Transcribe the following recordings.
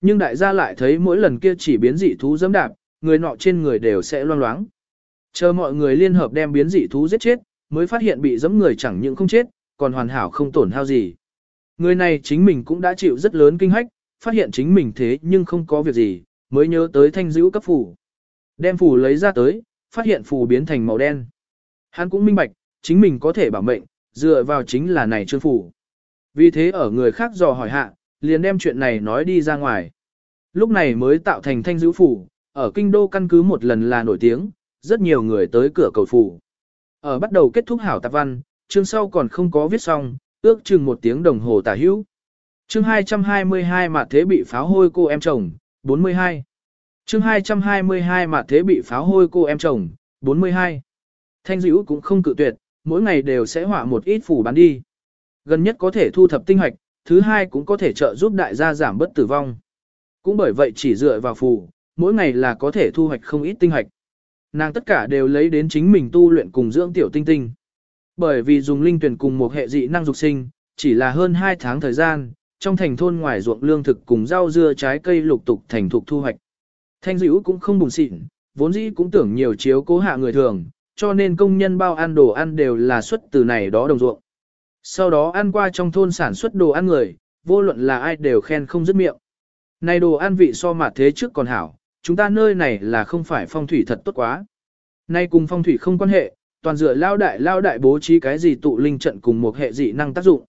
Nhưng đại gia lại thấy mỗi lần kia chỉ biến dị thú dẫm đạp, người nọ trên người đều sẽ loang loáng. Chờ mọi người liên hợp đem biến dị thú giết chết, mới phát hiện bị dẫm người chẳng những không chết, còn hoàn hảo không tổn hao gì. Người này chính mình cũng đã chịu rất lớn kinh hách, phát hiện chính mình thế nhưng không có việc gì, mới nhớ tới thanh dữ cấp phủ. Đem phủ lấy ra tới, phát hiện phủ biến thành màu đen. Hắn cũng minh bạch, chính mình có thể bảo mệnh, dựa vào chính là này trương phủ. Vì thế ở người khác dò hỏi hạ, liền đem chuyện này nói đi ra ngoài. Lúc này mới tạo thành thanh dữ phủ, ở kinh đô căn cứ một lần là nổi tiếng, rất nhiều người tới cửa cầu phủ. Ở bắt đầu kết thúc hảo tạp văn, chương sau còn không có viết xong, ước chừng một tiếng đồng hồ tả hữu. Chương 222 mà thế bị pháo hôi cô em chồng, 42. Chương 222 mà thế bị pháo hôi cô em chồng, 42. Thanh dữ cũng không cự tuyệt, mỗi ngày đều sẽ họa một ít phủ bán đi. Gần nhất có thể thu thập tinh hoạch, thứ hai cũng có thể trợ giúp đại gia giảm bất tử vong. Cũng bởi vậy chỉ dựa vào phù, mỗi ngày là có thể thu hoạch không ít tinh hoạch. Nàng tất cả đều lấy đến chính mình tu luyện cùng dưỡng tiểu tinh tinh. Bởi vì dùng linh tuyển cùng một hệ dị năng dục sinh, chỉ là hơn 2 tháng thời gian, trong thành thôn ngoài ruộng lương thực cùng rau dưa trái cây lục tục thành thục thu hoạch. Thanh dữ cũng không buồn xịn, vốn dĩ cũng tưởng nhiều chiếu cố hạ người thường, cho nên công nhân bao ăn đồ ăn đều là xuất từ này đó đồng ruộng. Sau đó ăn qua trong thôn sản xuất đồ ăn người, vô luận là ai đều khen không dứt miệng. Này đồ ăn vị so mặt thế trước còn hảo, chúng ta nơi này là không phải phong thủy thật tốt quá. Nay cùng phong thủy không quan hệ, toàn dựa lao đại lao đại bố trí cái gì tụ linh trận cùng một hệ dị năng tác dụng.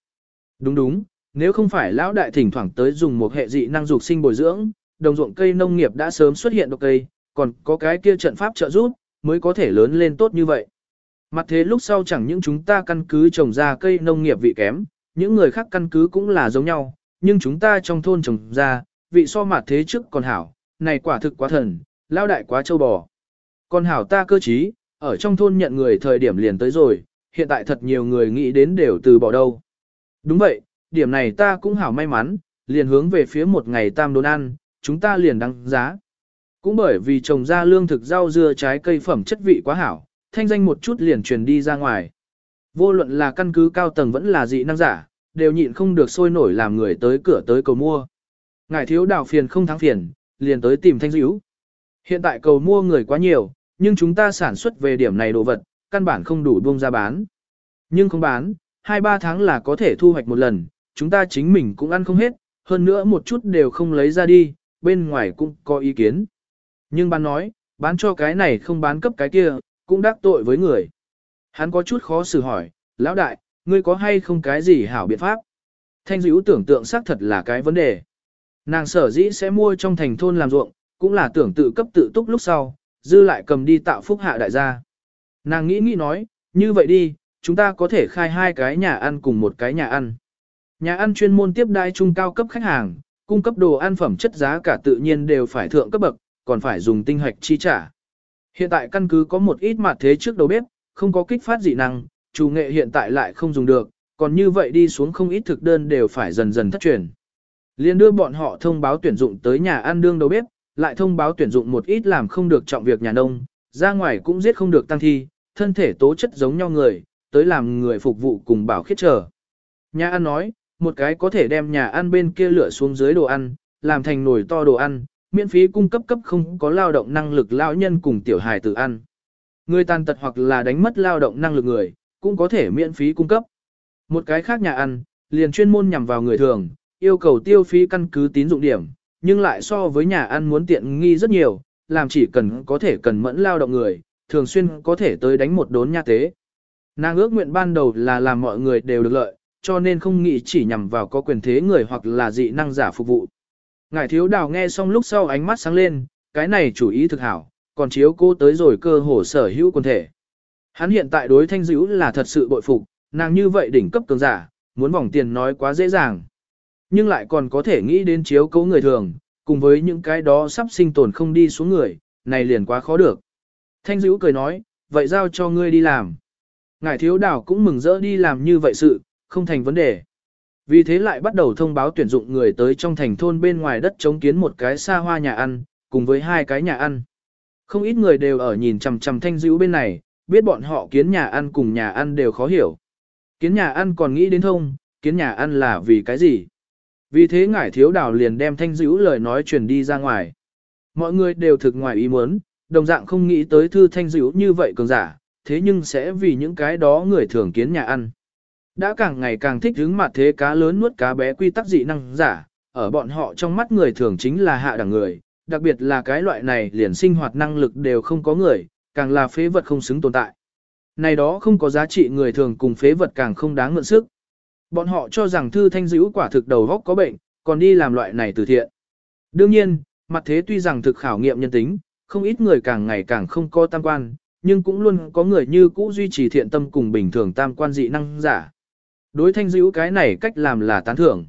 Đúng đúng, nếu không phải lão đại thỉnh thoảng tới dùng một hệ dị năng dục sinh bồi dưỡng, đồng ruộng cây nông nghiệp đã sớm xuất hiện độc cây, còn có cái kia trận pháp trợ giúp, mới có thể lớn lên tốt như vậy. Mặt thế lúc sau chẳng những chúng ta căn cứ trồng ra cây nông nghiệp vị kém, những người khác căn cứ cũng là giống nhau, nhưng chúng ta trong thôn trồng ra, vị so mặt thế trước còn hảo, này quả thực quá thần, lao đại quá châu bò. Còn hảo ta cơ trí, ở trong thôn nhận người thời điểm liền tới rồi, hiện tại thật nhiều người nghĩ đến đều từ bỏ đâu. Đúng vậy, điểm này ta cũng hảo may mắn, liền hướng về phía một ngày tam đốn ăn, chúng ta liền đăng giá. Cũng bởi vì trồng ra lương thực rau dưa trái cây phẩm chất vị quá hảo, thanh danh một chút liền truyền đi ra ngoài. Vô luận là căn cứ cao tầng vẫn là dị năng giả, đều nhịn không được sôi nổi làm người tới cửa tới cầu mua. Ngài thiếu đào phiền không thắng phiền, liền tới tìm thanh dữ. Hiện tại cầu mua người quá nhiều, nhưng chúng ta sản xuất về điểm này đồ vật, căn bản không đủ buông ra bán. Nhưng không bán, 2-3 tháng là có thể thu hoạch một lần, chúng ta chính mình cũng ăn không hết, hơn nữa một chút đều không lấy ra đi, bên ngoài cũng có ý kiến. Nhưng bán nói, bán cho cái này không bán cấp cái kia, cũng đắc tội với người. Hắn có chút khó xử hỏi, lão đại, ngươi có hay không cái gì hảo biện pháp? Thanh dữ tưởng tượng xác thật là cái vấn đề. Nàng sở dĩ sẽ mua trong thành thôn làm ruộng, cũng là tưởng tự cấp tự túc lúc sau, dư lại cầm đi tạo phúc hạ đại gia. Nàng nghĩ nghĩ nói, như vậy đi, chúng ta có thể khai hai cái nhà ăn cùng một cái nhà ăn. Nhà ăn chuyên môn tiếp đai trung cao cấp khách hàng, cung cấp đồ ăn phẩm chất giá cả tự nhiên đều phải thượng cấp bậc, còn phải dùng tinh hoạch chi trả. Hiện tại căn cứ có một ít mặt thế trước đầu bếp, không có kích phát dị năng, chủ nghệ hiện tại lại không dùng được, còn như vậy đi xuống không ít thực đơn đều phải dần dần thất truyền. Liên đưa bọn họ thông báo tuyển dụng tới nhà ăn đương đầu bếp, lại thông báo tuyển dụng một ít làm không được trọng việc nhà nông, ra ngoài cũng giết không được tăng thi, thân thể tố chất giống nhau người, tới làm người phục vụ cùng bảo khiết trở. Nhà ăn nói, một cái có thể đem nhà ăn bên kia lửa xuống dưới đồ ăn, làm thành nồi to đồ ăn, miễn phí cung cấp cấp không có lao động năng lực lao nhân cùng tiểu hài tử ăn. Người tàn tật hoặc là đánh mất lao động năng lực người, cũng có thể miễn phí cung cấp. Một cái khác nhà ăn, liền chuyên môn nhằm vào người thường, yêu cầu tiêu phí căn cứ tín dụng điểm, nhưng lại so với nhà ăn muốn tiện nghi rất nhiều, làm chỉ cần có thể cần mẫn lao động người, thường xuyên có thể tới đánh một đốn nha tế. Nàng ước nguyện ban đầu là làm mọi người đều được lợi, cho nên không nghĩ chỉ nhằm vào có quyền thế người hoặc là dị năng giả phục vụ ngải thiếu đào nghe xong lúc sau ánh mắt sáng lên, cái này chủ ý thực hảo, còn chiếu cô tới rồi cơ hồ sở hữu quần thể. Hắn hiện tại đối thanh dữ là thật sự bội phục, nàng như vậy đỉnh cấp cường giả, muốn vòng tiền nói quá dễ dàng. Nhưng lại còn có thể nghĩ đến chiếu cố người thường, cùng với những cái đó sắp sinh tồn không đi xuống người, này liền quá khó được. Thanh dữ cười nói, vậy giao cho ngươi đi làm. ngải thiếu đào cũng mừng rỡ đi làm như vậy sự, không thành vấn đề. Vì thế lại bắt đầu thông báo tuyển dụng người tới trong thành thôn bên ngoài đất chống kiến một cái xa hoa nhà ăn, cùng với hai cái nhà ăn. Không ít người đều ở nhìn chằm chằm thanh dữ bên này, biết bọn họ kiến nhà ăn cùng nhà ăn đều khó hiểu. Kiến nhà ăn còn nghĩ đến thông, kiến nhà ăn là vì cái gì? Vì thế ngải thiếu đảo liền đem thanh dữ lời nói truyền đi ra ngoài. Mọi người đều thực ngoài ý muốn, đồng dạng không nghĩ tới thư thanh dữ như vậy cường giả, thế nhưng sẽ vì những cái đó người thường kiến nhà ăn. Đã càng ngày càng thích hứng mặt thế cá lớn nuốt cá bé quy tắc dị năng giả, ở bọn họ trong mắt người thường chính là hạ đẳng người, đặc biệt là cái loại này liền sinh hoạt năng lực đều không có người, càng là phế vật không xứng tồn tại. Này đó không có giá trị người thường cùng phế vật càng không đáng mượn sức. Bọn họ cho rằng thư thanh dữ quả thực đầu góc có bệnh, còn đi làm loại này từ thiện. Đương nhiên, mặt thế tuy rằng thực khảo nghiệm nhân tính, không ít người càng ngày càng không có tam quan, nhưng cũng luôn có người như cũ duy trì thiện tâm cùng bình thường tam quan dị năng giả. Đối thanh dữ cái này cách làm là tán thưởng.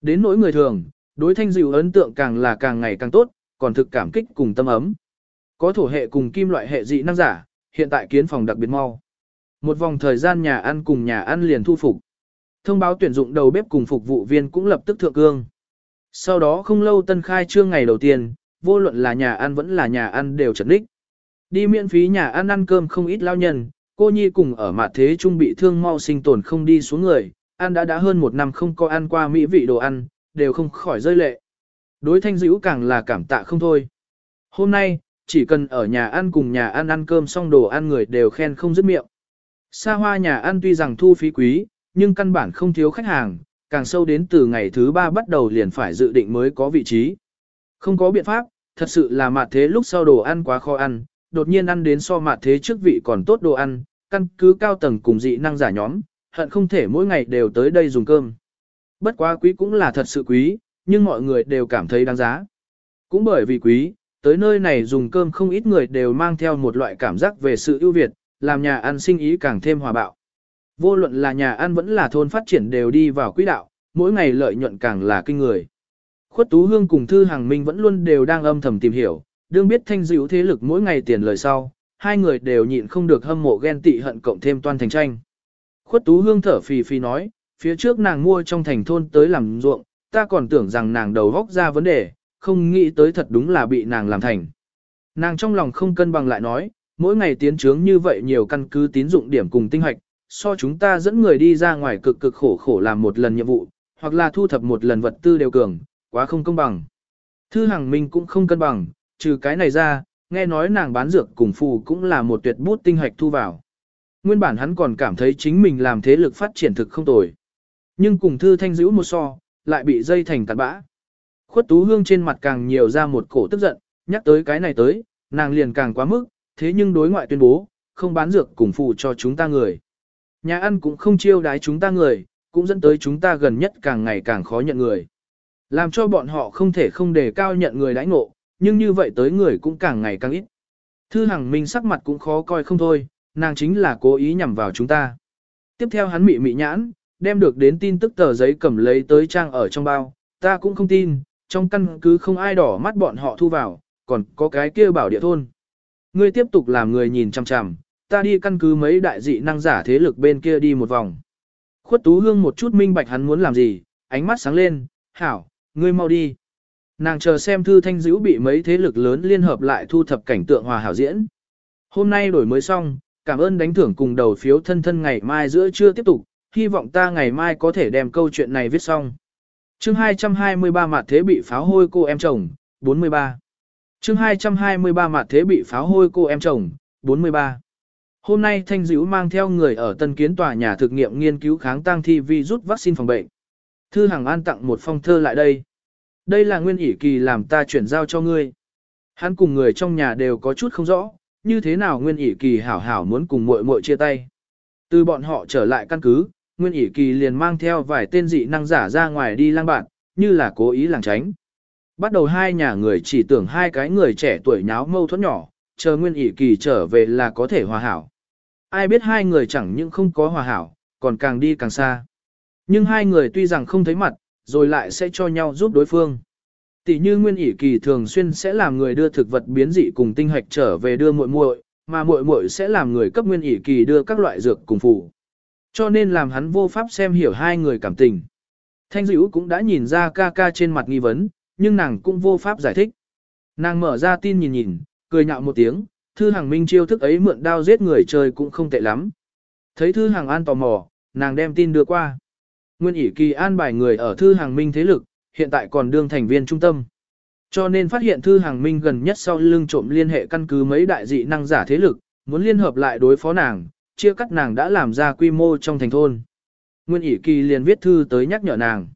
Đến nỗi người thường, đối thanh dữ ấn tượng càng là càng ngày càng tốt, còn thực cảm kích cùng tâm ấm. Có thổ hệ cùng kim loại hệ dị năng giả, hiện tại kiến phòng đặc biệt mau. Một vòng thời gian nhà ăn cùng nhà ăn liền thu phục. Thông báo tuyển dụng đầu bếp cùng phục vụ viên cũng lập tức thượng cương. Sau đó không lâu tân khai trương ngày đầu tiên, vô luận là nhà ăn vẫn là nhà ăn đều trật đích. Đi miễn phí nhà ăn ăn cơm không ít lao nhân, cô nhi cùng ở mặt thế trung bị thương mau sinh tồn không đi xuống người, ăn đã đã hơn một năm không có ăn qua mỹ vị đồ ăn, đều không khỏi rơi lệ. Đối thanh dữ càng là cảm tạ không thôi. Hôm nay, chỉ cần ở nhà ăn cùng nhà ăn ăn cơm xong đồ ăn người đều khen không dứt miệng. Sa hoa nhà ăn tuy rằng thu phí quý, nhưng căn bản không thiếu khách hàng, càng sâu đến từ ngày thứ ba bắt đầu liền phải dự định mới có vị trí. Không có biện pháp, thật sự là mặt thế lúc sau đồ ăn quá khó ăn, đột nhiên ăn đến so mặt thế trước vị còn tốt đồ ăn, căn cứ cao tầng cùng dị năng giả nhóm, hận không thể mỗi ngày đều tới đây dùng cơm. Bất quá quý cũng là thật sự quý, nhưng mọi người đều cảm thấy đáng giá. Cũng bởi vì quý, tới nơi này dùng cơm không ít người đều mang theo một loại cảm giác về sự ưu việt, làm nhà ăn sinh ý càng thêm hòa bạo. Vô luận là nhà ăn vẫn là thôn phát triển đều đi vào quỹ đạo, mỗi ngày lợi nhuận càng là kinh người. Khuất Tú Hương cùng Thư Hàng Minh vẫn luôn đều đang âm thầm tìm hiểu, đương biết thanh dữ thế lực mỗi ngày tiền lời sau, hai người đều nhịn không được hâm mộ ghen tị hận cộng thêm toan thành tranh. Khuất Tú Hương thở phì phì nói, phía trước nàng mua trong thành thôn tới làm ruộng, ta còn tưởng rằng nàng đầu góc ra vấn đề, không nghĩ tới thật đúng là bị nàng làm thành. Nàng trong lòng không cân bằng lại nói, mỗi ngày tiến trướng như vậy nhiều căn cứ tín dụng điểm cùng tinh hoạch, so chúng ta dẫn người đi ra ngoài cực cực khổ khổ làm một lần nhiệm vụ, hoặc là thu thập một lần vật tư đều cường, quá không công bằng. Thư Hằng Minh cũng không cân bằng, trừ cái này ra, nghe nói nàng bán dược cùng phù cũng là một tuyệt bút tinh hoạch thu vào. Nguyên bản hắn còn cảm thấy chính mình làm thế lực phát triển thực không tồi. Nhưng cùng Thư Thanh dữ một so, lại bị dây thành tạt bã. Khuất Tú Hương trên mặt càng nhiều ra một cổ tức giận, nhắc tới cái này tới, nàng liền càng quá mức, thế nhưng đối ngoại tuyên bố, không bán dược cùng phù cho chúng ta người. Nhà ăn cũng không chiêu đái chúng ta người, cũng dẫn tới chúng ta gần nhất càng ngày càng khó nhận người. Làm cho bọn họ không thể không đề cao nhận người đãi ngộ, nhưng như vậy tới người cũng càng ngày càng ít. Thư Hằng Minh sắc mặt cũng khó coi không thôi, nàng chính là cố ý nhằm vào chúng ta. Tiếp theo hắn mị mị nhãn, đem được đến tin tức tờ giấy cầm lấy tới trang ở trong bao, ta cũng không tin, trong căn cứ không ai đỏ mắt bọn họ thu vào, còn có cái kia bảo địa thôn. Ngươi tiếp tục làm người nhìn chằm chằm, ta đi căn cứ mấy đại dị năng giả thế lực bên kia đi một vòng. Khuất Tú Hương một chút minh bạch hắn muốn làm gì, ánh mắt sáng lên, hảo, ngươi mau đi. Nàng chờ xem thư thanh dữ bị mấy thế lực lớn liên hợp lại thu thập cảnh tượng hòa hảo diễn. Hôm nay đổi mới xong, cảm ơn đánh thưởng cùng đầu phiếu thân thân ngày mai giữa trưa tiếp tục, hy vọng ta ngày mai có thể đem câu chuyện này viết xong. Chương 223 mặt thế bị pháo hôi cô em chồng, 43. Chương 223 mặt thế bị pháo hôi cô em chồng, 43. Hôm nay Thanh Dữ mang theo người ở tân kiến tòa nhà thực nghiệm nghiên cứu kháng tăng thi vi rút vaccine phòng bệnh. Thư Hằng An tặng một phong thơ lại đây. Đây là nguyên ỷ kỳ làm ta chuyển giao cho ngươi. Hắn cùng người trong nhà đều có chút không rõ, như thế nào nguyên ỷ kỳ hảo hảo muốn cùng muội muội chia tay. Từ bọn họ trở lại căn cứ, nguyên ỷ kỳ liền mang theo vài tên dị năng giả ra ngoài đi lang bạn, như là cố ý làng tránh. Bắt đầu hai nhà người chỉ tưởng hai cái người trẻ tuổi nháo mâu thuẫn nhỏ, chờ nguyên ỷ kỳ trở về là có thể hòa hảo. Ai biết hai người chẳng những không có hòa hảo, còn càng đi càng xa. Nhưng hai người tuy rằng không thấy mặt, rồi lại sẽ cho nhau giúp đối phương. Tỷ như Nguyên ỷ kỳ thường xuyên sẽ làm người đưa thực vật biến dị cùng tinh hạch trở về đưa muội muội, mà muội muội sẽ làm người cấp Nguyên ỷ kỳ đưa các loại dược cùng phụ. Cho nên làm hắn vô pháp xem hiểu hai người cảm tình. Thanh dữ cũng đã nhìn ra ca ca trên mặt nghi vấn, nhưng nàng cũng vô pháp giải thích. Nàng mở ra tin nhìn nhìn, cười nhạo một tiếng, thư hàng minh chiêu thức ấy mượn đao giết người chơi cũng không tệ lắm. Thấy thư hàng an tò mò, nàng đem tin đưa qua. Nguyên ỷ kỳ an bài người ở thư hàng minh thế lực, hiện tại còn đương thành viên trung tâm. Cho nên phát hiện thư hàng minh gần nhất sau lưng trộm liên hệ căn cứ mấy đại dị năng giả thế lực, muốn liên hợp lại đối phó nàng, chia cắt nàng đã làm ra quy mô trong thành thôn. Nguyên ỷ kỳ liền viết thư tới nhắc nhở nàng.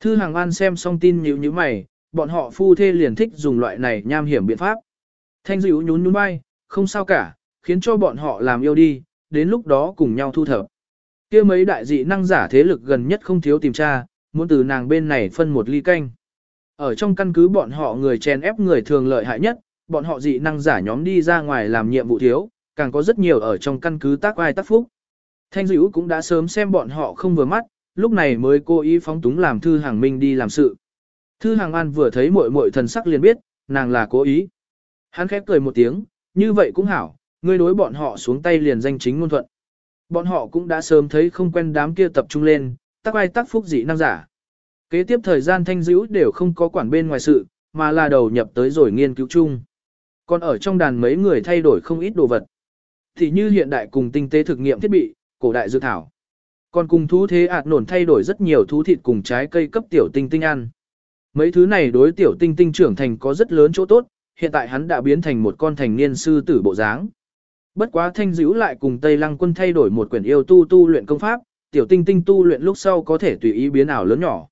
Thư hàng an xem xong tin nhíu nhíu mày, bọn họ phu thê liền thích dùng loại này nham hiểm biện pháp. Thanh Dữ nhún nhún bay, không sao cả, khiến cho bọn họ làm yêu đi, đến lúc đó cùng nhau thu thập kia mấy đại dị năng giả thế lực gần nhất không thiếu tìm tra, muốn từ nàng bên này phân một ly canh. Ở trong căn cứ bọn họ người chèn ép người thường lợi hại nhất, bọn họ dị năng giả nhóm đi ra ngoài làm nhiệm vụ thiếu, càng có rất nhiều ở trong căn cứ tác ai tác phúc. Thanh dữ cũng đã sớm xem bọn họ không vừa mắt, lúc này mới cố ý phóng túng làm thư hàng minh đi làm sự. Thư hàng an vừa thấy muội muội thần sắc liền biết, nàng là cố ý. Hắn khép cười một tiếng, như vậy cũng hảo, ngươi đối bọn họ xuống tay liền danh chính ngôn thuận. Bọn họ cũng đã sớm thấy không quen đám kia tập trung lên, tác ai tác phúc dị năng giả. Kế tiếp thời gian thanh dữ đều không có quản bên ngoài sự, mà là đầu nhập tới rồi nghiên cứu chung. Còn ở trong đàn mấy người thay đổi không ít đồ vật. Thì như hiện đại cùng tinh tế thực nghiệm thiết bị, cổ đại dược thảo. Còn cùng thú thế ạt nổn thay đổi rất nhiều thú thịt cùng trái cây cấp tiểu tinh tinh ăn. Mấy thứ này đối tiểu tinh tinh trưởng thành có rất lớn chỗ tốt, hiện tại hắn đã biến thành một con thành niên sư tử bộ dáng. Bất quá thanh dữ lại cùng Tây Lăng quân thay đổi một quyển yêu tu tu luyện công pháp, tiểu tinh tinh tu luyện lúc sau có thể tùy ý biến ảo lớn nhỏ.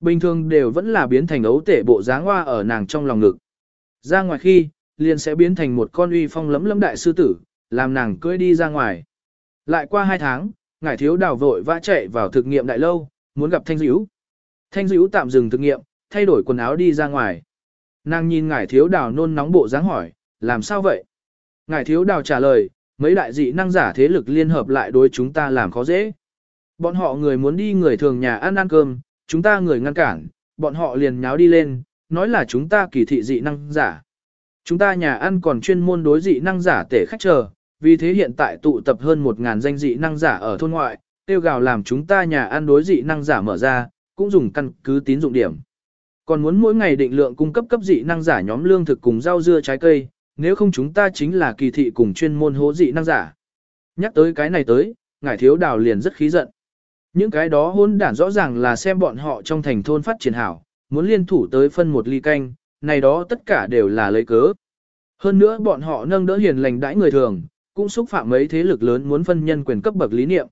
Bình thường đều vẫn là biến thành ấu tể bộ dáng hoa ở nàng trong lòng ngực. Ra ngoài khi, liền sẽ biến thành một con uy phong lấm lấm đại sư tử, làm nàng cưỡi đi ra ngoài. Lại qua hai tháng, ngải thiếu đào vội vã chạy vào thực nghiệm đại lâu, muốn gặp Thanh Dữ. Thanh Dữ tạm dừng thực nghiệm, thay đổi quần áo đi ra ngoài. Nàng nhìn ngải thiếu đào nôn nóng bộ dáng hỏi, làm sao vậy? Ngài thiếu đào trả lời, mấy đại dị năng giả thế lực liên hợp lại đối chúng ta làm khó dễ. Bọn họ người muốn đi người thường nhà ăn ăn cơm, chúng ta người ngăn cản, bọn họ liền nháo đi lên, nói là chúng ta kỳ thị dị năng giả. Chúng ta nhà ăn còn chuyên môn đối dị năng giả tể khách chờ, vì thế hiện tại tụ tập hơn 1.000 danh dị năng giả ở thôn ngoại, tiêu gào làm chúng ta nhà ăn đối dị năng giả mở ra, cũng dùng căn cứ tín dụng điểm. Còn muốn mỗi ngày định lượng cung cấp cấp dị năng giả nhóm lương thực cùng rau dưa trái cây, nếu không chúng ta chính là kỳ thị cùng chuyên môn hố dị năng giả. Nhắc tới cái này tới, ngải thiếu đào liền rất khí giận. Những cái đó hôn đản rõ ràng là xem bọn họ trong thành thôn phát triển hảo, muốn liên thủ tới phân một ly canh, này đó tất cả đều là lấy cớ. Hơn nữa bọn họ nâng đỡ hiền lành đãi người thường, cũng xúc phạm mấy thế lực lớn muốn phân nhân quyền cấp bậc lý niệm.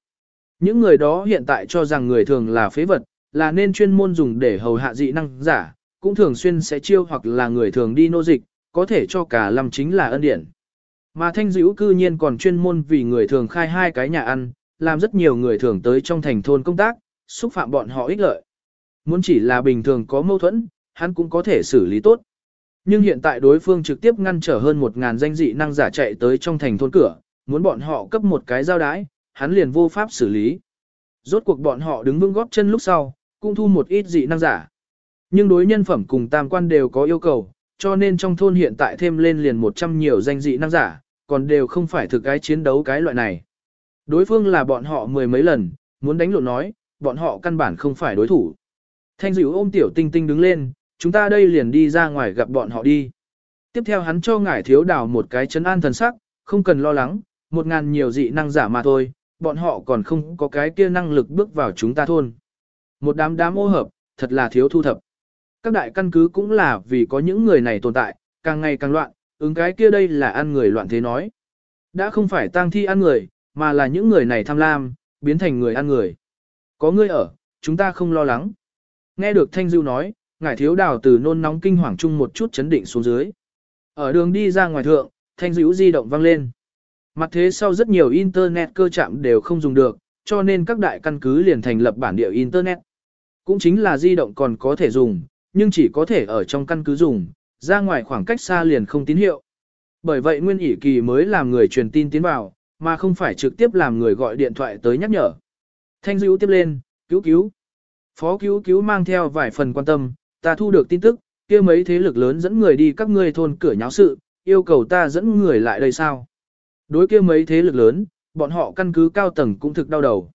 Những người đó hiện tại cho rằng người thường là phế vật, là nên chuyên môn dùng để hầu hạ dị năng giả, cũng thường xuyên sẽ chiêu hoặc là người thường đi nô dịch, có thể cho cả lâm chính là ân điển. Mà thanh dữ cư nhiên còn chuyên môn vì người thường khai hai cái nhà ăn, làm rất nhiều người thường tới trong thành thôn công tác, xúc phạm bọn họ ích lợi. Muốn chỉ là bình thường có mâu thuẫn, hắn cũng có thể xử lý tốt. Nhưng hiện tại đối phương trực tiếp ngăn trở hơn một ngàn danh dị năng giả chạy tới trong thành thôn cửa, muốn bọn họ cấp một cái giao đái, hắn liền vô pháp xử lý. Rốt cuộc bọn họ đứng vững góp chân lúc sau, cũng thu một ít dị năng giả. Nhưng đối nhân phẩm cùng tam quan đều có yêu cầu, cho nên trong thôn hiện tại thêm lên liền 100 nhiều danh dị năng giả, còn đều không phải thực cái chiến đấu cái loại này. Đối phương là bọn họ mười mấy lần, muốn đánh lộn nói, bọn họ căn bản không phải đối thủ. Thanh dịu ôm tiểu tinh tinh đứng lên, chúng ta đây liền đi ra ngoài gặp bọn họ đi. Tiếp theo hắn cho ngải thiếu đào một cái chấn an thần sắc, không cần lo lắng, một ngàn nhiều dị năng giả mà thôi, bọn họ còn không có cái kia năng lực bước vào chúng ta thôn. Một đám đám ô hợp, thật là thiếu thu thập. Các đại căn cứ cũng là vì có những người này tồn tại, càng ngày càng loạn, ứng cái kia đây là ăn người loạn thế nói. Đã không phải tang thi ăn người, mà là những người này tham lam, biến thành người ăn người. Có ngươi ở, chúng ta không lo lắng. Nghe được Thanh Dưu nói, ngải thiếu đào từ nôn nóng kinh hoàng chung một chút chấn định xuống dưới. Ở đường đi ra ngoài thượng, Thanh Dưu di động vang lên. Mặt thế sau rất nhiều internet cơ chạm đều không dùng được, cho nên các đại căn cứ liền thành lập bản địa internet. Cũng chính là di động còn có thể dùng, nhưng chỉ có thể ở trong căn cứ dùng, ra ngoài khoảng cách xa liền không tín hiệu. Bởi vậy Nguyên ỉ kỳ mới làm người truyền tin tiến vào, mà không phải trực tiếp làm người gọi điện thoại tới nhắc nhở. Thanh dữ tiếp lên, cứu cứu. Phó cứu cứu mang theo vài phần quan tâm, ta thu được tin tức, kia mấy thế lực lớn dẫn người đi các ngươi thôn cửa nháo sự, yêu cầu ta dẫn người lại đây sao. Đối kia mấy thế lực lớn, bọn họ căn cứ cao tầng cũng thực đau đầu.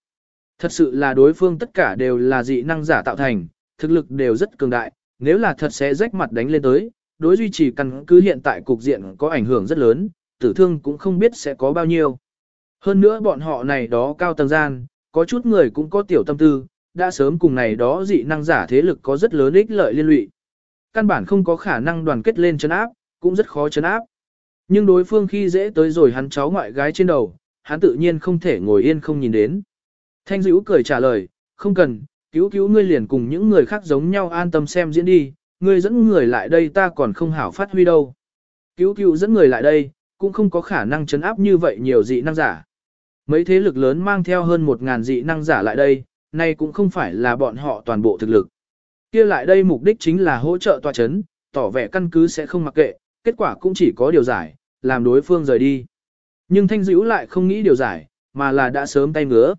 Thật sự là đối phương tất cả đều là dị năng giả tạo thành, thực lực đều rất cường đại, nếu là thật sẽ rách mặt đánh lên tới, đối duy trì căn cứ hiện tại cục diện có ảnh hưởng rất lớn, tử thương cũng không biết sẽ có bao nhiêu. Hơn nữa bọn họ này đó cao tầng gian, có chút người cũng có tiểu tâm tư, đã sớm cùng này đó dị năng giả thế lực có rất lớn ích lợi liên lụy. Căn bản không có khả năng đoàn kết lên chấn áp, cũng rất khó chấn áp. Nhưng đối phương khi dễ tới rồi hắn cháu ngoại gái trên đầu, hắn tự nhiên không thể ngồi yên không nhìn đến. Thanh dữ cười trả lời, không cần, cứu cứu ngươi liền cùng những người khác giống nhau an tâm xem diễn đi, ngươi dẫn người lại đây ta còn không hảo phát huy đâu. Cứu cứu dẫn người lại đây, cũng không có khả năng chấn áp như vậy nhiều dị năng giả. Mấy thế lực lớn mang theo hơn một ngàn dị năng giả lại đây, nay cũng không phải là bọn họ toàn bộ thực lực. kia lại đây mục đích chính là hỗ trợ tòa chấn, tỏ vẻ căn cứ sẽ không mặc kệ, kết quả cũng chỉ có điều giải, làm đối phương rời đi. Nhưng thanh dữ lại không nghĩ điều giải, mà là đã sớm tay ngứa.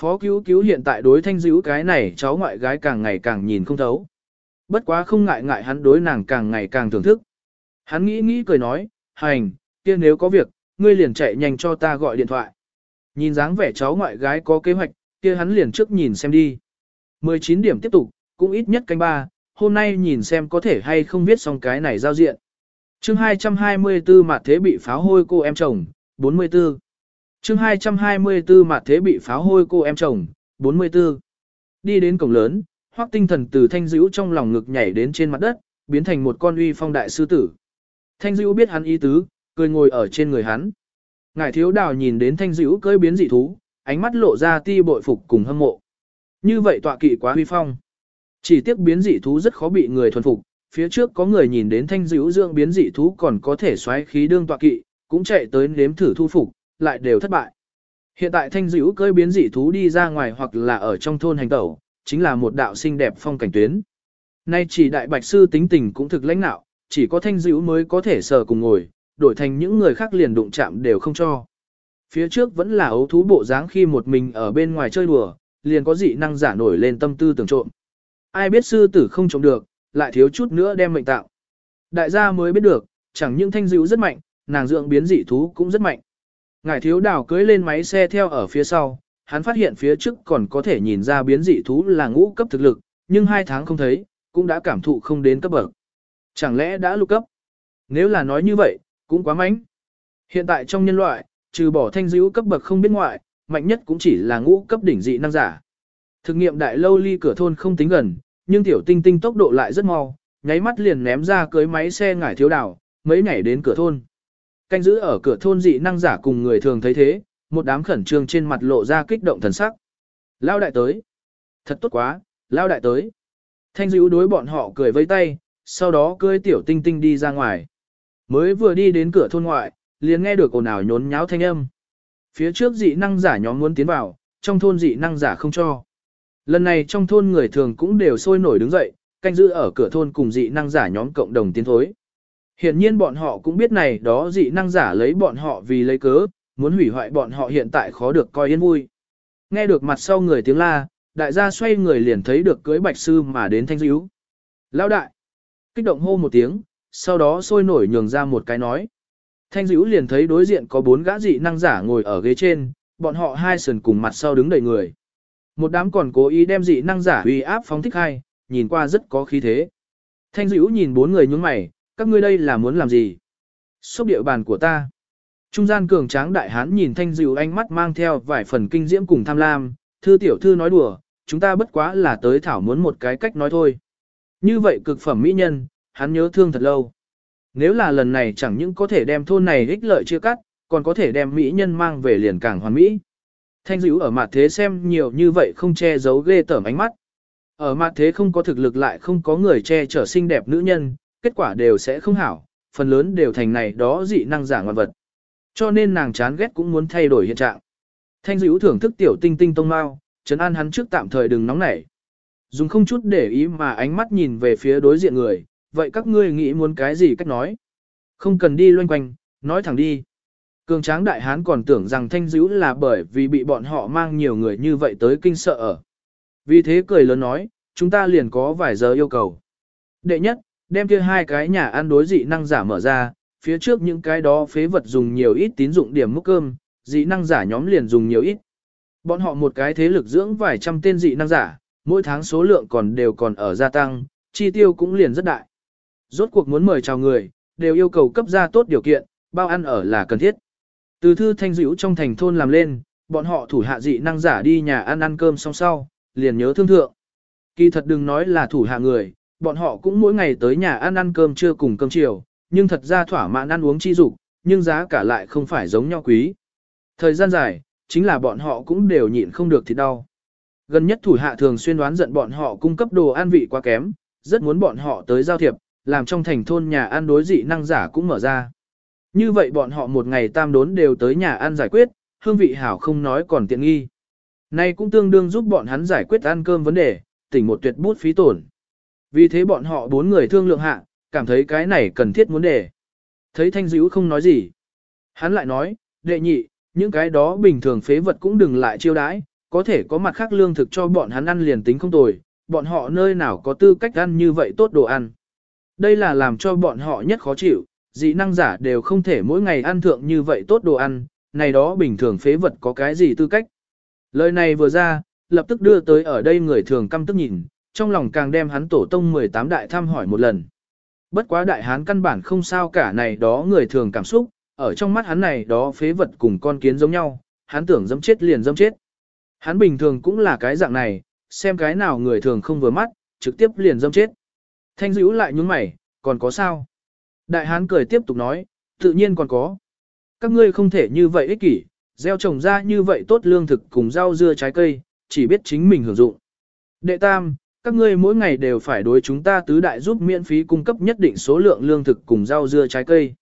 Phó cứu cứu hiện tại đối thanh dữ cái này cháu ngoại gái càng ngày càng nhìn không thấu. Bất quá không ngại ngại hắn đối nàng càng ngày càng thưởng thức. Hắn nghĩ nghĩ cười nói, hành, kia nếu có việc, ngươi liền chạy nhanh cho ta gọi điện thoại. Nhìn dáng vẻ cháu ngoại gái có kế hoạch, kia hắn liền trước nhìn xem đi. 19 điểm tiếp tục, cũng ít nhất canh ba, hôm nay nhìn xem có thể hay không viết xong cái này giao diện. chương 224 mặt thế bị pháo hôi cô em chồng, 44 chương 224 mặt thế bị pháo hôi cô em chồng, 44. Đi đến cổng lớn, hoác tinh thần từ thanh dữ trong lòng ngực nhảy đến trên mặt đất, biến thành một con uy phong đại sư tử. Thanh dữ biết hắn ý tứ, cười ngồi ở trên người hắn. Ngài thiếu đào nhìn đến thanh dữ cơi biến dị thú, ánh mắt lộ ra ti bội phục cùng hâm mộ. Như vậy tọa kỵ quá huy phong. Chỉ tiếc biến dị thú rất khó bị người thuần phục, phía trước có người nhìn đến thanh dữ dưỡng biến dị thú còn có thể xoáy khí đương tọa kỵ, cũng chạy tới nếm thử thu phục, lại đều thất bại. Hiện tại thanh dữ cơi biến dị thú đi ra ngoài hoặc là ở trong thôn hành tẩu, chính là một đạo xinh đẹp phong cảnh tuyến. Nay chỉ đại bạch sư tính tình cũng thực lãnh nạo, chỉ có thanh dữ mới có thể sờ cùng ngồi, đổi thành những người khác liền đụng chạm đều không cho. Phía trước vẫn là ấu thú bộ dáng khi một mình ở bên ngoài chơi đùa, liền có dị năng giả nổi lên tâm tư tưởng trộm. Ai biết sư tử không trộm được, lại thiếu chút nữa đem mệnh tạo. Đại gia mới biết được, chẳng những thanh dữ rất mạnh, nàng dưỡng biến dị thú cũng rất mạnh ngải thiếu đào cưới lên máy xe theo ở phía sau, hắn phát hiện phía trước còn có thể nhìn ra biến dị thú là ngũ cấp thực lực, nhưng hai tháng không thấy, cũng đã cảm thụ không đến cấp bậc. Chẳng lẽ đã lục cấp? Nếu là nói như vậy, cũng quá mạnh. Hiện tại trong nhân loại, trừ bỏ thanh dữ cấp bậc không biết ngoại, mạnh nhất cũng chỉ là ngũ cấp đỉnh dị năng giả. Thực nghiệm đại lâu ly cửa thôn không tính gần, nhưng tiểu tinh tinh tốc độ lại rất mau, nháy mắt liền ném ra cưới máy xe ngải thiếu đảo, mấy nhảy đến cửa thôn. Canh giữ ở cửa thôn dị năng giả cùng người thường thấy thế, một đám khẩn trương trên mặt lộ ra kích động thần sắc. Lao đại tới. Thật tốt quá, lao đại tới. Thanh dữ đối bọn họ cười vây tay, sau đó cưới tiểu tinh tinh đi ra ngoài. Mới vừa đi đến cửa thôn ngoại, liền nghe được ồn ào nhốn nháo thanh âm. Phía trước dị năng giả nhóm muốn tiến vào, trong thôn dị năng giả không cho. Lần này trong thôn người thường cũng đều sôi nổi đứng dậy, canh giữ ở cửa thôn cùng dị năng giả nhóm cộng đồng tiến thối. Hiện nhiên bọn họ cũng biết này đó dị năng giả lấy bọn họ vì lấy cớ, muốn hủy hoại bọn họ hiện tại khó được coi yên vui. Nghe được mặt sau người tiếng la, đại gia xoay người liền thấy được cưới bạch sư mà đến thanh dữ. Lão đại! Kích động hô một tiếng, sau đó sôi nổi nhường ra một cái nói. Thanh dữ liền thấy đối diện có bốn gã dị năng giả ngồi ở ghế trên, bọn họ hai sườn cùng mặt sau đứng đầy người. Một đám còn cố ý đem dị năng giả uy áp phóng thích hai, nhìn qua rất có khí thế. Thanh dữ nhìn bốn người nhướng mày, các ngươi đây là muốn làm gì? Xúc địa bàn của ta. Trung gian cường tráng đại hán nhìn thanh dịu ánh mắt mang theo vài phần kinh diễm cùng tham lam, thư tiểu thư nói đùa, chúng ta bất quá là tới thảo muốn một cái cách nói thôi. Như vậy cực phẩm mỹ nhân, hắn nhớ thương thật lâu. Nếu là lần này chẳng những có thể đem thôn này ích lợi chia cắt, còn có thể đem mỹ nhân mang về liền càng hoàn mỹ. Thanh dữ ở mặt thế xem nhiều như vậy không che giấu ghê tởm ánh mắt. Ở mặt thế không có thực lực lại không có người che chở xinh đẹp nữ nhân, kết quả đều sẽ không hảo, phần lớn đều thành này đó dị năng giả ngoan vật. Cho nên nàng chán ghét cũng muốn thay đổi hiện trạng. Thanh dữ thưởng thức tiểu tinh tinh tông mau, trấn an hắn trước tạm thời đừng nóng nảy. Dùng không chút để ý mà ánh mắt nhìn về phía đối diện người, vậy các ngươi nghĩ muốn cái gì cách nói? Không cần đi loanh quanh, nói thẳng đi. Cường tráng đại hán còn tưởng rằng thanh dữ là bởi vì bị bọn họ mang nhiều người như vậy tới kinh sợ ở. Vì thế cười lớn nói, chúng ta liền có vài giờ yêu cầu. Đệ nhất, đem kia hai cái nhà ăn đối dị năng giả mở ra, phía trước những cái đó phế vật dùng nhiều ít tín dụng điểm múc cơm, dị năng giả nhóm liền dùng nhiều ít. Bọn họ một cái thế lực dưỡng vài trăm tên dị năng giả, mỗi tháng số lượng còn đều còn ở gia tăng, chi tiêu cũng liền rất đại. Rốt cuộc muốn mời chào người, đều yêu cầu cấp ra tốt điều kiện, bao ăn ở là cần thiết. Từ thư thanh dữ trong thành thôn làm lên, bọn họ thủ hạ dị năng giả đi nhà ăn ăn cơm xong sau, liền nhớ thương thượng. Kỳ thật đừng nói là thủ hạ người, bọn họ cũng mỗi ngày tới nhà ăn ăn cơm trưa cùng cơm chiều, nhưng thật ra thỏa mãn ăn uống chi dục, nhưng giá cả lại không phải giống nhau quý. Thời gian dài, chính là bọn họ cũng đều nhịn không được thì đau. Gần nhất thủ hạ thường xuyên đoán giận bọn họ cung cấp đồ ăn vị quá kém, rất muốn bọn họ tới giao thiệp, làm trong thành thôn nhà ăn đối dị năng giả cũng mở ra. Như vậy bọn họ một ngày tam đốn đều tới nhà ăn giải quyết, hương vị hảo không nói còn tiện nghi. Nay cũng tương đương giúp bọn hắn giải quyết ăn cơm vấn đề, tỉnh một tuyệt bút phí tổn. Vì thế bọn họ bốn người thương lượng hạ, cảm thấy cái này cần thiết muốn để. Thấy thanh dữ không nói gì. Hắn lại nói, đệ nhị, những cái đó bình thường phế vật cũng đừng lại chiêu đãi, có thể có mặt khác lương thực cho bọn hắn ăn liền tính không tồi, bọn họ nơi nào có tư cách ăn như vậy tốt đồ ăn. Đây là làm cho bọn họ nhất khó chịu, dị năng giả đều không thể mỗi ngày ăn thượng như vậy tốt đồ ăn, này đó bình thường phế vật có cái gì tư cách. Lời này vừa ra, lập tức đưa tới ở đây người thường căm tức nhìn, trong lòng càng đem hắn tổ tông 18 đại thăm hỏi một lần. Bất quá đại hán căn bản không sao cả này đó người thường cảm xúc, ở trong mắt hắn này đó phế vật cùng con kiến giống nhau, hắn tưởng dâm chết liền dâm chết. Hắn bình thường cũng là cái dạng này, xem cái nào người thường không vừa mắt, trực tiếp liền dâm chết. Thanh dữ lại nhún mày, còn có sao? Đại hán cười tiếp tục nói, tự nhiên còn có. Các ngươi không thể như vậy ích kỷ, gieo trồng ra như vậy tốt lương thực cùng rau dưa trái cây, chỉ biết chính mình hưởng dụng. Đệ tam, các ngươi mỗi ngày đều phải đối chúng ta tứ đại giúp miễn phí cung cấp nhất định số lượng lương thực cùng rau dưa trái cây.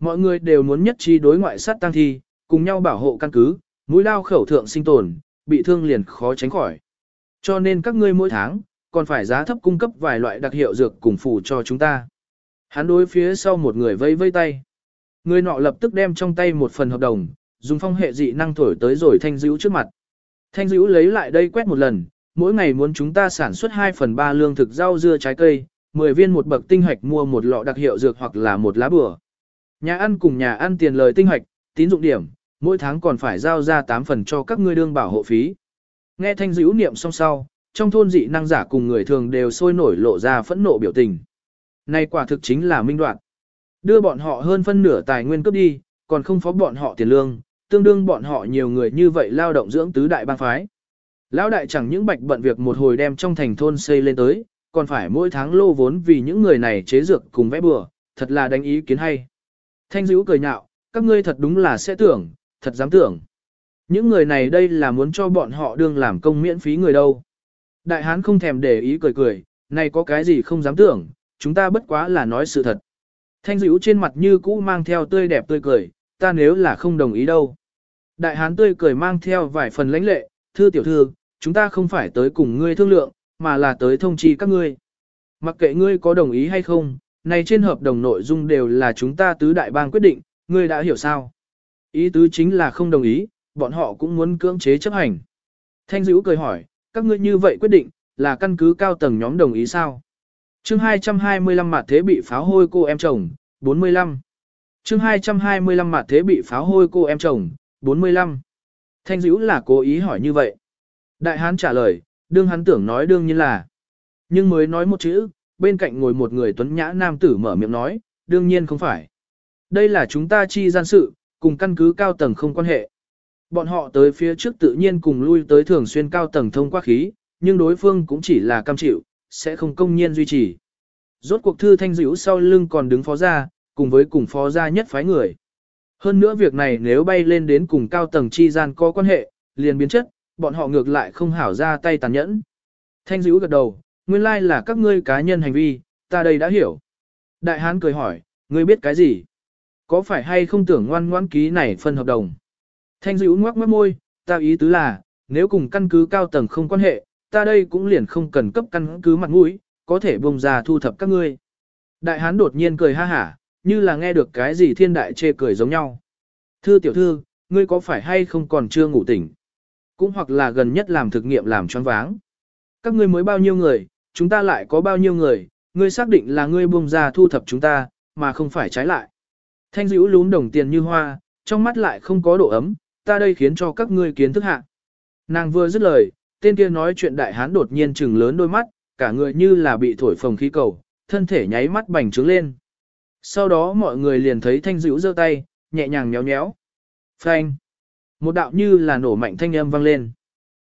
Mọi người đều muốn nhất trí đối ngoại sát tăng thi, cùng nhau bảo hộ căn cứ, mũi lao khẩu thượng sinh tồn, bị thương liền khó tránh khỏi. Cho nên các ngươi mỗi tháng, còn phải giá thấp cung cấp vài loại đặc hiệu dược cùng phù cho chúng ta. Hắn đối phía sau một người vây vây tay. Người nọ lập tức đem trong tay một phần hợp đồng, dùng phong hệ dị năng thổi tới rồi thanh dữ trước mặt. Thanh dữ lấy lại đây quét một lần, mỗi ngày muốn chúng ta sản xuất 2 phần 3 lương thực rau dưa trái cây, 10 viên một bậc tinh hoạch mua một lọ đặc hiệu dược hoặc là một lá bừa. Nhà ăn cùng nhà ăn tiền lời tinh hoạch, tín dụng điểm, mỗi tháng còn phải giao ra 8 phần cho các ngươi đương bảo hộ phí. Nghe thanh dữ niệm xong sau, trong thôn dị năng giả cùng người thường đều sôi nổi lộ ra phẫn nộ biểu tình. Này quả thực chính là minh đoạn. Đưa bọn họ hơn phân nửa tài nguyên cấp đi, còn không phó bọn họ tiền lương, tương đương bọn họ nhiều người như vậy lao động dưỡng tứ đại bang phái. Lão đại chẳng những bạch bận việc một hồi đem trong thành thôn xây lên tới, còn phải mỗi tháng lô vốn vì những người này chế dược cùng vẽ bừa, thật là đánh ý kiến hay. Thanh dữ cười nhạo, các ngươi thật đúng là sẽ tưởng, thật dám tưởng. Những người này đây là muốn cho bọn họ đương làm công miễn phí người đâu. Đại hán không thèm để ý cười cười, này có cái gì không dám tưởng, chúng ta bất quá là nói sự thật. Thanh dữ trên mặt như cũ mang theo tươi đẹp tươi cười, ta nếu là không đồng ý đâu. Đại hán tươi cười mang theo vài phần lãnh lệ, thưa tiểu thư, chúng ta không phải tới cùng ngươi thương lượng, mà là tới thông chi các ngươi. Mặc kệ ngươi có đồng ý hay không, này trên hợp đồng nội dung đều là chúng ta tứ đại bang quyết định, ngươi đã hiểu sao. Ý tứ chính là không đồng ý, bọn họ cũng muốn cưỡng chế chấp hành. Thanh dữ cười hỏi, các ngươi như vậy quyết định, là căn cứ cao tầng nhóm đồng ý sao? chương 225 mặt thế bị pháo hôi cô em chồng, 45. chương 225 mặt thế bị pháo hôi cô em chồng, 45. Thanh dữ là cố ý hỏi như vậy. Đại hán trả lời, đương hắn tưởng nói đương nhiên là. Nhưng mới nói một chữ, bên cạnh ngồi một người tuấn nhã nam tử mở miệng nói, đương nhiên không phải. Đây là chúng ta chi gian sự, cùng căn cứ cao tầng không quan hệ. Bọn họ tới phía trước tự nhiên cùng lui tới thường xuyên cao tầng thông qua khí, nhưng đối phương cũng chỉ là cam chịu, sẽ không công nhiên duy trì. Rốt cuộc thư thanh dữ sau lưng còn đứng phó gia, cùng với cùng phó gia nhất phái người. Hơn nữa việc này nếu bay lên đến cùng cao tầng chi gian có quan hệ, liền biến chất, bọn họ ngược lại không hảo ra tay tàn nhẫn. Thanh dữ gật đầu, nguyên lai là các ngươi cá nhân hành vi, ta đây đã hiểu. Đại hán cười hỏi, ngươi biết cái gì? Có phải hay không tưởng ngoan ngoãn ký này phân hợp đồng? Thanh dữ ngoác mất môi, ta ý tứ là, nếu cùng căn cứ cao tầng không quan hệ, ta đây cũng liền không cần cấp căn cứ mặt mũi, có thể bông ra thu thập các ngươi. Đại hán đột nhiên cười ha hả, như là nghe được cái gì thiên đại chê cười giống nhau. Thư tiểu thư, ngươi có phải hay không còn chưa ngủ tỉnh? Cũng hoặc là gần nhất làm thực nghiệm làm choáng váng. Các ngươi mới bao nhiêu người, chúng ta lại có bao nhiêu người, ngươi xác định là ngươi buông ra thu thập chúng ta, mà không phải trái lại. Thanh dữ lún đồng tiền như hoa, trong mắt lại không có độ ấm, ta đây khiến cho các ngươi kiến thức hạ. Nàng vừa dứt lời, tên kia nói chuyện đại hán đột nhiên trừng lớn đôi mắt, cả người như là bị thổi phồng khí cầu, thân thể nháy mắt bành trướng lên. Sau đó mọi người liền thấy thanh dữ giơ tay, nhẹ nhàng nhéo nhéo. Phanh. Một đạo như là nổ mạnh thanh âm vang lên.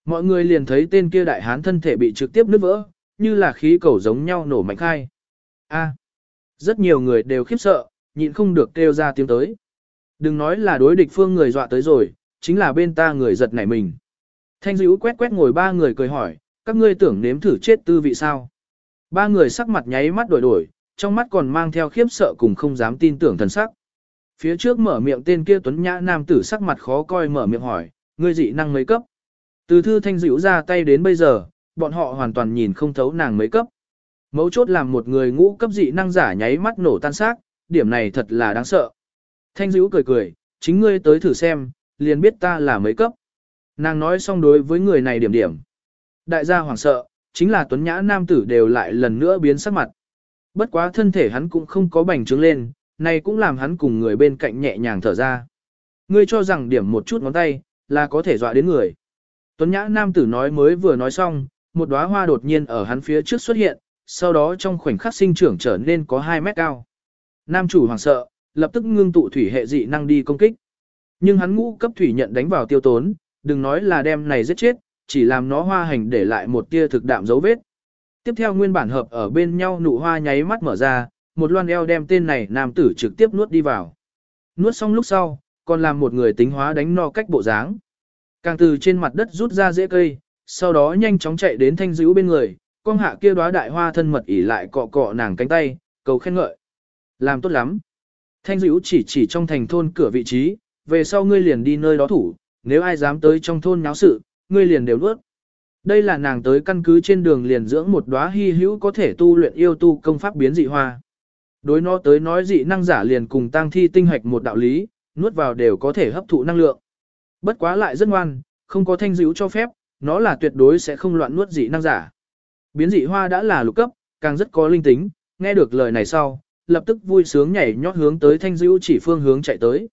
Mọi người liền thấy tên kia đại hán thân thể bị trực tiếp nứt vỡ, như là khí cầu giống nhau nổ mạnh khai. A. rất nhiều người đều khiếp sợ, nhịn không được kêu ra tiếng tới. Đừng nói là đối địch phương người dọa tới rồi, chính là bên ta người giật nảy mình. Thanh dữ quét quét ngồi ba người cười hỏi, các ngươi tưởng nếm thử chết tư vị sao. Ba người sắc mặt nháy mắt đổi đổi, trong mắt còn mang theo khiếp sợ cùng không dám tin tưởng thần sắc. Phía trước mở miệng tên kia tuấn nhã nam tử sắc mặt khó coi mở miệng hỏi, ngươi dị năng mấy cấp. Từ thư thanh dữ ra tay đến bây giờ, bọn họ hoàn toàn nhìn không thấu nàng mấy cấp. Mấu chốt làm một người ngũ cấp dị năng giả nháy mắt nổ tan xác, điểm này thật là đáng sợ. Thanh dữ cười cười, chính ngươi tới thử xem, liền biết ta là mấy cấp. Nàng nói xong đối với người này điểm điểm. Đại gia hoảng sợ, chính là tuấn nhã nam tử đều lại lần nữa biến sắc mặt. Bất quá thân thể hắn cũng không có bành trướng lên, này cũng làm hắn cùng người bên cạnh nhẹ nhàng thở ra. Ngươi cho rằng điểm một chút ngón tay, là có thể dọa đến người. Tuấn nhã nam tử nói mới vừa nói xong, một đóa hoa đột nhiên ở hắn phía trước xuất hiện, sau đó trong khoảnh khắc sinh trưởng trở nên có 2 mét cao. Nam chủ hoàng sợ, lập tức ngưng tụ thủy hệ dị năng đi công kích. Nhưng hắn ngũ cấp thủy nhận đánh vào tiêu tốn, đừng nói là đem này giết chết, chỉ làm nó hoa hành để lại một tia thực đạm dấu vết. Tiếp theo nguyên bản hợp ở bên nhau nụ hoa nháy mắt mở ra, một loan eo đem tên này nam tử trực tiếp nuốt đi vào. Nuốt xong lúc sau, còn làm một người tính hóa đánh no cách bộ dáng. Càng từ trên mặt đất rút ra rễ cây, sau đó nhanh chóng chạy đến thanh dữ bên người, con hạ kia đóa đại hoa thân mật ỉ lại cọ cọ nàng cánh tay, cầu khen ngợi. Làm tốt lắm. Thanh dữ chỉ chỉ trong thành thôn cửa vị trí, về sau ngươi liền đi nơi đó thủ, nếu ai dám tới trong thôn nháo sự, ngươi liền đều nuốt. Đây là nàng tới căn cứ trên đường liền dưỡng một đóa hy hữu có thể tu luyện yêu tu công pháp biến dị hoa. Đối nó tới nói dị năng giả liền cùng tăng thi tinh hạch một đạo lý, nuốt vào đều có thể hấp thụ năng lượng. Bất quá lại rất ngoan, không có thanh dữ cho phép, nó là tuyệt đối sẽ không loạn nuốt dị năng giả. Biến dị hoa đã là lục cấp, càng rất có linh tính, nghe được lời này sau, lập tức vui sướng nhảy nhót hướng tới thanh dữ chỉ phương hướng chạy tới.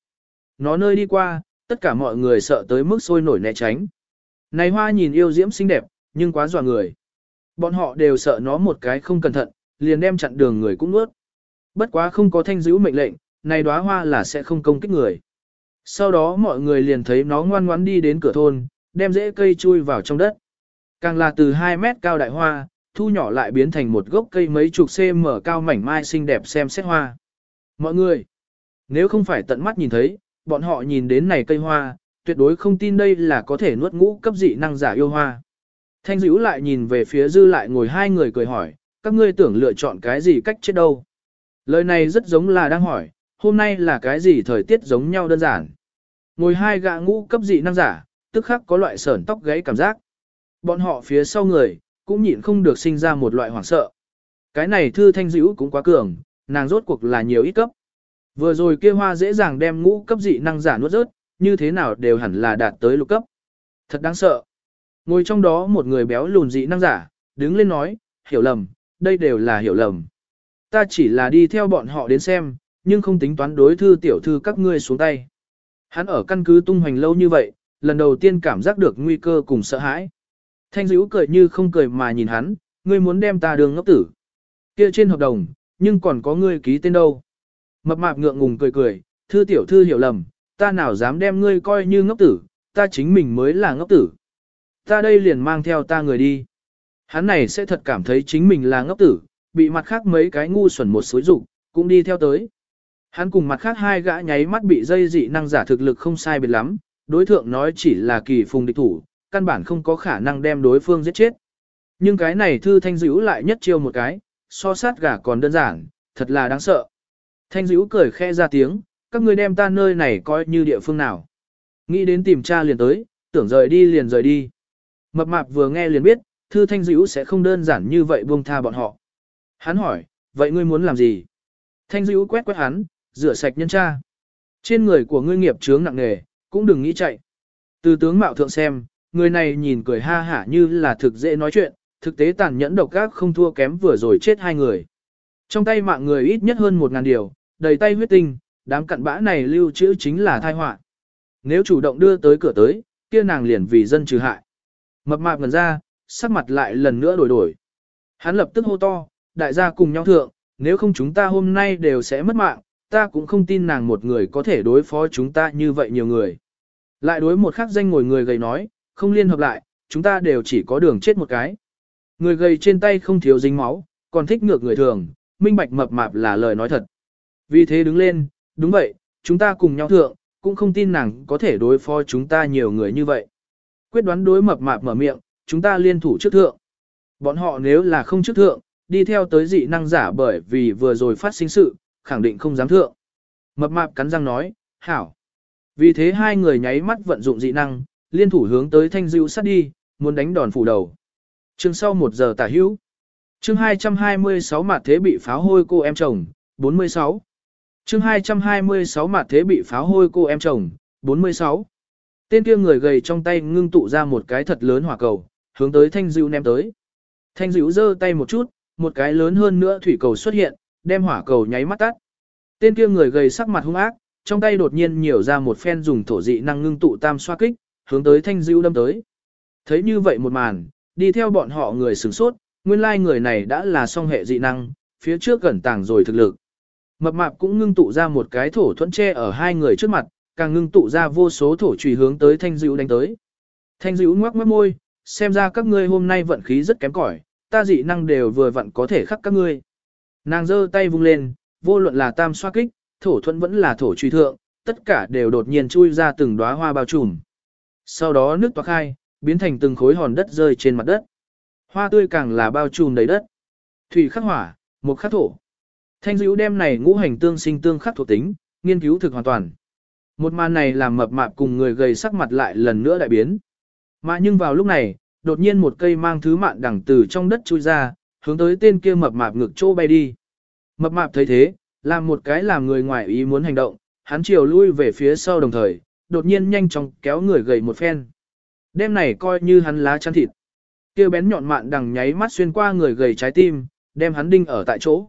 Nó nơi đi qua, tất cả mọi người sợ tới mức sôi nổi né tránh. Này hoa nhìn yêu diễm xinh đẹp, nhưng quá dọa người. Bọn họ đều sợ nó một cái không cẩn thận, liền đem chặn đường người cũng nuốt. Bất quá không có thanh dữ mệnh lệnh, này đóa hoa là sẽ không công kích người. Sau đó mọi người liền thấy nó ngoan ngoãn đi đến cửa thôn, đem rễ cây chui vào trong đất. Càng là từ 2 mét cao đại hoa, thu nhỏ lại biến thành một gốc cây mấy chục cm cao mảnh mai xinh đẹp xem xét hoa. Mọi người, nếu không phải tận mắt nhìn thấy, bọn họ nhìn đến này cây hoa, tuyệt đối không tin đây là có thể nuốt ngũ cấp dị năng giả yêu hoa. Thanh dữ lại nhìn về phía dư lại ngồi hai người cười hỏi, các ngươi tưởng lựa chọn cái gì cách chết đâu. Lời này rất giống là đang hỏi, hôm nay là cái gì thời tiết giống nhau đơn giản. Ngồi hai gã ngũ cấp dị năng giả, tức khắc có loại sởn tóc gáy cảm giác. Bọn họ phía sau người, cũng nhịn không được sinh ra một loại hoảng sợ. Cái này thư thanh dữ cũng quá cường, nàng rốt cuộc là nhiều ít cấp. Vừa rồi kia hoa dễ dàng đem ngũ cấp dị năng giả nuốt rớt, như thế nào đều hẳn là đạt tới lục cấp. Thật đáng sợ. Ngồi trong đó một người béo lùn dị năng giả, đứng lên nói, hiểu lầm, đây đều là hiểu lầm. Ta chỉ là đi theo bọn họ đến xem, nhưng không tính toán đối thư tiểu thư các ngươi xuống tay. Hắn ở căn cứ tung hoành lâu như vậy, lần đầu tiên cảm giác được nguy cơ cùng sợ hãi. Thanh dữ cười như không cười mà nhìn hắn, ngươi muốn đem ta đường ngốc tử. Kia trên hợp đồng, nhưng còn có ngươi ký tên đâu. Mập mạp ngượng ngùng cười cười, thư tiểu thư hiểu lầm, ta nào dám đem ngươi coi như ngốc tử, ta chính mình mới là ngốc tử. Ta đây liền mang theo ta người đi. Hắn này sẽ thật cảm thấy chính mình là ngốc tử, bị mặt khác mấy cái ngu xuẩn một xối rụng, cũng đi theo tới. Hắn cùng mặt khác hai gã nháy mắt bị dây dị năng giả thực lực không sai biệt lắm, đối thượng nói chỉ là kỳ phùng địch thủ, căn bản không có khả năng đem đối phương giết chết. Nhưng cái này thư thanh dữ lại nhất chiêu một cái, so sát gà còn đơn giản, thật là đáng sợ. Thanh dữ cười khe ra tiếng, các ngươi đem ta nơi này coi như địa phương nào. Nghĩ đến tìm cha liền tới, tưởng rời đi liền rời đi. Mập mạp vừa nghe liền biết, thư thanh dữ sẽ không đơn giản như vậy buông tha bọn họ. Hắn hỏi, vậy ngươi muốn làm gì? Thanh dữ quét quét hắn, rửa sạch nhân tra. Trên người của ngươi nghiệp chướng nặng nề, cũng đừng nghĩ chạy. Từ tướng mạo thượng xem, người này nhìn cười ha hả như là thực dễ nói chuyện, thực tế tàn nhẫn độc ác không thua kém vừa rồi chết hai người. Trong tay mạng người ít nhất hơn một ngàn điều, đầy tay huyết tinh, đám cặn bã này lưu trữ chính là thai họa. Nếu chủ động đưa tới cửa tới, kia nàng liền vì dân trừ hại. Mập mạp ngần ra, sắc mặt lại lần nữa đổi đổi. Hắn lập tức hô to, đại gia cùng nhau thượng, nếu không chúng ta hôm nay đều sẽ mất mạng, ta cũng không tin nàng một người có thể đối phó chúng ta như vậy nhiều người. Lại đối một khắc danh ngồi người gầy nói, không liên hợp lại, chúng ta đều chỉ có đường chết một cái. Người gầy trên tay không thiếu dính máu, còn thích ngược người thường, minh bạch mập mạp là lời nói thật. Vì thế đứng lên, đúng vậy, chúng ta cùng nhau thượng, cũng không tin nàng có thể đối phó chúng ta nhiều người như vậy. Quyết đoán đối mập mạp mở miệng, chúng ta liên thủ trước thượng. Bọn họ nếu là không trước thượng, đi theo tới dị năng giả bởi vì vừa rồi phát sinh sự, khẳng định không dám thượng. Mập mạp cắn răng nói, hảo. Vì thế hai người nháy mắt vận dụng dị năng, liên thủ hướng tới thanh dữ sát đi, muốn đánh đòn phủ đầu. Chương sau một giờ tả hữu. Chương 226 mặt thế bị pháo hôi cô em chồng, 46. Chương 226 mặt thế bị pháo hôi cô em chồng, 46. Tên kia người gầy trong tay ngưng tụ ra một cái thật lớn hỏa cầu, hướng tới thanh dữ ném tới. Thanh dữ giơ tay một chút, một cái lớn hơn nữa thủy cầu xuất hiện, đem hỏa cầu nháy mắt tắt. Tên kia người gầy sắc mặt hung ác, trong tay đột nhiên nhiều ra một phen dùng thổ dị năng ngưng tụ tam xoa kích, hướng tới thanh dữ đâm tới. Thấy như vậy một màn, đi theo bọn họ người sửng sốt, nguyên lai người này đã là song hệ dị năng, phía trước gần tàng rồi thực lực. Mập mạp cũng ngưng tụ ra một cái thổ thuẫn tre ở hai người trước mặt, càng ngưng tụ ra vô số thổ trùy hướng tới thanh dữ đánh tới. Thanh dữ ngoác mất môi, xem ra các ngươi hôm nay vận khí rất kém cỏi, ta dị năng đều vừa vặn có thể khắc các ngươi. Nàng giơ tay vung lên, vô luận là tam xoa kích, thổ thuẫn vẫn là thổ truy thượng, tất cả đều đột nhiên chui ra từng đóa hoa bao trùm. Sau đó nước toát khai, biến thành từng khối hòn đất rơi trên mặt đất. Hoa tươi càng là bao trùm đầy đất. Thủy khắc hỏa, một khắc thổ. Thanh dữ đem này ngũ hành tương sinh tương khắc thuộc tính, nghiên cứu thực hoàn toàn. Một màn này làm mập mạp cùng người gầy sắc mặt lại lần nữa đại biến. Mà nhưng vào lúc này, đột nhiên một cây mang thứ mạn đẳng từ trong đất chui ra, hướng tới tên kia mập mạp ngực chỗ bay đi. Mập mạp thấy thế, làm một cái làm người ngoài ý muốn hành động, hắn chiều lui về phía sau đồng thời, đột nhiên nhanh chóng kéo người gầy một phen. Đêm này coi như hắn lá chăn thịt. Kia bén nhọn mạn đằng nháy mắt xuyên qua người gầy trái tim, đem hắn đinh ở tại chỗ.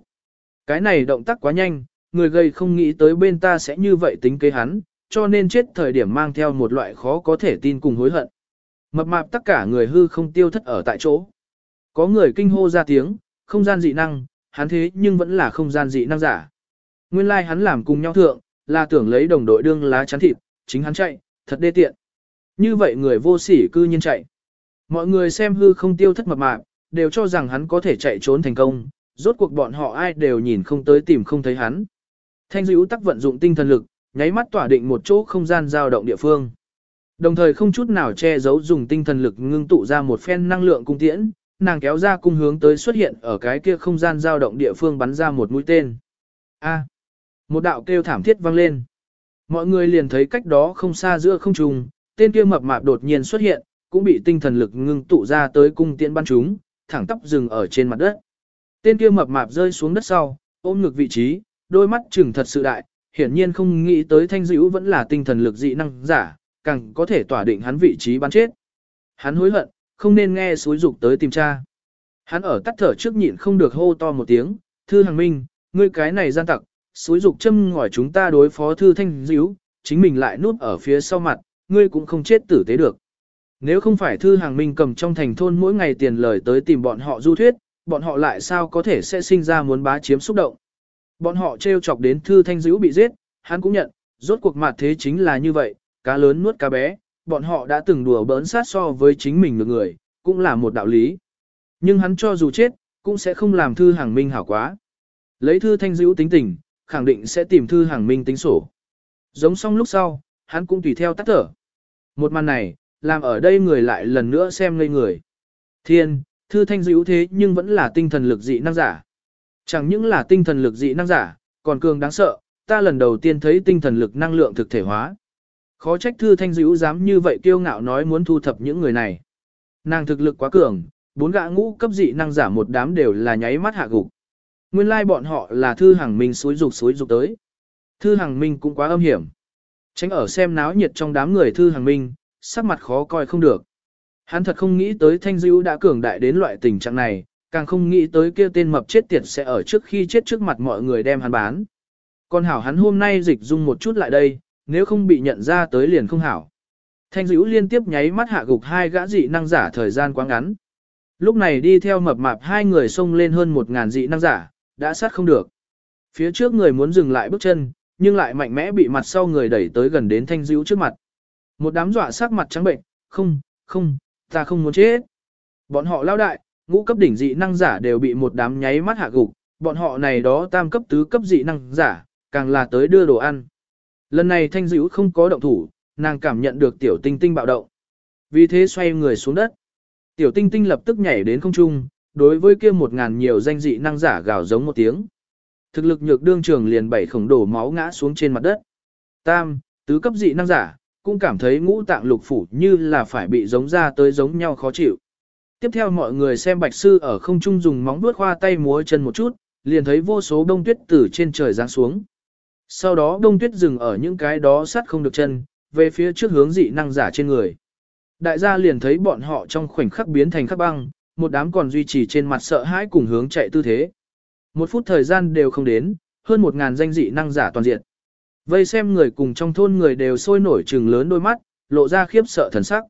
Cái này động tác quá nhanh, người gầy không nghĩ tới bên ta sẽ như vậy tính kế hắn, cho nên chết thời điểm mang theo một loại khó có thể tin cùng hối hận. Mập mạp tất cả người hư không tiêu thất ở tại chỗ. Có người kinh hô ra tiếng, không gian dị năng, hắn thế nhưng vẫn là không gian dị năng giả. Nguyên lai like hắn làm cùng nhau thượng, là tưởng lấy đồng đội đương lá chắn thịt, chính hắn chạy, thật đê tiện. Như vậy người vô sỉ cư nhiên chạy. Mọi người xem hư không tiêu thất mập mạp, đều cho rằng hắn có thể chạy trốn thành công, rốt cuộc bọn họ ai đều nhìn không tới tìm không thấy hắn. Thanh dữ tắc vận dụng tinh thần lực, nháy mắt tỏa định một chỗ không gian dao động địa phương. Đồng thời không chút nào che giấu dùng tinh thần lực ngưng tụ ra một phen năng lượng cung tiễn, nàng kéo ra cung hướng tới xuất hiện ở cái kia không gian dao động địa phương bắn ra một mũi tên. A. một đạo kêu thảm thiết vang lên. Mọi người liền thấy cách đó không xa giữa không trung, tên kia mập mạp đột nhiên xuất hiện, cũng bị tinh thần lực ngưng tụ ra tới cung tiễn bắn chúng, thẳng tắp dừng ở trên mặt đất. Tên kia mập mạp rơi xuống đất sau, ôm ngược vị trí, đôi mắt trừng thật sự đại, hiển nhiên không nghĩ tới thanh dữ vẫn là tinh thần lực dị năng giả, càng có thể tỏa định hắn vị trí bắn chết. Hắn hối hận, không nên nghe suối dục tới tìm cha. Hắn ở tắt thở trước nhịn không được hô to một tiếng, thư hàng minh, ngươi cái này gian tặc, suối dục châm ngỏi chúng ta đối phó thư thanh dữ, chính mình lại núp ở phía sau mặt, ngươi cũng không chết tử tế được. Nếu không phải thư hàng minh cầm trong thành thôn mỗi ngày tiền lời tới tìm bọn họ du thuyết, bọn họ lại sao có thể sẽ sinh ra muốn bá chiếm xúc động. Bọn họ trêu chọc đến thư thanh dữ bị giết, hắn cũng nhận, rốt cuộc mặt thế chính là như vậy, cá lớn nuốt cá bé, bọn họ đã từng đùa bỡn sát so với chính mình được người, cũng là một đạo lý. Nhưng hắn cho dù chết, cũng sẽ không làm thư hàng minh hảo quá. Lấy thư thanh dữ tính tình, khẳng định sẽ tìm thư hàng minh tính sổ. Giống xong lúc sau, hắn cũng tùy theo tắt thở. Một màn này, làm ở đây người lại lần nữa xem ngây người. Thiên, thư thanh dữ thế nhưng vẫn là tinh thần lực dị năng giả. Chẳng những là tinh thần lực dị năng giả, còn cường đáng sợ, ta lần đầu tiên thấy tinh thần lực năng lượng thực thể hóa. Khó trách thư thanh dữ dám như vậy kiêu ngạo nói muốn thu thập những người này. Nàng thực lực quá cường, bốn gã ngũ cấp dị năng giả một đám đều là nháy mắt hạ gục. Nguyên lai like bọn họ là thư hàng minh suối dục suối dục tới. Thư hàng minh cũng quá âm hiểm. Tránh ở xem náo nhiệt trong đám người thư hàng minh, sắc mặt khó coi không được. Hắn thật không nghĩ tới thanh dữ đã cường đại đến loại tình trạng này, càng không nghĩ tới kia tên mập chết tiệt sẽ ở trước khi chết trước mặt mọi người đem hắn bán. Còn hảo hắn hôm nay dịch dung một chút lại đây, nếu không bị nhận ra tới liền không hảo. Thanh dữ liên tiếp nháy mắt hạ gục hai gã dị năng giả thời gian quá ngắn. Lúc này đi theo mập mạp hai người xông lên hơn một ngàn dị năng giả, đã sát không được. Phía trước người muốn dừng lại bước chân, nhưng lại mạnh mẽ bị mặt sau người đẩy tới gần đến thanh dữ trước mặt. Một đám dọa sắc mặt trắng bệnh, không, không, Ta không muốn chết. Bọn họ lao đại, ngũ cấp đỉnh dị năng giả đều bị một đám nháy mắt hạ gục, bọn họ này đó tam cấp tứ cấp dị năng giả, càng là tới đưa đồ ăn. Lần này thanh dữ không có động thủ, nàng cảm nhận được tiểu tinh tinh bạo động. Vì thế xoay người xuống đất. Tiểu tinh tinh lập tức nhảy đến không trung, đối với kia một ngàn nhiều danh dị năng giả gào giống một tiếng. Thực lực nhược đương trường liền bảy khổng đổ máu ngã xuống trên mặt đất. Tam, tứ cấp dị năng giả, cũng cảm thấy ngũ tạng lục phủ như là phải bị giống ra tới giống nhau khó chịu. Tiếp theo mọi người xem bạch sư ở không trung dùng móng vuốt khoa tay múa chân một chút, liền thấy vô số đông tuyết từ trên trời giáng xuống. Sau đó đông tuyết dừng ở những cái đó sắt không được chân, về phía trước hướng dị năng giả trên người. Đại gia liền thấy bọn họ trong khoảnh khắc biến thành khắc băng, một đám còn duy trì trên mặt sợ hãi cùng hướng chạy tư thế. Một phút thời gian đều không đến, hơn một ngàn danh dị năng giả toàn diện. Vây xem người cùng trong thôn người đều sôi nổi trừng lớn đôi mắt, lộ ra khiếp sợ thần sắc.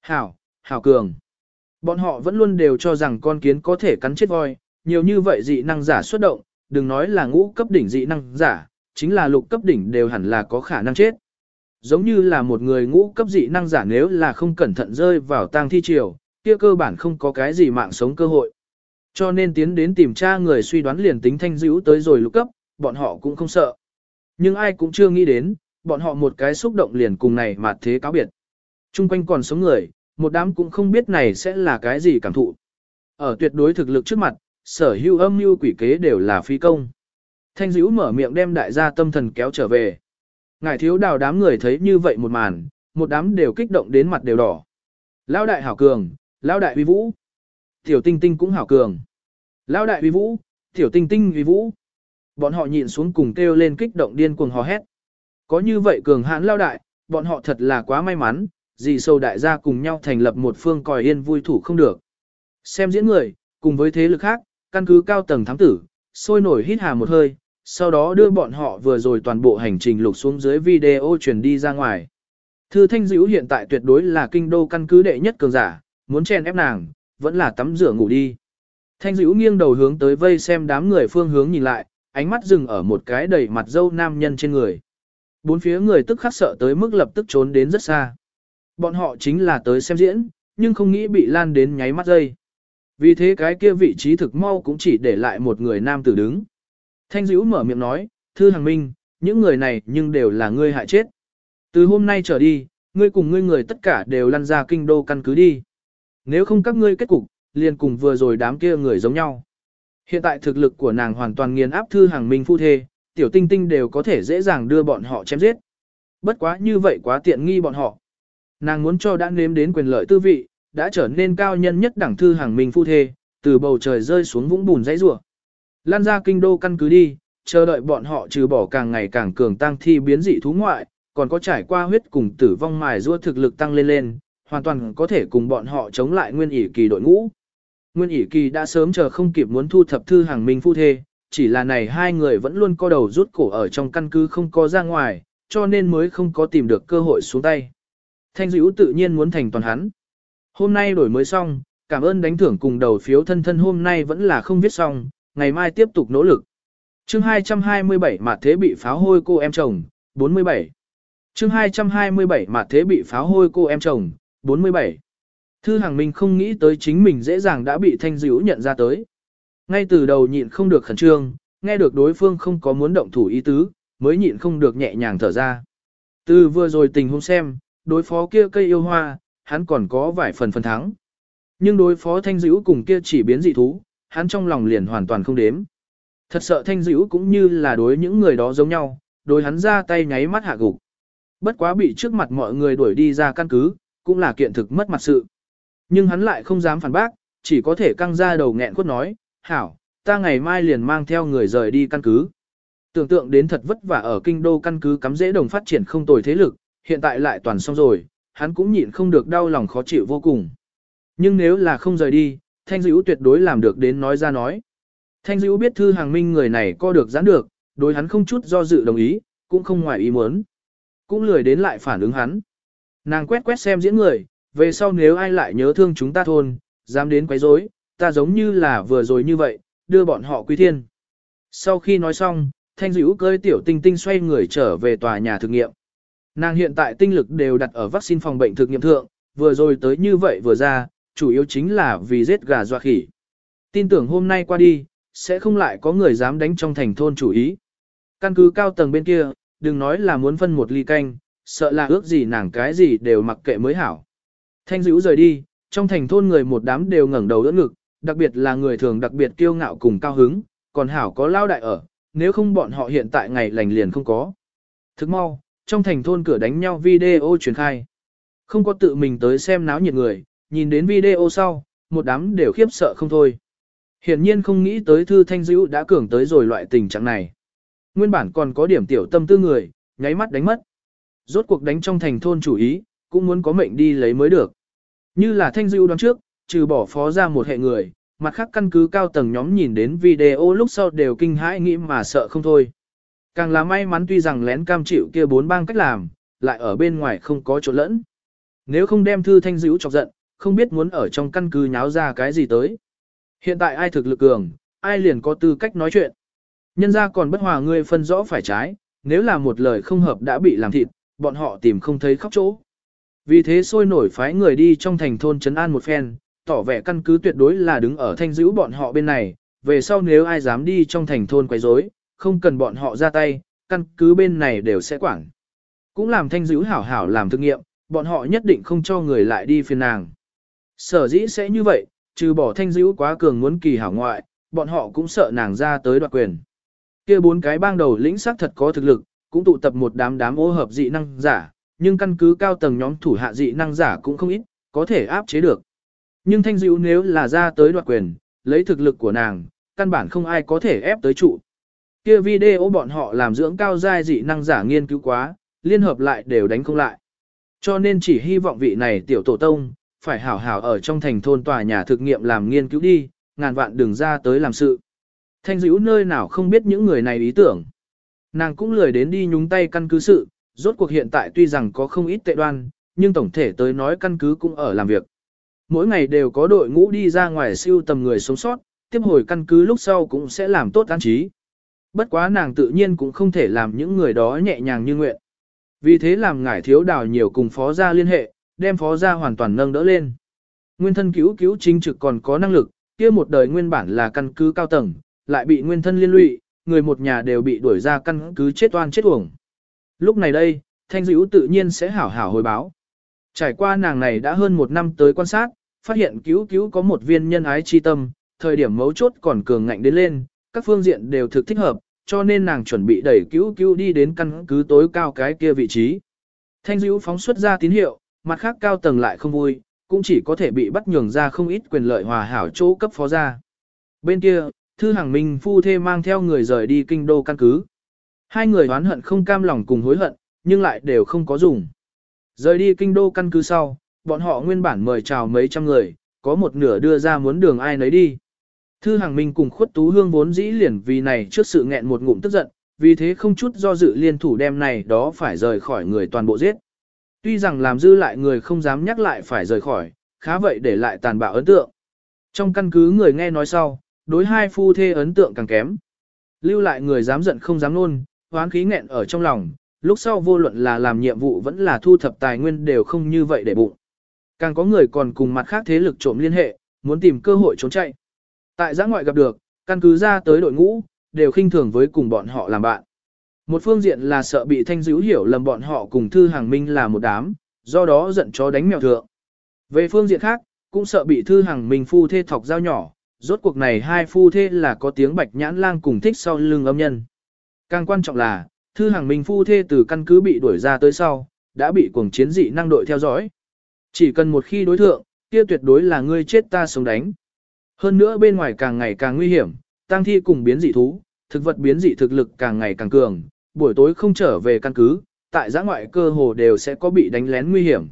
Hảo, hảo cường. Bọn họ vẫn luôn đều cho rằng con kiến có thể cắn chết voi, nhiều như vậy dị năng giả xuất động, đừng nói là ngũ cấp đỉnh dị năng giả, chính là lục cấp đỉnh đều hẳn là có khả năng chết. Giống như là một người ngũ cấp dị năng giả nếu là không cẩn thận rơi vào tang thi triều, kia cơ bản không có cái gì mạng sống cơ hội. Cho nên tiến đến tìm tra người suy đoán liền tính thanh dữ tới rồi lục cấp, bọn họ cũng không sợ. Nhưng ai cũng chưa nghĩ đến, bọn họ một cái xúc động liền cùng này mà thế cáo biệt. Trung quanh còn sống người, một đám cũng không biết này sẽ là cái gì cảm thụ. Ở tuyệt đối thực lực trước mặt, sở hữu âm mưu quỷ kế đều là phi công. Thanh dữ mở miệng đem đại gia tâm thần kéo trở về. Ngài thiếu đào đám người thấy như vậy một màn, một đám đều kích động đến mặt đều đỏ. Lão đại hảo cường, lão đại uy vũ. Tiểu tinh tinh cũng hảo cường. Lão đại uy vũ, tiểu tinh tinh uy vũ. Bọn họ nhịn xuống cùng kêu lên kích động điên cuồng hò hét. Có như vậy cường hãn lão đại, bọn họ thật là quá may mắn, dì sâu đại gia cùng nhau thành lập một phương còi yên vui thủ không được. Xem diễn người, cùng với thế lực khác, căn cứ cao tầng thám tử, sôi nổi hít hà một hơi, sau đó đưa bọn họ vừa rồi toàn bộ hành trình lục xuống dưới video truyền đi ra ngoài. Thư Thanh Dữ hiện tại tuyệt đối là kinh đô căn cứ đệ nhất cường giả, muốn chen ép nàng, vẫn là tắm rửa ngủ đi. Thanh Dữ nghiêng đầu hướng tới vây xem đám người phương hướng nhìn lại, ánh mắt dừng ở một cái đầy mặt dâu nam nhân trên người. Bốn phía người tức khắc sợ tới mức lập tức trốn đến rất xa. Bọn họ chính là tới xem diễn, nhưng không nghĩ bị lan đến nháy mắt dây. Vì thế cái kia vị trí thực mau cũng chỉ để lại một người nam tử đứng. Thanh dữ mở miệng nói, Thư hàng Minh, những người này nhưng đều là ngươi hại chết. Từ hôm nay trở đi, ngươi cùng ngươi người tất cả đều lăn ra kinh đô căn cứ đi. Nếu không các ngươi kết cục, liền cùng vừa rồi đám kia người giống nhau. Hiện tại thực lực của nàng hoàn toàn nghiền áp Thư hàng Minh phu thê, tiểu tinh tinh đều có thể dễ dàng đưa bọn họ chém giết. Bất quá như vậy quá tiện nghi bọn họ. Nàng muốn cho đã nếm đến quyền lợi tư vị, đã trở nên cao nhân nhất đẳng Thư hàng Minh phu thê, từ bầu trời rơi xuống vũng bùn dãy rủa. Lan ra kinh đô căn cứ đi, chờ đợi bọn họ trừ bỏ càng ngày càng cường tăng thi biến dị thú ngoại, còn có trải qua huyết cùng tử vong mài rua thực lực tăng lên lên, hoàn toàn có thể cùng bọn họ chống lại nguyên ỷ kỳ đội ngũ. Nguyên ỷ kỳ đã sớm chờ không kịp muốn thu thập thư hàng minh phu thê, chỉ là này hai người vẫn luôn co đầu rút cổ ở trong căn cứ không có ra ngoài, cho nên mới không có tìm được cơ hội xuống tay. Thanh dữ tự nhiên muốn thành toàn hắn. Hôm nay đổi mới xong, cảm ơn đánh thưởng cùng đầu phiếu thân thân hôm nay vẫn là không viết xong, ngày mai tiếp tục nỗ lực. Chương 227 mà Thế bị pháo hôi cô em chồng, 47. Chương 227 mà Thế bị pháo hôi cô em chồng, 47. Thư Hàng Minh không nghĩ tới chính mình dễ dàng đã bị Thanh Dữ nhận ra tới. Ngay từ đầu nhịn không được khẩn trương, nghe được đối phương không có muốn động thủ ý tứ, mới nhịn không được nhẹ nhàng thở ra. Từ vừa rồi tình huống xem, đối phó kia cây yêu hoa, hắn còn có vài phần phần thắng. Nhưng đối phó Thanh Dữ cùng kia chỉ biến dị thú, hắn trong lòng liền hoàn toàn không đếm. Thật sợ thanh dữ cũng như là đối những người đó giống nhau, đối hắn ra tay nháy mắt hạ gục. Bất quá bị trước mặt mọi người đuổi đi ra căn cứ, cũng là kiện thực mất mặt sự. Nhưng hắn lại không dám phản bác, chỉ có thể căng ra đầu nghẹn quất nói, hảo, ta ngày mai liền mang theo người rời đi căn cứ. Tưởng tượng đến thật vất vả ở kinh đô căn cứ cắm dễ đồng phát triển không tồi thế lực, hiện tại lại toàn xong rồi, hắn cũng nhịn không được đau lòng khó chịu vô cùng. Nhưng nếu là không rời đi, Thanh Dữ tuyệt đối làm được đến nói ra nói. Thanh Dữ biết thư hàng minh người này co được giãn được, đối hắn không chút do dự đồng ý, cũng không ngoài ý muốn. Cũng lười đến lại phản ứng hắn. Nàng quét quét xem diễn người, về sau nếu ai lại nhớ thương chúng ta thôn, dám đến quấy rối, ta giống như là vừa rồi như vậy, đưa bọn họ quy thiên. Sau khi nói xong, Thanh Dữ cơi tiểu tinh tinh xoay người trở về tòa nhà thực nghiệm. Nàng hiện tại tinh lực đều đặt ở vaccine phòng bệnh thực nghiệm thượng, vừa rồi tới như vậy vừa ra, chủ yếu chính là vì giết gà doa khỉ. Tin tưởng hôm nay qua đi, sẽ không lại có người dám đánh trong thành thôn chủ ý. Căn cứ cao tầng bên kia, đừng nói là muốn phân một ly canh, sợ là ước gì nàng cái gì đều mặc kệ mới hảo. Thanh dữ rời đi, trong thành thôn người một đám đều ngẩng đầu đỡ ngực, đặc biệt là người thường đặc biệt kiêu ngạo cùng cao hứng, còn hảo có lao đại ở, nếu không bọn họ hiện tại ngày lành liền không có. Thức mau, trong thành thôn cửa đánh nhau video truyền khai. Không có tự mình tới xem náo nhiệt người, nhìn đến video sau, một đám đều khiếp sợ không thôi. Hiển nhiên không nghĩ tới thư thanh dữ đã cường tới rồi loại tình trạng này. Nguyên bản còn có điểm tiểu tâm tư người, nháy mắt đánh mất. Rốt cuộc đánh trong thành thôn chủ ý, cũng muốn có mệnh đi lấy mới được. Như là thanh dữ đoán trước, trừ bỏ phó ra một hệ người, mặt khác căn cứ cao tầng nhóm nhìn đến video lúc sau đều kinh hãi nghĩ mà sợ không thôi. Càng là may mắn tuy rằng lén cam chịu kia bốn bang cách làm, lại ở bên ngoài không có chỗ lẫn. Nếu không đem thư thanh dữ chọc giận, không biết muốn ở trong căn cứ nháo ra cái gì tới. Hiện tại ai thực lực cường, ai liền có tư cách nói chuyện. Nhân ra còn bất hòa ngươi phân rõ phải trái, nếu là một lời không hợp đã bị làm thịt, bọn họ tìm không thấy khóc chỗ. Vì thế sôi nổi phái người đi trong thành thôn trấn an một phen, tỏ vẻ căn cứ tuyệt đối là đứng ở thanh giữ bọn họ bên này, về sau nếu ai dám đi trong thành thôn quấy rối, không cần bọn họ ra tay, căn cứ bên này đều sẽ quản. Cũng làm thanh dữ hảo hảo làm thực nghiệm, bọn họ nhất định không cho người lại đi phiền nàng. Sở dĩ sẽ như vậy, trừ bỏ thanh dữ quá cường muốn kỳ hảo ngoại, bọn họ cũng sợ nàng ra tới đoạt quyền. kia bốn cái bang đầu lĩnh sắc thật có thực lực, cũng tụ tập một đám đám ô hợp dị năng giả, nhưng căn cứ cao tầng nhóm thủ hạ dị năng giả cũng không ít, có thể áp chế được. Nhưng thanh dữ nếu là ra tới đoạt quyền, lấy thực lực của nàng, căn bản không ai có thể ép tới trụ. Kia video bọn họ làm dưỡng cao giai dị năng giả nghiên cứu quá, liên hợp lại đều đánh không lại. Cho nên chỉ hy vọng vị này tiểu tổ tông, phải hảo hảo ở trong thành thôn tòa nhà thực nghiệm làm nghiên cứu đi, ngàn vạn đừng ra tới làm sự. Thanh dữ nơi nào không biết những người này ý tưởng. Nàng cũng lười đến đi nhúng tay căn cứ sự, rốt cuộc hiện tại tuy rằng có không ít tệ đoan, nhưng tổng thể tới nói căn cứ cũng ở làm việc. Mỗi ngày đều có đội ngũ đi ra ngoài siêu tầm người sống sót, tiếp hồi căn cứ lúc sau cũng sẽ làm tốt an trí. Bất quá nàng tự nhiên cũng không thể làm những người đó nhẹ nhàng như nguyện. Vì thế làm ngải thiếu đào nhiều cùng phó gia liên hệ, đem phó gia hoàn toàn nâng đỡ lên. Nguyên thân cứu cứu chính trực còn có năng lực, kia một đời nguyên bản là căn cứ cao tầng, lại bị nguyên thân liên lụy, người một nhà đều bị đuổi ra căn cứ chết oan chết uổng. Lúc này đây, thanh dữ tự nhiên sẽ hảo hảo hồi báo. Trải qua nàng này đã hơn một năm tới quan sát, phát hiện cứu cứu có một viên nhân ái chi tâm, thời điểm mấu chốt còn cường ngạnh đến lên, các phương diện đều thực thích hợp, cho nên nàng chuẩn bị đẩy cứu cứu đi đến căn cứ tối cao cái kia vị trí. Thanh dữ phóng xuất ra tín hiệu, mặt khác cao tầng lại không vui, cũng chỉ có thể bị bắt nhường ra không ít quyền lợi hòa hảo chỗ cấp phó ra. Bên kia, Thư Hằng Minh phu thê mang theo người rời đi kinh đô căn cứ. Hai người oán hận không cam lòng cùng hối hận, nhưng lại đều không có dùng. Rời đi kinh đô căn cứ sau, bọn họ nguyên bản mời chào mấy trăm người, có một nửa đưa ra muốn đường ai nấy đi. Thư Hằng Minh cùng khuất tú hương vốn dĩ liền vì này trước sự nghẹn một ngụm tức giận, vì thế không chút do dự liên thủ đem này đó phải rời khỏi người toàn bộ giết. Tuy rằng làm dư lại người không dám nhắc lại phải rời khỏi, khá vậy để lại tàn bạo ấn tượng. Trong căn cứ người nghe nói sau, đối hai phu thê ấn tượng càng kém. Lưu lại người dám giận không dám nôn, hoán khí nghẹn ở trong lòng, lúc sau vô luận là làm nhiệm vụ vẫn là thu thập tài nguyên đều không như vậy để bụng. Càng có người còn cùng mặt khác thế lực trộm liên hệ, muốn tìm cơ hội trốn chạy. Tại giã ngoại gặp được, căn cứ ra tới đội ngũ, đều khinh thường với cùng bọn họ làm bạn. Một phương diện là sợ bị thanh dữ hiểu lầm bọn họ cùng thư hàng minh là một đám, do đó giận chó đánh mèo thượng. Về phương diện khác, cũng sợ bị thư hàng minh phu thê thọc dao nhỏ, rốt cuộc này hai phu thê là có tiếng bạch nhãn lang cùng thích sau lưng âm nhân. Càng quan trọng là, thư hàng minh phu thê từ căn cứ bị đuổi ra tới sau, đã bị cuồng chiến dị năng đội theo dõi. Chỉ cần một khi đối thượng, kia tuyệt đối là ngươi chết ta sống đánh. Hơn nữa bên ngoài càng ngày càng nguy hiểm, tang thi cùng biến dị thú, thực vật biến dị thực lực càng ngày càng cường, buổi tối không trở về căn cứ, tại giã ngoại cơ hồ đều sẽ có bị đánh lén nguy hiểm.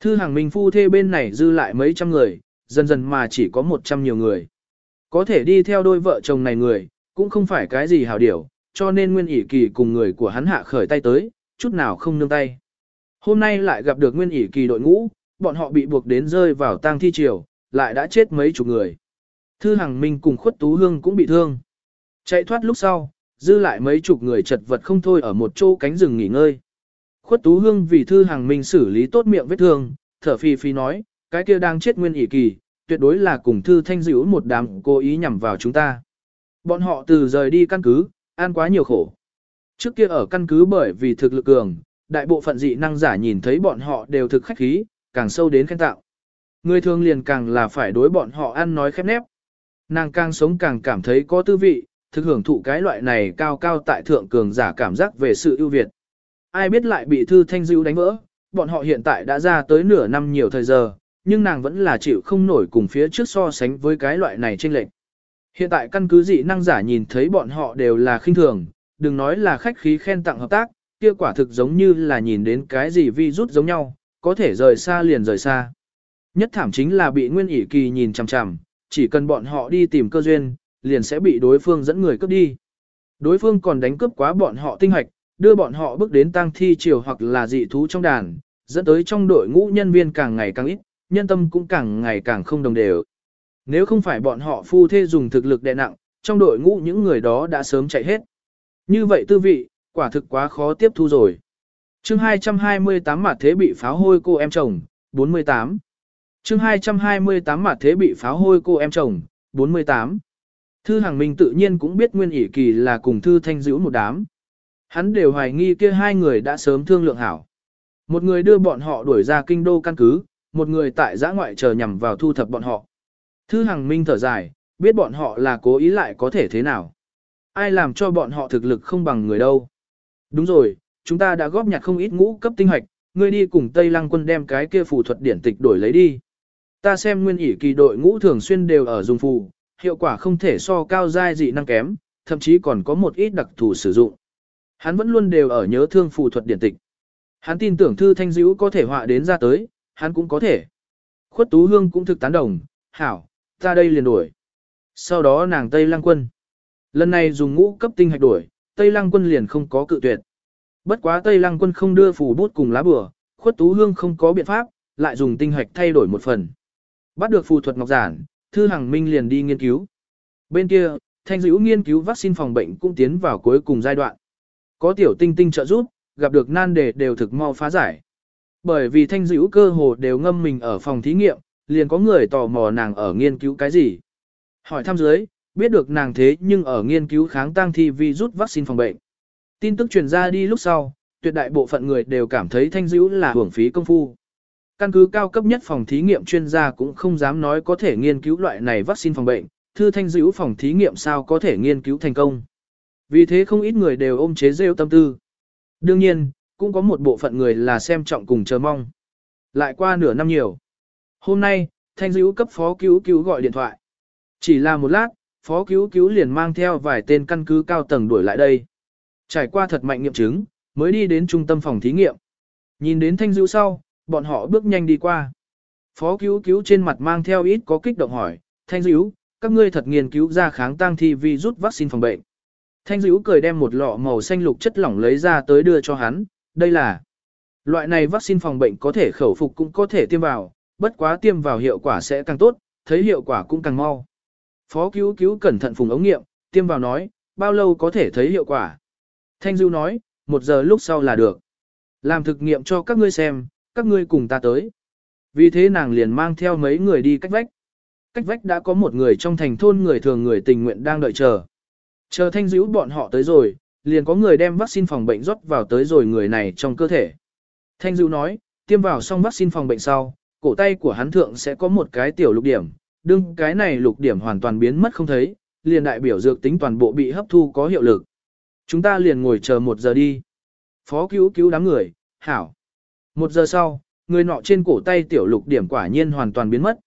Thư hàng minh phu thê bên này dư lại mấy trăm người, dần dần mà chỉ có một trăm nhiều người. Có thể đi theo đôi vợ chồng này người, cũng không phải cái gì hảo điểu, cho nên Nguyên ỉ kỳ cùng người của hắn hạ khởi tay tới, chút nào không nương tay. Hôm nay lại gặp được Nguyên ỉ kỳ đội ngũ, bọn họ bị buộc đến rơi vào tang thi triều, lại đã chết mấy chục người. Thư Hằng Minh cùng khuất Tú Hương cũng bị thương. Chạy thoát lúc sau, dư lại mấy chục người chật vật không thôi ở một chỗ cánh rừng nghỉ ngơi. Khuất Tú Hương vì Thư Hằng Minh xử lý tốt miệng vết thương, thở phì phì nói, cái kia đang chết nguyên ỷ kỳ, tuyệt đối là cùng thư thanh dữ một đám cố ý nhằm vào chúng ta. Bọn họ từ rời đi căn cứ, ăn quá nhiều khổ. Trước kia ở căn cứ bởi vì thực lực cường, đại bộ phận dị năng giả nhìn thấy bọn họ đều thực khách khí, càng sâu đến khen tạo. Người thường liền càng là phải đối bọn họ ăn nói khép nép. Nàng càng sống càng cảm thấy có tư vị, thực hưởng thụ cái loại này cao cao tại thượng cường giả cảm giác về sự ưu việt. Ai biết lại bị thư thanh dữ đánh vỡ, bọn họ hiện tại đã ra tới nửa năm nhiều thời giờ, nhưng nàng vẫn là chịu không nổi cùng phía trước so sánh với cái loại này chênh lệch. Hiện tại căn cứ dị năng giả nhìn thấy bọn họ đều là khinh thường, đừng nói là khách khí khen tặng hợp tác, kia quả thực giống như là nhìn đến cái gì vi rút giống nhau, có thể rời xa liền rời xa. Nhất thảm chính là bị Nguyên ỉ kỳ nhìn chằm chằm, chỉ cần bọn họ đi tìm cơ duyên, liền sẽ bị đối phương dẫn người cướp đi. Đối phương còn đánh cướp quá bọn họ tinh hạch đưa bọn họ bước đến tang thi triều hoặc là dị thú trong đàn, dẫn tới trong đội ngũ nhân viên càng ngày càng ít, nhân tâm cũng càng ngày càng không đồng đều. Nếu không phải bọn họ phu thê dùng thực lực đè nặng, trong đội ngũ những người đó đã sớm chạy hết. Như vậy tư vị, quả thực quá khó tiếp thu rồi. chương 228 mặt thế bị pháo hôi cô em chồng, 48 chương 228 mặt thế bị pháo hôi cô em chồng, 48. Thư Hàng Minh tự nhiên cũng biết Nguyên ỷ kỳ là cùng Thư Thanh Dữ một đám. Hắn đều hoài nghi kia hai người đã sớm thương lượng hảo. Một người đưa bọn họ đuổi ra kinh đô căn cứ, một người tại giã ngoại chờ nhằm vào thu thập bọn họ. Thư Hằng Minh thở dài, biết bọn họ là cố ý lại có thể thế nào. Ai làm cho bọn họ thực lực không bằng người đâu. Đúng rồi, chúng ta đã góp nhặt không ít ngũ cấp tinh hoạch, ngươi đi cùng Tây Lăng quân đem cái kia phù thuật điển tịch đổi lấy đi. Ta xem nguyên ỷ kỳ đội ngũ thường xuyên đều ở dùng phù, hiệu quả không thể so cao giai dị năng kém, thậm chí còn có một ít đặc thù sử dụng. Hắn vẫn luôn đều ở nhớ thương phù thuật điển tịch. Hắn tin tưởng thư thanh dữ có thể họa đến ra tới, hắn cũng có thể. Khuất Tú Hương cũng thực tán đồng, hảo, ta đây liền đuổi. Sau đó nàng Tây Lăng Quân. Lần này dùng ngũ cấp tinh hạch đuổi, Tây Lăng Quân liền không có cự tuyệt. Bất quá Tây Lăng Quân không đưa phù bút cùng lá bừa, Khuất Tú Hương không có biện pháp, lại dùng tinh hạch thay đổi một phần. Bắt được phù thuật ngọc giản, Thư Hằng Minh liền đi nghiên cứu. Bên kia, Thanh Dữ nghiên cứu vaccine phòng bệnh cũng tiến vào cuối cùng giai đoạn. Có tiểu tinh tinh trợ giúp, gặp được nan đề đều thực mau phá giải. Bởi vì Thanh Dữ cơ hồ đều ngâm mình ở phòng thí nghiệm, liền có người tò mò nàng ở nghiên cứu cái gì. Hỏi thăm dưới, biết được nàng thế nhưng ở nghiên cứu kháng tăng thi virus vaccine phòng bệnh. Tin tức truyền ra đi lúc sau, tuyệt đại bộ phận người đều cảm thấy thanh dữ là hưởng phí công phu. Căn cứ cao cấp nhất phòng thí nghiệm chuyên gia cũng không dám nói có thể nghiên cứu loại này vaccine phòng bệnh, thư thanh dữ phòng thí nghiệm sao có thể nghiên cứu thành công. Vì thế không ít người đều ôm chế rêu tâm tư. Đương nhiên, cũng có một bộ phận người là xem trọng cùng chờ mong. Lại qua nửa năm nhiều. Hôm nay, thanh dữ cấp phó cứu cứu gọi điện thoại. Chỉ là một lát, phó cứu cứu liền mang theo vài tên căn cứ cao tầng đuổi lại đây. Trải qua thật mạnh nghiệm chứng, mới đi đến trung tâm phòng thí nghiệm. Nhìn đến thanh dữ sau, bọn họ bước nhanh đi qua. Phó cứu cứu trên mặt mang theo ít có kích động hỏi, thanh dữ, các ngươi thật nghiên cứu ra kháng tăng thi rút vaccine phòng bệnh. Thanh dữ cười đem một lọ màu xanh lục chất lỏng lấy ra tới đưa cho hắn, đây là loại này vaccine phòng bệnh có thể khẩu phục cũng có thể tiêm vào, bất quá tiêm vào hiệu quả sẽ càng tốt, thấy hiệu quả cũng càng mau. Phó cứu cứu cẩn thận phùng ống nghiệm, tiêm vào nói, bao lâu có thể thấy hiệu quả. Thanh Dưu nói, một giờ lúc sau là được. Làm thực nghiệm cho các ngươi xem, các ngươi cùng ta tới. Vì thế nàng liền mang theo mấy người đi cách vách. Cách vách đã có một người trong thành thôn người thường người tình nguyện đang đợi chờ. Chờ thanh dữ bọn họ tới rồi, liền có người đem vaccine phòng bệnh rót vào tới rồi người này trong cơ thể. Thanh dữ nói, tiêm vào xong vaccine phòng bệnh sau, cổ tay của hắn thượng sẽ có một cái tiểu lục điểm, đương cái này lục điểm hoàn toàn biến mất không thấy, liền đại biểu dược tính toàn bộ bị hấp thu có hiệu lực. Chúng ta liền ngồi chờ một giờ đi. Phó cứu cứu đám người, hảo. Một giờ sau, người nọ trên cổ tay tiểu lục điểm quả nhiên hoàn toàn biến mất.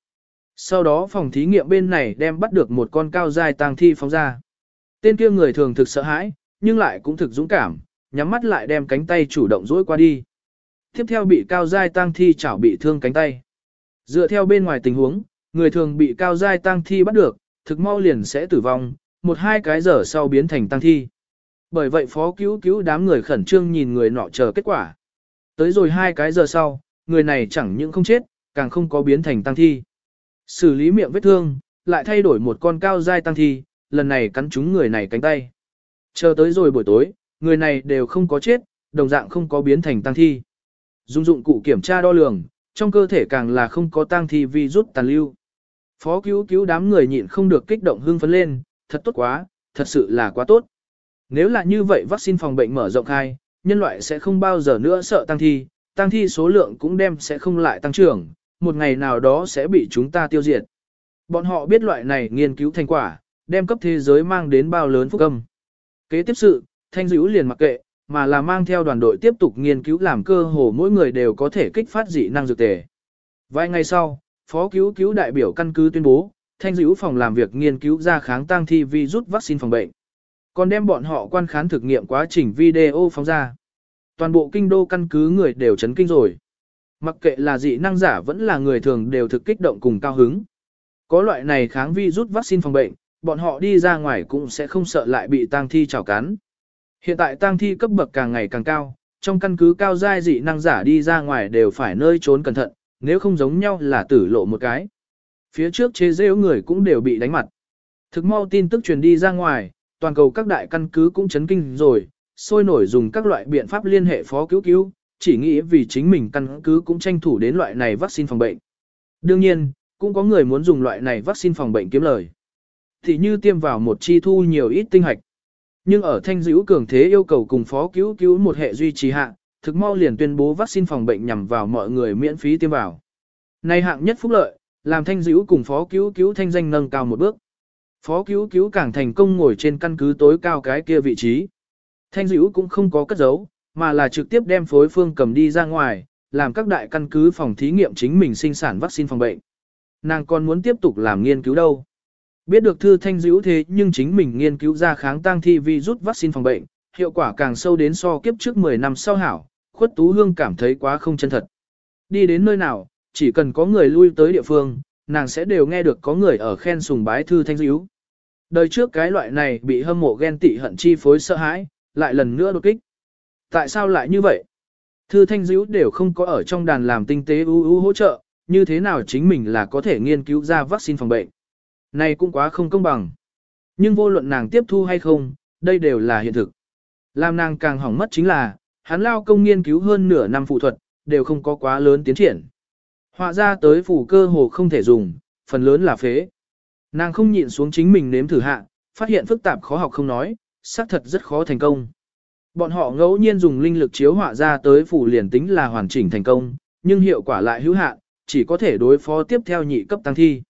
Sau đó phòng thí nghiệm bên này đem bắt được một con cao dài tang thi phóng ra. Tên kia người thường thực sợ hãi, nhưng lại cũng thực dũng cảm, nhắm mắt lại đem cánh tay chủ động dỗi qua đi. Tiếp theo bị cao dài tang thi chảo bị thương cánh tay. Dựa theo bên ngoài tình huống, người thường bị cao dài tang thi bắt được, thực mau liền sẽ tử vong, một hai cái giờ sau biến thành tang thi. Bởi vậy phó cứu cứu đám người khẩn trương nhìn người nọ chờ kết quả. Tới rồi hai cái giờ sau, người này chẳng những không chết, càng không có biến thành tang thi. Xử lý miệng vết thương, lại thay đổi một con cao giai tang thi, lần này cắn trúng người này cánh tay. Chờ tới rồi buổi tối, người này đều không có chết, đồng dạng không có biến thành tang thi. Dung dụng cụ kiểm tra đo lường, trong cơ thể càng là không có tang thi virus tàn lưu. Phó cứu cứu đám người nhịn không được kích động hưng phấn lên, thật tốt quá, thật sự là quá tốt. Nếu là như vậy vaccine phòng bệnh mở rộng khai, nhân loại sẽ không bao giờ nữa sợ tăng thi, tăng thi số lượng cũng đem sẽ không lại tăng trưởng, một ngày nào đó sẽ bị chúng ta tiêu diệt. Bọn họ biết loại này nghiên cứu thành quả, đem cấp thế giới mang đến bao lớn phúc âm. Kế tiếp sự, thanh dữ liền mặc kệ, mà là mang theo đoàn đội tiếp tục nghiên cứu làm cơ hồ mỗi người đều có thể kích phát dị năng dược tề. Vài ngày sau, phó cứu cứu đại biểu căn cứ tuyên bố, thanh dữ phòng làm việc nghiên cứu ra kháng tăng thi virus vaccine phòng bệnh. Còn đem bọn họ quan khán thực nghiệm quá trình video phóng ra. Toàn bộ kinh đô căn cứ người đều chấn kinh rồi. Mặc kệ là dị năng giả vẫn là người thường đều thực kích động cùng cao hứng. Có loại này kháng virus vaccine phòng bệnh, bọn họ đi ra ngoài cũng sẽ không sợ lại bị tang thi chảo cắn. Hiện tại tang thi cấp bậc càng ngày càng cao, trong căn cứ cao giai dị năng giả đi ra ngoài đều phải nơi trốn cẩn thận, nếu không giống nhau là tử lộ một cái. Phía trước chế rêu người cũng đều bị đánh mặt. Thực mau tin tức truyền đi ra ngoài, toàn cầu các đại căn cứ cũng chấn kinh rồi, sôi nổi dùng các loại biện pháp liên hệ phó cứu cứu, chỉ nghĩ vì chính mình căn cứ cũng tranh thủ đến loại này vaccine phòng bệnh. Đương nhiên, cũng có người muốn dùng loại này vaccine phòng bệnh kiếm lời. Thì như tiêm vào một chi thu nhiều ít tinh hạch. Nhưng ở thanh dữ cường thế yêu cầu cùng phó cứu cứu một hệ duy trì hạng, thực mau liền tuyên bố vaccine phòng bệnh nhằm vào mọi người miễn phí tiêm vào. Này hạng nhất phúc lợi, làm thanh dữ cùng phó cứu cứu thanh danh nâng cao một bước. Phó cứu cứu càng thành công ngồi trên căn cứ tối cao cái kia vị trí. Thanh dữ cũng không có cất giấu, mà là trực tiếp đem phối phương cầm đi ra ngoài, làm các đại căn cứ phòng thí nghiệm chính mình sinh sản vaccine phòng bệnh. Nàng còn muốn tiếp tục làm nghiên cứu đâu. Biết được thư thanh dữ thế nhưng chính mình nghiên cứu ra kháng tăng thi virus vaccine phòng bệnh, hiệu quả càng sâu đến so kiếp trước 10 năm sau hảo, khuất tú hương cảm thấy quá không chân thật. Đi đến nơi nào, chỉ cần có người lui tới địa phương, nàng sẽ đều nghe được có người ở khen sùng bái thư thanh dữ. Đời trước cái loại này bị hâm mộ ghen tị hận chi phối sợ hãi, lại lần nữa đột kích. Tại sao lại như vậy? Thư thanh dữ đều không có ở trong đàn làm tinh tế ưu ưu hỗ trợ, như thế nào chính mình là có thể nghiên cứu ra vaccine phòng bệnh. Này cũng quá không công bằng. Nhưng vô luận nàng tiếp thu hay không, đây đều là hiện thực. Làm nàng càng hỏng mất chính là, hắn lao công nghiên cứu hơn nửa năm phụ thuật, đều không có quá lớn tiến triển. Họa ra tới phủ cơ hồ không thể dùng, phần lớn là phế. Nàng không nhịn xuống chính mình nếm thử hạ, phát hiện phức tạp khó học không nói, xác thật rất khó thành công. Bọn họ ngẫu nhiên dùng linh lực chiếu họa ra tới phủ liền tính là hoàn chỉnh thành công, nhưng hiệu quả lại hữu hạn, chỉ có thể đối phó tiếp theo nhị cấp tăng thi.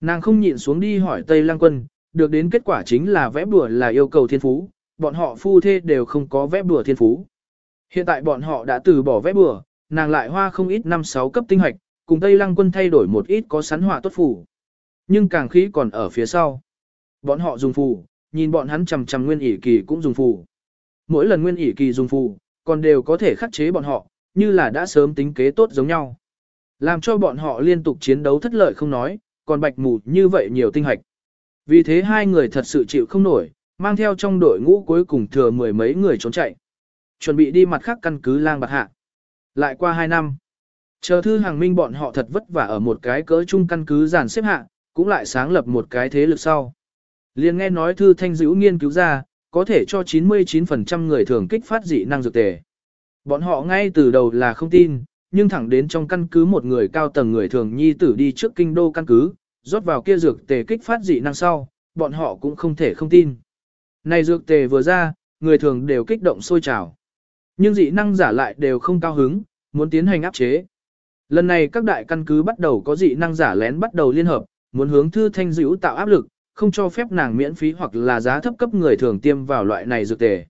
Nàng không nhịn xuống đi hỏi Tây Lăng Quân, được đến kết quả chính là vẽ bùa là yêu cầu thiên phú, bọn họ phu thê đều không có vẽ bùa thiên phú. Hiện tại bọn họ đã từ bỏ vẽ bùa, nàng lại hoa không ít năm sáu cấp tinh hoạch, cùng Tây Lăng Quân thay đổi một ít có sắn họa tốt phủ. Nhưng càng khí còn ở phía sau. Bọn họ dùng phù, nhìn bọn hắn chằm chằm nguyên ỉ kỳ cũng dùng phù. Mỗi lần nguyên ỉ kỳ dùng phù, còn đều có thể khắc chế bọn họ, như là đã sớm tính kế tốt giống nhau. Làm cho bọn họ liên tục chiến đấu thất lợi không nói, còn bạch mù như vậy nhiều tinh hạch. Vì thế hai người thật sự chịu không nổi, mang theo trong đội ngũ cuối cùng thừa mười mấy người trốn chạy. Chuẩn bị đi mặt khác căn cứ lang bạc hạ. Lại qua hai năm. Chờ thư hàng minh bọn họ thật vất vả ở một cái cỡ chung căn cứ giàn xếp hạ, cũng lại sáng lập một cái thế lực sau. Liên nghe nói thư thanh dữ nghiên cứu ra, có thể cho 99% người thường kích phát dị năng dược tề. Bọn họ ngay từ đầu là không tin, nhưng thẳng đến trong căn cứ một người cao tầng người thường nhi tử đi trước kinh đô căn cứ, rót vào kia dược tề kích phát dị năng sau, bọn họ cũng không thể không tin. Này dược tề vừa ra, người thường đều kích động sôi trào. Nhưng dị năng giả lại đều không cao hứng, muốn tiến hành áp chế. Lần này các đại căn cứ bắt đầu có dị năng giả lén bắt đầu liên hợp, muốn hướng thư thanh dữ tạo áp lực, không cho phép nàng miễn phí hoặc là giá thấp cấp người thường tiêm vào loại này dược tề.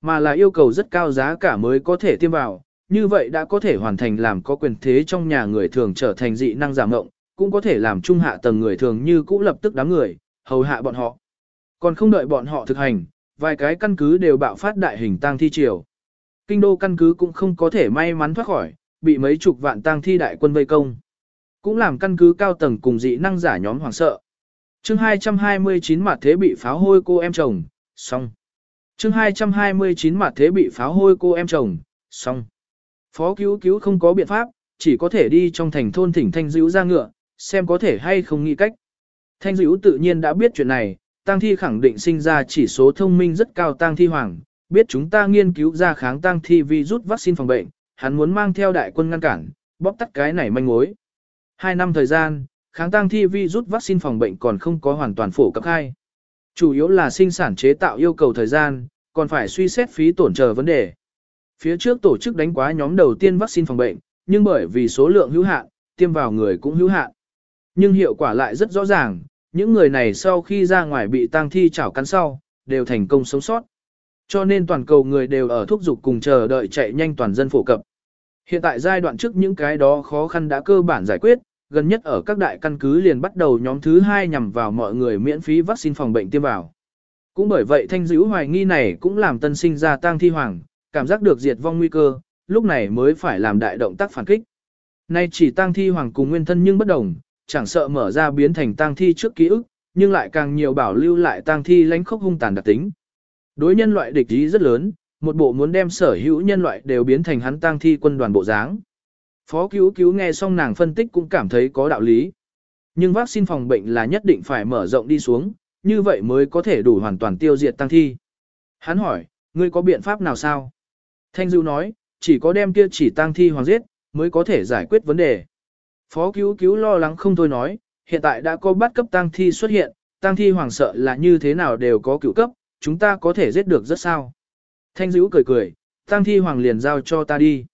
Mà là yêu cầu rất cao giá cả mới có thể tiêm vào, như vậy đã có thể hoàn thành làm có quyền thế trong nhà người thường trở thành dị năng giảm mộng, cũng có thể làm trung hạ tầng người thường như cũ lập tức đám người, hầu hạ bọn họ. Còn không đợi bọn họ thực hành, vài cái căn cứ đều bạo phát đại hình tang thi triều. Kinh đô căn cứ cũng không có thể may mắn thoát khỏi, bị mấy chục vạn tang thi đại quân vây công. Cũng làm căn cứ cao tầng cùng dị năng giả nhóm hoảng sợ. chương 229 mặt thế bị pháo hôi cô em chồng, xong. chương 229 mặt thế bị pháo hôi cô em chồng, xong. Phó cứu cứu không có biện pháp, chỉ có thể đi trong thành thôn thỉnh thanh dữ ra ngựa, xem có thể hay không nghĩ cách. Thanh dữ tự nhiên đã biết chuyện này, tăng thi khẳng định sinh ra chỉ số thông minh rất cao tăng thi hoàng, biết chúng ta nghiên cứu ra kháng tăng thi virus vaccine phòng bệnh, hắn muốn mang theo đại quân ngăn cản, bóp tắt cái này manh mối. Hai năm thời gian, kháng tăng thi vi rút vaccine phòng bệnh còn không có hoàn toàn phổ cấp hai. Chủ yếu là sinh sản chế tạo yêu cầu thời gian, còn phải suy xét phí tổn chờ vấn đề. Phía trước tổ chức đánh quá nhóm đầu tiên vaccine phòng bệnh, nhưng bởi vì số lượng hữu hạn, tiêm vào người cũng hữu hạn. Nhưng hiệu quả lại rất rõ ràng, những người này sau khi ra ngoài bị tang thi chảo cắn sau, đều thành công sống sót. Cho nên toàn cầu người đều ở thúc dục cùng chờ đợi chạy nhanh toàn dân phổ cập. Hiện tại giai đoạn trước những cái đó khó khăn đã cơ bản giải quyết, gần nhất ở các đại căn cứ liền bắt đầu nhóm thứ hai nhằm vào mọi người miễn phí vaccine phòng bệnh tiêm vào. Cũng bởi vậy thanh dữ hoài nghi này cũng làm tân sinh ra tang thi hoàng, cảm giác được diệt vong nguy cơ, lúc này mới phải làm đại động tác phản kích. Nay chỉ tang thi hoàng cùng nguyên thân nhưng bất đồng, chẳng sợ mở ra biến thành tang thi trước ký ức, nhưng lại càng nhiều bảo lưu lại tang thi lãnh khốc hung tàn đặc tính. Đối nhân loại địch ý rất lớn, một bộ muốn đem sở hữu nhân loại đều biến thành hắn tang thi quân đoàn bộ dáng. Phó cứu cứu nghe xong nàng phân tích cũng cảm thấy có đạo lý. Nhưng vaccine phòng bệnh là nhất định phải mở rộng đi xuống, như vậy mới có thể đủ hoàn toàn tiêu diệt tăng thi. Hắn hỏi, ngươi có biện pháp nào sao? Thanh Dưu nói, chỉ có đem kia chỉ tăng thi hoàng giết, mới có thể giải quyết vấn đề. Phó cứu cứu lo lắng không thôi nói, hiện tại đã có bắt cấp tăng thi xuất hiện, tăng thi hoàng sợ là như thế nào đều có cựu cấp, chúng ta có thể giết được rất sao. Thanh Dữu cười cười, tăng thi hoàng liền giao cho ta đi.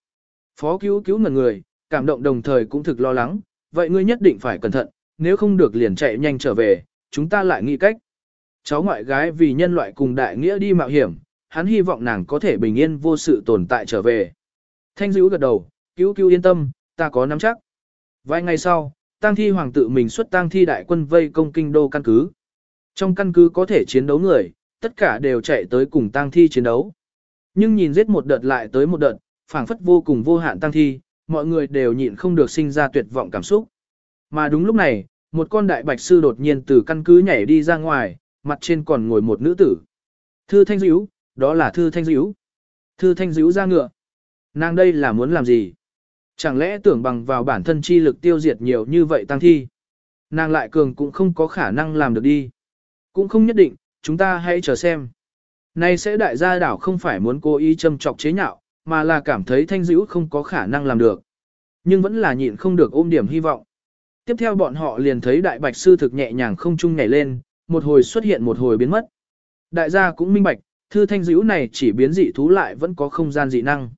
Phó cứu cứu ngẩn người, cảm động đồng thời cũng thực lo lắng, vậy ngươi nhất định phải cẩn thận, nếu không được liền chạy nhanh trở về, chúng ta lại nghĩ cách. Cháu ngoại gái vì nhân loại cùng đại nghĩa đi mạo hiểm, hắn hy vọng nàng có thể bình yên vô sự tồn tại trở về. Thanh dữ gật đầu, cứu cứu yên tâm, ta có nắm chắc. Vài ngày sau, tang thi hoàng tự mình xuất tang thi đại quân vây công kinh đô căn cứ. Trong căn cứ có thể chiến đấu người, tất cả đều chạy tới cùng tang thi chiến đấu. Nhưng nhìn giết một đợt lại tới một đợt, phảng phất vô cùng vô hạn tang thi, mọi người đều nhịn không được sinh ra tuyệt vọng cảm xúc. Mà đúng lúc này, một con đại bạch sư đột nhiên từ căn cứ nhảy đi ra ngoài, mặt trên còn ngồi một nữ tử. Thư Thanh Dữ, đó là Thư Thanh Dữ. Thư Thanh Dữ ra ngựa. Nàng đây là muốn làm gì? Chẳng lẽ tưởng bằng vào bản thân chi lực tiêu diệt nhiều như vậy tăng thi? Nàng lại cường cũng không có khả năng làm được đi. Cũng không nhất định, chúng ta hãy chờ xem. Nay sẽ đại gia đảo không phải muốn cố ý châm chọc chế nhạo, mà là cảm thấy thanh dữ không có khả năng làm được. Nhưng vẫn là nhịn không được ôm điểm hy vọng. Tiếp theo bọn họ liền thấy đại bạch sư thực nhẹ nhàng không chung nhảy lên, một hồi xuất hiện một hồi biến mất. Đại gia cũng minh bạch, thư thanh dữ này chỉ biến dị thú lại vẫn có không gian dị năng.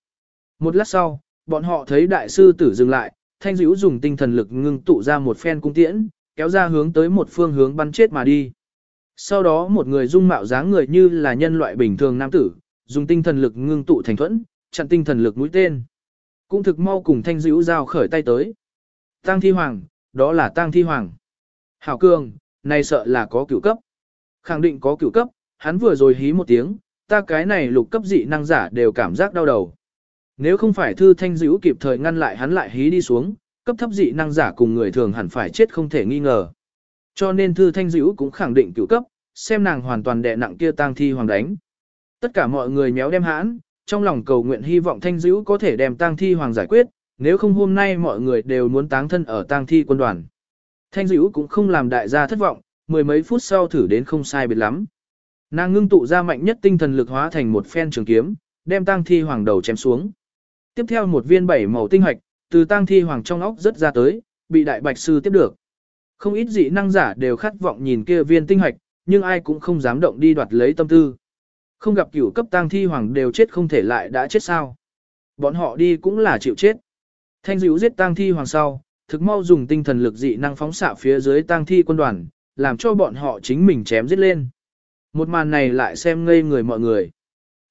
Một lát sau, bọn họ thấy đại sư tử dừng lại, thanh dữ dùng tinh thần lực ngưng tụ ra một phen cung tiễn, kéo ra hướng tới một phương hướng bắn chết mà đi. Sau đó một người dung mạo dáng người như là nhân loại bình thường nam tử, dùng tinh thần lực ngưng tụ thành thuẫn, chặn tinh thần lực mũi tên. Cũng thực mau cùng thanh dữ giao khởi tay tới. Tăng thi hoàng, đó là tăng thi hoàng. Hảo cường, này sợ là có cửu cấp. Khẳng định có cửu cấp, hắn vừa rồi hí một tiếng, ta cái này lục cấp dị năng giả đều cảm giác đau đầu. Nếu không phải thư thanh dữ kịp thời ngăn lại hắn lại hí đi xuống, cấp thấp dị năng giả cùng người thường hẳn phải chết không thể nghi ngờ. Cho nên thư thanh dữ cũng khẳng định cửu cấp, xem nàng hoàn toàn đè nặng kia tang thi hoàng đánh. Tất cả mọi người méo đem hãn, trong lòng cầu nguyện hy vọng thanh dữ có thể đem tang thi hoàng giải quyết, nếu không hôm nay mọi người đều muốn táng thân ở tang thi quân đoàn. Thanh dữ cũng không làm đại gia thất vọng, mười mấy phút sau thử đến không sai biệt lắm. Nàng ngưng tụ ra mạnh nhất tinh thần lực hóa thành một phen trường kiếm, đem tang thi hoàng đầu chém xuống. Tiếp theo một viên bảy màu tinh hạch, từ tang thi hoàng trong óc rất ra tới, bị đại bạch sư tiếp được. Không ít dị năng giả đều khát vọng nhìn kia viên tinh hạch, nhưng ai cũng không dám động đi đoạt lấy tâm tư. Không gặp cửu cấp tang thi hoàng đều chết không thể lại đã chết sao. Bọn họ đi cũng là chịu chết. Thanh dữ giết tang thi hoàng sau, thực mau dùng tinh thần lực dị năng phóng xạ phía dưới tang thi quân đoàn, làm cho bọn họ chính mình chém giết lên. Một màn này lại xem ngây người mọi người.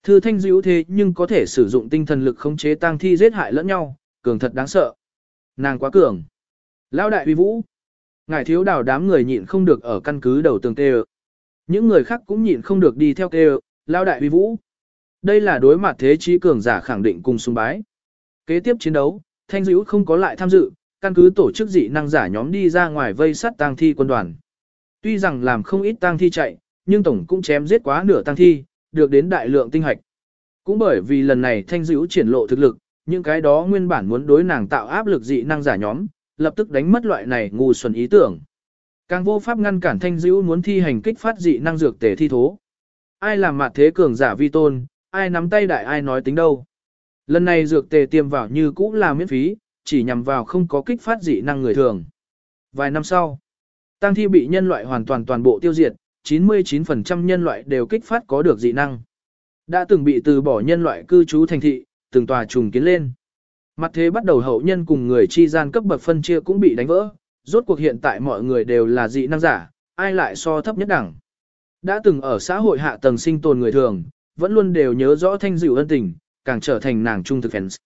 Thư thanh dữ thế nhưng có thể sử dụng tinh thần lực khống chế tang thi giết hại lẫn nhau, cường thật đáng sợ. Nàng quá cường. Lão đại uy vũ. Ngài thiếu đào đám người nhịn không được ở căn cứ đầu tường tê Những người khác cũng nhịn không được đi theo kêu, lao đại uy vũ. Đây là đối mặt thế trí cường giả khẳng định cùng sung bái. Kế tiếp chiến đấu, Thanh Dữ không có lại tham dự, căn cứ tổ chức dị năng giả nhóm đi ra ngoài vây sát tang thi quân đoàn. Tuy rằng làm không ít tang thi chạy, nhưng tổng cũng chém giết quá nửa tang thi, được đến đại lượng tinh hạch. Cũng bởi vì lần này Thanh Dữ triển lộ thực lực, những cái đó nguyên bản muốn đối nàng tạo áp lực dị năng giả nhóm, lập tức đánh mất loại này ngu xuẩn ý tưởng. Càng vô pháp ngăn cản Thanh Dữ muốn thi hành kích phát dị năng dược tể thi thố. Ai làm mặt thế cường giả vi tôn, ai nắm tay đại ai nói tính đâu. Lần này dược tề tiêm vào như cũ là miễn phí, chỉ nhằm vào không có kích phát dị năng người thường. Vài năm sau, tăng thi bị nhân loại hoàn toàn toàn bộ tiêu diệt, 99% nhân loại đều kích phát có được dị năng. Đã từng bị từ bỏ nhân loại cư trú thành thị, từng tòa trùng kiến lên. Mặt thế bắt đầu hậu nhân cùng người chi gian cấp bậc phân chia cũng bị đánh vỡ, rốt cuộc hiện tại mọi người đều là dị năng giả, ai lại so thấp nhất đẳng. Đã từng ở xã hội hạ tầng sinh tồn người thường, vẫn luôn đều nhớ rõ thanh dịu ân tình, càng trở thành nàng trung thực fans.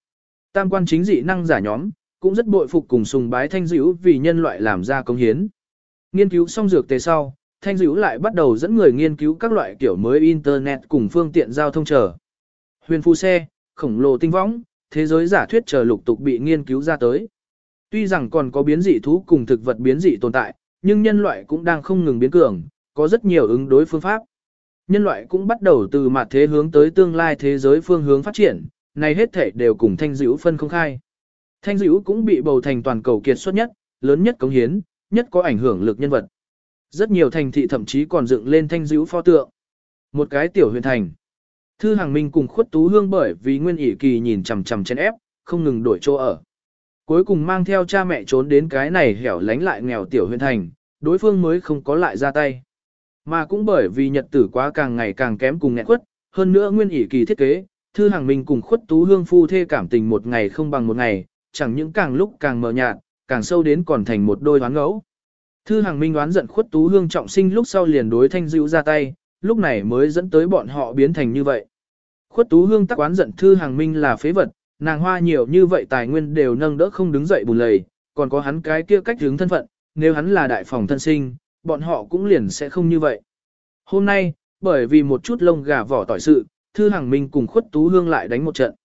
Tam quan chính dị năng giả nhóm, cũng rất bội phục cùng sùng bái thanh dịu vì nhân loại làm ra công hiến. Nghiên cứu xong dược tề sau, thanh dịu lại bắt đầu dẫn người nghiên cứu các loại kiểu mới internet cùng phương tiện giao thông chờ. Huyền phu xe, khổng lồ tinh võng, thế giới giả thuyết chờ lục tục bị nghiên cứu ra tới. Tuy rằng còn có biến dị thú cùng thực vật biến dị tồn tại, nhưng nhân loại cũng đang không ngừng biến cường, có rất nhiều ứng đối phương pháp. Nhân loại cũng bắt đầu từ mặt thế hướng tới tương lai thế giới phương hướng phát triển, này hết thể đều cùng thanh dữ phân không khai. Thanh dữ cũng bị bầu thành toàn cầu kiệt xuất nhất, lớn nhất cống hiến, nhất có ảnh hưởng lực nhân vật. Rất nhiều thành thị thậm chí còn dựng lên thanh dữ pho tượng. Một cái tiểu huyền thành. Thư Hàng Minh cùng khuất tú hương bởi vì nguyên ỷ kỳ nhìn chằm chằm trên ép, không ngừng đổi chỗ ở. Cuối cùng mang theo cha mẹ trốn đến cái này hẻo lánh lại nghèo tiểu huyền thành, đối phương mới không có lại ra tay. Mà cũng bởi vì nhật tử quá càng ngày càng kém cùng nghẹn khuất, hơn nữa nguyên ỷ kỳ thiết kế, Thư Hàng Minh cùng khuất tú hương phu thê cảm tình một ngày không bằng một ngày, chẳng những càng lúc càng mờ nhạt, càng sâu đến còn thành một đôi đoán ngẫu. Thư Hàng Minh đoán giận khuất tú hương trọng sinh lúc sau liền đối thanh dịu ra tay, lúc này mới dẫn tới bọn họ biến thành như vậy. Khuất Tú Hương tắc oán giận Thư Hàng Minh là phế vật, nàng hoa nhiều như vậy tài nguyên đều nâng đỡ không đứng dậy bùn lầy, còn có hắn cái kia cách hướng thân phận, nếu hắn là đại phòng thân sinh, bọn họ cũng liền sẽ không như vậy. Hôm nay, bởi vì một chút lông gà vỏ tỏi sự, Thư Hàng Minh cùng Khuất Tú Hương lại đánh một trận.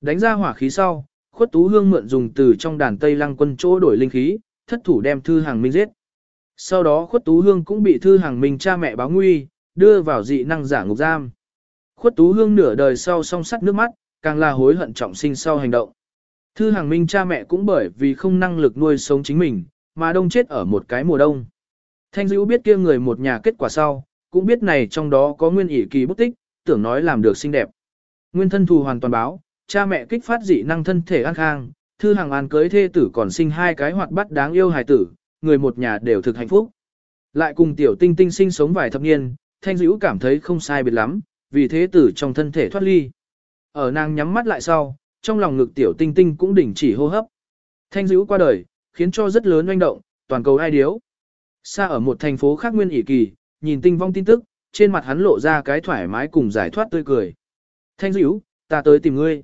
Đánh ra hỏa khí sau, Khuất Tú Hương mượn dùng từ trong đàn Tây Lăng quân chỗ đổi linh khí, thất thủ đem Thư Hàng Minh giết. Sau đó Khuất Tú Hương cũng bị Thư Hàng Minh cha mẹ báo nguy, đưa vào dị năng giả ngục giam. Khuất Tú Hương nửa đời sau song sắt nước mắt, càng là hối hận trọng sinh sau hành động. Thư hàng minh cha mẹ cũng bởi vì không năng lực nuôi sống chính mình, mà đông chết ở một cái mùa đông. Thanh dữ biết kia người một nhà kết quả sau, cũng biết này trong đó có nguyên ỷ kỳ bút tích, tưởng nói làm được xinh đẹp. Nguyên thân thù hoàn toàn báo, cha mẹ kích phát dị năng thân thể an khang, thư hàng an cưới thê tử còn sinh hai cái hoạt bát đáng yêu hài tử, người một nhà đều thực hạnh phúc. Lại cùng tiểu tinh tinh sinh sống vài thập niên, thanh dữ cảm thấy không sai biệt lắm, vì thế tử trong thân thể thoát ly. Ở nàng nhắm mắt lại sau, trong lòng ngực tiểu tinh tinh cũng đình chỉ hô hấp. Thanh dữ qua đời, khiến cho rất lớn oanh động, toàn cầu ai điếu. Xa ở một thành phố khác nguyên ỉ kỳ, nhìn tinh vong tin tức, trên mặt hắn lộ ra cái thoải mái cùng giải thoát tươi cười. Thanh dữ, ta tới tìm ngươi.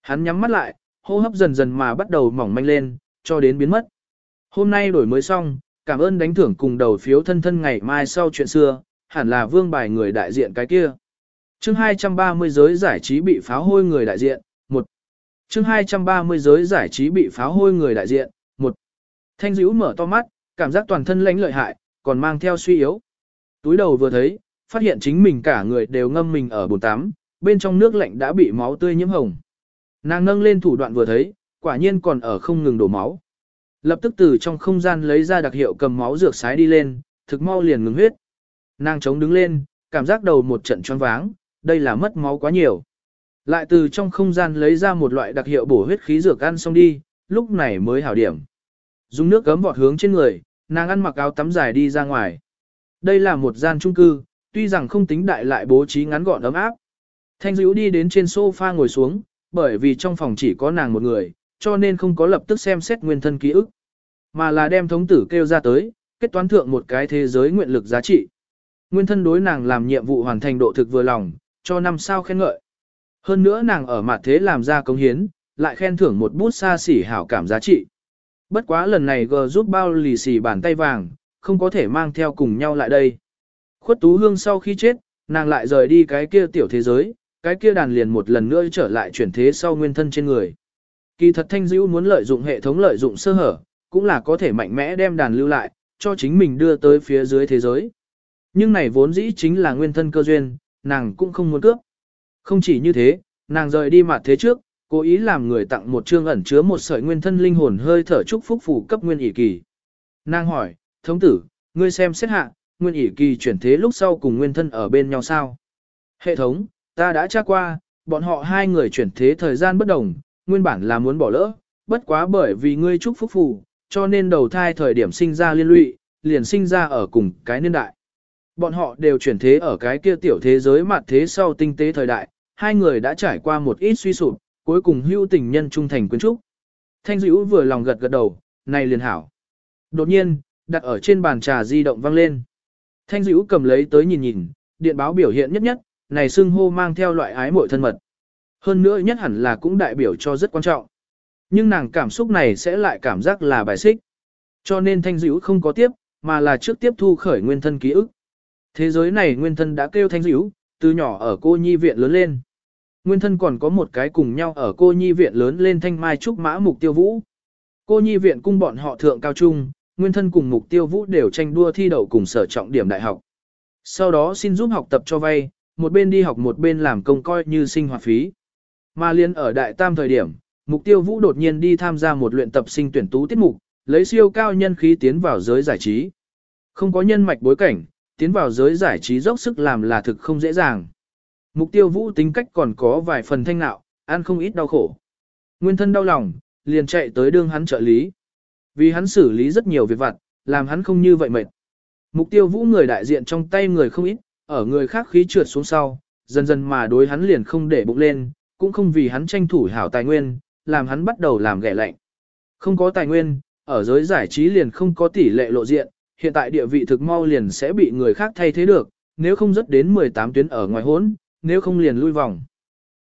Hắn nhắm mắt lại, hô hấp dần dần mà bắt đầu mỏng manh lên, cho đến biến mất. Hôm nay đổi mới xong, cảm ơn đánh thưởng cùng đầu phiếu thân thân ngày mai sau chuyện xưa, hẳn là vương bài người đại diện cái kia chương 230 giới giải trí bị pháo hôi người đại diện, 1. chương 230 giới giải trí bị pháo hôi người đại diện, 1. Thanh dữ mở to mắt, cảm giác toàn thân lãnh lợi hại, còn mang theo suy yếu. Túi đầu vừa thấy, phát hiện chính mình cả người đều ngâm mình ở bồn tắm, bên trong nước lạnh đã bị máu tươi nhiễm hồng. Nàng nâng lên thủ đoạn vừa thấy, quả nhiên còn ở không ngừng đổ máu. Lập tức từ trong không gian lấy ra đặc hiệu cầm máu dược sái đi lên, thực mau liền ngừng huyết. Nàng chống đứng lên, cảm giác đầu một trận choáng váng, đây là mất máu quá nhiều. Lại từ trong không gian lấy ra một loại đặc hiệu bổ huyết khí dược ăn xong đi, lúc này mới hảo điểm. Dùng nước gấm vọt hướng trên người, nàng ăn mặc áo tắm dài đi ra ngoài. Đây là một gian trung cư, tuy rằng không tính đại lại bố trí ngắn gọn ấm áp. Thanh dữ đi đến trên sofa ngồi xuống, bởi vì trong phòng chỉ có nàng một người, cho nên không có lập tức xem xét nguyên thân ký ức. Mà là đem thống tử kêu ra tới, kết toán thượng một cái thế giới nguyện lực giá trị. Nguyên thân đối nàng làm nhiệm vụ hoàn thành độ thực vừa lòng, cho năm sao khen ngợi. Hơn nữa nàng ở mặt thế làm ra công hiến, lại khen thưởng một bút xa xỉ hảo cảm giá trị. Bất quá lần này G giúp bao lì xì bàn tay vàng, không có thể mang theo cùng nhau lại đây. Khuất Tú Hương sau khi chết, nàng lại rời đi cái kia tiểu thế giới, cái kia đàn liền một lần nữa trở lại chuyển thế sau nguyên thân trên người. Kỳ thật Thanh Dữu muốn lợi dụng hệ thống lợi dụng sơ hở, cũng là có thể mạnh mẽ đem đàn lưu lại, cho chính mình đưa tới phía dưới thế giới. Nhưng này vốn dĩ chính là nguyên thân cơ duyên, nàng cũng không muốn cướp. Không chỉ như thế, nàng rời đi mặt thế trước, cố ý làm người tặng một chương ẩn chứa một sợi nguyên thân linh hồn hơi thở chúc phúc phù cấp nguyên ỷ kỳ. Nàng hỏi, thống tử, ngươi xem xét hạ, nguyên ỷ kỳ chuyển thế lúc sau cùng nguyên thân ở bên nhau sao? Hệ thống, ta đã tra qua, bọn họ hai người chuyển thế thời gian bất đồng, nguyên bản là muốn bỏ lỡ, bất quá bởi vì ngươi chúc phúc phù, cho nên đầu thai thời điểm sinh ra liên lụy, liền sinh ra ở cùng cái niên đại. Bọn họ đều chuyển thế ở cái kia tiểu thế giới mặt thế sau tinh tế thời đại, hai người đã trải qua một ít suy sụp, cuối cùng hưu tình nhân trung thành quyến trúc. Thanh dữ vừa lòng gật gật đầu, này liền hảo. Đột nhiên, đặt ở trên bàn trà di động vang lên. Thanh dữ cầm lấy tới nhìn nhìn, điện báo biểu hiện nhất nhất, này xưng hô mang theo loại ái mội thân mật. Hơn nữa nhất hẳn là cũng đại biểu cho rất quan trọng. Nhưng nàng cảm xúc này sẽ lại cảm giác là bài xích. Cho nên thanh dữ không có tiếp, mà là trước tiếp thu khởi nguyên thân ký ức. Thế giới này nguyên thân đã kêu thanh dữ, từ nhỏ ở cô nhi viện lớn lên. Nguyên thân còn có một cái cùng nhau ở cô nhi viện lớn lên thanh mai trúc mã mục tiêu vũ. Cô nhi viện cung bọn họ thượng cao trung, nguyên thân cùng mục tiêu vũ đều tranh đua thi đậu cùng sở trọng điểm đại học. Sau đó xin giúp học tập cho vay, một bên đi học một bên làm công coi như sinh hoạt phí. Mà liên ở đại tam thời điểm, mục tiêu vũ đột nhiên đi tham gia một luyện tập sinh tuyển tú tiết mục, lấy siêu cao nhân khí tiến vào giới giải trí. Không có nhân mạch bối cảnh, tiến vào giới giải trí dốc sức làm là thực không dễ dàng. Mục tiêu vũ tính cách còn có vài phần thanh nạo, ăn không ít đau khổ. Nguyên thân đau lòng, liền chạy tới đương hắn trợ lý. Vì hắn xử lý rất nhiều việc vặt, làm hắn không như vậy mệt. Mục tiêu vũ người đại diện trong tay người không ít, ở người khác khí trượt xuống sau, dần dần mà đối hắn liền không để bụng lên, cũng không vì hắn tranh thủ hảo tài nguyên, làm hắn bắt đầu làm ghẻ lạnh. Không có tài nguyên, ở giới giải trí liền không có tỷ lệ lộ diện, hiện tại địa vị thực mau liền sẽ bị người khác thay thế được, nếu không rất đến 18 tuyến ở ngoài hốn, nếu không liền lui vòng.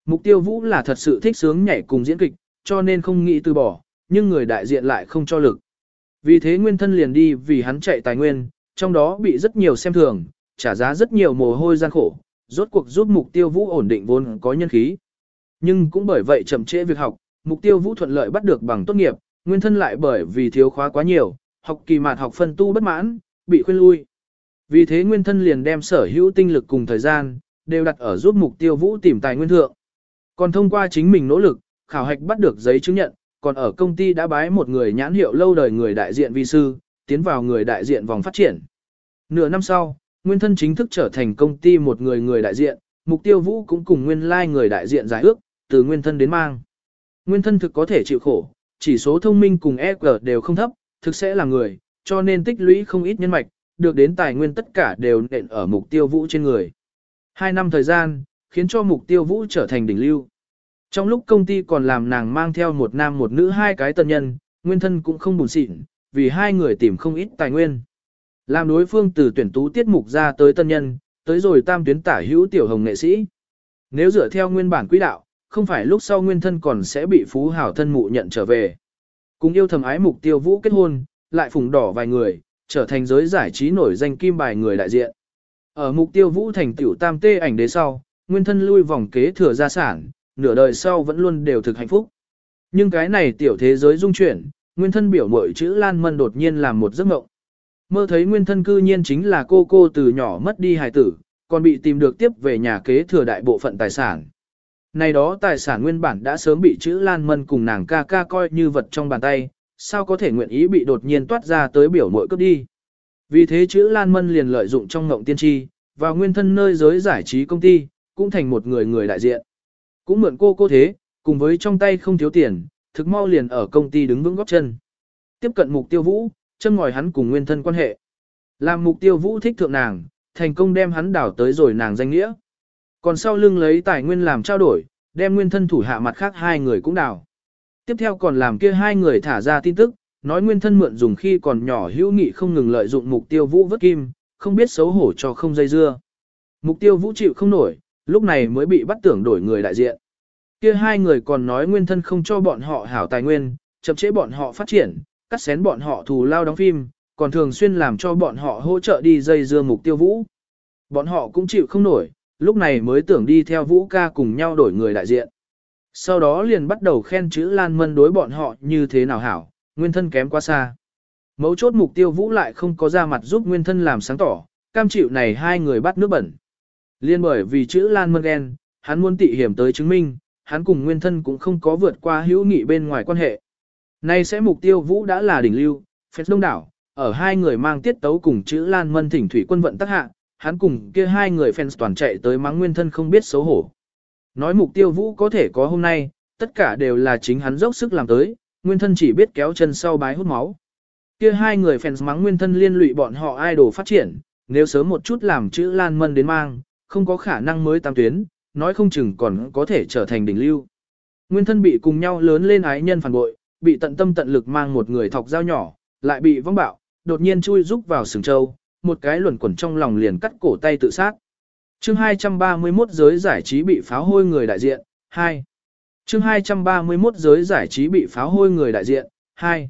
Mục tiêu vũ là thật sự thích sướng nhảy cùng diễn kịch, cho nên không nghĩ từ bỏ, nhưng người đại diện lại không cho lực. Vì thế nguyên thân liền đi vì hắn chạy tài nguyên, trong đó bị rất nhiều xem thường, trả giá rất nhiều mồ hôi gian khổ, rốt cuộc giúp mục tiêu vũ ổn định vốn có nhân khí. Nhưng cũng bởi vậy chậm trễ việc học, mục tiêu vũ thuận lợi bắt được bằng tốt nghiệp, nguyên thân lại bởi vì thiếu khóa quá nhiều, học kỳ mạt học phân tu bất mãn, bị khuyên lui. Vì thế nguyên thân liền đem sở hữu tinh lực cùng thời gian, đều đặt ở giúp mục tiêu vũ tìm tài nguyên thượng. Còn thông qua chính mình nỗ lực, khảo hạch bắt được giấy chứng nhận, còn ở công ty đã bái một người nhãn hiệu lâu đời người đại diện vi sư, tiến vào người đại diện vòng phát triển. Nửa năm sau, nguyên thân chính thức trở thành công ty một người người đại diện, mục tiêu vũ cũng cùng nguyên lai like người đại diện giải ước, từ nguyên thân đến mang. Nguyên thân thực có thể chịu khổ, chỉ số thông minh cùng EQ đều không thấp, thực sẽ là người, cho nên tích lũy không ít nhân mạch, được đến tài nguyên tất cả đều nện ở mục tiêu vũ trên người. Hai năm thời gian, khiến cho mục tiêu vũ trở thành đỉnh lưu. Trong lúc công ty còn làm nàng mang theo một nam một nữ hai cái tân nhân, nguyên thân cũng không buồn xịn, vì hai người tìm không ít tài nguyên. Làm đối phương từ tuyển tú tiết mục ra tới tân nhân, tới rồi tam tuyến tả hữu tiểu hồng nghệ sĩ. Nếu dựa theo nguyên bản quỹ đạo, không phải lúc sau nguyên thân còn sẽ bị phú hảo thân mụ nhận trở về. Cùng yêu thầm ái mục tiêu vũ kết hôn, lại phùng đỏ vài người, trở thành giới giải trí nổi danh kim bài người đại diện. Ở mục tiêu vũ thành tiểu tam tê ảnh đế sau, nguyên thân lui vòng kế thừa gia sản, nửa đời sau vẫn luôn đều thực hạnh phúc. Nhưng cái này tiểu thế giới dung chuyển, nguyên thân biểu mội chữ Lan Mân đột nhiên làm một giấc mộng. Mơ thấy nguyên thân cư nhiên chính là cô cô từ nhỏ mất đi hài tử, còn bị tìm được tiếp về nhà kế thừa đại bộ phận tài sản. Này đó tài sản nguyên bản đã sớm bị chữ Lan Mân cùng nàng ca ca coi như vật trong bàn tay, sao có thể nguyện ý bị đột nhiên toát ra tới biểu mội cướp đi. Vì thế chữ Lan Mân liền lợi dụng trong ngộng tiên tri, vào nguyên thân nơi giới giải trí công ty, cũng thành một người người đại diện. Cũng mượn cô cô thế, cùng với trong tay không thiếu tiền, thực mau liền ở công ty đứng vững góc chân. Tiếp cận mục tiêu vũ, châm ngòi hắn cùng nguyên thân quan hệ. Làm mục tiêu vũ thích thượng nàng, thành công đem hắn đảo tới rồi nàng danh nghĩa. Còn sau lưng lấy tài nguyên làm trao đổi, đem nguyên thân thủ hạ mặt khác hai người cũng đảo. Tiếp theo còn làm kia hai người thả ra tin tức, nói nguyên thân mượn dùng khi còn nhỏ hữu nghị không ngừng lợi dụng mục tiêu vũ vất kim, không biết xấu hổ cho không dây dưa. Mục tiêu vũ chịu không nổi, lúc này mới bị bắt tưởng đổi người đại diện. Kia hai người còn nói nguyên thân không cho bọn họ hảo tài nguyên, chậm chế bọn họ phát triển, cắt xén bọn họ thù lao đóng phim, còn thường xuyên làm cho bọn họ hỗ trợ đi dây dưa mục tiêu vũ. Bọn họ cũng chịu không nổi, lúc này mới tưởng đi theo vũ ca cùng nhau đổi người đại diện. Sau đó liền bắt đầu khen chữ Lan Mân đối bọn họ như thế nào hảo, nguyên thân kém quá xa. Mấu chốt mục tiêu vũ lại không có ra mặt giúp nguyên thân làm sáng tỏ, cam chịu này hai người bắt nước bẩn. Liên bởi vì chữ Lan Mân ghen, hắn muốn tị hiểm tới chứng minh, hắn cùng nguyên thân cũng không có vượt qua hữu nghị bên ngoài quan hệ. Nay sẽ mục tiêu vũ đã là đỉnh lưu, phép đông đảo, ở hai người mang tiết tấu cùng chữ Lan Mân thỉnh thủy quân vận tác hạ, hắn cùng kia hai người fans toàn chạy tới mắng nguyên thân không biết xấu hổ. Nói mục tiêu vũ có thể có hôm nay, tất cả đều là chính hắn dốc sức làm tới, nguyên thân chỉ biết kéo chân sau bái hút máu. Kia hai người fans mắng nguyên thân liên lụy bọn họ idol phát triển, nếu sớm một chút làm chữ Lan Mân đến mang, không có khả năng mới tam tuyến, nói không chừng còn có thể trở thành đỉnh lưu. Nguyên thân bị cùng nhau lớn lên ái nhân phản bội, bị tận tâm tận lực mang một người thọc dao nhỏ, lại bị vong bạo, đột nhiên chui rúc vào sừng châu, một cái luẩn quẩn trong lòng liền cắt cổ tay tự sát. Chương 231 giới giải trí bị pháo hôi người đại diện, 2. Chương 231 giới giải trí bị pháo hôi người đại diện, 2.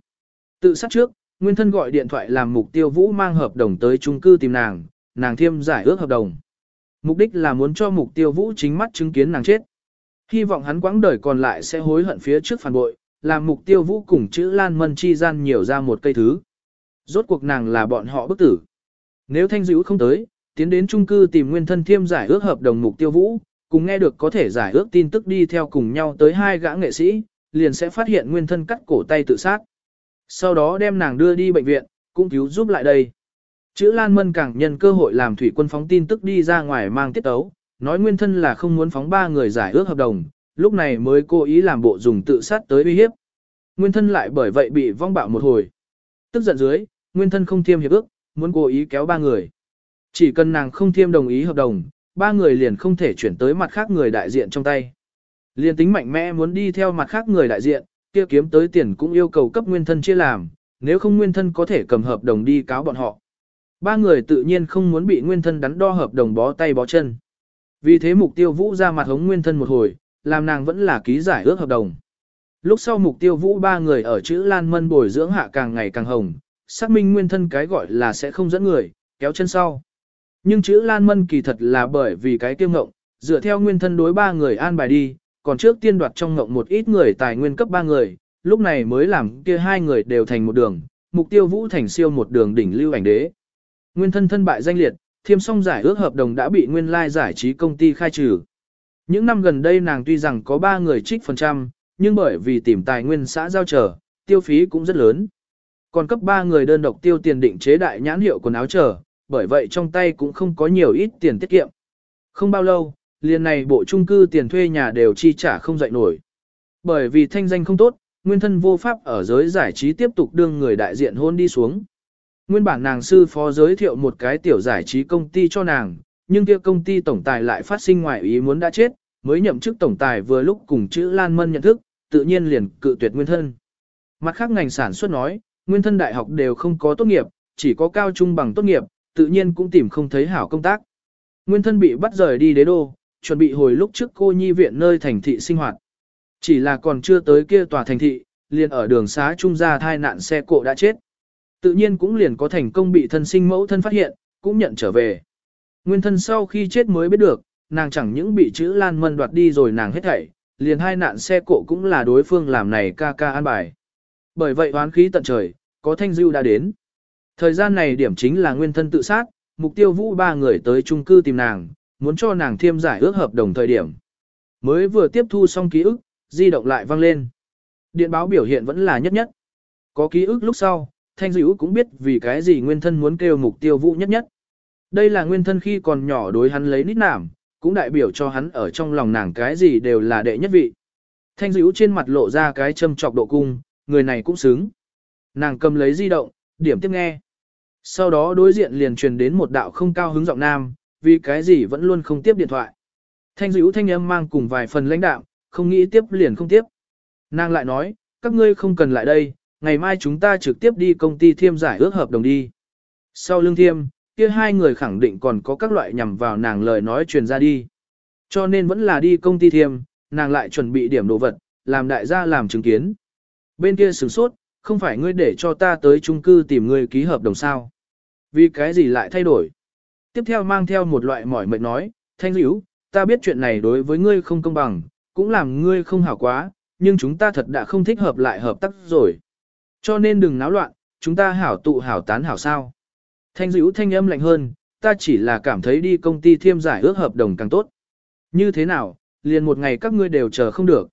Tự sát trước, Nguyên thân gọi điện thoại làm mục tiêu Vũ mang hợp đồng tới trung cư tìm nàng, nàng thiêm giải ước hợp đồng. Mục đích là muốn cho mục tiêu Vũ chính mắt chứng kiến nàng chết. Hy vọng hắn quãng đời còn lại sẽ hối hận phía trước phản bội, làm mục tiêu Vũ cùng chữ Lan Mân chi gian nhiều ra một cây thứ. Rốt cuộc nàng là bọn họ bức tử. Nếu thanh dữ không tới, tiến đến trung cư tìm nguyên thân thiêm giải ước hợp đồng mục tiêu Vũ, cùng nghe được có thể giải ước tin tức đi theo cùng nhau tới hai gã nghệ sĩ, liền sẽ phát hiện nguyên thân cắt cổ tay tự sát. Sau đó đem nàng đưa đi bệnh viện, cũng cứu giúp lại đây. Chữ Lan Mân càng nhân cơ hội làm thủy quân phóng tin tức đi ra ngoài mang tiết tấu, nói nguyên thân là không muốn phóng ba người giải ước hợp đồng, lúc này mới cố ý làm bộ dùng tự sát tới uy hiếp. Nguyên thân lại bởi vậy bị vong bạo một hồi. Tức giận dưới, nguyên thân không thiêm hiệp ước, muốn cố ý kéo ba người. Chỉ cần nàng không thiêm đồng ý hợp đồng, ba người liền không thể chuyển tới mặt khác người đại diện trong tay. Liên tính mạnh mẽ muốn đi theo mặt khác người đại diện, kia kiếm tới tiền cũng yêu cầu cấp nguyên thân chia làm, nếu không nguyên thân có thể cầm hợp đồng đi cáo bọn họ. Ba người tự nhiên không muốn bị nguyên thân đắn đo hợp đồng bó tay bó chân. Vì thế mục tiêu vũ ra mặt hống nguyên thân một hồi, làm nàng vẫn là ký giải ước hợp đồng. Lúc sau mục tiêu vũ ba người ở chữ Lan Mân bồi dưỡng hạ càng ngày càng hồng, xác minh nguyên thân cái gọi là sẽ không dẫn người, kéo chân sau. Nhưng chữ Lan Mân kỳ thật là bởi vì cái kiêu ngộng, dựa theo nguyên thân đối ba người an bài đi, còn trước tiên đoạt trong ngộng một ít người tài nguyên cấp ba người, lúc này mới làm kia hai người đều thành một đường, mục tiêu vũ thành siêu một đường đỉnh lưu ảnh đế. Nguyên thân thân bại danh liệt, thiêm song giải ước hợp đồng đã bị nguyên lai giải trí công ty khai trừ. Những năm gần đây nàng tuy rằng có ba người trích phần trăm, nhưng bởi vì tìm tài nguyên xã giao trở, tiêu phí cũng rất lớn. Còn cấp ba người đơn độc tiêu tiền định chế đại nhãn hiệu quần áo trở, bởi vậy trong tay cũng không có nhiều ít tiền tiết kiệm. Không bao lâu, liền này bộ trung cư tiền thuê nhà đều chi trả không dậy nổi. Bởi vì thanh danh không tốt, nguyên thân vô pháp ở giới giải trí tiếp tục đương người đại diện hôn đi xuống. Nguyên bản nàng sư phó giới thiệu một cái tiểu giải trí công ty cho nàng, nhưng kia công ty tổng tài lại phát sinh ngoại ý muốn đã chết, mới nhậm chức tổng tài vừa lúc cùng chữ Lan Mân nhận thức, tự nhiên liền cự tuyệt nguyên thân. Mặt khác ngành sản xuất nói, nguyên thân đại học đều không có tốt nghiệp, chỉ có cao trung bằng tốt nghiệp, tự nhiên cũng tìm không thấy hảo công tác. Nguyên thân bị bắt rời đi đế đô, chuẩn bị hồi lúc trước cô nhi viện nơi thành thị sinh hoạt. Chỉ là còn chưa tới kia tòa thành thị, liền ở đường xá trung gia thai nạn xe cộ đã chết. Tự nhiên cũng liền có thành công bị thân sinh mẫu thân phát hiện, cũng nhận trở về. Nguyên thân sau khi chết mới biết được, nàng chẳng những bị chữ Lan Mân đoạt đi rồi nàng hết thảy, liền hai nạn xe cộ cũng là đối phương làm này ca ca an bài. Bởi vậy oán khí tận trời, có thanh dưu đã đến. Thời gian này điểm chính là nguyên thân tự sát, mục tiêu vũ ba người tới chung cư tìm nàng, muốn cho nàng thiêm giải ước hợp đồng thời điểm. Mới vừa tiếp thu xong ký ức, di động lại vang lên. Điện báo biểu hiện vẫn là nhất nhất. Có ký ức lúc sau, Thanh Dữ cũng biết vì cái gì nguyên thân muốn kêu mục tiêu vũ nhất nhất. Đây là nguyên thân khi còn nhỏ đối hắn lấy nít nảm, cũng đại biểu cho hắn ở trong lòng nàng cái gì đều là đệ nhất vị. Thanh Dữ trên mặt lộ ra cái châm trọc độ cung, người này cũng xứng. Nàng cầm lấy di động, điểm tiếp nghe. Sau đó đối diện liền truyền đến một đạo không cao hứng giọng nam, vì cái gì vẫn luôn không tiếp điện thoại. Thanh dữ thanh âm mang cùng vài phần lãnh đạo, không nghĩ tiếp liền không tiếp. Nàng lại nói, các ngươi không cần lại đây, ngày mai chúng ta trực tiếp đi công ty thiêm giải ước hợp đồng đi. Sau lương thiêm, kia hai người khẳng định còn có các loại nhằm vào nàng lời nói truyền ra đi. Cho nên vẫn là đi công ty thiêm, nàng lại chuẩn bị điểm đồ vật, làm đại gia làm chứng kiến. Bên kia sửng sốt, không phải ngươi để cho ta tới chung cư tìm ngươi ký hợp đồng sao. Vì cái gì lại thay đổi? Tiếp theo mang theo một loại mỏi mệt nói, thanh hữu, ta biết chuyện này đối với ngươi không công bằng, cũng làm ngươi không hảo quá, nhưng chúng ta thật đã không thích hợp lại hợp tác rồi. Cho nên đừng náo loạn, chúng ta hảo tụ hảo tán hảo sao. Thanh dữ thanh âm lạnh hơn, ta chỉ là cảm thấy đi công ty thiêm giải ước hợp đồng càng tốt. Như thế nào, liền một ngày các ngươi đều chờ không được.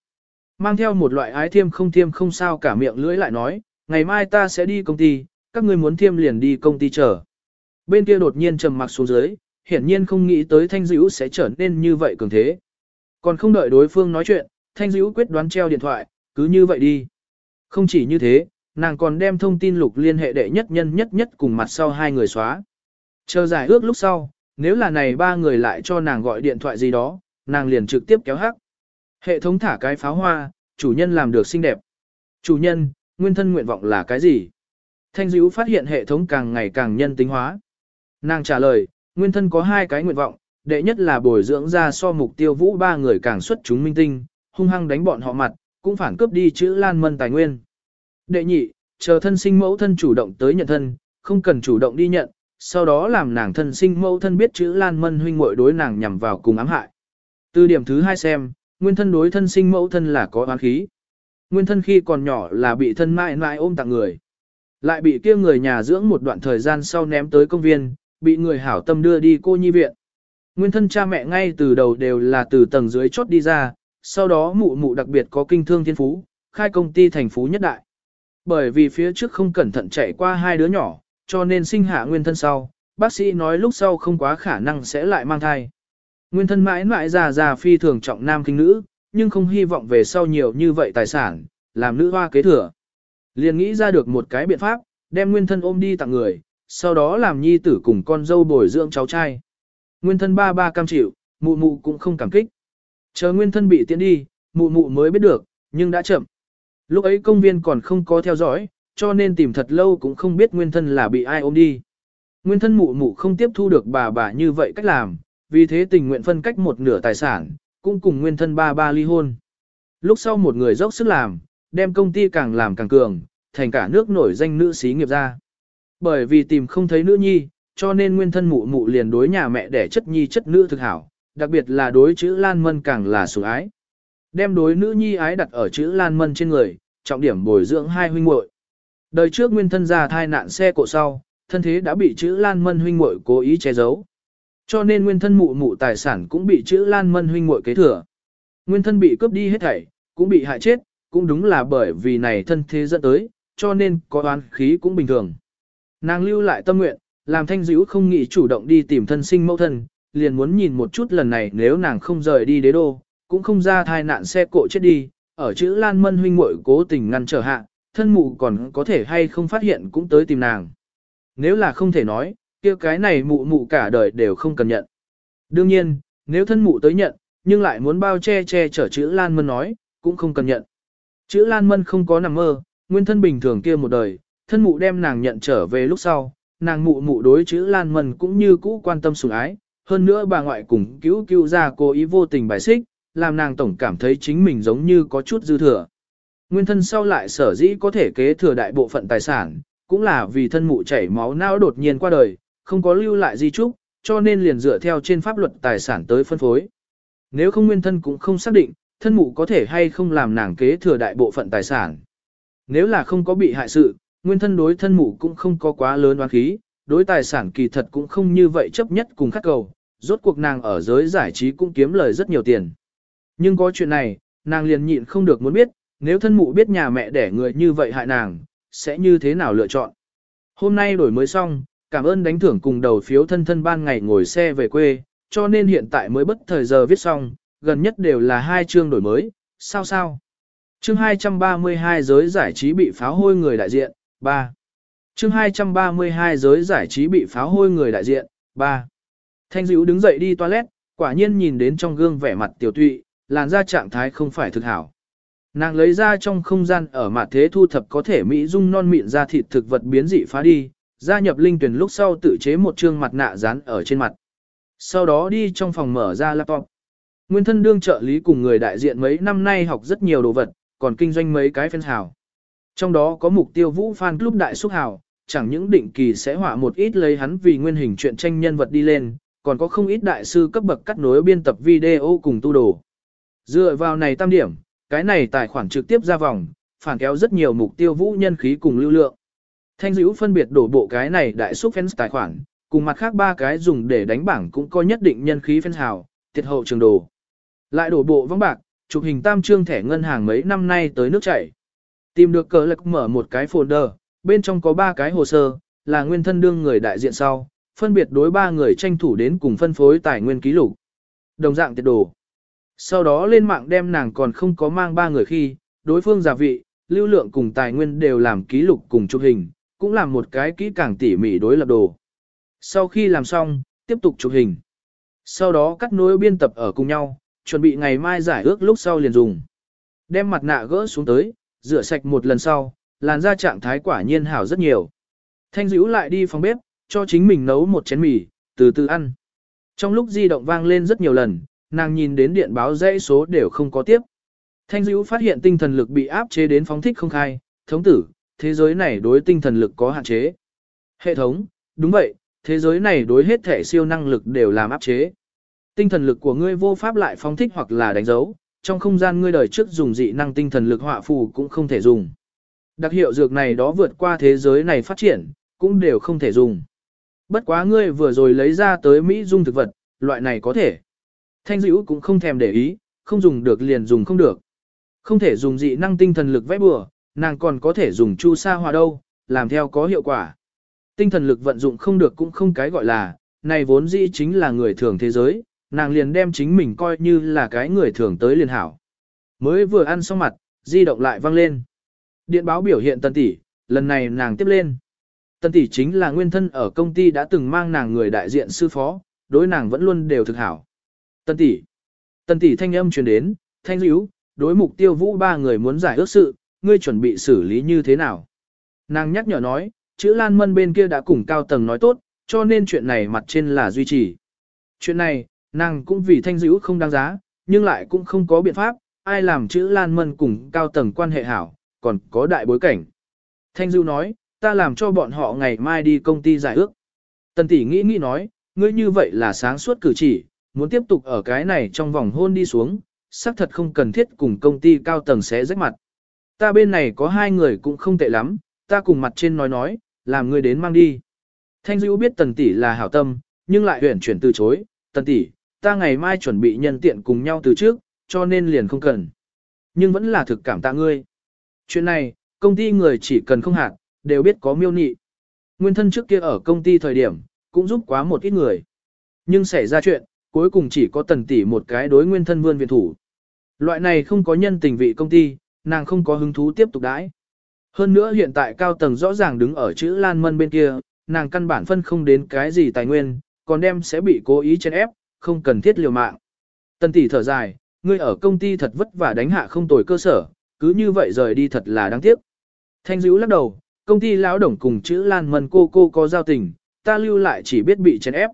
Mang theo một loại ái thiêm không thiêm không sao cả miệng lưỡi lại nói, ngày mai ta sẽ đi công ty, các ngươi muốn thiêm liền đi công ty chờ. Bên kia đột nhiên trầm mặc xuống dưới, hiển nhiên không nghĩ tới Thanh Dữ sẽ trở nên như vậy cường thế. Còn không đợi đối phương nói chuyện, Thanh Dữ quyết đoán treo điện thoại, cứ như vậy đi. Không chỉ như thế, nàng còn đem thông tin lục liên hệ đệ nhất nhân nhất nhất cùng mặt sau hai người xóa. Chờ giải ước lúc sau, nếu là này ba người lại cho nàng gọi điện thoại gì đó, nàng liền trực tiếp kéo hắc. Hệ thống thả cái pháo hoa, chủ nhân làm được xinh đẹp. Chủ nhân, nguyên thân nguyện vọng là cái gì? Thanh dữ phát hiện hệ thống càng ngày càng nhân tính hóa. Nàng trả lời, nguyên thân có hai cái nguyện vọng, đệ nhất là bồi dưỡng ra so mục tiêu vũ ba người càng xuất chúng minh tinh, hung hăng đánh bọn họ mặt, cũng phản cướp đi chữ lan mân tài nguyên. Đệ nhị, chờ thân sinh mẫu thân chủ động tới nhận thân, không cần chủ động đi nhận, sau đó làm nàng thân sinh mẫu thân biết chữ lan mân huynh muội đối nàng nhằm vào cùng ám hại. Từ điểm thứ hai xem, nguyên thân đối thân sinh mẫu thân là có oán khí. Nguyên thân khi còn nhỏ là bị thân mãi mãi ôm tặng người. Lại bị kia người nhà dưỡng một đoạn thời gian sau ném tới công viên, bị người hảo tâm đưa đi cô nhi viện. Nguyên thân cha mẹ ngay từ đầu đều là từ tầng dưới chốt đi ra, sau đó mụ mụ đặc biệt có kinh thương thiên phú, khai công ty thành phú nhất đại. Bởi vì phía trước không cẩn thận chạy qua hai đứa nhỏ, cho nên sinh hạ nguyên thân sau, bác sĩ nói lúc sau không quá khả năng sẽ lại mang thai. Nguyên thân mãi mãi già già phi thường trọng nam kinh nữ, nhưng không hy vọng về sau nhiều như vậy tài sản, làm nữ hoa kế thừa. Liền nghĩ ra được một cái biện pháp, đem nguyên thân ôm đi tặng người, sau đó làm nhi tử cùng con dâu bồi dưỡng cháu trai. Nguyên thân ba ba cam chịu, mụ mụ cũng không cảm kích. Chờ nguyên thân bị tiễn đi, mụ mụ mới biết được, nhưng đã chậm. Lúc ấy công viên còn không có theo dõi, cho nên tìm thật lâu cũng không biết nguyên thân là bị ai ôm đi. Nguyên thân mụ mụ không tiếp thu được bà bà như vậy cách làm, vì thế tình nguyện phân cách một nửa tài sản, cũng cùng nguyên thân ba ba ly hôn. Lúc sau một người dốc sức làm, đem công ty càng làm càng cường, thành cả nước nổi danh nữ sĩ nghiệp ra. Bởi vì tìm không thấy nữ nhi, cho nên nguyên thân mụ mụ liền đối nhà mẹ đẻ chất nhi chất nữ thực hảo, đặc biệt là đối chữ Lan Mân càng là sủng ái. Đem đối nữ nhi ái đặt ở chữ Lan Mân trên người, trọng điểm bồi dưỡng hai huynh muội. Đời trước nguyên thân ra thai nạn xe cộ sau, thân thế đã bị chữ Lan Mân huynh muội cố ý che giấu. Cho nên nguyên thân mụ mụ tài sản cũng bị chữ Lan Mân huynh muội kế thừa. Nguyên thân bị cướp đi hết thảy, cũng bị hại chết, cũng đúng là bởi vì này thân thế dẫn tới, cho nên có oán khí cũng bình thường. Nàng lưu lại tâm nguyện, làm thanh dữ không nghĩ chủ động đi tìm thân sinh mẫu thân, liền muốn nhìn một chút lần này nếu nàng không rời đi đế đô, cũng không ra thai nạn xe cộ chết đi, ở chữ Lan Mân huynh muội cố tình ngăn trở hạ, thân mụ còn có thể hay không phát hiện cũng tới tìm nàng. Nếu là không thể nói, kia cái này mụ mụ cả đời đều không cần nhận. Đương nhiên, nếu thân mụ tới nhận, nhưng lại muốn bao che che chở chữ Lan Mân nói, cũng không cần nhận. Chữ Lan Mân không có nằm mơ, nguyên thân bình thường kia một đời, thân mụ đem nàng nhận trở về lúc sau, nàng mụ mụ đối chữ Lan Mân cũng như cũ quan tâm sủng ái, hơn nữa bà ngoại cùng cứu cứu ra cố ý vô tình bài xích, làm nàng tổng cảm thấy chính mình giống như có chút dư thừa. Nguyên thân sau lại sở dĩ có thể kế thừa đại bộ phận tài sản, cũng là vì thân mụ chảy máu não đột nhiên qua đời, không có lưu lại di trúc, cho nên liền dựa theo trên pháp luật tài sản tới phân phối. Nếu không nguyên thân cũng không xác định, thân mụ có thể hay không làm nàng kế thừa đại bộ phận tài sản. Nếu là không có bị hại sự, nguyên thân đối thân mụ cũng không có quá lớn oán khí, đối tài sản kỳ thật cũng không như vậy chấp nhất cùng khắc cầu, rốt cuộc nàng ở giới giải trí cũng kiếm lời rất nhiều tiền. Nhưng có chuyện này, nàng liền nhịn không được muốn biết, nếu thân mụ biết nhà mẹ đẻ người như vậy hại nàng, sẽ như thế nào lựa chọn. Hôm nay đổi mới xong, cảm ơn đánh thưởng cùng đầu phiếu thân thân ban ngày ngồi xe về quê, cho nên hiện tại mới bất thời giờ viết xong, gần nhất đều là hai chương đổi mới, sao sao. Chương 232 giới giải trí bị pháo hôi người đại diện, 3. Chương 232 giới giải trí bị pháo hôi người đại diện, 3. Thanh dữ đứng dậy đi toilet, quả nhiên nhìn đến trong gương vẻ mặt tiểu tụy, làn da trạng thái không phải thực hảo. Nàng lấy ra trong không gian ở mặt thế thu thập có thể mỹ dung non mịn ra thịt thực vật biến dị phá đi, gia nhập linh tuyển lúc sau tự chế một trương mặt nạ dán ở trên mặt. Sau đó đi trong phòng mở ra laptop. Nguyên thân đương trợ lý cùng người đại diện mấy năm nay học rất nhiều đồ vật, còn kinh doanh mấy cái phân hào. Trong đó có mục tiêu vũ fan club đại xúc hào, chẳng những định kỳ sẽ họa một ít lấy hắn vì nguyên hình chuyện tranh nhân vật đi lên, còn có không ít đại sư cấp bậc cắt nối biên tập video cùng tu đồ. Dựa vào này tam điểm, cái này tài khoản trực tiếp ra vòng, phản kéo rất nhiều mục tiêu vũ nhân khí cùng lưu lượng. Thanh dữ phân biệt đổ bộ cái này đại xúc fans tài khoản, cùng mặt khác ba cái dùng để đánh bảng cũng có nhất định nhân khí fans hào, tiệt hậu trường đồ. Lại đổ bộ vắng bạc, chụp hình tam trương thẻ ngân hàng mấy năm nay tới nước chảy. Tìm được cờ lực mở một cái folder, bên trong có ba cái hồ sơ, là nguyên thân đương người đại diện sau, phân biệt đối ba người tranh thủ đến cùng phân phối tài nguyên ký lục. Đồng dạng tiệt đồ. Sau đó lên mạng đem nàng còn không có mang ba người khi, đối phương giả vị, lưu lượng cùng tài nguyên đều làm ký lục cùng chụp hình, cũng làm một cái kỹ càng tỉ mỉ đối lập đồ. Sau khi làm xong, tiếp tục chụp hình. Sau đó cắt nối biên tập ở cùng nhau, chuẩn bị ngày mai giải ước lúc sau liền dùng. Đem mặt nạ gỡ xuống tới, rửa sạch một lần sau, làn da trạng thái quả nhiên hảo rất nhiều. Thanh dữ lại đi phòng bếp, cho chính mình nấu một chén mì, từ từ ăn. Trong lúc di động vang lên rất nhiều lần, nàng nhìn đến điện báo dãy số đều không có tiếp. Thanh dữ phát hiện tinh thần lực bị áp chế đến phóng thích không khai, thống tử, thế giới này đối tinh thần lực có hạn chế. Hệ thống, đúng vậy, thế giới này đối hết thể siêu năng lực đều làm áp chế. Tinh thần lực của ngươi vô pháp lại phóng thích hoặc là đánh dấu, trong không gian ngươi đời trước dùng dị năng tinh thần lực họa phù cũng không thể dùng. Đặc hiệu dược này đó vượt qua thế giới này phát triển, cũng đều không thể dùng. Bất quá ngươi vừa rồi lấy ra tới Mỹ dung thực vật, loại này có thể. Thanh dữ cũng không thèm để ý, không dùng được liền dùng không được. Không thể dùng dị năng tinh thần lực vẽ bừa, nàng còn có thể dùng chu sa hòa đâu, làm theo có hiệu quả. Tinh thần lực vận dụng không được cũng không cái gọi là, này vốn dĩ chính là người thường thế giới, nàng liền đem chính mình coi như là cái người thường tới liền hảo. Mới vừa ăn xong mặt, di động lại vang lên. Điện báo biểu hiện tần tỷ, lần này nàng tiếp lên. Tần tỷ chính là nguyên thân ở công ty đã từng mang nàng người đại diện sư phó, đối nàng vẫn luôn đều thực hảo. Tần tỷ. Tần tỷ thanh âm truyền đến, thanh dữ, đối mục tiêu vũ ba người muốn giải ước sự, ngươi chuẩn bị xử lý như thế nào? Nàng nhắc nhở nói, chữ Lan Mân bên kia đã cùng cao tầng nói tốt, cho nên chuyện này mặt trên là duy trì. Chuyện này, nàng cũng vì thanh dữ không đáng giá, nhưng lại cũng không có biện pháp, ai làm chữ Lan Mân cùng cao tầng quan hệ hảo, còn có đại bối cảnh. Thanh dữ nói, ta làm cho bọn họ ngày mai đi công ty giải ước. Tần tỷ nghĩ nghĩ nói, ngươi như vậy là sáng suốt cử chỉ, muốn tiếp tục ở cái này trong vòng hôn đi xuống, xác thật không cần thiết cùng công ty cao tầng sẽ rách mặt. Ta bên này có hai người cũng không tệ lắm, ta cùng mặt trên nói nói, làm ngươi đến mang đi. Thanh Dữu biết tần tỷ là hảo tâm, nhưng lại huyển chuyển từ chối, tần tỷ, ta ngày mai chuẩn bị nhân tiện cùng nhau từ trước, cho nên liền không cần. Nhưng vẫn là thực cảm tạ ngươi. Chuyện này, công ty người chỉ cần không hạt, đều biết có miêu nị. Nguyên thân trước kia ở công ty thời điểm, cũng giúp quá một ít người. Nhưng xảy ra chuyện, cuối cùng chỉ có tần tỷ một cái đối nguyên thân vươn viện thủ. Loại này không có nhân tình vị công ty, nàng không có hứng thú tiếp tục đãi. Hơn nữa hiện tại cao tầng rõ ràng đứng ở chữ Lan Mân bên kia, nàng căn bản phân không đến cái gì tài nguyên, còn đem sẽ bị cố ý chen ép, không cần thiết liều mạng. Tần tỷ thở dài, ngươi ở công ty thật vất vả đánh hạ không tồi cơ sở, cứ như vậy rời đi thật là đáng tiếc. Thanh dữ lắc đầu, công ty lão đồng cùng chữ Lan Mân cô cô có giao tình, ta lưu lại chỉ biết bị chèn ép.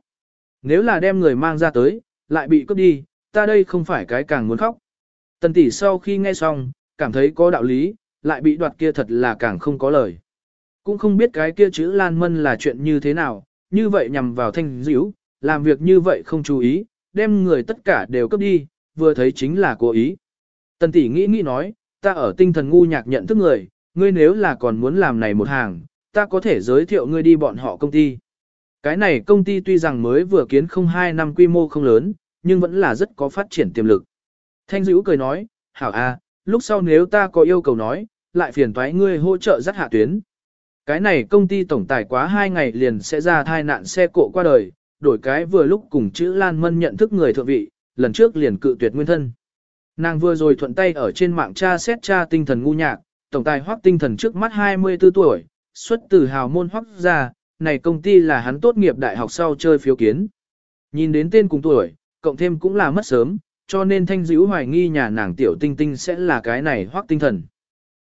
Nếu là đem người mang ra tới, lại bị cướp đi, ta đây không phải cái càng muốn khóc. Tần tỷ sau khi nghe xong, cảm thấy có đạo lý, lại bị đoạt kia thật là càng không có lời. Cũng không biết cái kia chữ Lan Mân là chuyện như thế nào, như vậy nhằm vào thanh dữ, làm việc như vậy không chú ý, đem người tất cả đều cấp đi, vừa thấy chính là cố ý. Tần tỷ nghĩ nghĩ nói, ta ở tinh thần ngu nhạc nhận thức người, ngươi nếu là còn muốn làm này một hàng, ta có thể giới thiệu ngươi đi bọn họ công ty. Cái này công ty tuy rằng mới vừa kiến không hai năm quy mô không lớn, nhưng vẫn là rất có phát triển tiềm lực. Thanh dữ cười nói, hảo a, lúc sau nếu ta có yêu cầu nói, lại phiền toái ngươi hỗ trợ dắt hạ tuyến. Cái này công ty tổng tài quá hai ngày liền sẽ ra thai nạn xe cộ qua đời, đổi cái vừa lúc cùng chữ Lan Mân nhận thức người thượng vị, lần trước liền cự tuyệt nguyên thân. Nàng vừa rồi thuận tay ở trên mạng tra xét tra tinh thần ngu nhạc, tổng tài hoác tinh thần trước mắt 24 tuổi, xuất từ hào môn hoác gia này công ty là hắn tốt nghiệp đại học sau chơi phiếu kiến. Nhìn đến tên cùng tuổi, cộng thêm cũng là mất sớm, cho nên thanh dữ hoài nghi nhà nàng tiểu tinh tinh sẽ là cái này hoác tinh thần.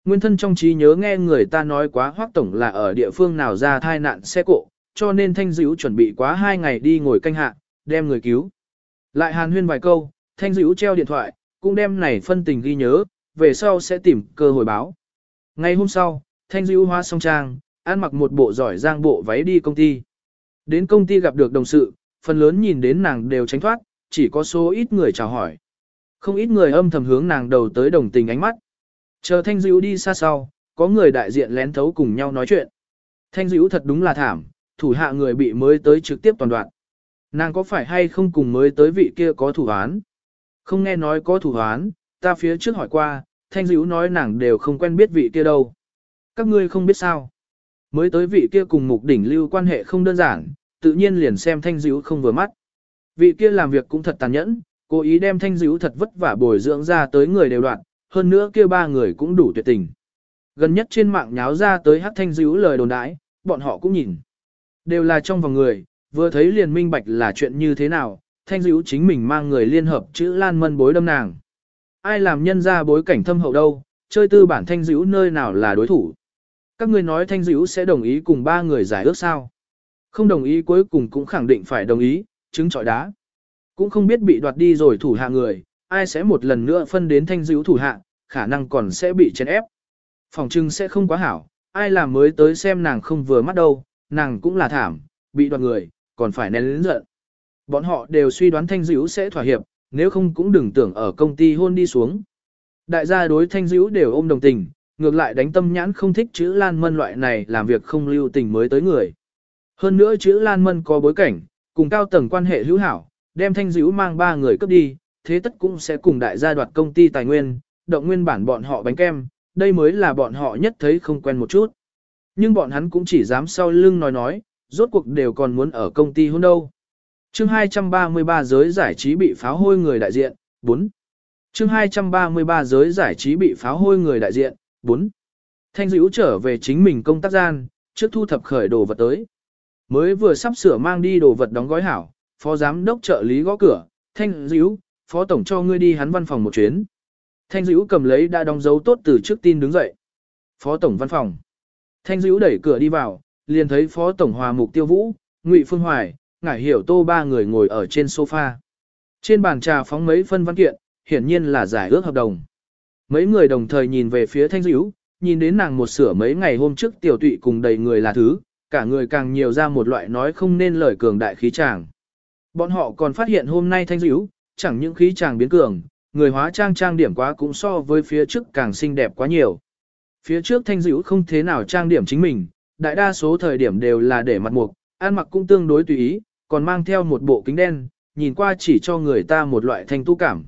Nguyên thân trong trí nhớ nghe người ta nói quá hoác tổng là ở địa phương nào ra thai nạn xe cộ, cho nên thanh dữ chuẩn bị quá hai ngày đi ngồi canh hạ, đem người cứu. Lại hàn huyên vài câu, thanh dữ treo điện thoại, cũng đem này phân tình ghi nhớ, về sau sẽ tìm cơ hội báo. Ngày hôm sau, thanh dữ hoa song trang, ăn mặc một bộ giỏi giang bộ váy đi công ty. Đến công ty gặp được đồng sự, phần lớn nhìn đến nàng đều tránh thoát, chỉ có số ít người chào hỏi. Không ít người âm thầm hướng nàng đầu tới đồng tình ánh mắt. Chờ Thanh Dữ đi xa sau, có người đại diện lén thấu cùng nhau nói chuyện. Thanh Dữ thật đúng là thảm, thủ hạ người bị mới tới trực tiếp toàn đoạn. Nàng có phải hay không cùng mới tới vị kia có thủ án? Không nghe nói có thủ án, ta phía trước hỏi qua, Thanh Dữ nói nàng đều không quen biết vị kia đâu. Các ngươi không biết sao. Mới tới vị kia cùng mục đỉnh lưu quan hệ không đơn giản, tự nhiên liền xem Thanh Dữ không vừa mắt. Vị kia làm việc cũng thật tàn nhẫn, cố ý đem Thanh Dữ thật vất vả bồi dưỡng ra tới người đều đoạn, hơn nữa kia ba người cũng đủ tuyệt tình. Gần nhất trên mạng nháo ra tới hát thanh dữ lời đồn đãi, bọn họ cũng nhìn. Đều là trong vòng người, vừa thấy liền minh bạch là chuyện như thế nào, thanh dữ chính mình mang người liên hợp chữ lan mân bối đâm nàng. Ai làm nhân ra bối cảnh thâm hậu đâu, chơi tư bản thanh dữ nơi nào là đối thủ. Các người nói thanh dữ sẽ đồng ý cùng ba người giải ước sao. Không đồng ý cuối cùng cũng khẳng định phải đồng ý, chứng trọi đá. Cũng không biết bị đoạt đi rồi thủ hạ người, ai sẽ một lần nữa phân đến thanh dữ thủ hạ, khả năng còn sẽ bị chèn ép. Phòng trưng sẽ không quá hảo, ai làm mới tới xem nàng không vừa mắt đâu, nàng cũng là thảm, bị đoạt người, còn phải nén lớn giận. Bọn họ đều suy đoán thanh dữ sẽ thỏa hiệp, nếu không cũng đừng tưởng ở công ty hôn đi xuống. Đại gia đối thanh dữ đều ôm đồng tình, ngược lại đánh tâm nhãn không thích chữ Lan Mân loại này làm việc không lưu tình mới tới người. Hơn nữa chữ Lan Mân có bối cảnh, cùng cao tầng quan hệ hữu hảo, đem thanh dữ mang ba người cấp đi, thế tất cũng sẽ cùng đại gia đoạt công ty tài nguyên, động nguyên bản bọn họ bánh kem, đây mới là bọn họ nhất thấy không quen một chút. Nhưng bọn hắn cũng chỉ dám sau lưng nói nói, rốt cuộc đều còn muốn ở công ty hôn đâu. Chương 233 giới giải trí bị pháo hôi người đại diện, 4. Chương 233 giới giải trí bị pháo hôi người đại diện, 4. Thanh dữ trở về chính mình công tác gian, trước thu thập khởi đồ vật tới. Mới vừa sắp sửa mang đi đồ vật đóng gói hảo, phó giám đốc trợ lý gõ cửa, thanh dữ, phó tổng cho ngươi đi hắn văn phòng một chuyến. Thanh dữ cầm lấy đã đóng dấu tốt từ trước tin đứng dậy. Phó tổng văn phòng. Thanh dữ đẩy cửa đi vào, liền thấy phó tổng hòa mục tiêu vũ, ngụy phương hoài, ngải hiểu tô ba người ngồi ở trên sofa. Trên bàn trà phóng mấy phân văn kiện, hiển nhiên là giải ước hợp đồng. Mấy người đồng thời nhìn về phía thanh dữ, nhìn đến nàng một sửa mấy ngày hôm trước tiểu tụy cùng đầy người là thứ, cả người càng nhiều ra một loại nói không nên lời cường đại khí tràng. Bọn họ còn phát hiện hôm nay thanh dữ, chẳng những khí tràng biến cường, người hóa trang trang điểm quá cũng so với phía trước càng xinh đẹp quá nhiều. Phía trước thanh dữ không thế nào trang điểm chính mình, đại đa số thời điểm đều là để mặt mục, ăn mặc cũng tương đối tùy ý, còn mang theo một bộ kính đen, nhìn qua chỉ cho người ta một loại thanh tu cảm.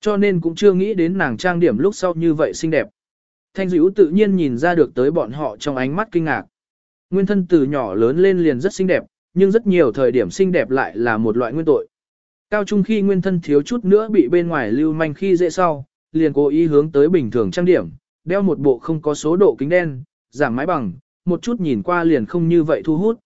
Cho nên cũng chưa nghĩ đến nàng trang điểm lúc sau như vậy xinh đẹp. Thanh dữ tự nhiên nhìn ra được tới bọn họ trong ánh mắt kinh ngạc. Nguyên thân từ nhỏ lớn lên liền rất xinh đẹp, nhưng rất nhiều thời điểm xinh đẹp lại là một loại nguyên tội. Cao trung khi nguyên thân thiếu chút nữa bị bên ngoài lưu manh khi dễ sau, liền cố ý hướng tới bình thường trang điểm, đeo một bộ không có số độ kính đen, giảm mái bằng, một chút nhìn qua liền không như vậy thu hút.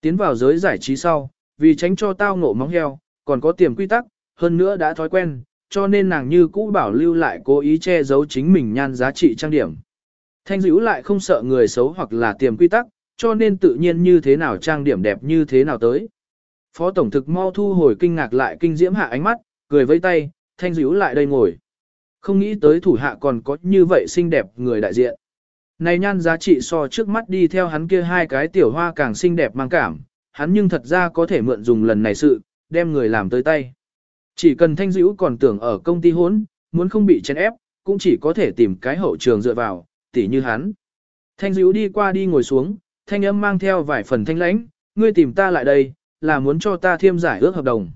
Tiến vào giới giải trí sau, vì tránh cho tao ngộ móng heo, còn có tiềm quy tắc, hơn nữa đã thói quen, cho nên nàng như cũ bảo lưu lại cố ý che giấu chính mình nhan giá trị trang điểm. Thanh dữ lại không sợ người xấu hoặc là tiềm quy tắc, cho nên tự nhiên như thế nào trang điểm đẹp như thế nào tới. Phó Tổng thực mau thu hồi kinh ngạc lại kinh diễm hạ ánh mắt, cười vây tay, thanh dữ lại đây ngồi. Không nghĩ tới thủ hạ còn có như vậy xinh đẹp người đại diện. Này nhan giá trị so trước mắt đi theo hắn kia hai cái tiểu hoa càng xinh đẹp mang cảm, hắn nhưng thật ra có thể mượn dùng lần này sự, đem người làm tới tay. Chỉ cần thanh dữ còn tưởng ở công ty hốn, muốn không bị chèn ép, cũng chỉ có thể tìm cái hậu trường dựa vào, tỉ như hắn. Thanh dữ đi qua đi ngồi xuống, thanh âm mang theo vài phần thanh lãnh, ngươi tìm ta lại đây, là muốn cho ta thiêm giải ước hợp đồng.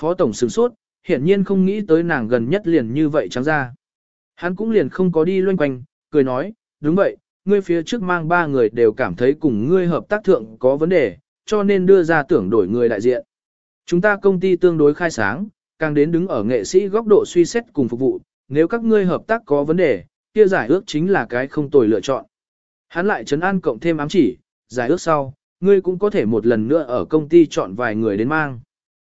Phó tổng sửng sốt, hiển nhiên không nghĩ tới nàng gần nhất liền như vậy trắng ra. Hắn cũng liền không có đi loanh quanh, cười nói, đúng vậy, ngươi phía trước mang ba người đều cảm thấy cùng ngươi hợp tác thượng có vấn đề, cho nên đưa ra tưởng đổi người đại diện. Chúng ta công ty tương đối khai sáng, càng đến đứng ở nghệ sĩ góc độ suy xét cùng phục vụ, nếu các ngươi hợp tác có vấn đề, kia giải ước chính là cái không tồi lựa chọn. Hắn lại chấn an cộng thêm ám chỉ, giải ước sau, ngươi cũng có thể một lần nữa ở công ty chọn vài người đến mang.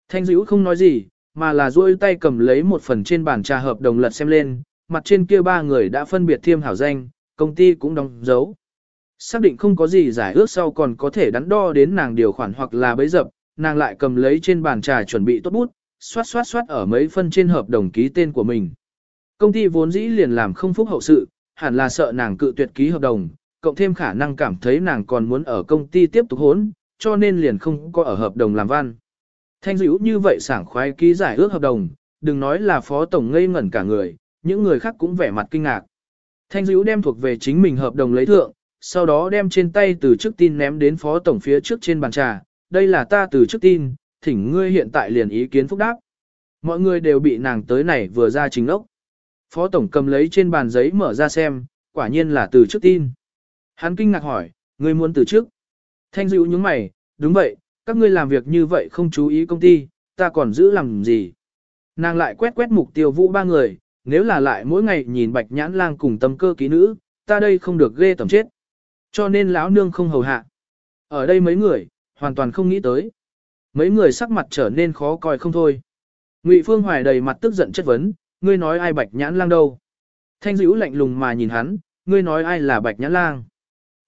Thanh dữ không nói gì, mà là duỗi tay cầm lấy một phần trên bàn trà hợp đồng lật xem lên, mặt trên kia ba người đã phân biệt thiêm hảo danh, công ty cũng đóng dấu. Xác định không có gì giải ước sau còn có thể đắn đo đến nàng điều khoản hoặc là bấy dập, nàng lại cầm lấy trên bàn trà chuẩn bị tốt bút, xoát xoát xoát ở mấy phân trên hợp đồng ký tên của mình. Công ty vốn dĩ liền làm không phúc hậu sự, hẳn là sợ nàng cự tuyệt ký hợp đồng, cộng thêm khả năng cảm thấy nàng còn muốn ở công ty tiếp tục hốn, cho nên liền không có ở hợp đồng làm văn. Thanh dữ như vậy sảng khoái ký giải ước hợp đồng, đừng nói là phó tổng ngây ngẩn cả người, những người khác cũng vẻ mặt kinh ngạc. Thanh dữ đem thuộc về chính mình hợp đồng lấy thượng, sau đó đem trên tay từ trước tin ném đến phó tổng phía trước trên bàn trà, đây là ta từ trước tin, thỉnh ngươi hiện tại liền ý kiến phúc đáp. Mọi người đều bị nàng tới này vừa ra chính ốc. Phó tổng cầm lấy trên bàn giấy mở ra xem, quả nhiên là từ trước tin. Hắn kinh ngạc hỏi, ngươi muốn từ trước. Thanh dữ nhướng mày, đúng vậy, các ngươi làm việc như vậy không chú ý công ty, ta còn giữ làm gì. Nàng lại quét quét mục tiêu vũ ba người, nếu là lại mỗi ngày nhìn bạch nhãn lang cùng tâm cơ ký nữ, ta đây không được ghê tầm chết. Cho nên lão nương không hầu hạ. Ở đây mấy người, hoàn toàn không nghĩ tới. Mấy người sắc mặt trở nên khó coi không thôi. Ngụy Phương Hoài đầy mặt tức giận chất vấn, ngươi nói ai bạch nhãn lang đâu? Thanh dữ lạnh lùng mà nhìn hắn, ngươi nói ai là bạch nhãn lang?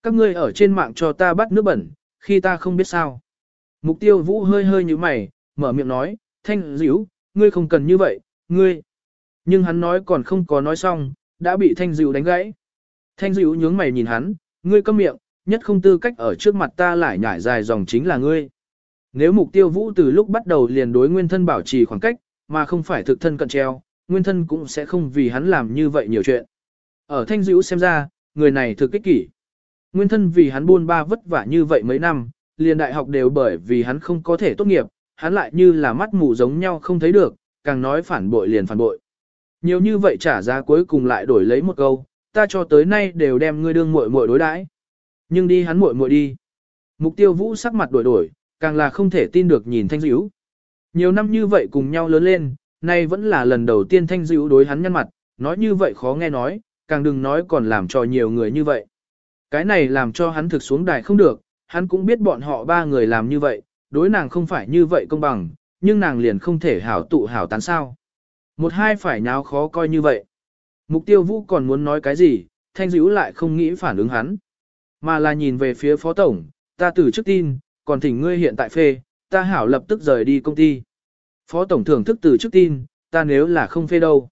Các ngươi ở trên mạng cho ta bắt nước bẩn, khi ta không biết sao. Mục tiêu vũ hơi hơi như mày, mở miệng nói, thanh dữ, ngươi không cần như vậy, ngươi. Nhưng hắn nói còn không có nói xong, đã bị thanh dữ đánh gãy. Thanh dữ nhướng mày nhìn hắn, ngươi câm miệng, nhất không tư cách ở trước mặt ta lại nhảy dài dòng chính là ngươi. Nếu mục tiêu vũ từ lúc bắt đầu liền đối nguyên thân bảo trì khoảng cách, mà không phải thực thân cận treo, nguyên thân cũng sẽ không vì hắn làm như vậy nhiều chuyện. Ở thanh dữ xem ra, người này thực kích kỷ. Nguyên thân vì hắn buôn ba vất vả như vậy mấy năm, liền đại học đều bởi vì hắn không có thể tốt nghiệp, hắn lại như là mắt mù giống nhau không thấy được, càng nói phản bội liền phản bội. Nhiều như vậy trả giá cuối cùng lại đổi lấy một câu, ta cho tới nay đều đem ngươi đương muội muội đối đãi. Nhưng đi hắn muội muội đi. Mục tiêu vũ sắc mặt đổi đổi, càng là không thể tin được nhìn thanh dữ. Nhiều năm như vậy cùng nhau lớn lên, nay vẫn là lần đầu tiên thanh dữ đối hắn nhăn mặt, nói như vậy khó nghe nói, càng đừng nói còn làm cho nhiều người như vậy. Cái này làm cho hắn thực xuống đài không được, hắn cũng biết bọn họ ba người làm như vậy, đối nàng không phải như vậy công bằng, nhưng nàng liền không thể hảo tụ hảo tán sao. Một hai phải nháo khó coi như vậy. Mục tiêu vũ còn muốn nói cái gì, thanh dữ lại không nghĩ phản ứng hắn. Mà là nhìn về phía phó tổng, ta từ trước tin, còn thỉnh ngươi hiện tại phê, ta hảo lập tức rời đi công ty. Phó tổng thưởng thức từ trước tin, ta nếu là không phê đâu.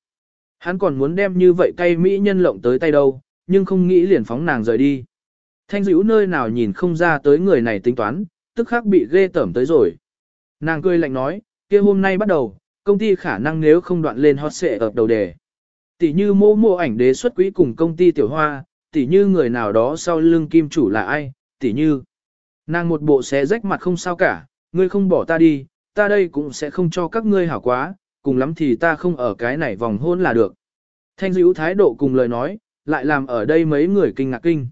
Hắn còn muốn đem như vậy cây mỹ nhân lộng tới tay đâu, nhưng không nghĩ liền phóng nàng rời đi. Thanh dữ nơi nào nhìn không ra tới người này tính toán, tức khắc bị ghê tởm tới rồi. Nàng cười lạnh nói, kia hôm nay bắt đầu, công ty khả năng nếu không đoạn lên hot xệ ở đầu đề. Tỷ như mô mô ảnh đế xuất quỹ cùng công ty tiểu hoa, tỷ như người nào đó sau lưng kim chủ là ai, tỷ như. Nàng một bộ xé rách mặt không sao cả, ngươi không bỏ ta đi, ta đây cũng sẽ không cho các ngươi hảo quá, cùng lắm thì ta không ở cái này vòng hôn là được. Thanh dữ thái độ cùng lời nói, lại làm ở đây mấy người kinh ngạc kinh.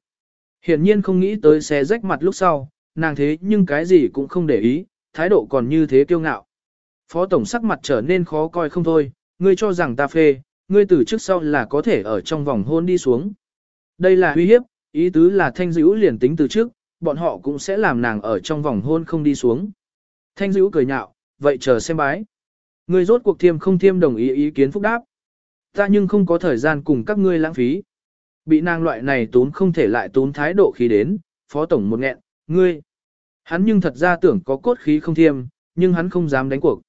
Hiển nhiên không nghĩ tới xé rách mặt lúc sau, nàng thế nhưng cái gì cũng không để ý, thái độ còn như thế kiêu ngạo. Phó tổng sắc mặt trở nên khó coi không thôi, ngươi cho rằng ta phê, ngươi từ trước sau là có thể ở trong vòng hôn đi xuống. Đây là uy hiếp, ý tứ là thanh dữ liền tính từ trước, bọn họ cũng sẽ làm nàng ở trong vòng hôn không đi xuống. Thanh dữ cười nhạo, vậy chờ xem bái. Ngươi rốt cuộc thiêm không thiêm đồng ý ý kiến phúc đáp. Ta nhưng không có thời gian cùng các ngươi lãng phí. Bị nàng loại này tốn không thể lại tốn thái độ khí đến, phó tổng một nghẹn, ngươi. Hắn nhưng thật ra tưởng có cốt khí không thiêm, nhưng hắn không dám đánh cuộc.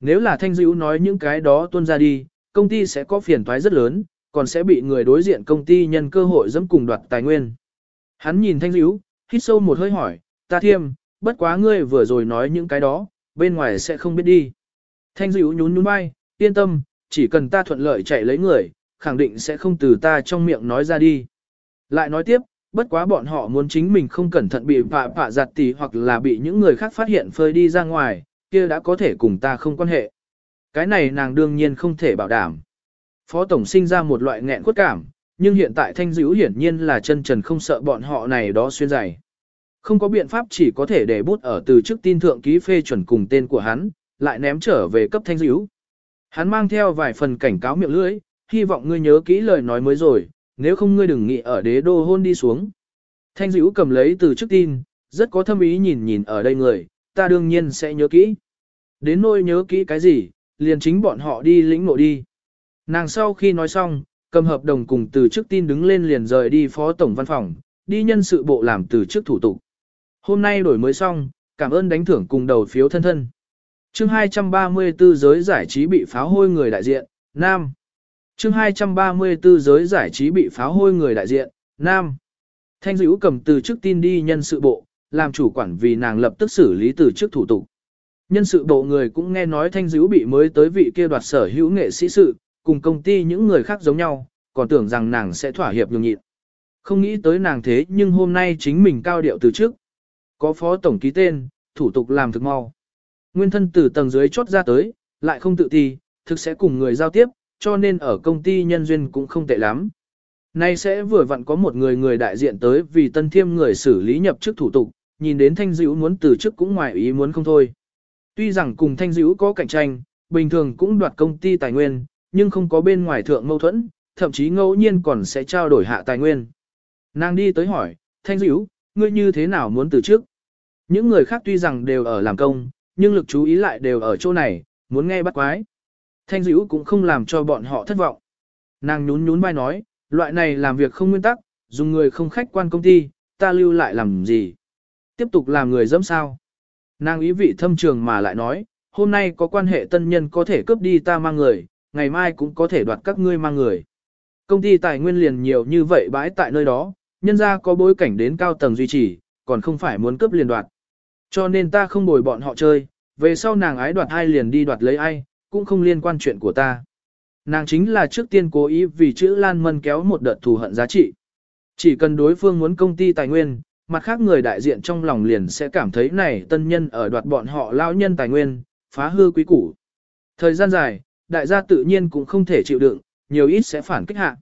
Nếu là thanh dữ nói những cái đó tuôn ra đi, công ty sẽ có phiền toái rất lớn, còn sẽ bị người đối diện công ty nhân cơ hội dẫm cùng đoạt tài nguyên. Hắn nhìn thanh dữ, hít sâu một hơi hỏi, ta thiêm, bất quá ngươi vừa rồi nói những cái đó, bên ngoài sẽ không biết đi. Thanh dữ nhún nhún vai, yên tâm, chỉ cần ta thuận lợi chạy lấy người, khẳng định sẽ không từ ta trong miệng nói ra đi. Lại nói tiếp, bất quá bọn họ muốn chính mình không cẩn thận bị phạ phạ giặt tỉ hoặc là bị những người khác phát hiện phơi đi ra ngoài, kia đã có thể cùng ta không quan hệ. Cái này nàng đương nhiên không thể bảo đảm. Phó Tổng sinh ra một loại nghẹn khuất cảm, nhưng hiện tại thanh dữ hiển nhiên là chân trần không sợ bọn họ này đó xuyên dày. Không có biện pháp chỉ có thể để bút ở từ trước tin thượng ký phê chuẩn cùng tên của hắn, lại ném trở về cấp thanh dữ. Hắn mang theo vài phần cảnh cáo miệng lưỡi, hy vọng ngươi nhớ kỹ lời nói mới rồi, nếu không ngươi đừng nghĩ ở đế đô hôn đi xuống. Thanh dữ cầm lấy từ trước tin, rất có thâm ý nhìn nhìn ở đây người, ta đương nhiên sẽ nhớ kỹ. Đến nôi nhớ kỹ cái gì, liền chính bọn họ đi lĩnh ngộ đi. Nàng sau khi nói xong, cầm hợp đồng cùng từ trước tin đứng lên liền rời đi phó tổng văn phòng, đi nhân sự bộ làm từ trước thủ tục. Hôm nay đổi mới xong, cảm ơn đánh thưởng cùng đầu phiếu thân thân. chương 234 giới giải trí bị pháo hôi người đại diện, Nam chương 234 giới giải trí bị pháo hôi người đại diện, Nam. Thanh dữ cầm từ chức tin đi nhân sự bộ, làm chủ quản vì nàng lập tức xử lý từ chức thủ tục. Nhân sự bộ người cũng nghe nói thanh dữ bị mới tới vị kia đoạt sở hữu nghệ sĩ sự, cùng công ty những người khác giống nhau, còn tưởng rằng nàng sẽ thỏa hiệp nhường nhịn. Không nghĩ tới nàng thế nhưng hôm nay chính mình cao điệu từ trước. Có phó tổng ký tên, thủ tục làm thực mau. Nguyên thân từ tầng dưới chốt ra tới, lại không tự ti, thực sẽ cùng người giao tiếp, cho nên ở công ty nhân duyên cũng không tệ lắm. Nay sẽ vừa vặn có một người người đại diện tới vì tân thiêm người xử lý nhập chức thủ tục, nhìn đến thanh dữ muốn từ chức cũng ngoài ý muốn không thôi. Tuy rằng cùng thanh dữ có cạnh tranh, bình thường cũng đoạt công ty tài nguyên, nhưng không có bên ngoài thượng mâu thuẫn, thậm chí ngẫu nhiên còn sẽ trao đổi hạ tài nguyên. Nàng đi tới hỏi, Thanh Dữ, ngươi như thế nào muốn từ chức? Những người khác tuy rằng đều ở làm công, nhưng lực chú ý lại đều ở chỗ này, muốn nghe bắt quái. Thanh Dữ cũng không làm cho bọn họ thất vọng. Nàng nhún nhún vai nói, loại này làm việc không nguyên tắc, dùng người không khách quan công ty, ta lưu lại làm gì? Tiếp tục làm người dẫm sao? Nàng ý vị thâm trường mà lại nói, hôm nay có quan hệ tân nhân có thể cướp đi ta mang người, ngày mai cũng có thể đoạt các ngươi mang người. Công ty tài nguyên liền nhiều như vậy bãi tại nơi đó, nhân ra có bối cảnh đến cao tầng duy trì, còn không phải muốn cướp liền đoạt. Cho nên ta không bồi bọn họ chơi, về sau nàng ái đoạt ai liền đi đoạt lấy ai, cũng không liên quan chuyện của ta. Nàng chính là trước tiên cố ý vì chữ Lan Mân kéo một đợt thù hận giá trị. Chỉ cần đối phương muốn công ty tài nguyên, mặt khác người đại diện trong lòng liền sẽ cảm thấy này tân nhân ở đoạt bọn họ lao nhân tài nguyên, phá hư quý củ. Thời gian dài, đại gia tự nhiên cũng không thể chịu đựng, nhiều ít sẽ phản kích hạ.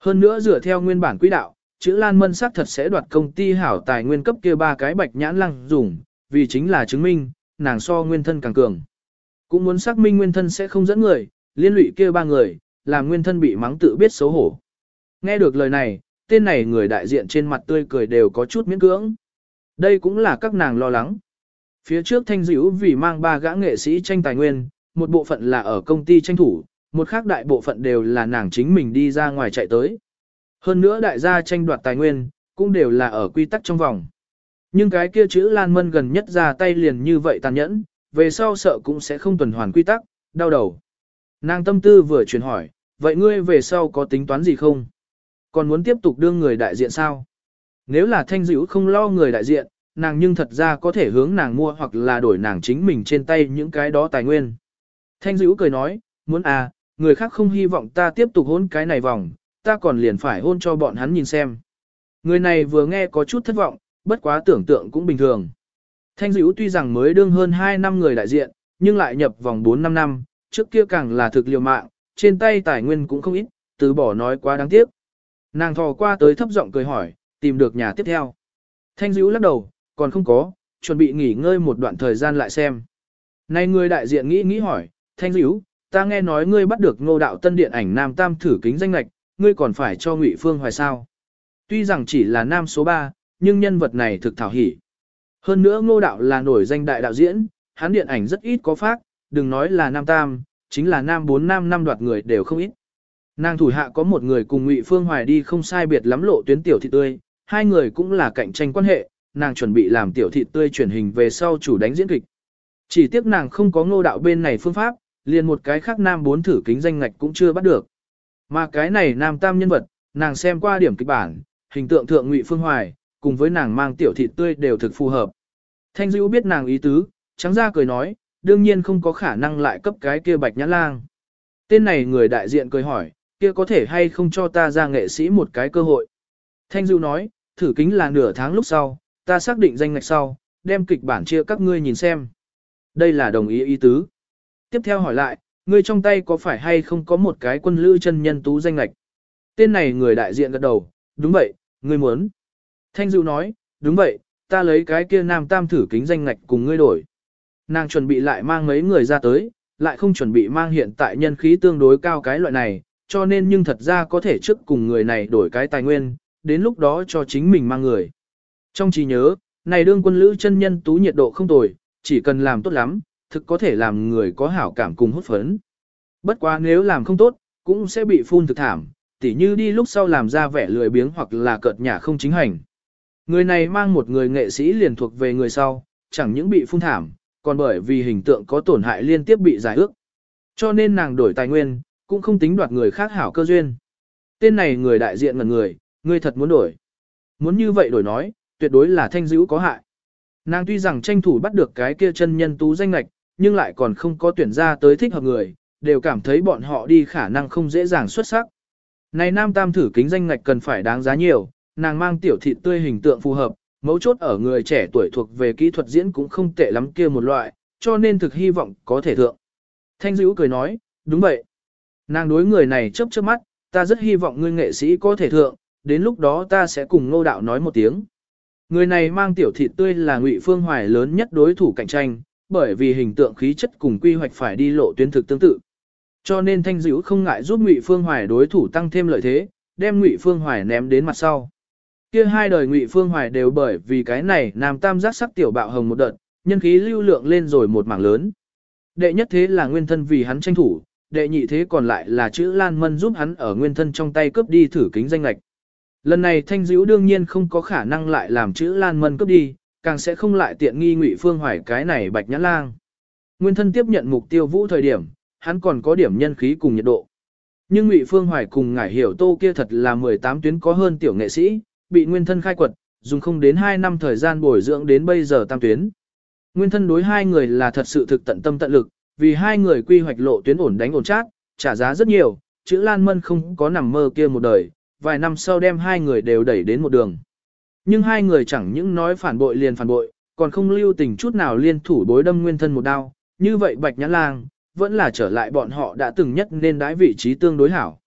Hơn nữa dựa theo nguyên bản quỹ đạo, chữ Lan Mân sắc thật sẽ đoạt công ty hảo tài nguyên cấp kia ba cái bạch nhãn lăng dùng, vì chính là chứng minh, nàng so nguyên thân càng cường. Cũng muốn xác minh nguyên thân sẽ không dẫn người, liên lụy kia ba người, làm nguyên thân bị mắng tự biết xấu hổ. Nghe được lời này, tên này người đại diện trên mặt tươi cười đều có chút miễn cưỡng. Đây cũng là các nàng lo lắng. Phía trước thanh dữ vì mang ba gã nghệ sĩ tranh tài nguyên, một bộ phận là ở công ty tranh thủ, một khác đại bộ phận đều là nàng chính mình đi ra ngoài chạy tới. Hơn nữa đại gia tranh đoạt tài nguyên, cũng đều là ở quy tắc trong vòng. Nhưng cái kia chữ Lan Mân gần nhất ra tay liền như vậy tàn nhẫn, về sau sợ cũng sẽ không tuần hoàn quy tắc, đau đầu. Nàng tâm tư vừa chuyển hỏi, vậy ngươi về sau có tính toán gì không? Còn muốn tiếp tục đương người đại diện sao? Nếu là thanh dữ không lo người đại diện, nàng nhưng thật ra có thể hướng nàng mua hoặc là đổi nàng chính mình trên tay những cái đó tài nguyên. Thanh dữ cười nói, muốn à, người khác không hy vọng ta tiếp tục hôn cái này vòng, ta còn liền phải hôn cho bọn hắn nhìn xem. Người này vừa nghe có chút thất vọng, bất quá tưởng tượng cũng bình thường. Thanh dữ tuy rằng mới đương hơn 2 năm người đại diện, nhưng lại nhập vòng 4-5 năm, trước kia càng là thực liều mạng, trên tay tài nguyên cũng không ít, từ bỏ nói quá đáng tiếc. Nàng thò qua tới thấp giọng cười hỏi, tìm được nhà tiếp theo. Thanh dữ lắc đầu, còn không có, chuẩn bị nghỉ ngơi một đoạn thời gian lại xem. Này người đại diện nghĩ nghĩ hỏi, Thanh dữ, ta nghe nói ngươi bắt được ngô đạo tân điện ảnh nam tam thử kính danh lạch, ngươi còn phải cho ngụy phương hoài sao. Tuy rằng chỉ là nam số 3, nhưng nhân vật này thực thảo hỉ. Hơn nữa ngô đạo là nổi danh đại đạo diễn, hắn điện ảnh rất ít có phát, đừng nói là nam tam, chính là nam Bốn nam năm đoạt người đều không ít. Nàng thủ hạ có một người cùng Ngụy Phương Hoài đi không sai biệt lắm lộ tuyến tiểu thị tươi, hai người cũng là cạnh tranh quan hệ, nàng chuẩn bị làm tiểu thị tươi chuyển hình về sau chủ đánh diễn kịch. Chỉ tiếc nàng không có ngô đạo bên này phương pháp, liền một cái khác nam bốn thử kính danh ngạch cũng chưa bắt được. Mà cái này nam tam nhân vật, nàng xem qua điểm kịch bản, hình tượng thượng Ngụy Phương Hoài, cùng với nàng mang tiểu thịt tươi đều thực phù hợp. Thanh Dữu biết nàng ý tứ, trắng ra cười nói, đương nhiên không có khả năng lại cấp cái kia bạch nhãn lang. Tên này người đại diện cười hỏi, kia có thể hay không cho ta ra nghệ sĩ một cái cơ hội. Thanh Dữu nói, thử kính là nửa tháng lúc sau, ta xác định danh ngạch sau, đem kịch bản chia các ngươi nhìn xem. Đây là đồng ý ý tứ. Tiếp theo hỏi lại, ngươi trong tay có phải hay không có một cái quân lữ chân nhân tú danh ngạch? Tên này người đại diện gật đầu, đúng vậy, ngươi muốn. Thanh Dụ nói, đúng vậy, ta lấy cái kia nam tam thử kính danh ngạch cùng ngươi đổi. Nàng chuẩn bị lại mang mấy người ra tới, lại không chuẩn bị mang hiện tại nhân khí tương đối cao cái loại này, cho nên nhưng thật ra có thể trước cùng người này đổi cái tài nguyên, đến lúc đó cho chính mình mang người. Trong trí nhớ, này đương quân lữ chân nhân tú nhiệt độ không tồi, chỉ cần làm tốt lắm, thực có thể làm người có hảo cảm cùng hút phấn. Bất quá nếu làm không tốt, cũng sẽ bị phun thực thảm, tỉ như đi lúc sau làm ra vẻ lười biếng hoặc là cợt nhả không chính hành. Người này mang một người nghệ sĩ liền thuộc về người sau, chẳng những bị phun thảm, còn bởi vì hình tượng có tổn hại liên tiếp bị giải ước. Cho nên nàng đổi tài nguyên, cũng không tính đoạt người khác hảo cơ duyên. Tên này người đại diện ngần người, người thật muốn đổi. Muốn như vậy đổi nói, tuyệt đối là thanh dữ có hại. Nàng tuy rằng tranh thủ bắt được cái kia chân nhân tú danh lạch, nhưng lại còn không có tuyển ra tới thích hợp người, đều cảm thấy bọn họ đi khả năng không dễ dàng xuất sắc. Này nam tam thử kính danh ngạch cần phải đáng giá nhiều, nàng mang tiểu thịt tươi hình tượng phù hợp, mấu chốt ở người trẻ tuổi thuộc về kỹ thuật diễn cũng không tệ lắm kia một loại, cho nên thực hy vọng có thể thượng. Thanh dữ cười nói, đúng vậy. Nàng đối người này chớp chớp mắt, ta rất hy vọng ngươi nghệ sĩ có thể thượng, đến lúc đó ta sẽ cùng ngô đạo nói một tiếng. Người này mang tiểu thịt tươi là ngụy phương hoài lớn nhất đối thủ cạnh tranh, bởi vì hình tượng khí chất cùng quy hoạch phải đi lộ tuyến thực tương tự. Cho nên thanh dữ không ngại giúp ngụy phương hoài đối thủ tăng thêm lợi thế, đem ngụy phương hoài ném đến mặt sau. Kia hai đời Ngụy Phương Hoài đều bởi vì cái này nam tam giác sắc tiểu bạo hồng một đợt, nhân khí lưu lượng lên rồi một mảng lớn. Đệ nhất thế là nguyên thân vì hắn tranh thủ, đệ nhị thế còn lại là chữ Lan Mân giúp hắn ở nguyên thân trong tay cướp đi thử kính danh lệch. Lần này thanh dữ đương nhiên không có khả năng lại làm chữ Lan Mân cướp đi, càng sẽ không lại tiện nghi Ngụy Phương Hoài cái này bạch nhã lang. Nguyên thân tiếp nhận mục tiêu vũ thời điểm, hắn còn có điểm nhân khí cùng nhiệt độ. Nhưng Ngụy Phương Hoài cùng ngải hiểu tô kia thật là 18 tuyến có hơn tiểu nghệ sĩ, bị nguyên thân khai quật, dùng không đến 2 năm thời gian bồi dưỡng đến bây giờ tam tuyến. Nguyên thân đối hai người là thật sự thực tận tâm tận lực, vì hai người quy hoạch lộ tuyến ổn đánh ổn chát, trả giá rất nhiều, chữ Lan Mân không có nằm mơ kia một đời, vài năm sau đem hai người đều đẩy đến một đường. Nhưng hai người chẳng những nói phản bội liền phản bội, còn không lưu tình chút nào liên thủ bối đâm nguyên thân một đao, như vậy Bạch Nhã Lang, vẫn là trở lại bọn họ đã từng nhất nên đãi vị trí tương đối hảo.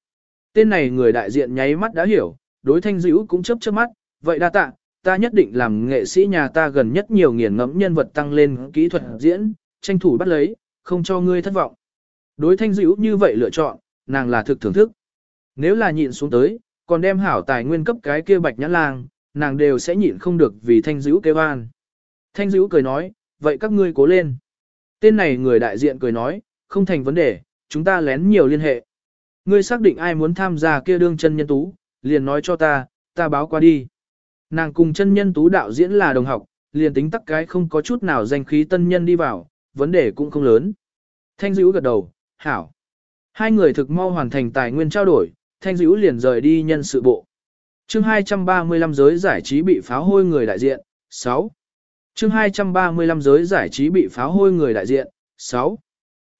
Tên này người đại diện nháy mắt đã hiểu, đối thanh dữ cũng chớp chớp mắt, vậy đa tạ, ta nhất định làm nghệ sĩ nhà ta gần nhất nhiều nghiền ngẫm nhân vật tăng lên kỹ thuật diễn, tranh thủ bắt lấy, không cho ngươi thất vọng. Đối thanh dữ như vậy lựa chọn, nàng là thực thưởng thức. Nếu là nhịn xuống tới, còn đem hảo tài nguyên cấp cái kia bạch nhã lang, nàng đều sẽ nhịn không được vì thanh dữ kêu an. Thanh dữ cười nói, vậy các ngươi cố lên. Tên này người đại diện cười nói, không thành vấn đề, chúng ta lén nhiều liên hệ. Ngươi xác định ai muốn tham gia kia đương chân nhân tú, liền nói cho ta, ta báo qua đi. Nàng cùng chân nhân tú đạo diễn là đồng học, liền tính tắc cái không có chút nào danh khí tân nhân đi vào, vấn đề cũng không lớn. Thanh dữ gật đầu, hảo. Hai người thực mau hoàn thành tài nguyên trao đổi, thanh dữ liền rời đi nhân sự bộ. chương 235 giới giải trí bị pháo hôi người đại diện, 6. chương 235 giới giải trí bị pháo hôi người đại diện, 6.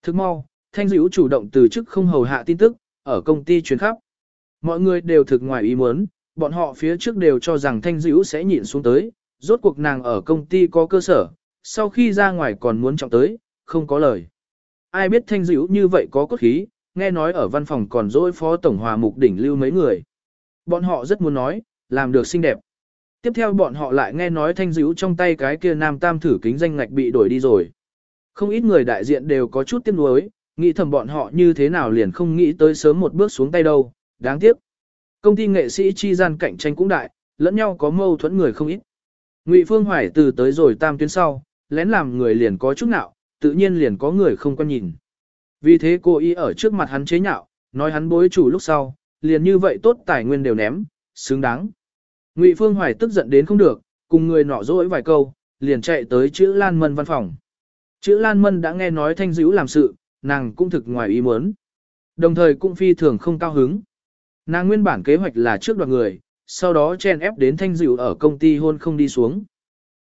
thực mau, thanh dữ chủ động từ chức không hầu hạ tin tức, ở công ty truyền khắp. Mọi người đều thực ngoài ý muốn, bọn họ phía trước đều cho rằng thanh dữ sẽ nhịn xuống tới, rốt cuộc nàng ở công ty có cơ sở, sau khi ra ngoài còn muốn trọng tới, không có lời. Ai biết thanh dữ như vậy có cốt khí, nghe nói ở văn phòng còn dỗi phó tổng hòa mục đỉnh lưu mấy người. Bọn họ rất muốn nói, làm được xinh đẹp. Tiếp theo bọn họ lại nghe nói thanh dữ trong tay cái kia nam tam thử kính danh ngạch bị đổi đi rồi. Không ít người đại diện đều có chút tiếc nuối, nghĩ thầm bọn họ như thế nào liền không nghĩ tới sớm một bước xuống tay đâu, đáng tiếc. Công ty nghệ sĩ chi gian cạnh tranh cũng đại, lẫn nhau có mâu thuẫn người không ít. Ngụy Phương Hoài từ tới rồi tam tuyến sau, lén làm người liền có chút nào, tự nhiên liền có người không quan nhìn. Vì thế cô ý ở trước mặt hắn chế nhạo, nói hắn bối chủ lúc sau, liền như vậy tốt tài nguyên đều ném, xứng đáng. Ngụy Phương Hoài tức giận đến không được, cùng người nọ dỗi vài câu, liền chạy tới chữ Lan Mân văn phòng. Chữ Lan Mân đã nghe nói thanh dữ làm sự, nàng cũng thực ngoài ý muốn. Đồng thời cũng phi thường không cao hứng. Nàng nguyên bản kế hoạch là trước đoạt người, sau đó chen ép đến thanh Dữu ở công ty hôn không đi xuống.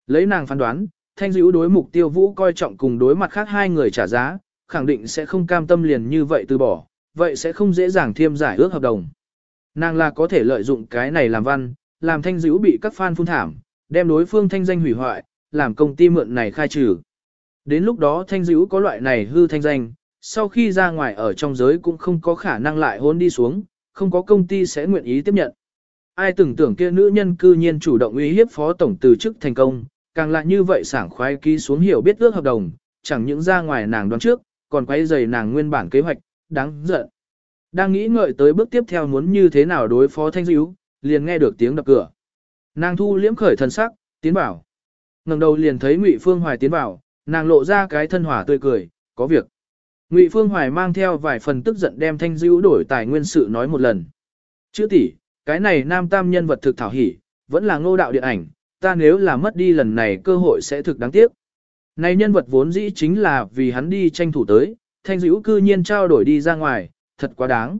Lấy nàng phán đoán, thanh Dữu đối mục tiêu vũ coi trọng cùng đối mặt khác hai người trả giá, khẳng định sẽ không cam tâm liền như vậy từ bỏ, vậy sẽ không dễ dàng thiêm giải ước hợp đồng. Nàng là có thể lợi dụng cái này làm văn, làm thanh Dữu bị các fan phun thảm, đem đối phương thanh danh hủy hoại, làm công ty mượn này khai trừ. Đến lúc đó thanh Dữu có loại này hư thanh danh, sau khi ra ngoài ở trong giới cũng không có khả năng lại hôn đi xuống, không có công ty sẽ nguyện ý tiếp nhận. Ai tưởng tưởng kia nữ nhân cư nhiên chủ động uy hiếp phó tổng từ chức thành công, càng lại như vậy sảng khoái ký xuống hiểu biết ước hợp đồng, chẳng những ra ngoài nàng đoán trước, còn quay dày nàng nguyên bản kế hoạch, đáng giận. Đang nghĩ ngợi tới bước tiếp theo muốn như thế nào đối phó thanh dữ, liền nghe được tiếng đập cửa. Nàng thu liễm khởi thân sắc, tiến bảo. ngẩng đầu liền thấy Ngụy Phương Hoài tiến bảo, nàng lộ ra cái thân hỏa tươi cười, có việc. Ngụy Phương Hoài mang theo vài phần tức giận đem thanh dữ đổi tài nguyên sự nói một lần. Chữ tỷ, cái này nam tam nhân vật thực thảo hỉ, vẫn là ngô đạo điện ảnh, ta nếu là mất đi lần này cơ hội sẽ thực đáng tiếc. Này nhân vật vốn dĩ chính là vì hắn đi tranh thủ tới, thanh dữ cư nhiên trao đổi đi ra ngoài, thật quá đáng.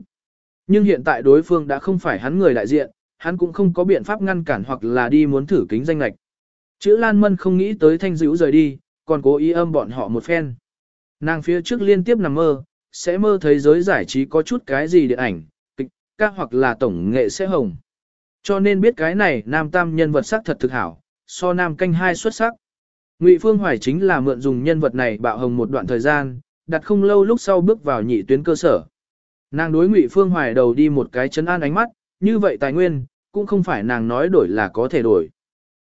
Nhưng hiện tại đối phương đã không phải hắn người đại diện, hắn cũng không có biện pháp ngăn cản hoặc là đi muốn thử kính danh lệch. Chữ Lan Mân không nghĩ tới thanh dữ rời đi, còn cố ý âm bọn họ một phen. Nàng phía trước liên tiếp nằm mơ, sẽ mơ thấy giới giải trí có chút cái gì điện ảnh, kịch, các hoặc là tổng nghệ sẽ hồng. Cho nên biết cái này nam tam nhân vật sắc thật thực hảo, so nam canh hai xuất sắc. Ngụy Phương Hoài chính là mượn dùng nhân vật này bạo hồng một đoạn thời gian, đặt không lâu lúc sau bước vào nhị tuyến cơ sở. Nàng đối Ngụy Phương Hoài đầu đi một cái chấn an ánh mắt, như vậy tài nguyên, cũng không phải nàng nói đổi là có thể đổi.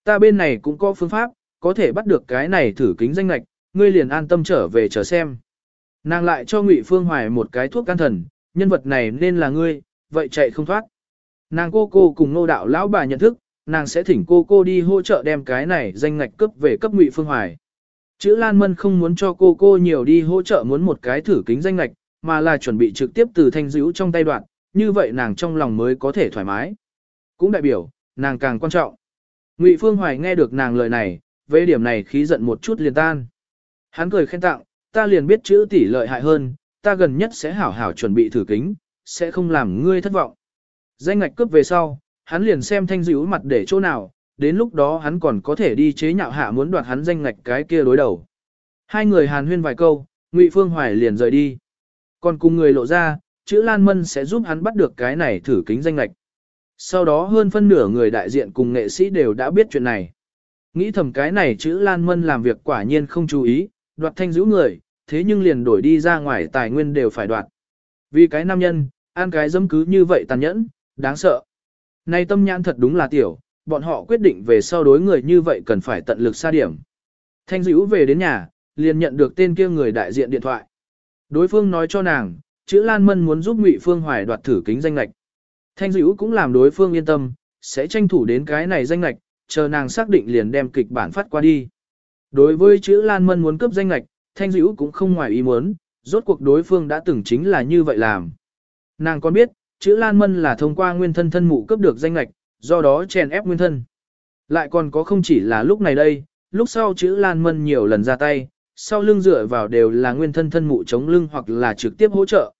Ta bên này cũng có phương pháp, có thể bắt được cái này thử kính danh lạch, ngươi liền an tâm trở về chờ xem. Nàng lại cho Ngụy Phương Hoài một cái thuốc can thần, nhân vật này nên là ngươi, vậy chạy không thoát. Nàng cô cô cùng nô đạo lão bà nhận thức, nàng sẽ thỉnh cô cô đi hỗ trợ đem cái này danh ngạch cấp về cấp Ngụy Phương Hoài. Chữ Lan Mân không muốn cho cô cô nhiều đi hỗ trợ muốn một cái thử kính danh ngạch, mà là chuẩn bị trực tiếp từ thanh dữ trong tay đoạn, như vậy nàng trong lòng mới có thể thoải mái. Cũng đại biểu, nàng càng quan trọng. Ngụy Phương Hoài nghe được nàng lời này, về điểm này khí giận một chút liền tan. Hắn cười khen tặng, ta liền biết chữ tỷ lợi hại hơn, ta gần nhất sẽ hảo hảo chuẩn bị thử kính, sẽ không làm ngươi thất vọng. Danh ngạch cướp về sau, hắn liền xem thanh dữ mặt để chỗ nào, đến lúc đó hắn còn có thể đi chế nhạo hạ muốn đoạt hắn danh ngạch cái kia đối đầu. Hai người hàn huyên vài câu, Ngụy Phương Hoài liền rời đi. Còn cùng người lộ ra, chữ Lan Mân sẽ giúp hắn bắt được cái này thử kính danh ngạch. Sau đó hơn phân nửa người đại diện cùng nghệ sĩ đều đã biết chuyện này. Nghĩ thầm cái này chữ Lan Mân làm việc quả nhiên không chú ý, đoạt thanh giữ người, thế nhưng liền đổi đi ra ngoài tài nguyên đều phải đoạt. Vì cái nam nhân, an cái dâm cứ như vậy tàn nhẫn, đáng sợ. Này tâm nhãn thật đúng là tiểu, bọn họ quyết định về sau đối người như vậy cần phải tận lực xa điểm. Thanh dữ về đến nhà, liền nhận được tên kia người đại diện điện thoại. Đối phương nói cho nàng, chữ Lan Mân muốn giúp Ngụy Phương Hoài đoạt thử kính danh lạch. Thanh dữ cũng làm đối phương yên tâm, sẽ tranh thủ đến cái này danh lạch, chờ nàng xác định liền đem kịch bản phát qua đi. Đối với chữ Lan Mân muốn cướp danh lạch, Thanh dữ cũng không ngoài ý muốn, rốt cuộc đối phương đã từng chính là như vậy làm. Nàng còn biết, chữ Lan Mân là thông qua nguyên thân thân mụ cướp được danh lạch, do đó chèn ép nguyên thân. Lại còn có không chỉ là lúc này đây, lúc sau chữ Lan Mân nhiều lần ra tay, sau lưng dựa vào đều là nguyên thân thân mụ chống lưng hoặc là trực tiếp hỗ trợ.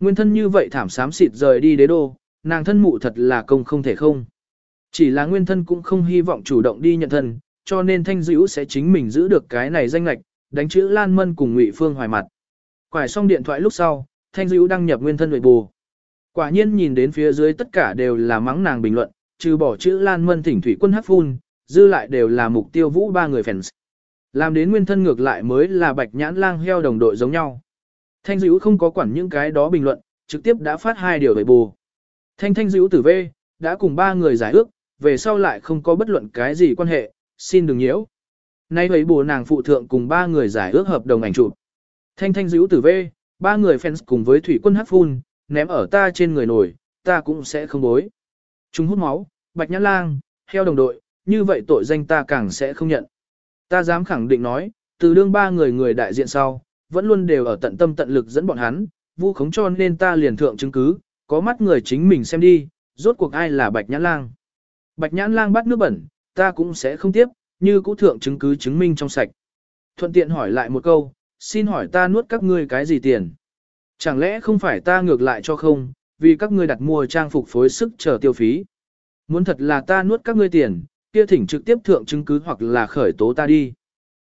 Nguyên thân như vậy thảm sám xịt rời đi đế đô, nàng thân mụ thật là công không thể không. Chỉ là nguyên thân cũng không hy vọng chủ động đi nhận thân, cho nên thanh dữ sẽ chính mình giữ được cái này danh lệch, đánh chữ Lan Mân cùng Ngụy Phương hoài mặt. Quải xong điện thoại lúc sau, thanh dữ đăng nhập nguyên thân nội bù. Quả nhiên nhìn đến phía dưới tất cả đều là mắng nàng bình luận, trừ bỏ chữ Lan Mân thỉnh thủy quân hắc phun, dư lại đều là mục tiêu vũ ba người fans. Làm đến nguyên thân ngược lại mới là bạch nhãn lang heo đồng đội giống nhau. Thanh dữ không có quản những cái đó bình luận, trực tiếp đã phát hai điều về bù. Thanh thanh dữ tử V, đã cùng ba người giải ước, về sau lại không có bất luận cái gì quan hệ, xin đừng nhiễu. Nay thấy bù nàng phụ thượng cùng ba người giải ước hợp đồng ảnh chụp. Thanh thanh dữ tử vê, ba người fans cùng với thủy quân hát phun, ném ở ta trên người nổi, ta cũng sẽ không bối. Chúng hút máu, bạch nhãn lang, heo đồng đội, như vậy tội danh ta càng sẽ không nhận. Ta dám khẳng định nói, từ đương ba người người đại diện sau, vẫn luôn đều ở tận tâm tận lực dẫn bọn hắn, vu khống cho nên ta liền thượng chứng cứ, có mắt người chính mình xem đi, rốt cuộc ai là bạch nhãn lang. Bạch nhãn lang bắt nước bẩn, ta cũng sẽ không tiếp, như cũ thượng chứng cứ chứng minh trong sạch. Thuận tiện hỏi lại một câu, xin hỏi ta nuốt các ngươi cái gì tiền? Chẳng lẽ không phải ta ngược lại cho không, vì các ngươi đặt mua trang phục phối sức chờ tiêu phí. Muốn thật là ta nuốt các ngươi tiền, kia thỉnh trực tiếp thượng chứng cứ hoặc là khởi tố ta đi.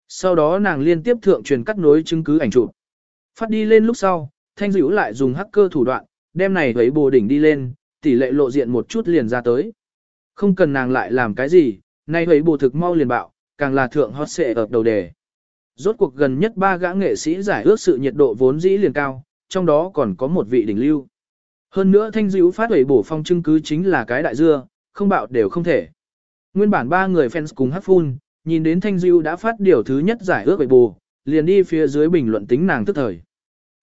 Sau đó nàng liên tiếp thượng truyền cắt nối chứng cứ ảnh chụp. Phát đi lên lúc sau, thanh dữ lại dùng hacker thủ đoạn, đem này thấy bồ đỉnh đi lên, tỷ lệ lộ diện một chút liền ra tới. Không cần nàng lại làm cái gì, nay thấy bù thực mau liền bạo, càng là thượng hot xệ ở đầu đề. Rốt cuộc gần nhất ba gã nghệ sĩ giải ước sự nhiệt độ vốn dĩ liền cao, trong đó còn có một vị đỉnh lưu. Hơn nữa thanh dữ phát hủy bổ phong chứng cứ chính là cái đại dưa, không bạo đều không thể. Nguyên bản ba người fans cùng hát phun, nhìn đến thanh dữ đã phát điều thứ nhất giải ước hủy bù, liền đi phía dưới bình luận tính nàng tức thời.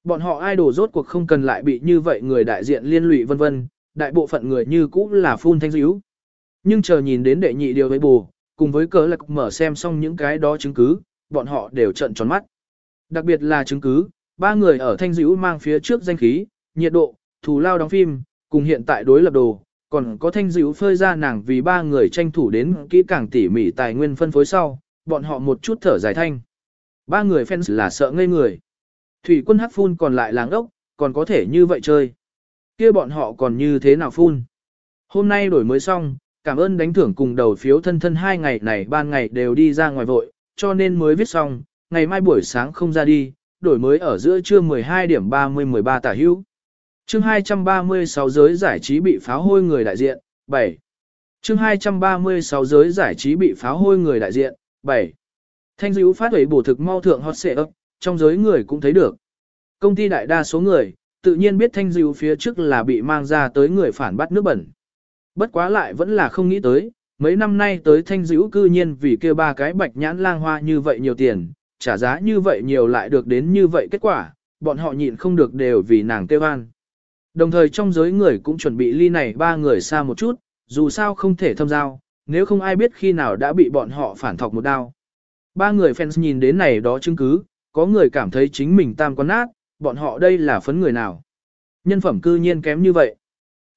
Bọn họ idol rốt cuộc không cần lại bị như vậy người đại diện liên lụy vân vân, đại bộ phận người như cũ là phun thanh dữ. Nhưng chờ nhìn đến đệ nhị điều với bù, cùng với cớ lạc mở xem xong những cái đó chứng cứ, bọn họ đều trận tròn mắt. Đặc biệt là chứng cứ, ba người ở thanh dữ mang phía trước danh khí, nhiệt độ, thù lao đóng phim, cùng hiện tại đối lập đồ, còn có thanh dữ phơi ra nàng vì ba người tranh thủ đến kỹ càng tỉ mỉ tài nguyên phân phối sau, bọn họ một chút thở dài thanh. Ba người fans là sợ ngây người. Thủy quân hát phun còn lại làng ốc, còn có thể như vậy chơi. kia bọn họ còn như thế nào phun. Hôm nay đổi mới xong, cảm ơn đánh thưởng cùng đầu phiếu thân thân hai ngày này ban ngày đều đi ra ngoài vội, cho nên mới viết xong, ngày mai buổi sáng không ra đi, đổi mới ở giữa trưa 12 điểm 30-13 tả hữu. Chương 236 giới giải trí bị pháo hôi người đại diện, 7. Chương 236 giới giải trí bị pháo hôi người đại diện, 7. Thanh dữ phát huẩy bổ thực mau thượng hot xệ ấp, trong giới người cũng thấy được. Công ty đại đa số người, tự nhiên biết thanh dữ phía trước là bị mang ra tới người phản bắt nước bẩn. Bất quá lại vẫn là không nghĩ tới, mấy năm nay tới thanh dữ cư nhiên vì kêu ba cái bạch nhãn lang hoa như vậy nhiều tiền, trả giá như vậy nhiều lại được đến như vậy kết quả, bọn họ nhịn không được đều vì nàng kêu an. Đồng thời trong giới người cũng chuẩn bị ly này ba người xa một chút, dù sao không thể thâm giao, nếu không ai biết khi nào đã bị bọn họ phản thọc một đao. Ba người fans nhìn đến này đó chứng cứ, có người cảm thấy chính mình tam quan nát, bọn họ đây là phấn người nào. Nhân phẩm cư nhiên kém như vậy.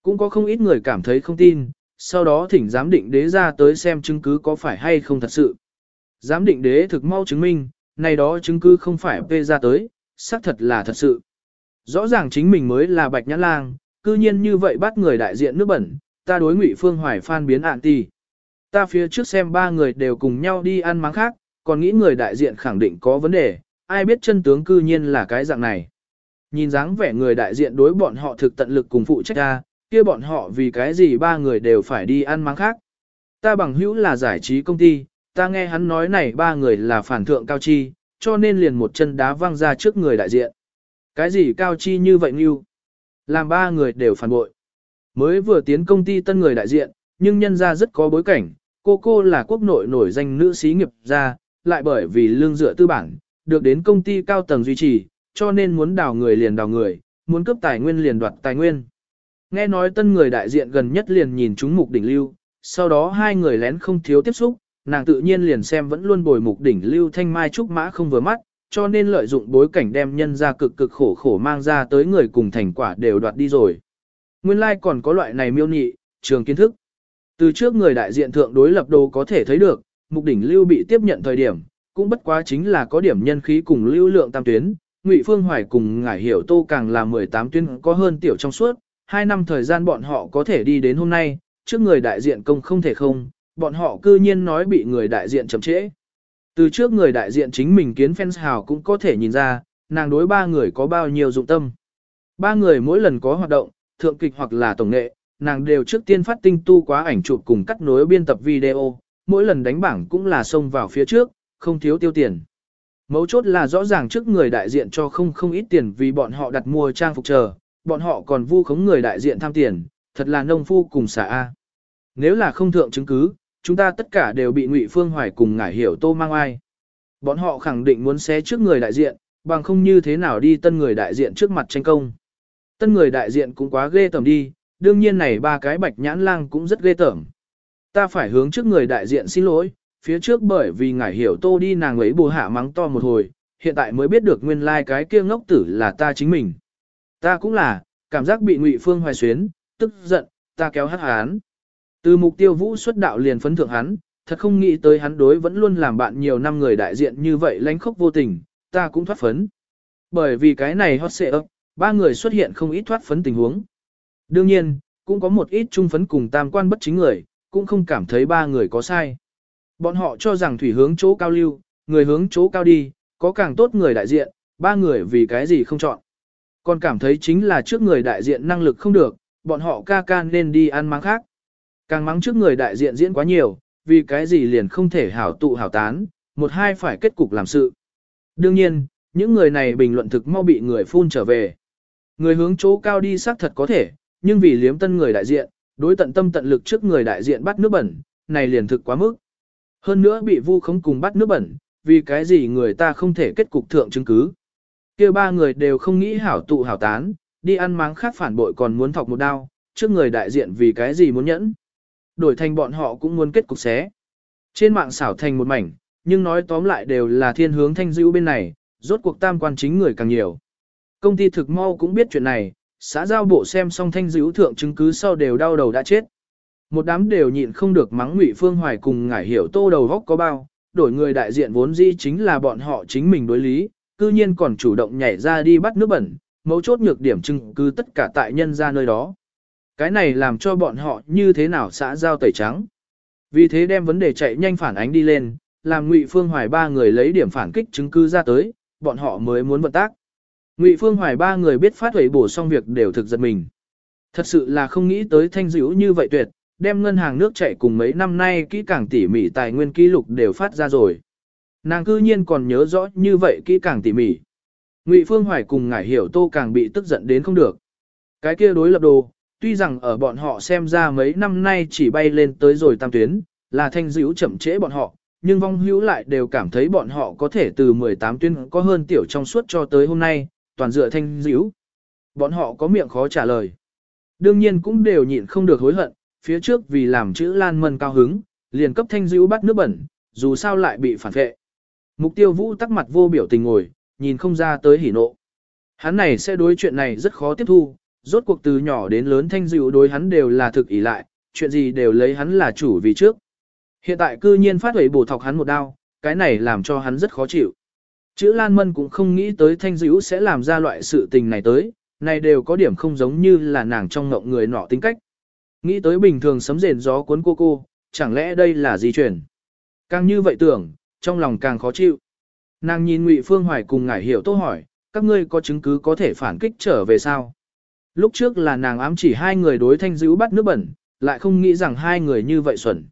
Cũng có không ít người cảm thấy không tin, sau đó thỉnh giám định đế ra tới xem chứng cứ có phải hay không thật sự. Giám định đế thực mau chứng minh, này đó chứng cứ không phải vê ra tới, xác thật là thật sự. Rõ ràng chính mình mới là bạch nhãn lang, cư nhiên như vậy bắt người đại diện nước bẩn, ta đối ngụy phương hoài phan biến ạn ti. Ta phía trước xem ba người đều cùng nhau đi ăn máng khác, còn nghĩ người đại diện khẳng định có vấn đề, ai biết chân tướng cư nhiên là cái dạng này. Nhìn dáng vẻ người đại diện đối bọn họ thực tận lực cùng phụ trách ra, kia bọn họ vì cái gì ba người đều phải đi ăn máng khác. Ta bằng hữu là giải trí công ty, ta nghe hắn nói này ba người là phản thượng cao chi, cho nên liền một chân đá văng ra trước người đại diện. Cái gì cao chi như vậy như? Làm ba người đều phản bội. Mới vừa tiến công ty tân người đại diện, nhưng nhân ra rất có bối cảnh, cô cô là quốc nội nổi danh nữ sĩ nghiệp gia, lại bởi vì lương dựa tư bản, được đến công ty cao tầng duy trì, cho nên muốn đào người liền đào người, muốn cướp tài nguyên liền đoạt tài nguyên. Nghe nói tân người đại diện gần nhất liền nhìn chúng mục đỉnh lưu, sau đó hai người lén không thiếu tiếp xúc, nàng tự nhiên liền xem vẫn luôn bồi mục đỉnh lưu thanh mai trúc mã không vừa mắt, cho nên lợi dụng bối cảnh đem nhân ra cực cực khổ khổ mang ra tới người cùng thành quả đều đoạt đi rồi. Nguyên lai like còn có loại này miêu nhị, trường kiến thức. Từ trước người đại diện thượng đối lập đồ có thể thấy được, mục đỉnh lưu bị tiếp nhận thời điểm, cũng bất quá chính là có điểm nhân khí cùng lưu lượng tam tuyến, Ngụy Phương Hoài cùng ngải hiểu tô càng là 18 tuyến có hơn tiểu trong suốt, hai năm thời gian bọn họ có thể đi đến hôm nay, trước người đại diện công không thể không, bọn họ cư nhiên nói bị người đại diện chậm trễ. Từ trước người đại diện chính mình kiến fans hào cũng có thể nhìn ra, nàng đối ba người có bao nhiêu dụng tâm. Ba người mỗi lần có hoạt động, thượng kịch hoặc là tổng nghệ, nàng đều trước tiên phát tinh tu quá ảnh chụp cùng cắt nối biên tập video, mỗi lần đánh bảng cũng là xông vào phía trước, không thiếu tiêu tiền. Mấu chốt là rõ ràng trước người đại diện cho không không ít tiền vì bọn họ đặt mua trang phục chờ, bọn họ còn vu khống người đại diện tham tiền, thật là nông phu cùng xả A. Nếu là không thượng chứng cứ, chúng ta tất cả đều bị Ngụy Phương Hoài cùng ngải hiểu tô mang ai. Bọn họ khẳng định muốn xé trước người đại diện, bằng không như thế nào đi tân người đại diện trước mặt tranh công. Tân người đại diện cũng quá ghê tởm đi, đương nhiên này ba cái bạch nhãn lang cũng rất ghê tởm. Ta phải hướng trước người đại diện xin lỗi, phía trước bởi vì ngải hiểu tô đi nàng ấy bù hạ mắng to một hồi, hiện tại mới biết được nguyên lai like cái kia ngốc tử là ta chính mình. Ta cũng là, cảm giác bị ngụy phương hoài xuyến, tức giận, ta kéo hát hán. Từ mục tiêu vũ xuất đạo liền phấn thượng hắn, thật không nghĩ tới hắn đối vẫn luôn làm bạn nhiều năm người đại diện như vậy lánh khốc vô tình, ta cũng thoát phấn. Bởi vì cái này hot xệ ấp, ba người xuất hiện không ít thoát phấn tình huống. Đương nhiên, cũng có một ít trung phấn cùng tam quan bất chính người, cũng không cảm thấy ba người có sai. Bọn họ cho rằng thủy hướng chỗ cao lưu, người hướng chỗ cao đi, có càng tốt người đại diện, ba người vì cái gì không chọn. Còn cảm thấy chính là trước người đại diện năng lực không được, bọn họ ca ca nên đi ăn mắng khác. Càng mắng trước người đại diện diễn quá nhiều, vì cái gì liền không thể hảo tụ hảo tán, một hai phải kết cục làm sự. Đương nhiên, những người này bình luận thực mau bị người phun trở về. Người hướng chỗ cao đi xác thật có thể, nhưng vì liếm tân người đại diện, đối tận tâm tận lực trước người đại diện bắt nước bẩn, này liền thực quá mức. Hơn nữa bị vu khống cùng bắt nước bẩn, vì cái gì người ta không thể kết cục thượng chứng cứ kia ba người đều không nghĩ hảo tụ hảo tán, đi ăn máng khác phản bội còn muốn thọc một đao, trước người đại diện vì cái gì muốn nhẫn. Đổi thành bọn họ cũng muốn kết cục xé. Trên mạng xảo thành một mảnh, nhưng nói tóm lại đều là thiên hướng thanh dữ bên này, rốt cuộc tam quan chính người càng nhiều. Công ty thực mau cũng biết chuyện này, xã giao bộ xem xong thanh dữ thượng chứng cứ sau đều đau đầu đã chết. Một đám đều nhịn không được mắng Ngụy Phương Hoài cùng ngải hiểu tô đầu góc có bao, đổi người đại diện vốn dĩ chính là bọn họ chính mình đối lý, cư nhiên còn chủ động nhảy ra đi bắt nước bẩn, mấu chốt nhược điểm chứng cứ tất cả tại nhân ra nơi đó. Cái này làm cho bọn họ như thế nào xã giao tẩy trắng. Vì thế đem vấn đề chạy nhanh phản ánh đi lên, làm Ngụy Phương Hoài ba người lấy điểm phản kích chứng cứ ra tới, bọn họ mới muốn vận tác. Ngụy Phương Hoài ba người biết phát huẩy bổ xong việc đều thực giật mình. Thật sự là không nghĩ tới thanh dữ như vậy tuyệt, đem ngân hàng nước chạy cùng mấy năm nay kỹ càng tỉ mỉ tài nguyên kỷ lục đều phát ra rồi. Nàng cư nhiên còn nhớ rõ như vậy kỹ càng tỉ mỉ. Ngụy Phương Hoài cùng ngải hiểu tô càng bị tức giận đến không được. Cái kia đối lập đồ, tuy rằng ở bọn họ xem ra mấy năm nay chỉ bay lên tới rồi tam tuyến, là thanh dữ chậm trễ bọn họ, nhưng vong hữu lại đều cảm thấy bọn họ có thể từ 18 tuyến có hơn tiểu trong suốt cho tới hôm nay, toàn dựa thanh dữ. Bọn họ có miệng khó trả lời. Đương nhiên cũng đều nhịn không được hối hận, phía trước vì làm chữ Lan Mân cao hứng, liền cấp thanh dữ bắt nước bẩn, dù sao lại bị phản vệ. Mục tiêu vũ tắc mặt vô biểu tình ngồi, nhìn không ra tới hỉ nộ. Hắn này sẽ đối chuyện này rất khó tiếp thu, rốt cuộc từ nhỏ đến lớn thanh dịu đối hắn đều là thực ý lại, chuyện gì đều lấy hắn là chủ vì trước. Hiện tại cư nhiên phát huẩy bổ thọc hắn một đao, cái này làm cho hắn rất khó chịu. Chữ Lan Mân cũng không nghĩ tới thanh dữ sẽ làm ra loại sự tình này tới, này đều có điểm không giống như là nàng trong ngộng người nọ tính cách. Nghĩ tới bình thường sấm rền gió cuốn cô cô, chẳng lẽ đây là di chuyển. Càng như vậy tưởng, trong lòng càng khó chịu. Nàng nhìn Ngụy Phương Hoài cùng ngải hiểu tô hỏi, các ngươi có chứng cứ có thể phản kích trở về sao? Lúc trước là nàng ám chỉ hai người đối thanh dữ bắt nước bẩn, lại không nghĩ rằng hai người như vậy xuẩn.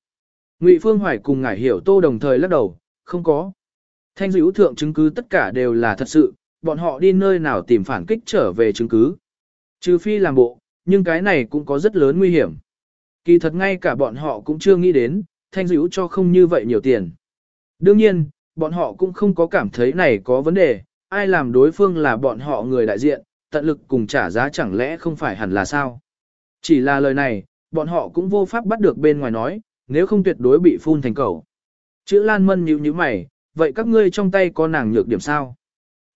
Ngụy Phương Hoài cùng ngải hiểu tô đồng thời lắc đầu, không có. Thanh dữ thượng chứng cứ tất cả đều là thật sự, bọn họ đi nơi nào tìm phản kích trở về chứng cứ. Trừ phi làm bộ, nhưng cái này cũng có rất lớn nguy hiểm. Kỳ thật ngay cả bọn họ cũng chưa nghĩ đến, thanh dữ cho không như vậy nhiều tiền. Đương nhiên, bọn họ cũng không có cảm thấy này có vấn đề, ai làm đối phương là bọn họ người đại diện, tận lực cùng trả giá chẳng lẽ không phải hẳn là sao. Chỉ là lời này, bọn họ cũng vô pháp bắt được bên ngoài nói, nếu không tuyệt đối bị phun thành cầu. Chữ Lan Mân nhíu nhíu mày, vậy các ngươi trong tay có nàng nhược điểm sao?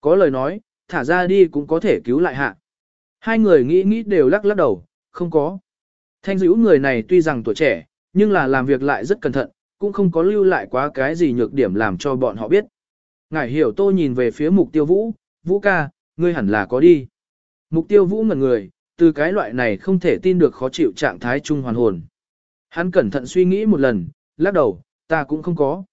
Có lời nói, thả ra đi cũng có thể cứu lại hạ. Hai người nghĩ nghĩ đều lắc lắc đầu, không có. Thanh dữ người này tuy rằng tuổi trẻ, nhưng là làm việc lại rất cẩn thận, cũng không có lưu lại quá cái gì nhược điểm làm cho bọn họ biết. Ngải hiểu tô nhìn về phía mục tiêu vũ, vũ ca, ngươi hẳn là có đi. Mục tiêu vũ ngẩn người, từ cái loại này không thể tin được khó chịu trạng thái trung hoàn hồn. Hắn cẩn thận suy nghĩ một lần, lắc đầu, ta cũng không có.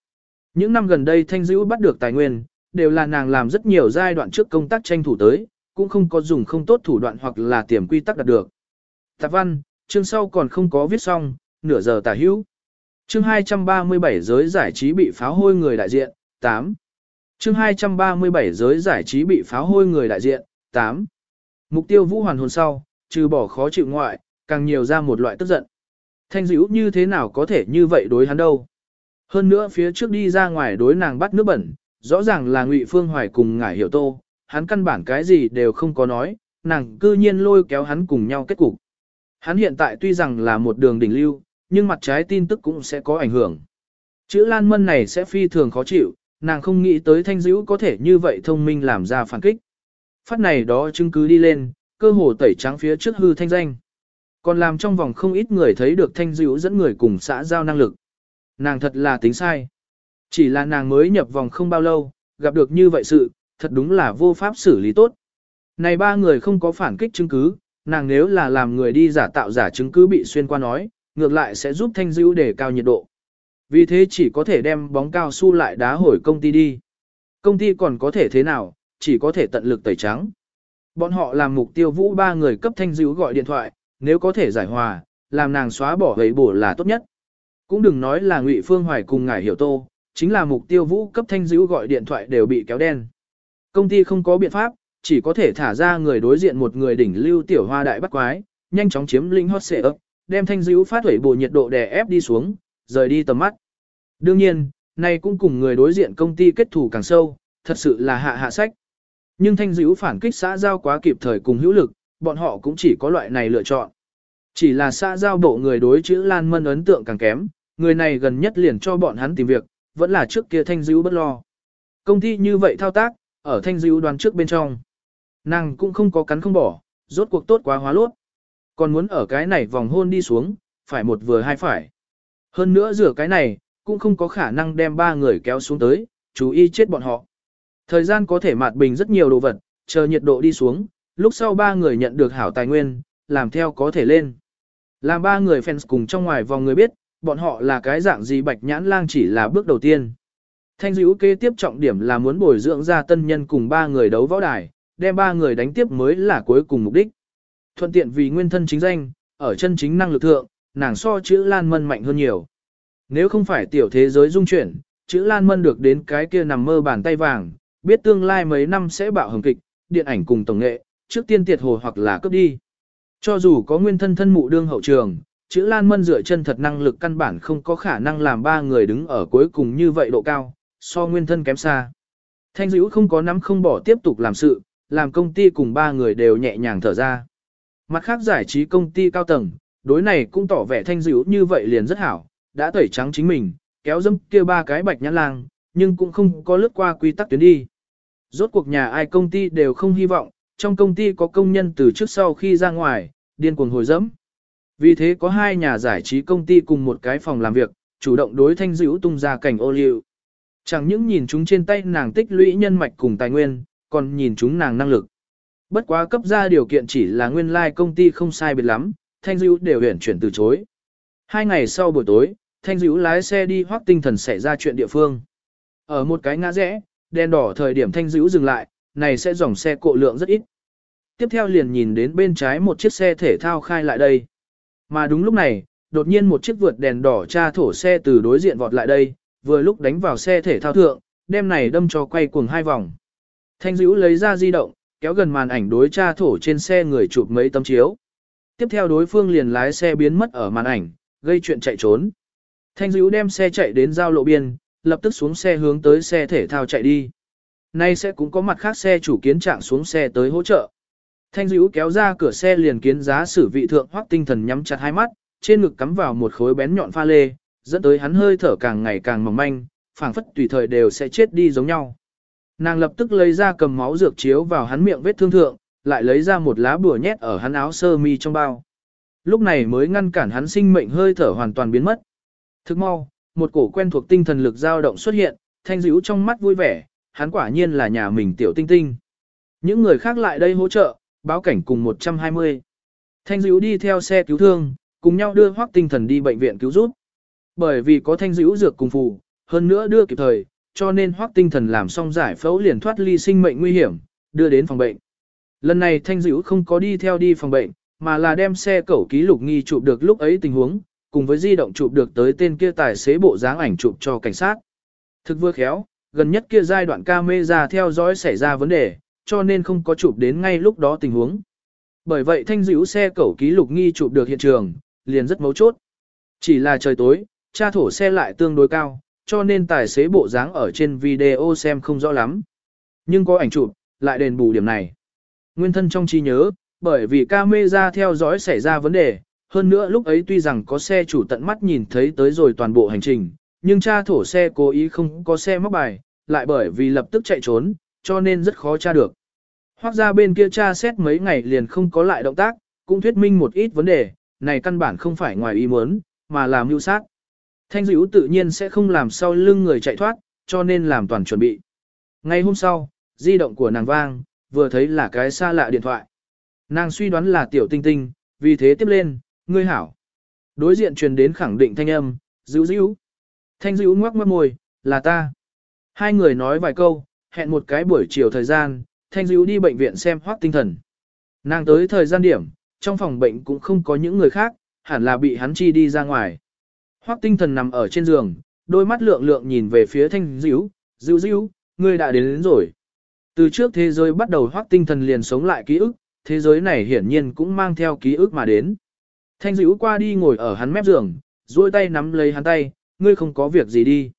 Những năm gần đây thanh dữ bắt được tài nguyên, đều là nàng làm rất nhiều giai đoạn trước công tác tranh thủ tới, cũng không có dùng không tốt thủ đoạn hoặc là tiềm quy tắc đạt được. Tạp văn, chương sau còn không có viết xong, nửa giờ tả hữu. Chương 237 giới giải trí bị pháo hôi người đại diện, 8. Chương 237 giới giải trí bị pháo hôi người đại diện, 8. Mục tiêu vũ hoàn hồn sau, trừ bỏ khó chịu ngoại, càng nhiều ra một loại tức giận. Thanh dữ như thế nào có thể như vậy đối hắn đâu. Hơn nữa phía trước đi ra ngoài đối nàng bắt nước bẩn, rõ ràng là ngụy Phương Hoài cùng ngải hiểu tô, hắn căn bản cái gì đều không có nói, nàng cư nhiên lôi kéo hắn cùng nhau kết cục. Hắn hiện tại tuy rằng là một đường đỉnh lưu, nhưng mặt trái tin tức cũng sẽ có ảnh hưởng. Chữ Lan Mân này sẽ phi thường khó chịu, nàng không nghĩ tới thanh dữ có thể như vậy thông minh làm ra phản kích. Phát này đó chứng cứ đi lên, cơ hồ tẩy trắng phía trước hư thanh danh. Còn làm trong vòng không ít người thấy được thanh dữ dẫn người cùng xã giao năng lực. Nàng thật là tính sai. Chỉ là nàng mới nhập vòng không bao lâu, gặp được như vậy sự, thật đúng là vô pháp xử lý tốt. Này ba người không có phản kích chứng cứ, nàng nếu là làm người đi giả tạo giả chứng cứ bị xuyên qua nói, ngược lại sẽ giúp thanh dữ để cao nhiệt độ. Vì thế chỉ có thể đem bóng cao su lại đá hồi công ty đi. Công ty còn có thể thế nào, chỉ có thể tận lực tẩy trắng. Bọn họ làm mục tiêu vũ ba người cấp thanh dữ gọi điện thoại, nếu có thể giải hòa, làm nàng xóa bỏ gấy bổ là tốt nhất. Cũng đừng nói là Ngụy Phương Hoài cùng ngải hiểu tô, chính là mục tiêu vũ cấp thanh dữ gọi điện thoại đều bị kéo đen. Công ty không có biện pháp, chỉ có thể thả ra người đối diện một người đỉnh lưu tiểu hoa đại bắt quái, nhanh chóng chiếm linh hot xệ ấp, đem thanh dữ phát thủy bộ nhiệt độ đè ép đi xuống, rời đi tầm mắt. Đương nhiên, này cũng cùng người đối diện công ty kết thù càng sâu, thật sự là hạ hạ sách. Nhưng thanh dữ phản kích xã giao quá kịp thời cùng hữu lực, bọn họ cũng chỉ có loại này lựa chọn. Chỉ là xã giao bộ người đối chữ Lan Mân ấn tượng càng kém, người này gần nhất liền cho bọn hắn tìm việc, vẫn là trước kia thanh dữ bất lo. Công ty như vậy thao tác, ở thanh dữ đoàn trước bên trong. Nàng cũng không có cắn không bỏ, rốt cuộc tốt quá hóa lốt. Còn muốn ở cái này vòng hôn đi xuống, phải một vừa hai phải. Hơn nữa rửa cái này, cũng không có khả năng đem ba người kéo xuống tới, chú ý chết bọn họ. Thời gian có thể mạt bình rất nhiều đồ vật, chờ nhiệt độ đi xuống, lúc sau ba người nhận được hảo tài nguyên, làm theo có thể lên. Làm ba người fans cùng trong ngoài vòng người biết, bọn họ là cái dạng gì bạch nhãn lang chỉ là bước đầu tiên. Thanh dữ kế tiếp trọng điểm là muốn bồi dưỡng ra tân nhân cùng ba người đấu võ đài, đem ba người đánh tiếp mới là cuối cùng mục đích. Thuận tiện vì nguyên thân chính danh, ở chân chính năng lực thượng, nàng so chữ Lan Mân mạnh hơn nhiều. Nếu không phải tiểu thế giới dung chuyển, chữ Lan Mân được đến cái kia nằm mơ bàn tay vàng, biết tương lai mấy năm sẽ bạo hồng kịch, điện ảnh cùng tổng nghệ, trước tiên tiệt hồ hoặc là cướp đi. Cho dù có nguyên thân thân mụ đương hậu trường, chữ Lan Mân dựa chân thật năng lực căn bản không có khả năng làm ba người đứng ở cuối cùng như vậy độ cao, so nguyên thân kém xa. Thanh dữ không có nắm không bỏ tiếp tục làm sự, làm công ty cùng ba người đều nhẹ nhàng thở ra. Mặt khác giải trí công ty cao tầng, đối này cũng tỏ vẻ thanh dữ như vậy liền rất hảo, đã tẩy trắng chính mình, kéo dâm kia ba cái bạch nhãn lang, nhưng cũng không có lướt qua quy tắc tuyến đi. Rốt cuộc nhà ai công ty đều không hy vọng, trong công ty có công nhân từ trước sau khi ra ngoài, điên cuồng hồi dẫm. Vì thế có hai nhà giải trí công ty cùng một cái phòng làm việc, chủ động đối thanh dữ tung ra cảnh ô liu. Chẳng những nhìn chúng trên tay nàng tích lũy nhân mạch cùng tài nguyên, còn nhìn chúng nàng năng lực. Bất quá cấp ra điều kiện chỉ là nguyên lai like công ty không sai biệt lắm, thanh dữ đều huyển chuyển từ chối. Hai ngày sau buổi tối, thanh dữ lái xe đi hoác tinh thần xảy ra chuyện địa phương. Ở một cái ngã rẽ, đèn đỏ thời điểm thanh dữ dừng lại, này sẽ dòng xe cộ lượng rất ít. Tiếp theo liền nhìn đến bên trái một chiếc xe thể thao khai lại đây. Mà đúng lúc này, đột nhiên một chiếc vượt đèn đỏ tra thổ xe từ đối diện vọt lại đây, vừa lúc đánh vào xe thể thao thượng, đem này đâm cho quay cuồng hai vòng. Thanh dữ lấy ra di động, kéo gần màn ảnh đối tra thổ trên xe người chụp mấy tấm chiếu. Tiếp theo đối phương liền lái xe biến mất ở màn ảnh, gây chuyện chạy trốn. Thanh dữ đem xe chạy đến giao lộ biên, lập tức xuống xe hướng tới xe thể thao chạy đi. Nay sẽ cũng có mặt khác xe chủ kiến trạng xuống xe tới hỗ trợ. Thanh dữ kéo ra cửa xe liền kiến giá sử vị thượng hoác tinh thần nhắm chặt hai mắt, trên ngực cắm vào một khối bén nhọn pha lê, dẫn tới hắn hơi thở càng ngày càng mỏng manh, phảng phất tùy thời đều sẽ chết đi giống nhau. Nàng lập tức lấy ra cầm máu dược chiếu vào hắn miệng vết thương thượng, lại lấy ra một lá bùa nhét ở hắn áo sơ mi trong bao. Lúc này mới ngăn cản hắn sinh mệnh hơi thở hoàn toàn biến mất. Thức mau, một cổ quen thuộc tinh thần lực dao động xuất hiện, thanh dữ trong mắt vui vẻ, hắn quả nhiên là nhà mình tiểu tinh tinh. Những người khác lại đây hỗ trợ, báo cảnh cùng 120. Thanh dữ đi theo xe cứu thương, cùng nhau đưa hoác tinh thần đi bệnh viện cứu giúp. Bởi vì có thanh dữ dược cùng phù, hơn nữa đưa kịp thời, cho nên hoác tinh thần làm xong giải phẫu liền thoát ly sinh mệnh nguy hiểm, đưa đến phòng bệnh. Lần này thanh dữ không có đi theo đi phòng bệnh, mà là đem xe cẩu ký lục nghi chụp được lúc ấy tình huống, cùng với di động chụp được tới tên kia tài xế bộ dáng ảnh chụp cho cảnh sát. Thực vừa khéo, gần nhất kia giai đoạn camera theo dõi xảy ra vấn đề, cho nên không có chụp đến ngay lúc đó tình huống. Bởi vậy thanh dữ xe cẩu ký lục nghi chụp được hiện trường, liền rất mấu chốt. Chỉ là trời tối, cha thổ xe lại tương đối cao, cho nên tài xế bộ dáng ở trên video xem không rõ lắm. Nhưng có ảnh chụp, lại đền bù điểm này. Nguyên thân trong trí nhớ, bởi vì camera theo dõi xảy ra vấn đề, hơn nữa lúc ấy tuy rằng có xe chủ tận mắt nhìn thấy tới rồi toàn bộ hành trình, nhưng cha thổ xe cố ý không có xe móc bài, lại bởi vì lập tức chạy trốn, cho nên rất khó tra được. Hoặc ra bên kia tra xét mấy ngày liền không có lại động tác, cũng thuyết minh một ít vấn đề, này căn bản không phải ngoài ý muốn, mà là mưu sát. Thanh dữ tự nhiên sẽ không làm sau lưng người chạy thoát, cho nên làm toàn chuẩn bị. Ngay hôm sau, di động của nàng vang, vừa thấy là cái xa lạ điện thoại. Nàng suy đoán là tiểu tinh tinh, vì thế tiếp lên, ngươi hảo. Đối diện truyền đến khẳng định thanh âm, dữ dữ. Thanh dữ ngoắc mất môi, là ta. Hai người nói vài câu, hẹn một cái buổi chiều thời gian, thanh dữ đi bệnh viện xem hoác tinh thần. Nàng tới thời gian điểm, trong phòng bệnh cũng không có những người khác, hẳn là bị hắn chi đi ra ngoài. Hoắc tinh thần nằm ở trên giường, đôi mắt lượng lượng nhìn về phía thanh dữ, dữ dữ, ngươi đã đến, đến rồi. Từ trước thế giới bắt đầu hoắc tinh thần liền sống lại ký ức, thế giới này hiển nhiên cũng mang theo ký ức mà đến. Thanh dữ qua đi ngồi ở hắn mép giường, duỗi tay nắm lấy hắn tay, ngươi không có việc gì đi.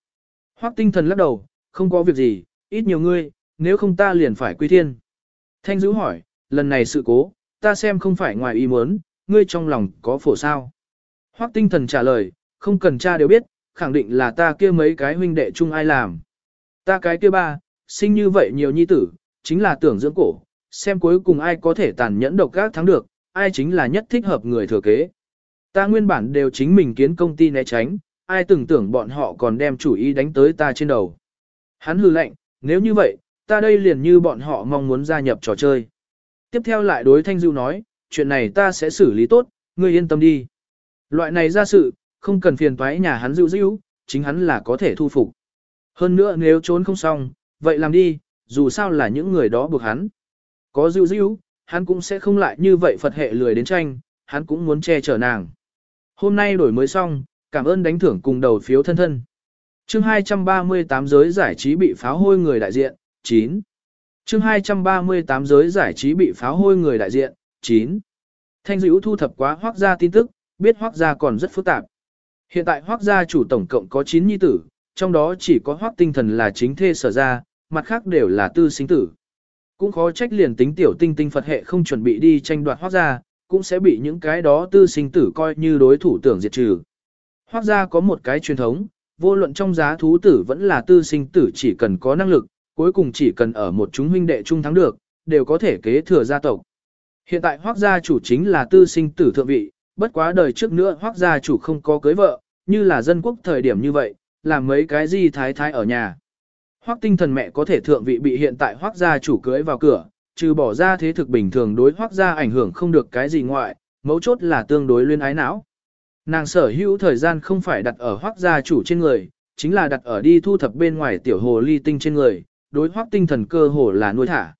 Hoắc tinh thần lắc đầu, không có việc gì, ít nhiều ngươi, nếu không ta liền phải quy thiên. Thanh dữ hỏi, lần này sự cố, ta xem không phải ngoài ý muốn, ngươi trong lòng có phổ sao. Hoắc tinh thần trả lời, không cần cha đều biết, khẳng định là ta kia mấy cái huynh đệ chung ai làm. Ta cái kia ba, sinh như vậy nhiều nhi tử, chính là tưởng dưỡng cổ, xem cuối cùng ai có thể tàn nhẫn độc gác thắng được, ai chính là nhất thích hợp người thừa kế. Ta nguyên bản đều chính mình kiến công ty né tránh, ai từng tưởng bọn họ còn đem chủ ý đánh tới ta trên đầu. Hắn hư lệnh, nếu như vậy, ta đây liền như bọn họ mong muốn gia nhập trò chơi. Tiếp theo lại đối Thanh du nói, chuyện này ta sẽ xử lý tốt, ngươi yên tâm đi. Loại này ra sự, không cần phiền toái nhà hắn dữ dữ, chính hắn là có thể thu phục. Hơn nữa nếu trốn không xong, vậy làm đi, dù sao là những người đó buộc hắn. Có dữ dữ, hắn cũng sẽ không lại như vậy Phật hệ lười đến tranh, hắn cũng muốn che chở nàng. Hôm nay đổi mới xong, cảm ơn đánh thưởng cùng đầu phiếu thân thân. Chương 238 giới giải trí bị pháo hôi người đại diện, 9. Chương 238 giới giải trí bị pháo hôi người đại diện, 9. Thanh dữ thu thập quá hoác gia tin tức, biết hoác gia còn rất phức tạp. Hiện tại hoác gia chủ tổng cộng có 9 nhi tử, trong đó chỉ có hoác tinh thần là chính thê sở ra, mặt khác đều là tư sinh tử. Cũng khó trách liền tính tiểu tinh tinh Phật hệ không chuẩn bị đi tranh đoạt hoác gia, cũng sẽ bị những cái đó tư sinh tử coi như đối thủ tưởng diệt trừ. Hoác gia có một cái truyền thống, vô luận trong giá thú tử vẫn là tư sinh tử chỉ cần có năng lực, cuối cùng chỉ cần ở một chúng huynh đệ trung thắng được, đều có thể kế thừa gia tộc. Hiện tại hoác gia chủ chính là tư sinh tử thượng vị, bất quá đời trước nữa hoác gia chủ không có cưới vợ, như là dân quốc thời điểm như vậy, làm mấy cái gì thái thái ở nhà. Hoác tinh thần mẹ có thể thượng vị bị hiện tại hoác gia chủ cưới vào cửa, trừ bỏ ra thế thực bình thường đối hoác gia ảnh hưởng không được cái gì ngoại, mấu chốt là tương đối luyên ái não. Nàng sở hữu thời gian không phải đặt ở hoác gia chủ trên người, chính là đặt ở đi thu thập bên ngoài tiểu hồ ly tinh trên người, đối hoác tinh thần cơ hồ là nuôi thả.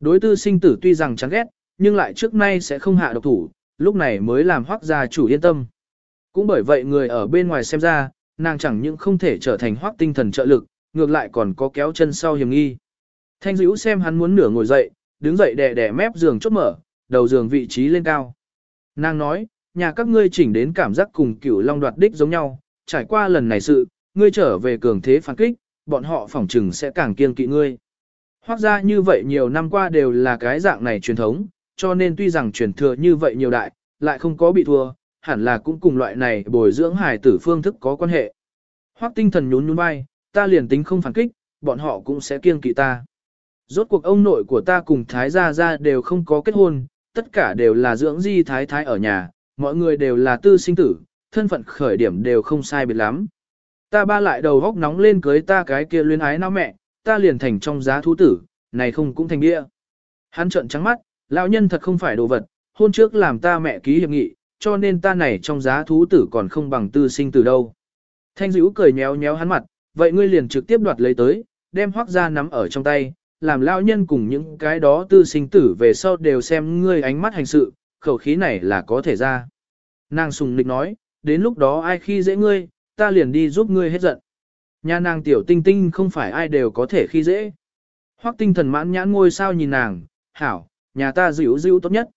Đối tư sinh tử tuy rằng chán ghét, nhưng lại trước nay sẽ không hạ độc thủ, lúc này mới làm hoác gia chủ yên tâm. Cũng bởi vậy người ở bên ngoài xem ra, nàng chẳng những không thể trở thành hoác tinh thần trợ lực, ngược lại còn có kéo chân sau hiểm nghi. Thanh dữ xem hắn muốn nửa ngồi dậy, đứng dậy đè đè mép giường chốt mở, đầu giường vị trí lên cao. Nàng nói, nhà các ngươi chỉnh đến cảm giác cùng cửu long đoạt đích giống nhau, trải qua lần này sự, ngươi trở về cường thế phản kích, bọn họ phỏng trừng sẽ càng kiên kỵ ngươi. Hoác ra như vậy nhiều năm qua đều là cái dạng này truyền thống, cho nên tuy rằng truyền thừa như vậy nhiều đại, lại không có bị thua, hẳn là cũng cùng loại này bồi dưỡng hài tử phương thức có quan hệ. Hoắc tinh thần nhún nhún vai, ta liền tính không phản kích, bọn họ cũng sẽ kiêng kỵ ta. Rốt cuộc ông nội của ta cùng Thái Gia Gia đều không có kết hôn, tất cả đều là dưỡng di Thái Thái ở nhà, mọi người đều là tư sinh tử, thân phận khởi điểm đều không sai biệt lắm. Ta ba lại đầu góc nóng lên cưới ta cái kia luyến ái não mẹ, ta liền thành trong giá thú tử, này không cũng thành bia Hắn trợn trắng mắt, lão nhân thật không phải đồ vật, hôn trước làm ta mẹ ký hiệp nghị, cho nên ta này trong giá thú tử còn không bằng tư sinh tử đâu. Thanh dữ cười nhéo nhéo hắn mặt, vậy ngươi liền trực tiếp đoạt lấy tới, đem hoác ra nắm ở trong tay, làm lão nhân cùng những cái đó tư sinh tử về sau đều xem ngươi ánh mắt hành sự, khẩu khí này là có thể ra. Nàng sùng nịch nói, đến lúc đó ai khi dễ ngươi, ta liền đi giúp ngươi hết giận. Nhà nàng tiểu tinh tinh không phải ai đều có thể khi dễ. Hoắc tinh thần mãn nhãn ngôi sao nhìn nàng, hảo, nhà ta dữ dữ tốt nhất.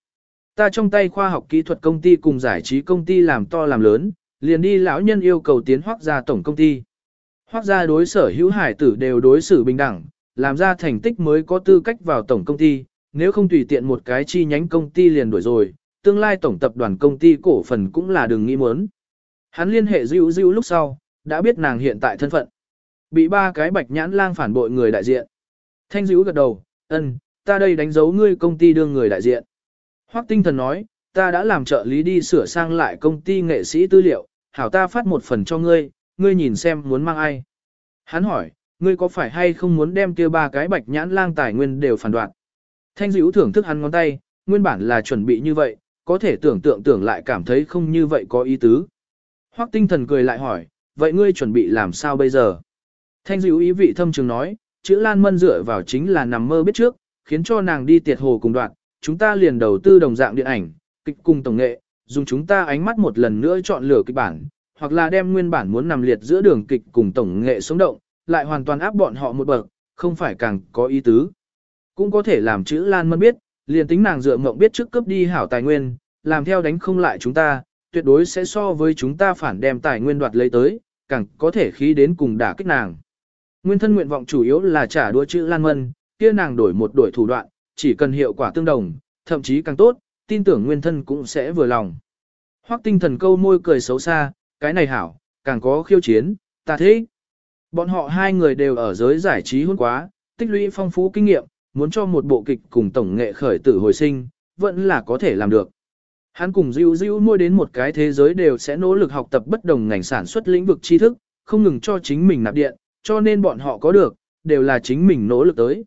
Ta trong tay khoa học kỹ thuật công ty cùng giải trí công ty làm to làm lớn, liền đi lão nhân yêu cầu tiến hoác ra tổng công ty. Hoác ra đối sở hữu hải tử đều đối xử bình đẳng, làm ra thành tích mới có tư cách vào tổng công ty, nếu không tùy tiện một cái chi nhánh công ty liền đuổi rồi, tương lai tổng tập đoàn công ty cổ phần cũng là đừng nghĩ muốn. Hắn liên hệ dữ dữ lúc sau, đã biết nàng hiện tại thân phận. Bị ba cái bạch nhãn lang phản bội người đại diện. Thanh dữ gật đầu, ân, ta đây đánh dấu ngươi công ty đương người đại diện. Hoắc tinh thần nói, ta đã làm trợ lý đi sửa sang lại công ty nghệ sĩ tư liệu, hảo ta phát một phần cho ngươi, ngươi nhìn xem muốn mang ai. Hắn hỏi, ngươi có phải hay không muốn đem kia ba cái bạch nhãn lang tài nguyên đều phản đoạn. Thanh dữ thưởng thức hắn ngón tay, nguyên bản là chuẩn bị như vậy, có thể tưởng tượng tưởng lại cảm thấy không như vậy có ý tứ. Hoắc tinh thần cười lại hỏi, vậy ngươi chuẩn bị làm sao bây giờ? Thanh dữ ý vị thâm trường nói, chữ Lan Mân dựa vào chính là nằm mơ biết trước, khiến cho nàng đi tiệt hồ cùng đoạn, chúng ta liền đầu tư đồng dạng điện ảnh, kịch cùng tổng nghệ, dùng chúng ta ánh mắt một lần nữa chọn lựa kịch bản, hoặc là đem nguyên bản muốn nằm liệt giữa đường kịch cùng tổng nghệ sống động, lại hoàn toàn áp bọn họ một bậc, không phải càng có ý tứ. Cũng có thể làm chữ Lan Mân biết, liền tính nàng dựa mộng biết trước cấp đi hảo tài nguyên, làm theo đánh không lại chúng ta, tuyệt đối sẽ so với chúng ta phản đem tài nguyên đoạt lấy tới, càng có thể khí đến cùng đả kích nàng. Nguyên thân nguyện vọng chủ yếu là trả đua chữ Lan Mân, kia nàng đổi một đổi thủ đoạn, chỉ cần hiệu quả tương đồng, thậm chí càng tốt, tin tưởng nguyên thân cũng sẽ vừa lòng. Hoắc tinh thần câu môi cười xấu xa, cái này hảo, càng có khiêu chiến, ta thế. Bọn họ hai người đều ở giới giải trí hôn quá, tích lũy phong phú kinh nghiệm, muốn cho một bộ kịch cùng tổng nghệ khởi tử hồi sinh, vẫn là có thể làm được. Hắn cùng diu diu nuôi đến một cái thế giới đều sẽ nỗ lực học tập bất đồng ngành sản xuất lĩnh vực tri thức, không ngừng cho chính mình nạp điện, cho nên bọn họ có được, đều là chính mình nỗ lực tới.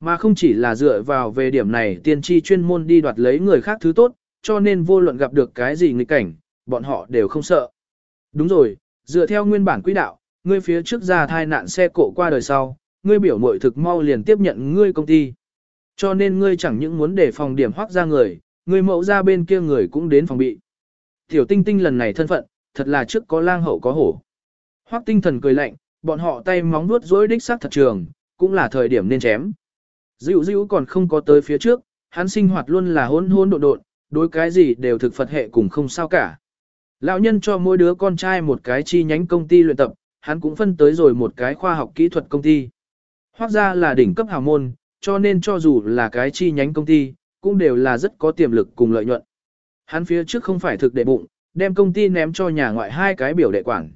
Mà không chỉ là dựa vào về điểm này tiên tri chuyên môn đi đoạt lấy người khác thứ tốt, cho nên vô luận gặp được cái gì nghịch cảnh, bọn họ đều không sợ. Đúng rồi, dựa theo nguyên bản quỹ đạo, ngươi phía trước ra thai nạn xe cộ qua đời sau, ngươi biểu mội thực mau liền tiếp nhận ngươi công ty. Cho nên ngươi chẳng những muốn để phòng điểm hoác ra người, ngươi mẫu ra bên kia người cũng đến phòng bị. Tiểu tinh tinh lần này thân phận, thật là trước có lang hậu có hổ. Hoác tinh thần cười lạnh, bọn họ tay móng nuốt dối đích xác thật trường, cũng là thời điểm nên chém. Dịu dịu còn không có tới phía trước, hắn sinh hoạt luôn là hôn hôn độn độn, đối cái gì đều thực Phật hệ cùng không sao cả. Lão nhân cho mỗi đứa con trai một cái chi nhánh công ty luyện tập, hắn cũng phân tới rồi một cái khoa học kỹ thuật công ty. hóa ra là đỉnh cấp hào môn, cho nên cho dù là cái chi nhánh công ty, cũng đều là rất có tiềm lực cùng lợi nhuận. Hắn phía trước không phải thực đệ bụng, đem công ty ném cho nhà ngoại hai cái biểu đệ quản.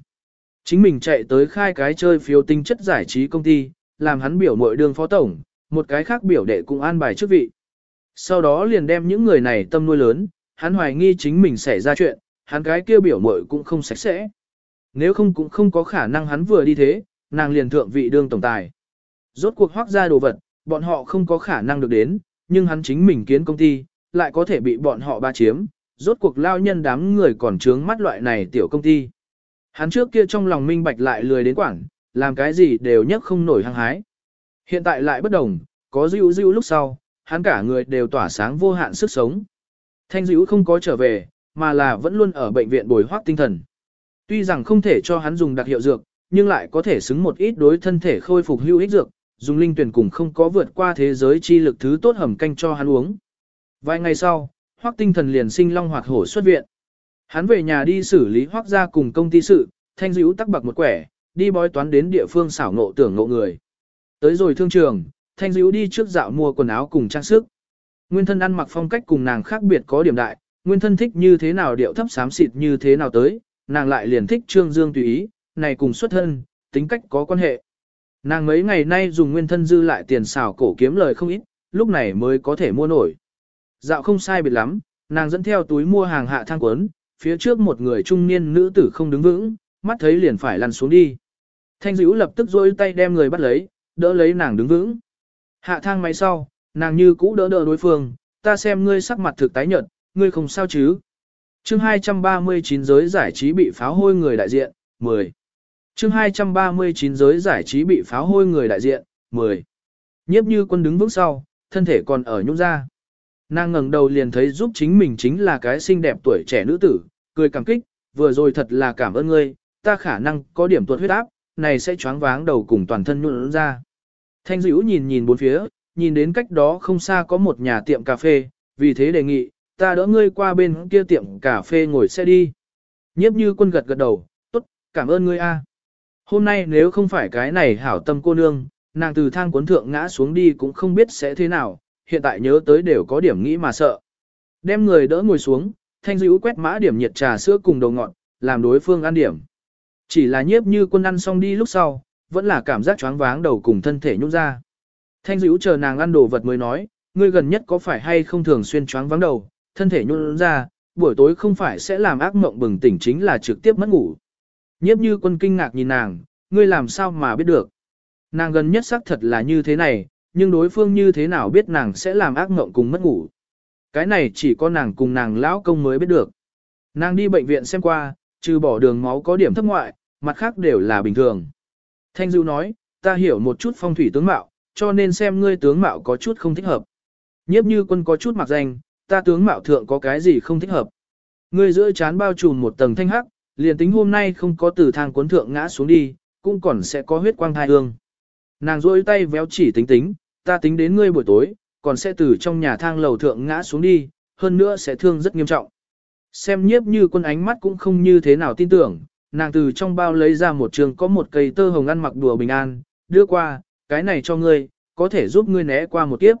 Chính mình chạy tới khai cái chơi phiếu tinh chất giải trí công ty, làm hắn biểu mội đường phó tổng, một cái khác biểu đệ cũng an bài chức vị. Sau đó liền đem những người này tâm nuôi lớn, hắn hoài nghi chính mình xảy ra chuyện, hắn cái kia biểu muội cũng không sạch sẽ. Nếu không cũng không có khả năng hắn vừa đi thế, nàng liền thượng vị đương tổng tài. Rốt cuộc hoác ra đồ vật, bọn họ không có khả năng được đến, nhưng hắn chính mình kiến công ty, lại có thể bị bọn họ ba chiếm, rốt cuộc lao nhân đám người còn trướng mắt loại này tiểu công ty. Hắn trước kia trong lòng minh bạch lại lười đến quảng, làm cái gì đều nhất không nổi hăng hái. Hiện tại lại bất đồng, có dữ dữ lúc sau, hắn cả người đều tỏa sáng vô hạn sức sống. Thanh dữ không có trở về, mà là vẫn luôn ở bệnh viện bồi hoác tinh thần. Tuy rằng không thể cho hắn dùng đặc hiệu dược, nhưng lại có thể xứng một ít đối thân thể khôi phục hữu ích dược, dùng linh tuyển cùng không có vượt qua thế giới chi lực thứ tốt hầm canh cho hắn uống. Vài ngày sau, hoác tinh thần liền sinh long hoạt hổ xuất viện. Hắn về nhà đi xử lý hoác gia cùng công ty sự, thanh dữ tắc bạc một quẻ, đi bói toán đến địa phương xảo ngộ tưởng ngộ người. Tới rồi thương trường, thanh dữ đi trước dạo mua quần áo cùng trang sức. Nguyên thân ăn mặc phong cách cùng nàng khác biệt có điểm đại, nguyên thân thích như thế nào điệu thấp xám xịt như thế nào tới, nàng lại liền thích trương dương tùy ý, này cùng xuất thân, tính cách có quan hệ. Nàng mấy ngày nay dùng nguyên thân dư lại tiền xào cổ kiếm lời không ít, lúc này mới có thể mua nổi. Dạo không sai biệt lắm, nàng dẫn theo túi mua hàng hạ thang quấn, phía trước một người trung niên nữ tử không đứng vững, mắt thấy liền phải lăn xuống đi. Thanh dữ lập tức dôi tay đem người bắt lấy, đỡ lấy nàng đứng vững. Hạ thang máy sau, nàng như cũ đỡ đỡ đối phương, ta xem ngươi sắc mặt thực tái nhợt, ngươi không sao chứ. chương 239 giới giải trí bị pháo hôi người đại diện, 10. chương 239 giới giải trí bị pháo hôi người đại diện, 10. Nhiếp như quân đứng vững sau, thân thể còn ở nhúc ra. Nàng ngẩng đầu liền thấy giúp chính mình chính là cái xinh đẹp tuổi trẻ nữ tử, cười cảm kích, vừa rồi thật là cảm ơn ngươi, ta khả năng có điểm tuột huyết áp, này sẽ choáng váng đầu cùng toàn thân nhuận ra. Thanh dữ nhìn nhìn bốn phía, nhìn đến cách đó không xa có một nhà tiệm cà phê, vì thế đề nghị, ta đỡ ngươi qua bên kia tiệm cà phê ngồi xe đi. Nhiếp như quân gật gật đầu, tốt, cảm ơn ngươi a. Hôm nay nếu không phải cái này hảo tâm cô nương, nàng từ thang cuốn thượng ngã xuống đi cũng không biết sẽ thế nào, hiện tại nhớ tới đều có điểm nghĩ mà sợ. Đem người đỡ ngồi xuống, thanh dữ quét mã điểm nhiệt trà sữa cùng đầu ngọn, làm đối phương ăn điểm. Chỉ là nhiếp như quân ăn xong đi lúc sau, vẫn là cảm giác choáng váng đầu cùng thân thể nhúc ra. Thanh dữ chờ nàng ăn đồ vật mới nói, ngươi gần nhất có phải hay không thường xuyên choáng váng đầu, thân thể nhún ra, buổi tối không phải sẽ làm ác mộng bừng tỉnh chính là trực tiếp mất ngủ. Nhiếp như quân kinh ngạc nhìn nàng, ngươi làm sao mà biết được. Nàng gần nhất xác thật là như thế này, nhưng đối phương như thế nào biết nàng sẽ làm ác mộng cùng mất ngủ. Cái này chỉ có nàng cùng nàng lão công mới biết được. Nàng đi bệnh viện xem qua, trừ bỏ đường máu có điểm thấp ngoại, mặt khác đều là bình thường. Thanh Dữu nói, ta hiểu một chút phong thủy tướng mạo, cho nên xem ngươi tướng mạo có chút không thích hợp. Nhiếp như quân có chút mặc danh, ta tướng mạo thượng có cái gì không thích hợp. Ngươi giữa chán bao trùm một tầng thanh hắc, liền tính hôm nay không có từ thang cuốn thượng ngã xuống đi, cũng còn sẽ có huyết quang thai hương. Nàng rôi tay véo chỉ tính tính, ta tính đến ngươi buổi tối, còn sẽ từ trong nhà thang lầu thượng ngã xuống đi, hơn nữa sẽ thương rất nghiêm trọng. Xem nhiếp như quân ánh mắt cũng không như thế nào tin tưởng, nàng từ trong bao lấy ra một trường có một cây tơ hồng ăn mặc đùa bình an, đưa qua, cái này cho ngươi, có thể giúp ngươi né qua một kiếp.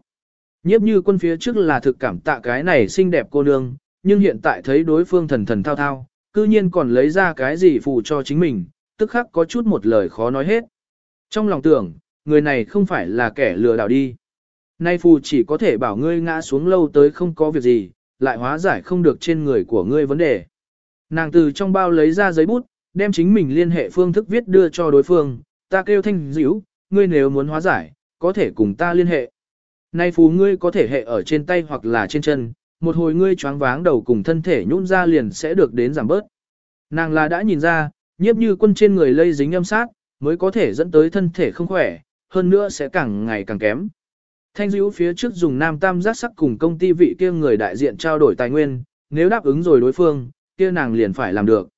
Nhiếp như quân phía trước là thực cảm tạ cái này xinh đẹp cô nương, nhưng hiện tại thấy đối phương thần thần thao thao, cư nhiên còn lấy ra cái gì phù cho chính mình, tức khắc có chút một lời khó nói hết. Trong lòng tưởng, người này không phải là kẻ lừa đảo đi. Nay phù chỉ có thể bảo ngươi ngã xuống lâu tới không có việc gì, lại hóa giải không được trên người của ngươi vấn đề. Nàng từ trong bao lấy ra giấy bút, đem chính mình liên hệ phương thức viết đưa cho đối phương, ta kêu thanh dữ, ngươi nếu muốn hóa giải, có thể cùng ta liên hệ. Nay phù ngươi có thể hệ ở trên tay hoặc là trên chân, một hồi ngươi choáng váng đầu cùng thân thể nhũn ra liền sẽ được đến giảm bớt. Nàng là đã nhìn ra, nhiếp như quân trên người lây dính âm sát, mới có thể dẫn tới thân thể không khỏe, hơn nữa sẽ càng ngày càng kém. Thanh dữ phía trước dùng nam tam giác sắc cùng công ty vị kia người đại diện trao đổi tài nguyên, nếu đáp ứng rồi đối phương, kia nàng liền phải làm được.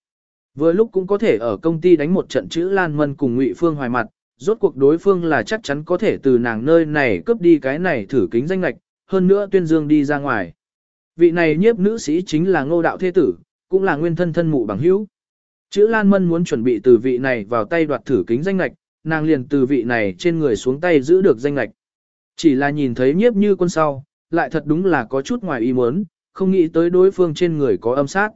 Vừa lúc cũng có thể ở công ty đánh một trận chữ Lan Mân cùng Ngụy Phương hoài mặt, rốt cuộc đối phương là chắc chắn có thể từ nàng nơi này cướp đi cái này thử kính danh lạch, hơn nữa tuyên dương đi ra ngoài. Vị này nhiếp nữ sĩ chính là ngô đạo thế tử, cũng là nguyên thân thân mụ bằng hữu. Chữ Lan Mân muốn chuẩn bị từ vị này vào tay đoạt thử kính danh lạch, nàng liền từ vị này trên người xuống tay giữ được danh lạch. Chỉ là nhìn thấy nhiếp như quân sau, lại thật đúng là có chút ngoài ý muốn, không nghĩ tới đối phương trên người có âm sát.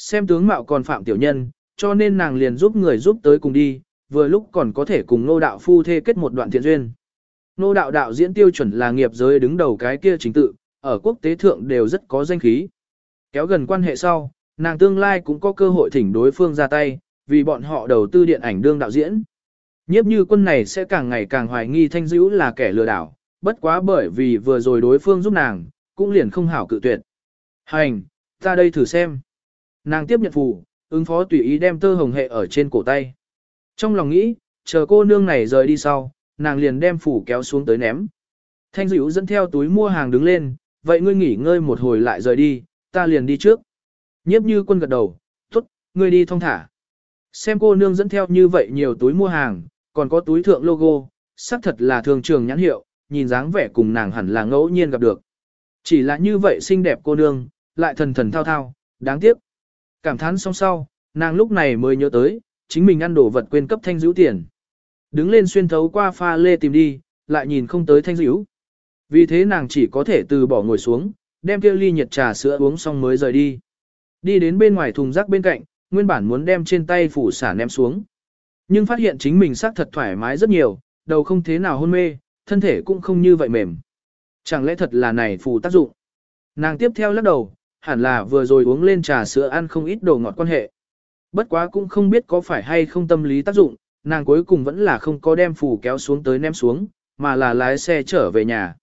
Xem tướng mạo còn phạm tiểu nhân, cho nên nàng liền giúp người giúp tới cùng đi, vừa lúc còn có thể cùng nô đạo phu thê kết một đoạn thiện duyên. Nô đạo đạo diễn tiêu chuẩn là nghiệp giới đứng đầu cái kia chính tự, ở quốc tế thượng đều rất có danh khí. Kéo gần quan hệ sau, nàng tương lai cũng có cơ hội thỉnh đối phương ra tay, vì bọn họ đầu tư điện ảnh đương đạo diễn. Nhiếp như quân này sẽ càng ngày càng hoài nghi thanh dữ là kẻ lừa đảo, bất quá bởi vì vừa rồi đối phương giúp nàng, cũng liền không hảo cự tuyệt. Hành, ta đây thử xem. Nàng tiếp nhận phù, ứng phó tùy ý đem tơ hồng hệ ở trên cổ tay. Trong lòng nghĩ, chờ cô nương này rời đi sau, nàng liền đem phủ kéo xuống tới ném. Thanh dữ dẫn theo túi mua hàng đứng lên, vậy ngươi nghỉ ngơi một hồi lại rời đi, ta liền đi trước. Nhiếp như quân gật đầu, tốt, ngươi đi thong thả. Xem cô nương dẫn theo như vậy nhiều túi mua hàng, còn có túi thượng logo, xác thật là thường trường nhãn hiệu, nhìn dáng vẻ cùng nàng hẳn là ngẫu nhiên gặp được. Chỉ là như vậy xinh đẹp cô nương, lại thần thần thao thao, đáng tiếc. Cảm thán xong sau, nàng lúc này mới nhớ tới, chính mình ăn đồ vật quên cấp thanh dữ tiền. Đứng lên xuyên thấu qua pha lê tìm đi, lại nhìn không tới thanh dữ. Vì thế nàng chỉ có thể từ bỏ ngồi xuống, đem kia ly nhiệt trà sữa uống xong mới rời đi. Đi đến bên ngoài thùng rác bên cạnh, nguyên bản muốn đem trên tay phủ xả ném xuống. Nhưng phát hiện chính mình xác thật thoải mái rất nhiều, đầu không thế nào hôn mê, thân thể cũng không như vậy mềm. Chẳng lẽ thật là này phù tác dụng? Nàng tiếp theo lắc đầu, hẳn là vừa rồi uống lên trà sữa ăn không ít đồ ngọt quan hệ. Bất quá cũng không biết có phải hay không tâm lý tác dụng, nàng cuối cùng vẫn là không có đem phù kéo xuống tới ném xuống, mà là lái xe trở về nhà.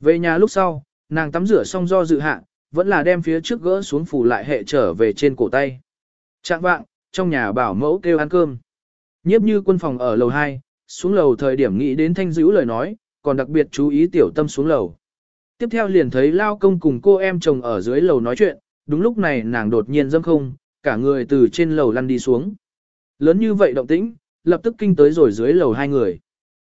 Về nhà lúc sau, nàng tắm rửa xong do dự hạ, vẫn là đem phía trước gỡ xuống phù lại hệ trở về trên cổ tay. Trạng vạng, trong nhà bảo mẫu kêu ăn cơm. Nhiếp như quân phòng ở lầu 2, xuống lầu thời điểm nghĩ đến thanh dữ lời nói, còn đặc biệt chú ý tiểu tâm xuống lầu. Tiếp theo liền thấy lao công cùng cô em chồng ở dưới lầu nói chuyện, đúng lúc này nàng đột nhiên dâm không, cả người từ trên lầu lăn đi xuống. Lớn như vậy động tĩnh, lập tức kinh tới rồi dưới lầu hai người.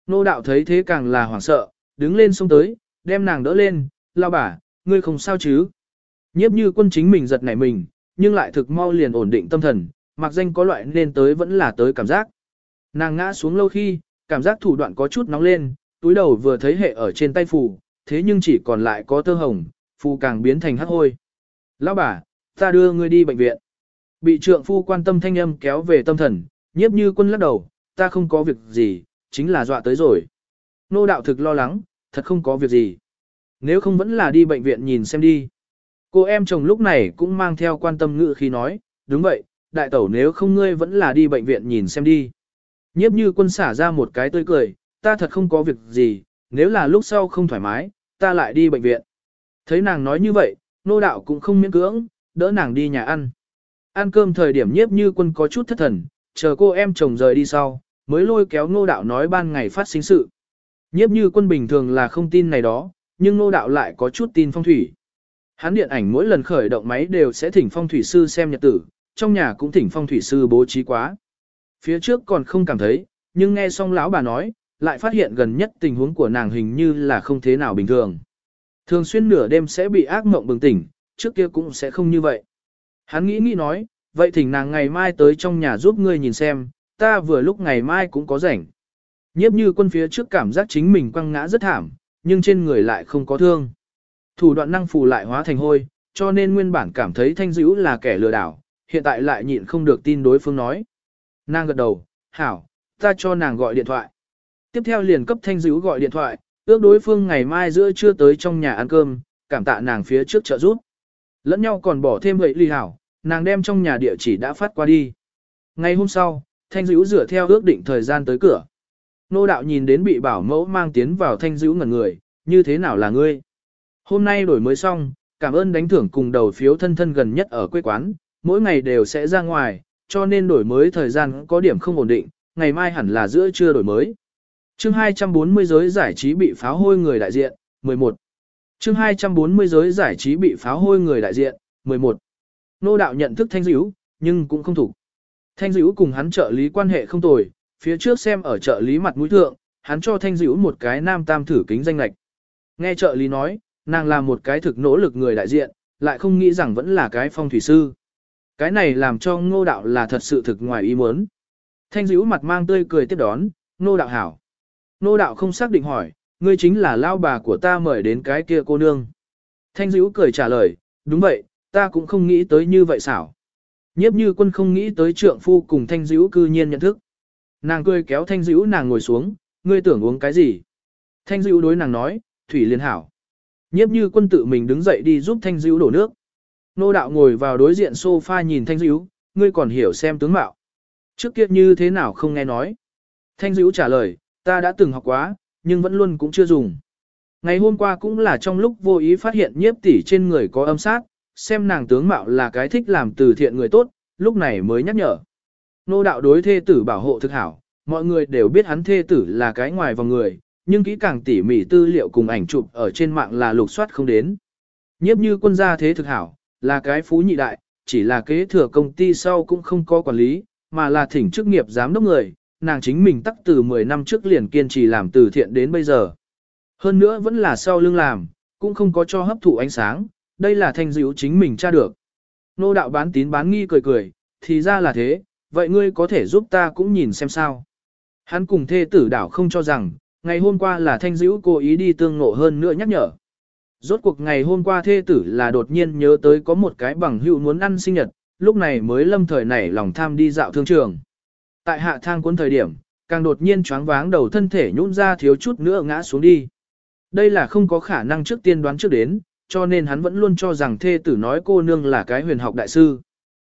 Nô đạo thấy thế càng là hoảng sợ, đứng lên xông tới, đem nàng đỡ lên, lao bả, ngươi không sao chứ. Nhiếp như quân chính mình giật nảy mình, nhưng lại thực mau liền ổn định tâm thần, mặc danh có loại nên tới vẫn là tới cảm giác. Nàng ngã xuống lâu khi, cảm giác thủ đoạn có chút nóng lên, túi đầu vừa thấy hệ ở trên tay phủ thế nhưng chỉ còn lại có tơ hồng, phù càng biến thành hắc hôi. Lão bà, ta đưa ngươi đi bệnh viện. Bị trượng phu quan tâm thanh âm kéo về tâm thần, nhiếp như quân lắc đầu, ta không có việc gì, chính là dọa tới rồi. Nô đạo thực lo lắng, thật không có việc gì. Nếu không vẫn là đi bệnh viện nhìn xem đi. Cô em chồng lúc này cũng mang theo quan tâm ngữ khi nói, đúng vậy, đại tẩu nếu không ngươi vẫn là đi bệnh viện nhìn xem đi. Nhiếp như quân xả ra một cái tươi cười, ta thật không có việc gì, nếu là lúc sau không thoải mái, ta lại đi bệnh viện. Thấy nàng nói như vậy, nô đạo cũng không miễn cưỡng, đỡ nàng đi nhà ăn. Ăn cơm thời điểm nhiếp như quân có chút thất thần, chờ cô em chồng rời đi sau, mới lôi kéo nô đạo nói ban ngày phát sinh sự. Nhiếp như quân bình thường là không tin này đó, nhưng nô đạo lại có chút tin phong thủy. Hắn điện ảnh mỗi lần khởi động máy đều sẽ thỉnh phong thủy sư xem nhật tử, trong nhà cũng thỉnh phong thủy sư bố trí quá. Phía trước còn không cảm thấy, nhưng nghe xong lão bà nói, lại phát hiện gần nhất tình huống của nàng hình như là không thế nào bình thường. Thường xuyên nửa đêm sẽ bị ác mộng bừng tỉnh, trước kia cũng sẽ không như vậy. Hắn nghĩ nghĩ nói, vậy thỉnh nàng ngày mai tới trong nhà giúp ngươi nhìn xem, ta vừa lúc ngày mai cũng có rảnh. Nhiếp như quân phía trước cảm giác chính mình quăng ngã rất thảm, nhưng trên người lại không có thương. Thủ đoạn năng phù lại hóa thành hôi, cho nên nguyên bản cảm thấy thanh dữ là kẻ lừa đảo, hiện tại lại nhịn không được tin đối phương nói. Nàng gật đầu, hảo, ta cho nàng gọi điện thoại. Tiếp theo liền cấp thanh dữ gọi điện thoại, ước đối phương ngày mai giữa trưa tới trong nhà ăn cơm, cảm tạ nàng phía trước trợ giúp. Lẫn nhau còn bỏ thêm gậy ly hảo, nàng đem trong nhà địa chỉ đã phát qua đi. Ngày hôm sau, thanh dữ rửa theo ước định thời gian tới cửa. Nô đạo nhìn đến bị bảo mẫu mang tiến vào thanh dữ ngẩn người, như thế nào là ngươi? Hôm nay đổi mới xong, cảm ơn đánh thưởng cùng đầu phiếu thân thân gần nhất ở quê quán, mỗi ngày đều sẽ ra ngoài, cho nên đổi mới thời gian có điểm không ổn định, ngày mai hẳn là giữa trưa đổi mới. Chương 240 giới giải trí bị pháo hôi người đại diện, 11. Chương 240 giới giải trí bị pháo hôi người đại diện, 11. Nô đạo nhận thức thanh Dữu, nhưng cũng không thủ. Thanh Dữu cùng hắn trợ lý quan hệ không tồi, phía trước xem ở trợ lý mặt mũi thượng, hắn cho thanh Dữu một cái nam tam thử kính danh lệch. Nghe trợ lý nói, nàng là một cái thực nỗ lực người đại diện, lại không nghĩ rằng vẫn là cái phong thủy sư. Cái này làm cho ngô đạo là thật sự thực ngoài ý muốn. Thanh dữ mặt mang tươi cười tiếp đón, ngô đạo hảo. Nô đạo không xác định hỏi, ngươi chính là lao bà của ta mời đến cái kia cô nương. Thanh dữ cười trả lời, đúng vậy, ta cũng không nghĩ tới như vậy xảo. Nhiếp như quân không nghĩ tới trượng phu cùng thanh dữ cư nhiên nhận thức. Nàng cười kéo thanh dữ nàng ngồi xuống, ngươi tưởng uống cái gì? Thanh dữ đối nàng nói, thủy liên hảo. Nhiếp như quân tự mình đứng dậy đi giúp thanh dữ đổ nước. Nô đạo ngồi vào đối diện sofa nhìn thanh dữ, ngươi còn hiểu xem tướng mạo. Trước kia như thế nào không nghe nói. Thanh dữ trả lời, ta đã từng học quá, nhưng vẫn luôn cũng chưa dùng. Ngày hôm qua cũng là trong lúc vô ý phát hiện nhiếp tỷ trên người có âm sát, xem nàng tướng mạo là cái thích làm từ thiện người tốt, lúc này mới nhắc nhở. Nô đạo đối thê tử bảo hộ thực hảo, mọi người đều biết hắn thê tử là cái ngoài vòng người, nhưng kỹ càng tỉ mỉ tư liệu cùng ảnh chụp ở trên mạng là lục soát không đến. Nhiếp như quân gia thế thực hảo, là cái phú nhị đại, chỉ là kế thừa công ty sau cũng không có quản lý, mà là thỉnh chức nghiệp giám đốc người, nàng chính mình tắc từ 10 năm trước liền kiên trì làm từ thiện đến bây giờ. Hơn nữa vẫn là sau lưng làm, cũng không có cho hấp thụ ánh sáng, đây là thanh dữ chính mình tra được. Nô đạo bán tín bán nghi cười cười, thì ra là thế, vậy ngươi có thể giúp ta cũng nhìn xem sao. Hắn cùng thê tử đảo không cho rằng, ngày hôm qua là thanh dữ cố ý đi tương ngộ hơn nữa nhắc nhở. Rốt cuộc ngày hôm qua thê tử là đột nhiên nhớ tới có một cái bằng hữu muốn ăn sinh nhật, lúc này mới lâm thời nảy lòng tham đi dạo thương trường. Tại hạ thang cuốn thời điểm, càng đột nhiên choáng váng đầu thân thể nhũn ra thiếu chút nữa ngã xuống đi. Đây là không có khả năng trước tiên đoán trước đến, cho nên hắn vẫn luôn cho rằng thê tử nói cô nương là cái huyền học đại sư.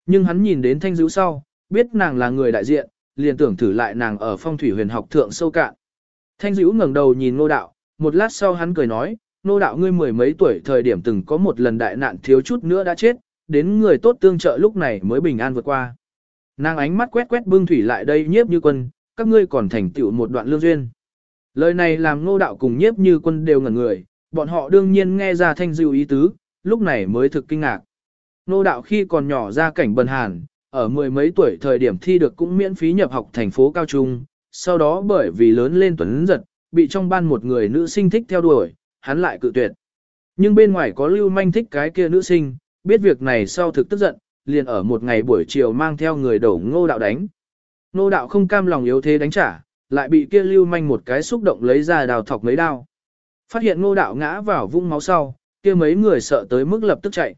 Nhưng hắn nhìn đến thanh dữ sau, biết nàng là người đại diện, liền tưởng thử lại nàng ở phong thủy huyền học thượng sâu cạn. Thanh dữ ngẩng đầu nhìn nô đạo, một lát sau hắn cười nói, nô đạo ngươi mười mấy tuổi thời điểm từng có một lần đại nạn thiếu chút nữa đã chết, đến người tốt tương trợ lúc này mới bình an vượt qua. Nàng ánh mắt quét quét bưng thủy lại đây nhiếp như quân, các ngươi còn thành tựu một đoạn lương duyên. Lời này làm Ngô đạo cùng nhiếp như quân đều ngẩn người, bọn họ đương nhiên nghe ra thanh dịu ý tứ, lúc này mới thực kinh ngạc. Ngô đạo khi còn nhỏ ra cảnh bần hàn, ở mười mấy tuổi thời điểm thi được cũng miễn phí nhập học thành phố cao trung, sau đó bởi vì lớn lên tuấn giật, bị trong ban một người nữ sinh thích theo đuổi, hắn lại cự tuyệt. Nhưng bên ngoài có lưu manh thích cái kia nữ sinh, biết việc này sau thực tức giận, liền ở một ngày buổi chiều mang theo người đổ ngô đạo đánh. Ngô đạo không cam lòng yếu thế đánh trả, lại bị kia lưu manh một cái xúc động lấy ra đào thọc mấy đao. Phát hiện ngô đạo ngã vào vũng máu sau, kia mấy người sợ tới mức lập tức chạy.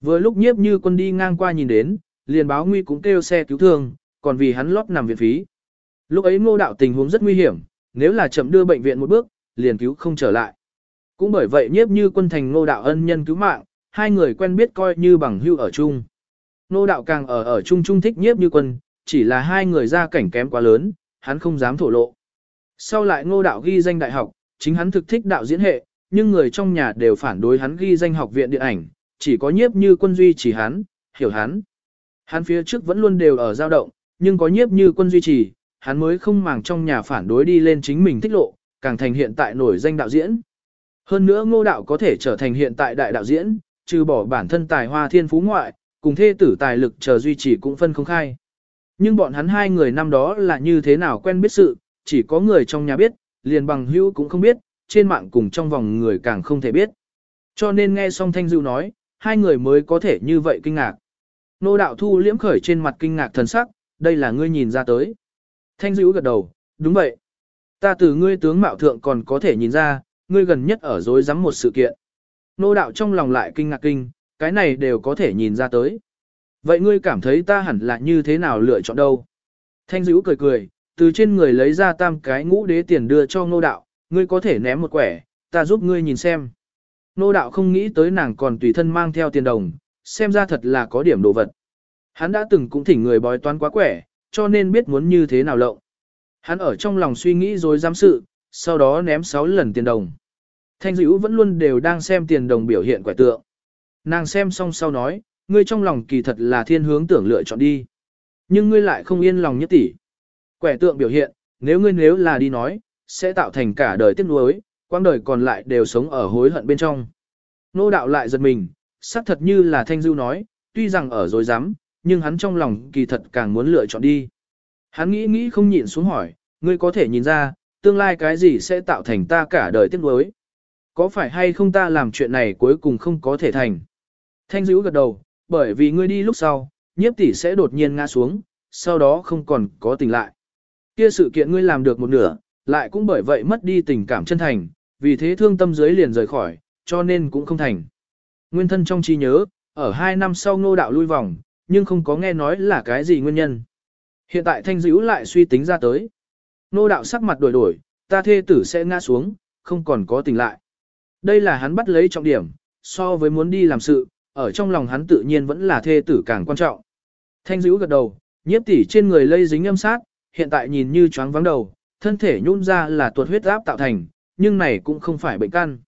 Vừa lúc nhiếp như quân đi ngang qua nhìn đến, liền báo nguy cũng kêu xe cứu thương, còn vì hắn lót nằm viện phí. Lúc ấy ngô đạo tình huống rất nguy hiểm, nếu là chậm đưa bệnh viện một bước, liền cứu không trở lại. Cũng bởi vậy nhiếp như quân thành ngô đạo ân nhân cứu mạng, hai người quen biết coi như bằng hưu ở chung. Nô đạo càng ở ở chung chung thích nhiếp như quân, chỉ là hai người ra cảnh kém quá lớn, hắn không dám thổ lộ. Sau lại ngô đạo ghi danh đại học, chính hắn thực thích đạo diễn hệ, nhưng người trong nhà đều phản đối hắn ghi danh học viện điện ảnh, chỉ có nhiếp như quân duy chỉ hắn, hiểu hắn. Hắn phía trước vẫn luôn đều ở dao động, nhưng có nhiếp như quân duy trì, hắn mới không màng trong nhà phản đối đi lên chính mình thích lộ, càng thành hiện tại nổi danh đạo diễn. Hơn nữa ngô đạo có thể trở thành hiện tại đại đạo diễn, trừ bỏ bản thân tài hoa thiên phú ngoại, cùng thê tử tài lực chờ duy trì cũng phân không khai. Nhưng bọn hắn hai người năm đó là như thế nào quen biết sự, chỉ có người trong nhà biết, liền bằng hữu cũng không biết, trên mạng cùng trong vòng người càng không thể biết. Cho nên nghe xong Thanh Dụ nói, hai người mới có thể như vậy kinh ngạc. Nô đạo thu liễm khởi trên mặt kinh ngạc thần sắc, đây là ngươi nhìn ra tới. Thanh Dưu gật đầu, đúng vậy. Ta từ ngươi tướng mạo thượng còn có thể nhìn ra, ngươi gần nhất ở dối rắm một sự kiện. Nô đạo trong lòng lại kinh ngạc kinh, cái này đều có thể nhìn ra tới. Vậy ngươi cảm thấy ta hẳn là như thế nào lựa chọn đâu? Thanh dữ cười cười, từ trên người lấy ra tam cái ngũ đế tiền đưa cho nô đạo, ngươi có thể ném một quẻ, ta giúp ngươi nhìn xem. Nô đạo không nghĩ tới nàng còn tùy thân mang theo tiền đồng, xem ra thật là có điểm đồ vật. Hắn đã từng cũng thỉnh người bói toán quá quẻ, cho nên biết muốn như thế nào lộng. Hắn ở trong lòng suy nghĩ rồi giám sự, sau đó ném 6 lần tiền đồng. Thanh dữ vẫn luôn đều đang xem tiền đồng biểu hiện quẻ tượng. Nàng xem xong sau nói, ngươi trong lòng kỳ thật là thiên hướng tưởng lựa chọn đi. Nhưng ngươi lại không yên lòng nhất tỷ. Quẻ tượng biểu hiện, nếu ngươi nếu là đi nói, sẽ tạo thành cả đời tiếc nuối, quãng đời còn lại đều sống ở hối hận bên trong. Nô đạo lại giật mình, xác thật như là Thanh Dưu nói, tuy rằng ở dối rắm nhưng hắn trong lòng kỳ thật càng muốn lựa chọn đi. Hắn nghĩ nghĩ không nhịn xuống hỏi, ngươi có thể nhìn ra, tương lai cái gì sẽ tạo thành ta cả đời tiếc nuối. Có phải hay không ta làm chuyện này cuối cùng không có thể thành? Thanh dữ gật đầu, bởi vì ngươi đi lúc sau, nhiếp tỷ sẽ đột nhiên ngã xuống, sau đó không còn có tỉnh lại. Kia sự kiện ngươi làm được một nửa, lại cũng bởi vậy mất đi tình cảm chân thành, vì thế thương tâm dưới liền rời khỏi, cho nên cũng không thành. Nguyên thân trong trí nhớ, ở hai năm sau ngô đạo lui vòng, nhưng không có nghe nói là cái gì nguyên nhân. Hiện tại thanh dữ lại suy tính ra tới. Nô đạo sắc mặt đổi đổi, ta thê tử sẽ ngã xuống, không còn có tình lại. Đây là hắn bắt lấy trọng điểm, so với muốn đi làm sự, ở trong lòng hắn tự nhiên vẫn là thê tử càng quan trọng. Thanh dữ gật đầu, nhiếp tỷ trên người lây dính âm sát, hiện tại nhìn như choáng vắng đầu, thân thể nhún ra là tuột huyết áp tạo thành, nhưng này cũng không phải bệnh căn.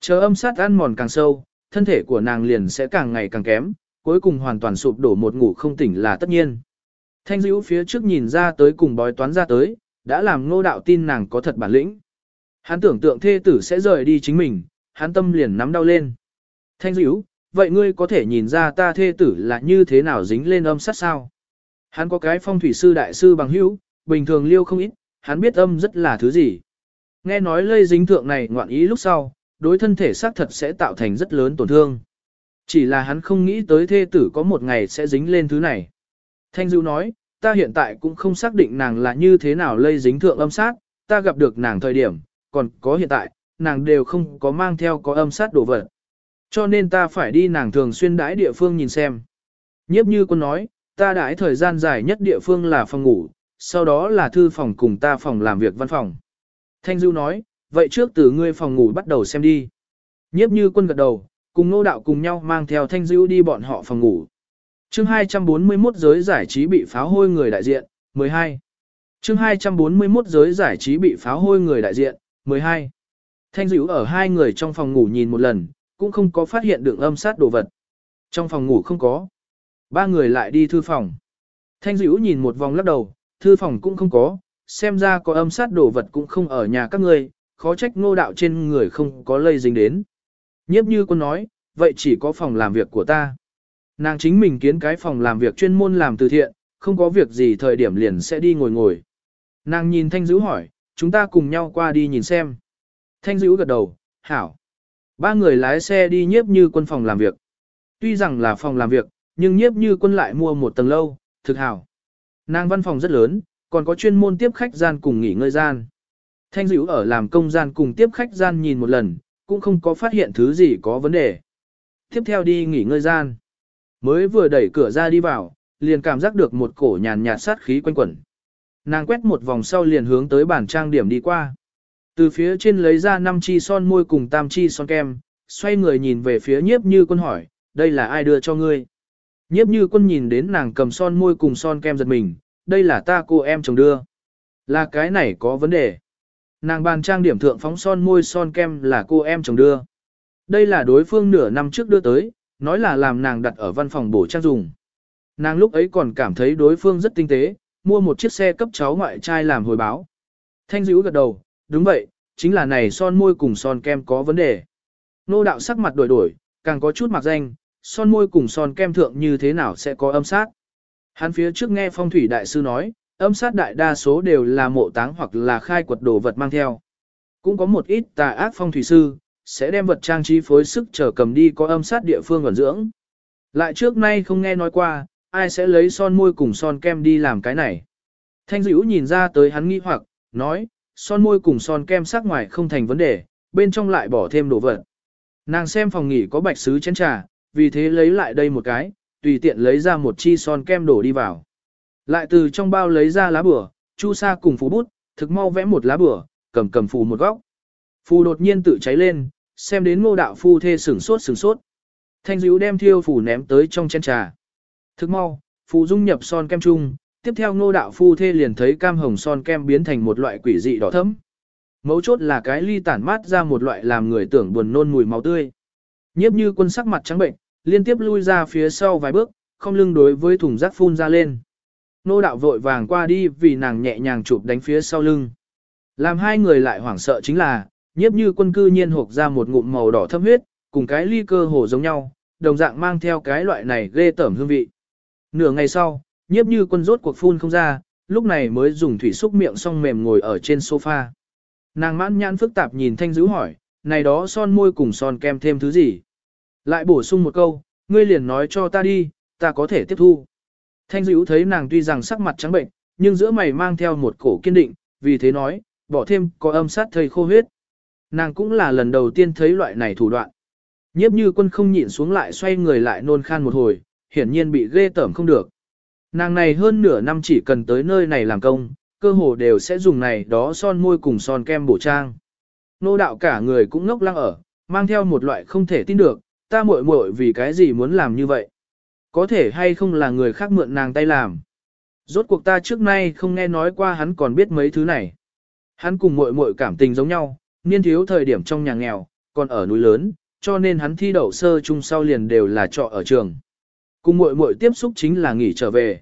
Chờ âm sát ăn mòn càng sâu, thân thể của nàng liền sẽ càng ngày càng kém, cuối cùng hoàn toàn sụp đổ một ngủ không tỉnh là tất nhiên. Thanh dữ phía trước nhìn ra tới cùng bói toán ra tới, đã làm ngô đạo tin nàng có thật bản lĩnh. Hắn tưởng tượng thê tử sẽ rời đi chính mình, hắn tâm liền nắm đau lên. Thanh dữ, vậy ngươi có thể nhìn ra ta thê tử là như thế nào dính lên âm sát sao? Hắn có cái phong thủy sư đại sư bằng hữu, bình thường liêu không ít, hắn biết âm rất là thứ gì. Nghe nói lây dính thượng này ngoạn ý lúc sau, đối thân thể xác thật sẽ tạo thành rất lớn tổn thương. Chỉ là hắn không nghĩ tới thê tử có một ngày sẽ dính lên thứ này. Thanh Dũ nói, ta hiện tại cũng không xác định nàng là như thế nào lây dính thượng âm sát, ta gặp được nàng thời điểm, còn có hiện tại, nàng đều không có mang theo có âm sát đồ vật. Cho nên ta phải đi nàng thường xuyên đãi địa phương nhìn xem. Nhiếp như quân nói, ta đãi thời gian dài nhất địa phương là phòng ngủ, sau đó là thư phòng cùng ta phòng làm việc văn phòng. Thanh Du nói, vậy trước từ ngươi phòng ngủ bắt đầu xem đi. Nhiếp như quân gật đầu, cùng nô đạo cùng nhau mang theo Thanh Du đi bọn họ phòng ngủ. chương 241 giới giải trí bị pháo hôi người đại diện, 12. chương 241 giới giải trí bị pháo hôi người đại diện, 12. Thanh Dữ ở hai người trong phòng ngủ nhìn một lần, cũng không có phát hiện đường âm sát đồ vật. Trong phòng ngủ không có. Ba người lại đi thư phòng. Thanh Dữ nhìn một vòng lắc đầu, thư phòng cũng không có, xem ra có âm sát đồ vật cũng không ở nhà các ngươi, khó trách ngô đạo trên người không có lây dính đến. Nhiếp như con nói, vậy chỉ có phòng làm việc của ta. Nàng chính mình kiến cái phòng làm việc chuyên môn làm từ thiện, không có việc gì thời điểm liền sẽ đi ngồi ngồi. Nàng nhìn Thanh Dữ hỏi, chúng ta cùng nhau qua đi nhìn xem. Thanh Dữ gật đầu, hảo. Ba người lái xe đi nhiếp như quân phòng làm việc. Tuy rằng là phòng làm việc, nhưng nhiếp như quân lại mua một tầng lâu, thực hảo. Nàng văn phòng rất lớn, còn có chuyên môn tiếp khách gian cùng nghỉ ngơi gian. Thanh dữ ở làm công gian cùng tiếp khách gian nhìn một lần, cũng không có phát hiện thứ gì có vấn đề. Tiếp theo đi nghỉ ngơi gian. Mới vừa đẩy cửa ra đi vào, liền cảm giác được một cổ nhàn nhạt sát khí quanh quẩn. Nàng quét một vòng sau liền hướng tới bàn trang điểm đi qua. Từ phía trên lấy ra năm chi son môi cùng tam chi son kem, xoay người nhìn về phía nhiếp như quân hỏi, đây là ai đưa cho ngươi? Nhiếp như quân nhìn đến nàng cầm son môi cùng son kem giật mình, đây là ta cô em chồng đưa. Là cái này có vấn đề. Nàng bàn trang điểm thượng phóng son môi son kem là cô em chồng đưa. Đây là đối phương nửa năm trước đưa tới, nói là làm nàng đặt ở văn phòng bổ trang dùng. Nàng lúc ấy còn cảm thấy đối phương rất tinh tế, mua một chiếc xe cấp cháu ngoại trai làm hồi báo. Thanh dữ gật đầu, đúng vậy, chính là này son môi cùng son kem có vấn đề. Nô đạo sắc mặt đổi đổi, càng có chút mặc danh, son môi cùng son kem thượng như thế nào sẽ có âm sát. Hắn phía trước nghe phong thủy đại sư nói, âm sát đại đa số đều là mộ táng hoặc là khai quật đồ vật mang theo. Cũng có một ít tà ác phong thủy sư, sẽ đem vật trang trí phối sức trở cầm đi có âm sát địa phương ẩn dưỡng. Lại trước nay không nghe nói qua, ai sẽ lấy son môi cùng son kem đi làm cái này. Thanh dữ nhìn ra tới hắn nghi hoặc, nói, son môi cùng son kem sắc ngoài không thành vấn đề, bên trong lại bỏ thêm đồ vật. Nàng xem phòng nghỉ có bạch sứ chén trà, vì thế lấy lại đây một cái, tùy tiện lấy ra một chi son kem đổ đi vào. Lại từ trong bao lấy ra lá bửa, chu sa cùng phú bút, thực mau vẽ một lá bửa, cầm cầm phù một góc. Phù đột nhiên tự cháy lên, xem đến ngô đạo phu thê sửng sốt sửng sốt. Thanh dữ đem thiêu phù ném tới trong chén trà. Thực mau, phù dung nhập son kem chung, tiếp theo ngô đạo phu thê liền thấy cam hồng son kem biến thành một loại quỷ dị đỏ thẫm. Mấu chốt là cái ly tản mát ra một loại làm người tưởng buồn nôn mùi máu tươi. Nhiếp như quân sắc mặt trắng bệnh, liên tiếp lui ra phía sau vài bước, không lưng đối với thùng rác phun ra lên. Nô đạo vội vàng qua đi vì nàng nhẹ nhàng chụp đánh phía sau lưng. Làm hai người lại hoảng sợ chính là, nhiếp như quân cư nhiên hộp ra một ngụm màu đỏ thâm huyết, cùng cái ly cơ hồ giống nhau, đồng dạng mang theo cái loại này ghê tởm hương vị. Nửa ngày sau, nhiếp như quân rốt cuộc phun không ra, lúc này mới dùng thủy xúc miệng xong mềm ngồi ở trên sofa. Nàng mãn nhãn phức tạp nhìn thanh dữ hỏi, này đó son môi cùng son kem thêm thứ gì? Lại bổ sung một câu, ngươi liền nói cho ta đi, ta có thể tiếp thu. Thanh dữ thấy nàng tuy rằng sắc mặt trắng bệnh, nhưng giữa mày mang theo một cổ kiên định, vì thế nói, bỏ thêm có âm sát thầy khô huyết. Nàng cũng là lần đầu tiên thấy loại này thủ đoạn. Nhiếp như quân không nhịn xuống lại xoay người lại nôn khan một hồi, hiển nhiên bị ghê tởm không được. Nàng này hơn nửa năm chỉ cần tới nơi này làm công, cơ hồ đều sẽ dùng này đó son môi cùng son kem bổ trang. Nô đạo cả người cũng ngốc lăng ở, mang theo một loại không thể tin được, ta muội muội vì cái gì muốn làm như vậy. Có thể hay không là người khác mượn nàng tay làm. Rốt cuộc ta trước nay không nghe nói qua hắn còn biết mấy thứ này. Hắn cùng muội muội cảm tình giống nhau, niên thiếu thời điểm trong nhà nghèo, còn ở núi lớn, cho nên hắn thi đậu sơ chung sau liền đều là trọ ở trường. Cùng muội muội tiếp xúc chính là nghỉ trở về.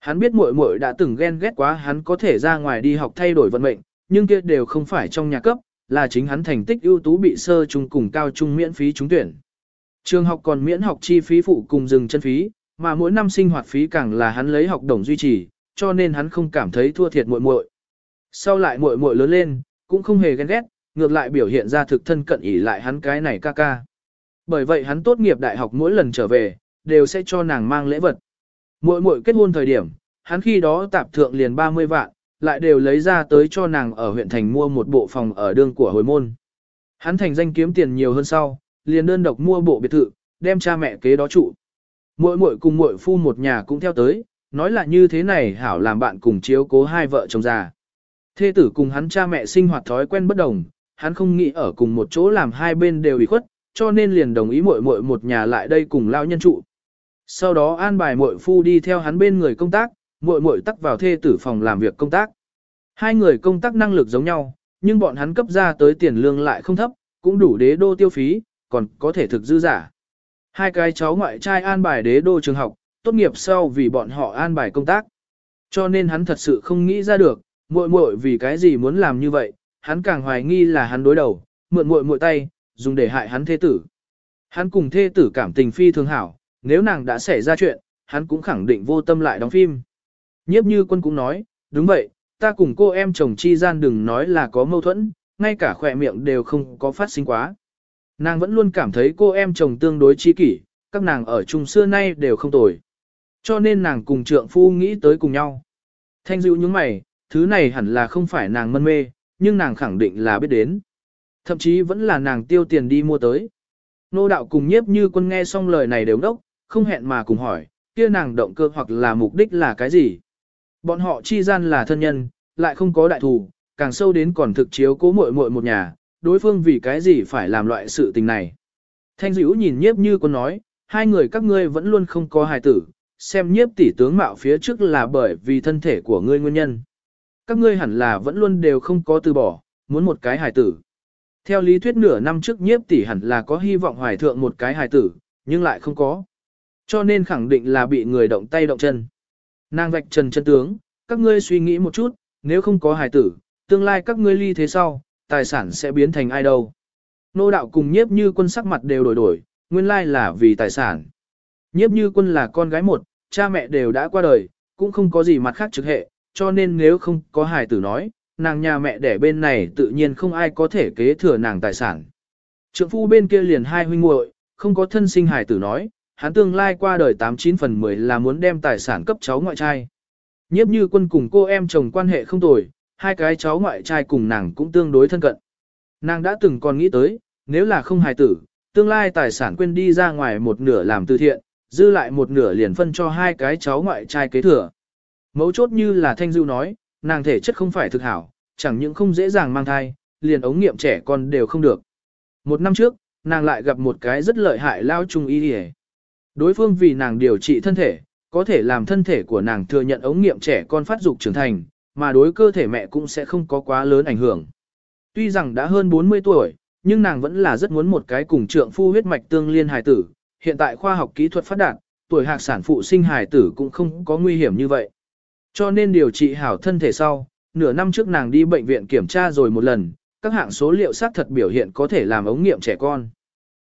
Hắn biết muội muội đã từng ghen ghét quá hắn có thể ra ngoài đi học thay đổi vận mệnh, nhưng kia đều không phải trong nhà cấp, là chính hắn thành tích ưu tú bị sơ trung cùng cao trung miễn phí trúng tuyển. Trường học còn miễn học chi phí phụ cùng dừng chân phí, mà mỗi năm sinh hoạt phí càng là hắn lấy học đồng duy trì, cho nên hắn không cảm thấy thua thiệt muội muội. Sau lại muội muội lớn lên, cũng không hề ghen ghét, ngược lại biểu hiện ra thực thân cận ỉ lại hắn cái này ca ca. Bởi vậy hắn tốt nghiệp đại học mỗi lần trở về, đều sẽ cho nàng mang lễ vật. Muội muội kết hôn thời điểm, hắn khi đó tạp thượng liền 30 vạn, lại đều lấy ra tới cho nàng ở huyện thành mua một bộ phòng ở đương của hồi môn. Hắn thành danh kiếm tiền nhiều hơn sau, liền đơn độc mua bộ biệt thự, đem cha mẹ kế đó trụ. Muội muội cùng muội phu một nhà cũng theo tới, nói là như thế này hảo làm bạn cùng chiếu cố hai vợ chồng già. Thê tử cùng hắn cha mẹ sinh hoạt thói quen bất đồng, hắn không nghĩ ở cùng một chỗ làm hai bên đều ủy khuất, cho nên liền đồng ý muội muội một nhà lại đây cùng lao nhân trụ. Sau đó an bài muội phu đi theo hắn bên người công tác, muội muội tắc vào thê tử phòng làm việc công tác. Hai người công tác năng lực giống nhau, nhưng bọn hắn cấp ra tới tiền lương lại không thấp, cũng đủ đế đô tiêu phí, còn có thể thực dư giả. Hai cái cháu ngoại trai an bài đế đô trường học, tốt nghiệp sau vì bọn họ an bài công tác. Cho nên hắn thật sự không nghĩ ra được, muội muội vì cái gì muốn làm như vậy, hắn càng hoài nghi là hắn đối đầu, mượn muội muội tay, dùng để hại hắn thê tử. Hắn cùng thê tử cảm tình phi thường hảo, nếu nàng đã xảy ra chuyện, hắn cũng khẳng định vô tâm lại đóng phim. Nhiếp như quân cũng nói, đúng vậy, ta cùng cô em chồng chi gian đừng nói là có mâu thuẫn, ngay cả khỏe miệng đều không có phát sinh quá. Nàng vẫn luôn cảm thấy cô em chồng tương đối chi kỷ, các nàng ở chung xưa nay đều không tồi. Cho nên nàng cùng trượng phu nghĩ tới cùng nhau. Thanh dịu những mày, thứ này hẳn là không phải nàng mân mê, nhưng nàng khẳng định là biết đến. Thậm chí vẫn là nàng tiêu tiền đi mua tới. Nô đạo cùng nhiếp như quân nghe xong lời này đều đốc, không hẹn mà cùng hỏi, kia nàng động cơ hoặc là mục đích là cái gì. Bọn họ chi gian là thân nhân, lại không có đại thù, càng sâu đến còn thực chiếu cố muội muội một nhà, đối phương vì cái gì phải làm loại sự tình này. Thanh dữ nhìn nhiếp như quân nói, hai người các ngươi vẫn luôn không có hài tử, xem nhiếp tỷ tướng mạo phía trước là bởi vì thân thể của ngươi nguyên nhân. Các ngươi hẳn là vẫn luôn đều không có từ bỏ, muốn một cái hài tử. Theo lý thuyết nửa năm trước nhiếp tỷ hẳn là có hy vọng hoài thượng một cái hài tử, nhưng lại không có. Cho nên khẳng định là bị người động tay động chân. Nàng vạch trần chân tướng, các ngươi suy nghĩ một chút, nếu không có hài tử, tương lai các ngươi ly thế sau, tài sản sẽ biến thành ai đâu. Nô đạo cùng nhiếp như quân sắc mặt đều đổi đổi, nguyên lai là vì tài sản. Nhiếp như quân là con gái một, cha mẹ đều đã qua đời, cũng không có gì mặt khác trực hệ, cho nên nếu không có hài tử nói, nàng nhà mẹ đẻ bên này tự nhiên không ai có thể kế thừa nàng tài sản. Trượng phu bên kia liền hai huynh muội, không có thân sinh hài tử nói, hắn tương lai qua đời 89 phần 10 là muốn đem tài sản cấp cháu ngoại trai. Nhiếp như quân cùng cô em chồng quan hệ không tồi, hai cái cháu ngoại trai cùng nàng cũng tương đối thân cận. Nàng đã từng còn nghĩ tới, nếu là không hài tử, tương lai tài sản quên đi ra ngoài một nửa làm từ thiện, dư lại một nửa liền phân cho hai cái cháu ngoại trai kế thừa. Mấu chốt như là Thanh du nói, nàng thể chất không phải thực hảo, chẳng những không dễ dàng mang thai, liền ống nghiệm trẻ con đều không được. Một năm trước, nàng lại gặp một cái rất lợi hại lao trung y hề. Đối phương vì nàng điều trị thân thể, có thể làm thân thể của nàng thừa nhận ống nghiệm trẻ con phát dục trưởng thành, mà đối cơ thể mẹ cũng sẽ không có quá lớn ảnh hưởng. Tuy rằng đã hơn 40 tuổi, nhưng nàng vẫn là rất muốn một cái cùng trượng phu huyết mạch tương liên hài tử. Hiện tại khoa học kỹ thuật phát đạt, tuổi hạc sản phụ sinh hài tử cũng không có nguy hiểm như vậy. Cho nên điều trị hảo thân thể sau, nửa năm trước nàng đi bệnh viện kiểm tra rồi một lần, các hạng số liệu xác thật biểu hiện có thể làm ống nghiệm trẻ con.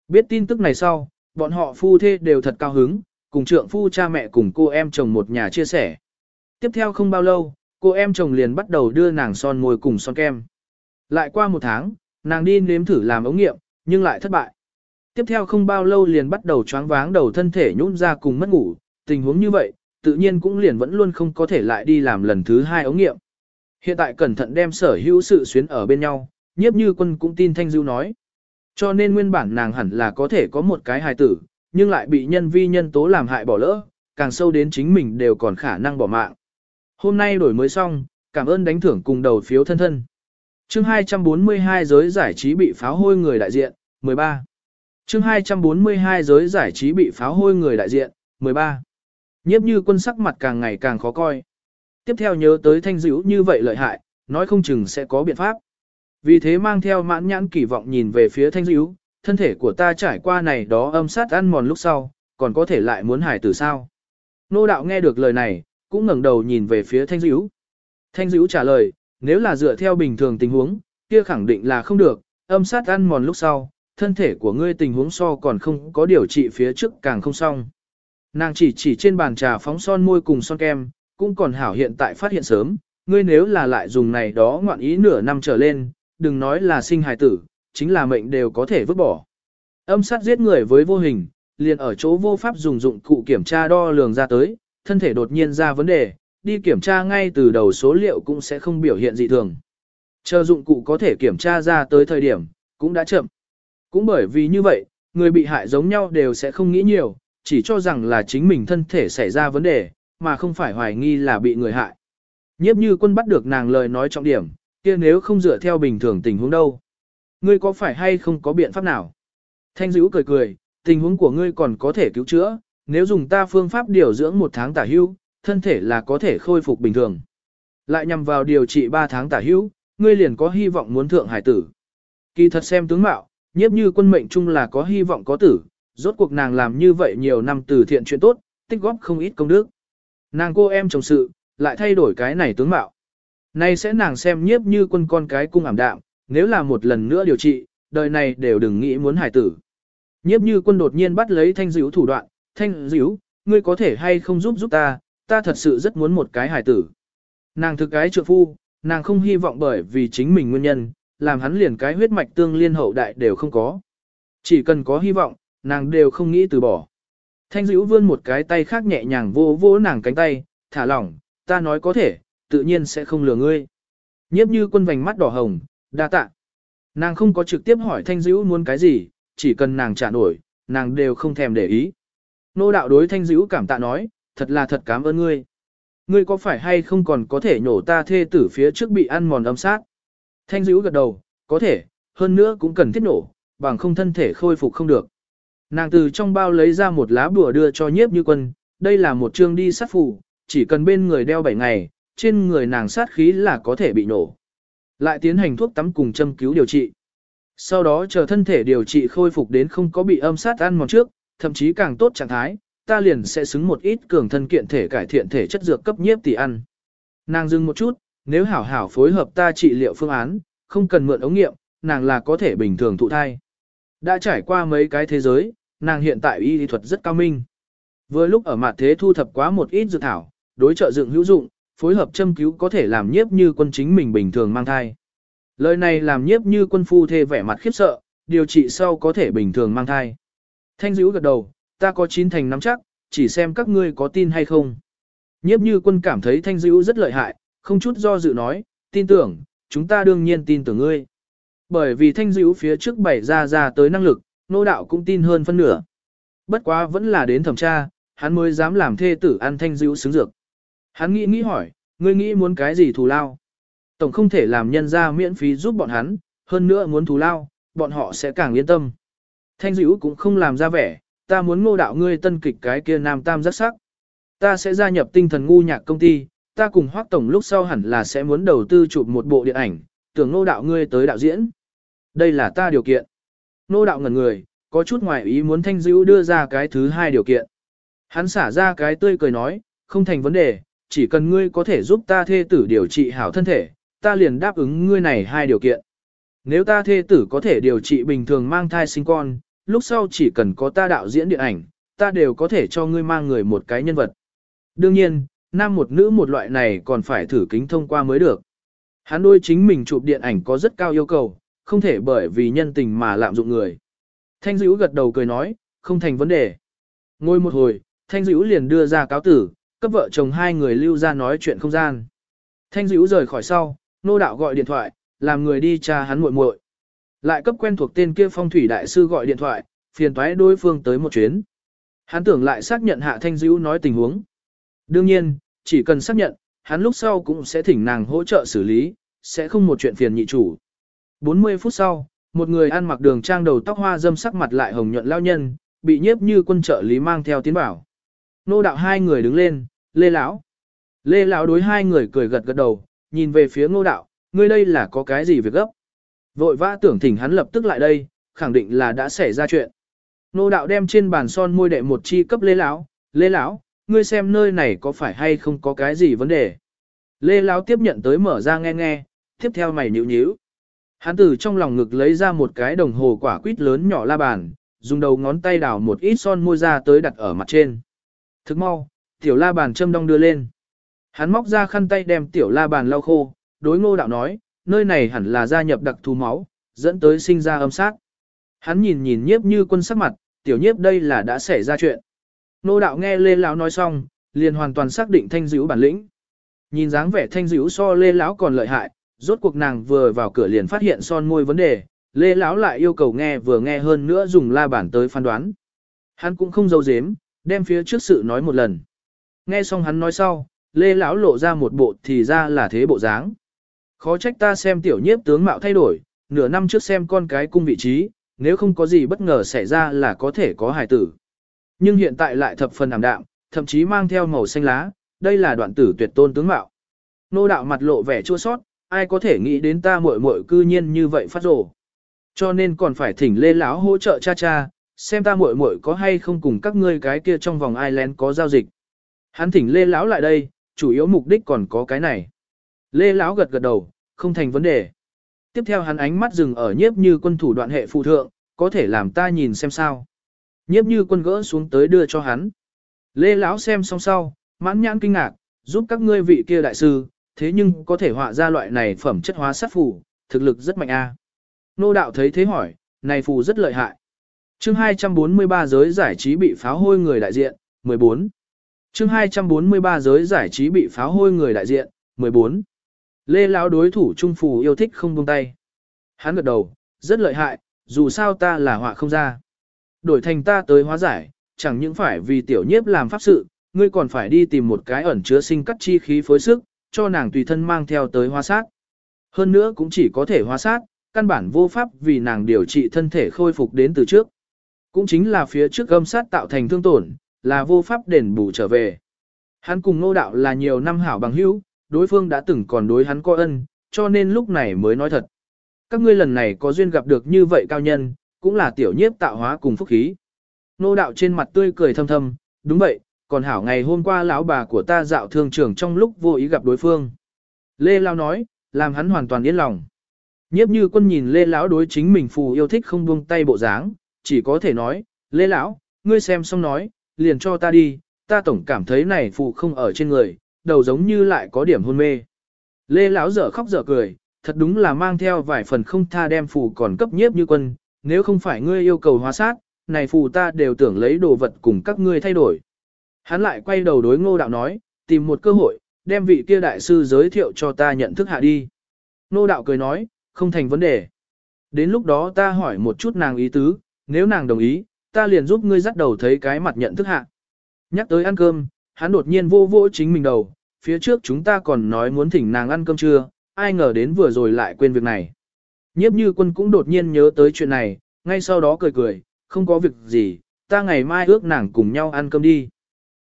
Biết tin tức này sau, bọn họ phu thê đều thật cao hứng, cùng trượng phu cha mẹ cùng cô em chồng một nhà chia sẻ. Tiếp theo không bao lâu, cô em chồng liền bắt đầu đưa nàng son môi cùng son kem. Lại qua một tháng, nàng đi nếm thử làm ống nghiệm, nhưng lại thất bại. Tiếp theo không bao lâu liền bắt đầu choáng váng đầu thân thể nhũn ra cùng mất ngủ, tình huống như vậy, tự nhiên cũng liền vẫn luôn không có thể lại đi làm lần thứ hai ống nghiệm. Hiện tại cẩn thận đem sở hữu sự xuyến ở bên nhau, nhiếp như quân cũng tin Thanh Dưu nói. Cho nên nguyên bản nàng hẳn là có thể có một cái hài tử, nhưng lại bị nhân vi nhân tố làm hại bỏ lỡ, càng sâu đến chính mình đều còn khả năng bỏ mạng. Hôm nay đổi mới xong, cảm ơn đánh thưởng cùng đầu phiếu thân thân. Chương 242 giới giải trí bị pháo hôi người đại diện, 13. Chương 242 giới giải trí bị pháo hôi người đại diện, 13. Nhiếp như quân sắc mặt càng ngày càng khó coi. Tiếp theo nhớ tới thanh dữ như vậy lợi hại, nói không chừng sẽ có biện pháp. Vì thế mang theo mãn nhãn kỳ vọng nhìn về phía thanh dữ, thân thể của ta trải qua này đó âm sát ăn mòn lúc sau, còn có thể lại muốn hải tử sao. Nô đạo nghe được lời này, cũng ngẩng đầu nhìn về phía thanh dữ. Thanh dữ trả lời, nếu là dựa theo bình thường tình huống, kia khẳng định là không được, âm sát ăn mòn lúc sau, thân thể của ngươi tình huống so còn không có điều trị phía trước càng không xong. Nàng chỉ chỉ trên bàn trà phóng son môi cùng son kem, cũng còn hảo hiện tại phát hiện sớm, ngươi nếu là lại dùng này đó ngoạn ý nửa năm trở lên, đừng nói là sinh hài tử, chính là mệnh đều có thể vứt bỏ. Âm sát giết người với vô hình, liền ở chỗ vô pháp dùng dụng cụ kiểm tra đo lường ra tới, thân thể đột nhiên ra vấn đề, đi kiểm tra ngay từ đầu số liệu cũng sẽ không biểu hiện dị thường. Chờ dụng cụ có thể kiểm tra ra tới thời điểm, cũng đã chậm. Cũng bởi vì như vậy, người bị hại giống nhau đều sẽ không nghĩ nhiều, chỉ cho rằng là chính mình thân thể xảy ra vấn đề, mà không phải hoài nghi là bị người hại. Nhiếp như quân bắt được nàng lời nói trọng điểm, kia nếu không dựa theo bình thường tình huống đâu. Ngươi có phải hay không có biện pháp nào? Thanh dữ cười cười, tình huống của ngươi còn có thể cứu chữa, nếu dùng ta phương pháp điều dưỡng một tháng tả hưu, thân thể là có thể khôi phục bình thường. Lại nhằm vào điều trị 3 tháng tả hưu, ngươi liền có hy vọng muốn thượng hải tử. Kỳ thật xem tướng mạo, nhiếp như quân mệnh chung là có hy vọng có tử, rốt cuộc nàng làm như vậy nhiều năm từ thiện chuyện tốt, tích góp không ít công đức. Nàng cô em chồng sự, lại thay đổi cái này tướng mạo. Nay sẽ nàng xem nhiếp như quân con cái cung ảm đạm, nếu là một lần nữa điều trị, đời này đều đừng nghĩ muốn hài tử. Nhiếp như quân đột nhiên bắt lấy thanh dữ thủ đoạn, thanh dữ, ngươi có thể hay không giúp giúp ta, ta thật sự rất muốn một cái hài tử. Nàng thực cái trượng phu, nàng không hy vọng bởi vì chính mình nguyên nhân, làm hắn liền cái huyết mạch tương liên hậu đại đều không có. Chỉ cần có hy vọng, nàng đều không nghĩ từ bỏ. Thanh dữ vươn một cái tay khác nhẹ nhàng vô vỗ nàng cánh tay, thả lỏng, ta nói có thể, tự nhiên sẽ không lừa ngươi. Nhiếp như quân vành mắt đỏ hồng, đa tạ. Nàng không có trực tiếp hỏi thanh dữ muốn cái gì, chỉ cần nàng trả nổi, nàng đều không thèm để ý. Nô đạo đối thanh dữ cảm tạ nói, thật là thật cảm ơn ngươi. Ngươi có phải hay không còn có thể nhổ ta thê tử phía trước bị ăn mòn âm sát? Thanh dữ gật đầu, có thể, hơn nữa cũng cần thiết nổ, bằng không thân thể khôi phục không được. Nàng từ trong bao lấy ra một lá bùa đưa cho nhiếp như quân, đây là một chương đi sát phủ, chỉ cần bên người đeo 7 ngày, trên người nàng sát khí là có thể bị nổ. Lại tiến hành thuốc tắm cùng châm cứu điều trị. Sau đó chờ thân thể điều trị khôi phục đến không có bị âm sát ăn mòn trước, thậm chí càng tốt trạng thái, ta liền sẽ xứng một ít cường thân kiện thể cải thiện thể chất dược cấp nhiếp tỷ ăn. Nàng dừng một chút, nếu hảo hảo phối hợp ta trị liệu phương án, không cần mượn ống nghiệm, nàng là có thể bình thường thụ thai. Đã trải qua mấy cái thế giới, nàng hiện tại y lý thuật rất cao minh. Vừa lúc ở mặt thế thu thập quá một ít dược thảo, đối trợ dựng hữu dụng, phối hợp châm cứu có thể làm nhiếp như quân chính mình bình thường mang thai. Lời này làm nhiếp như quân phu thê vẻ mặt khiếp sợ, điều trị sau có thể bình thường mang thai. Thanh dữ gật đầu, ta có chín thành nắm chắc, chỉ xem các ngươi có tin hay không. Nhiếp như quân cảm thấy thanh dữ rất lợi hại, không chút do dự nói, tin tưởng, chúng ta đương nhiên tin tưởng ngươi. Bởi vì thanh dữ phía trước bày ra ra tới năng lực, nô đạo cũng tin hơn phân nửa. Bất quá vẫn là đến thẩm tra, hắn mới dám làm thê tử ăn thanh dữ xứng dược. Hắn nghĩ nghĩ hỏi, ngươi nghĩ muốn cái gì thù lao? Tổng không thể làm nhân ra miễn phí giúp bọn hắn, hơn nữa muốn thù lao, bọn họ sẽ càng yên tâm. Thanh dữ cũng không làm ra vẻ, ta muốn ngô đạo ngươi tân kịch cái kia nam tam rất sắc. Ta sẽ gia nhập tinh thần ngu nhạc công ty, ta cùng hoác tổng lúc sau hẳn là sẽ muốn đầu tư chụp một bộ điện ảnh, tưởng ngô đạo ngươi tới đạo diễn. Đây là ta điều kiện. Nô đạo ngẩn người, có chút ngoài ý muốn thanh dữ đưa ra cái thứ hai điều kiện. Hắn xả ra cái tươi cười nói, không thành vấn đề, chỉ cần ngươi có thể giúp ta thê tử điều trị hảo thân thể, ta liền đáp ứng ngươi này hai điều kiện. Nếu ta thê tử có thể điều trị bình thường mang thai sinh con, lúc sau chỉ cần có ta đạo diễn điện ảnh, ta đều có thể cho ngươi mang người một cái nhân vật. Đương nhiên, nam một nữ một loại này còn phải thử kính thông qua mới được. Hắn đôi chính mình chụp điện ảnh có rất cao yêu cầu, không thể bởi vì nhân tình mà lạm dụng người. Thanh dữ gật đầu cười nói, không thành vấn đề. Ngồi một hồi, Thanh dữ liền đưa ra cáo tử, cấp vợ chồng hai người lưu ra nói chuyện không gian. Thanh dữ rời khỏi sau, nô đạo gọi điện thoại, làm người đi tra hắn muội muội. Lại cấp quen thuộc tên kia phong thủy đại sư gọi điện thoại, phiền toái đối phương tới một chuyến. Hắn tưởng lại xác nhận hạ thanh dữ nói tình huống. Đương nhiên, chỉ cần xác nhận, hắn lúc sau cũng sẽ thỉnh nàng hỗ trợ xử lý, sẽ không một chuyện phiền nhị chủ. 40 phút sau, một người ăn mặc đường trang đầu tóc hoa dâm sắc mặt lại hồng nhuận lao nhân, bị nhiếp như quân trợ lý mang theo tiến bảo. Nô đạo hai người đứng lên, lê lão. Lê lão đối hai người cười gật gật đầu, nhìn về phía ngô đạo, ngươi đây là có cái gì việc gấp. Vội vã tưởng thỉnh hắn lập tức lại đây, khẳng định là đã xảy ra chuyện. Nô đạo đem trên bàn son môi đệ một chi cấp lê lão, lê lão, ngươi xem nơi này có phải hay không có cái gì vấn đề. Lê lão tiếp nhận tới mở ra nghe nghe, tiếp theo mày nhíu nhíu. Hắn từ trong lòng ngực lấy ra một cái đồng hồ quả quýt lớn nhỏ la bàn, dùng đầu ngón tay đào một ít son môi ra tới đặt ở mặt trên. Thức mau, tiểu la bàn châm đong đưa lên. Hắn móc ra khăn tay đem tiểu la bàn lau khô, đối ngô đạo nói, nơi này hẳn là gia nhập đặc thù máu, dẫn tới sinh ra âm sát. Hắn nhìn nhìn nhiếp như quân sắc mặt, tiểu nhiếp đây là đã xảy ra chuyện. Ngô đạo nghe lê lão nói xong, liền hoàn toàn xác định thanh dữ bản lĩnh. Nhìn dáng vẻ thanh dữ so lê lão còn lợi hại, rốt cuộc nàng vừa vào cửa liền phát hiện son môi vấn đề, lê lão lại yêu cầu nghe vừa nghe hơn nữa dùng la bản tới phán đoán. Hắn cũng không giấu giếm, đem phía trước sự nói một lần. Nghe xong hắn nói sau, lê lão lộ ra một bộ thì ra là thế bộ dáng. Khó trách ta xem tiểu nhiếp tướng mạo thay đổi, nửa năm trước xem con cái cung vị trí, nếu không có gì bất ngờ xảy ra là có thể có hài tử. Nhưng hiện tại lại thập phần ảm đạm, thậm chí mang theo màu xanh lá, đây là đoạn tử tuyệt tôn tướng mạo. Nô đạo mặt lộ vẻ chua sót, ai có thể nghĩ đến ta muội muội cư nhiên như vậy phát rồ. Cho nên còn phải thỉnh lê lão hỗ trợ cha cha, xem ta muội muội có hay không cùng các ngươi cái kia trong vòng ai lén có giao dịch. Hắn thỉnh lê lão lại đây, chủ yếu mục đích còn có cái này. Lê lão gật gật đầu, không thành vấn đề. Tiếp theo hắn ánh mắt dừng ở nhiếp như quân thủ đoạn hệ phụ thượng, có thể làm ta nhìn xem sao. Nhiếp như quân gỡ xuống tới đưa cho hắn. Lê lão xem xong sau, mãn nhãn kinh ngạc, giúp các ngươi vị kia đại sư, thế nhưng có thể họa ra loại này phẩm chất hóa sát phù, thực lực rất mạnh a. Nô đạo thấy thế hỏi, này phù rất lợi hại. Chương 243 giới giải trí bị pháo hôi người đại diện, 14. Chương 243 giới giải trí bị pháo hôi người đại diện, 14. Lê lão đối thủ trung phù yêu thích không buông tay. Hắn gật đầu, rất lợi hại, dù sao ta là họa không ra. Đổi thành ta tới hóa giải, chẳng những phải vì tiểu nhiếp làm pháp sự, ngươi còn phải đi tìm một cái ẩn chứa sinh cắt chi khí phối sức, cho nàng tùy thân mang theo tới hóa sát. Hơn nữa cũng chỉ có thể hóa sát, căn bản vô pháp vì nàng điều trị thân thể khôi phục đến từ trước. Cũng chính là phía trước gâm sát tạo thành thương tổn, là vô pháp đền bù trở về. Hắn cùng nô đạo là nhiều năm hảo bằng hữu, đối phương đã từng còn đối hắn có ân, cho nên lúc này mới nói thật. Các ngươi lần này có duyên gặp được như vậy cao nhân, cũng là tiểu nhiếp tạo hóa cùng phúc khí. Nô đạo trên mặt tươi cười thâm thâm, đúng vậy, còn hảo ngày hôm qua lão bà của ta dạo thương trường trong lúc vô ý gặp đối phương. Lê Lão nói, làm hắn hoàn toàn yên lòng. Nhiếp như quân nhìn Lê Lão đối chính mình phù yêu thích không buông tay bộ dáng, chỉ có thể nói, Lê Lão, ngươi xem xong nói, liền cho ta đi, ta tổng cảm thấy này phù không ở trên người, đầu giống như lại có điểm hôn mê. Lê Lão dở khóc dở cười, thật đúng là mang theo vài phần không tha đem phù còn cấp nhiếp như quân, nếu không phải ngươi yêu cầu hóa sát, này phù ta đều tưởng lấy đồ vật cùng các ngươi thay đổi. Hắn lại quay đầu đối ngô đạo nói, tìm một cơ hội, đem vị kia đại sư giới thiệu cho ta nhận thức hạ đi. Ngô đạo cười nói, không thành vấn đề. Đến lúc đó ta hỏi một chút nàng ý tứ, nếu nàng đồng ý, ta liền giúp ngươi dắt đầu thấy cái mặt nhận thức hạ. Nhắc tới ăn cơm, hắn đột nhiên vô vô chính mình đầu, phía trước chúng ta còn nói muốn thỉnh nàng ăn cơm trưa, ai ngờ đến vừa rồi lại quên việc này. Nhiếp như quân cũng đột nhiên nhớ tới chuyện này, ngay sau đó cười cười, không có việc gì, ta ngày mai ước nàng cùng nhau ăn cơm đi.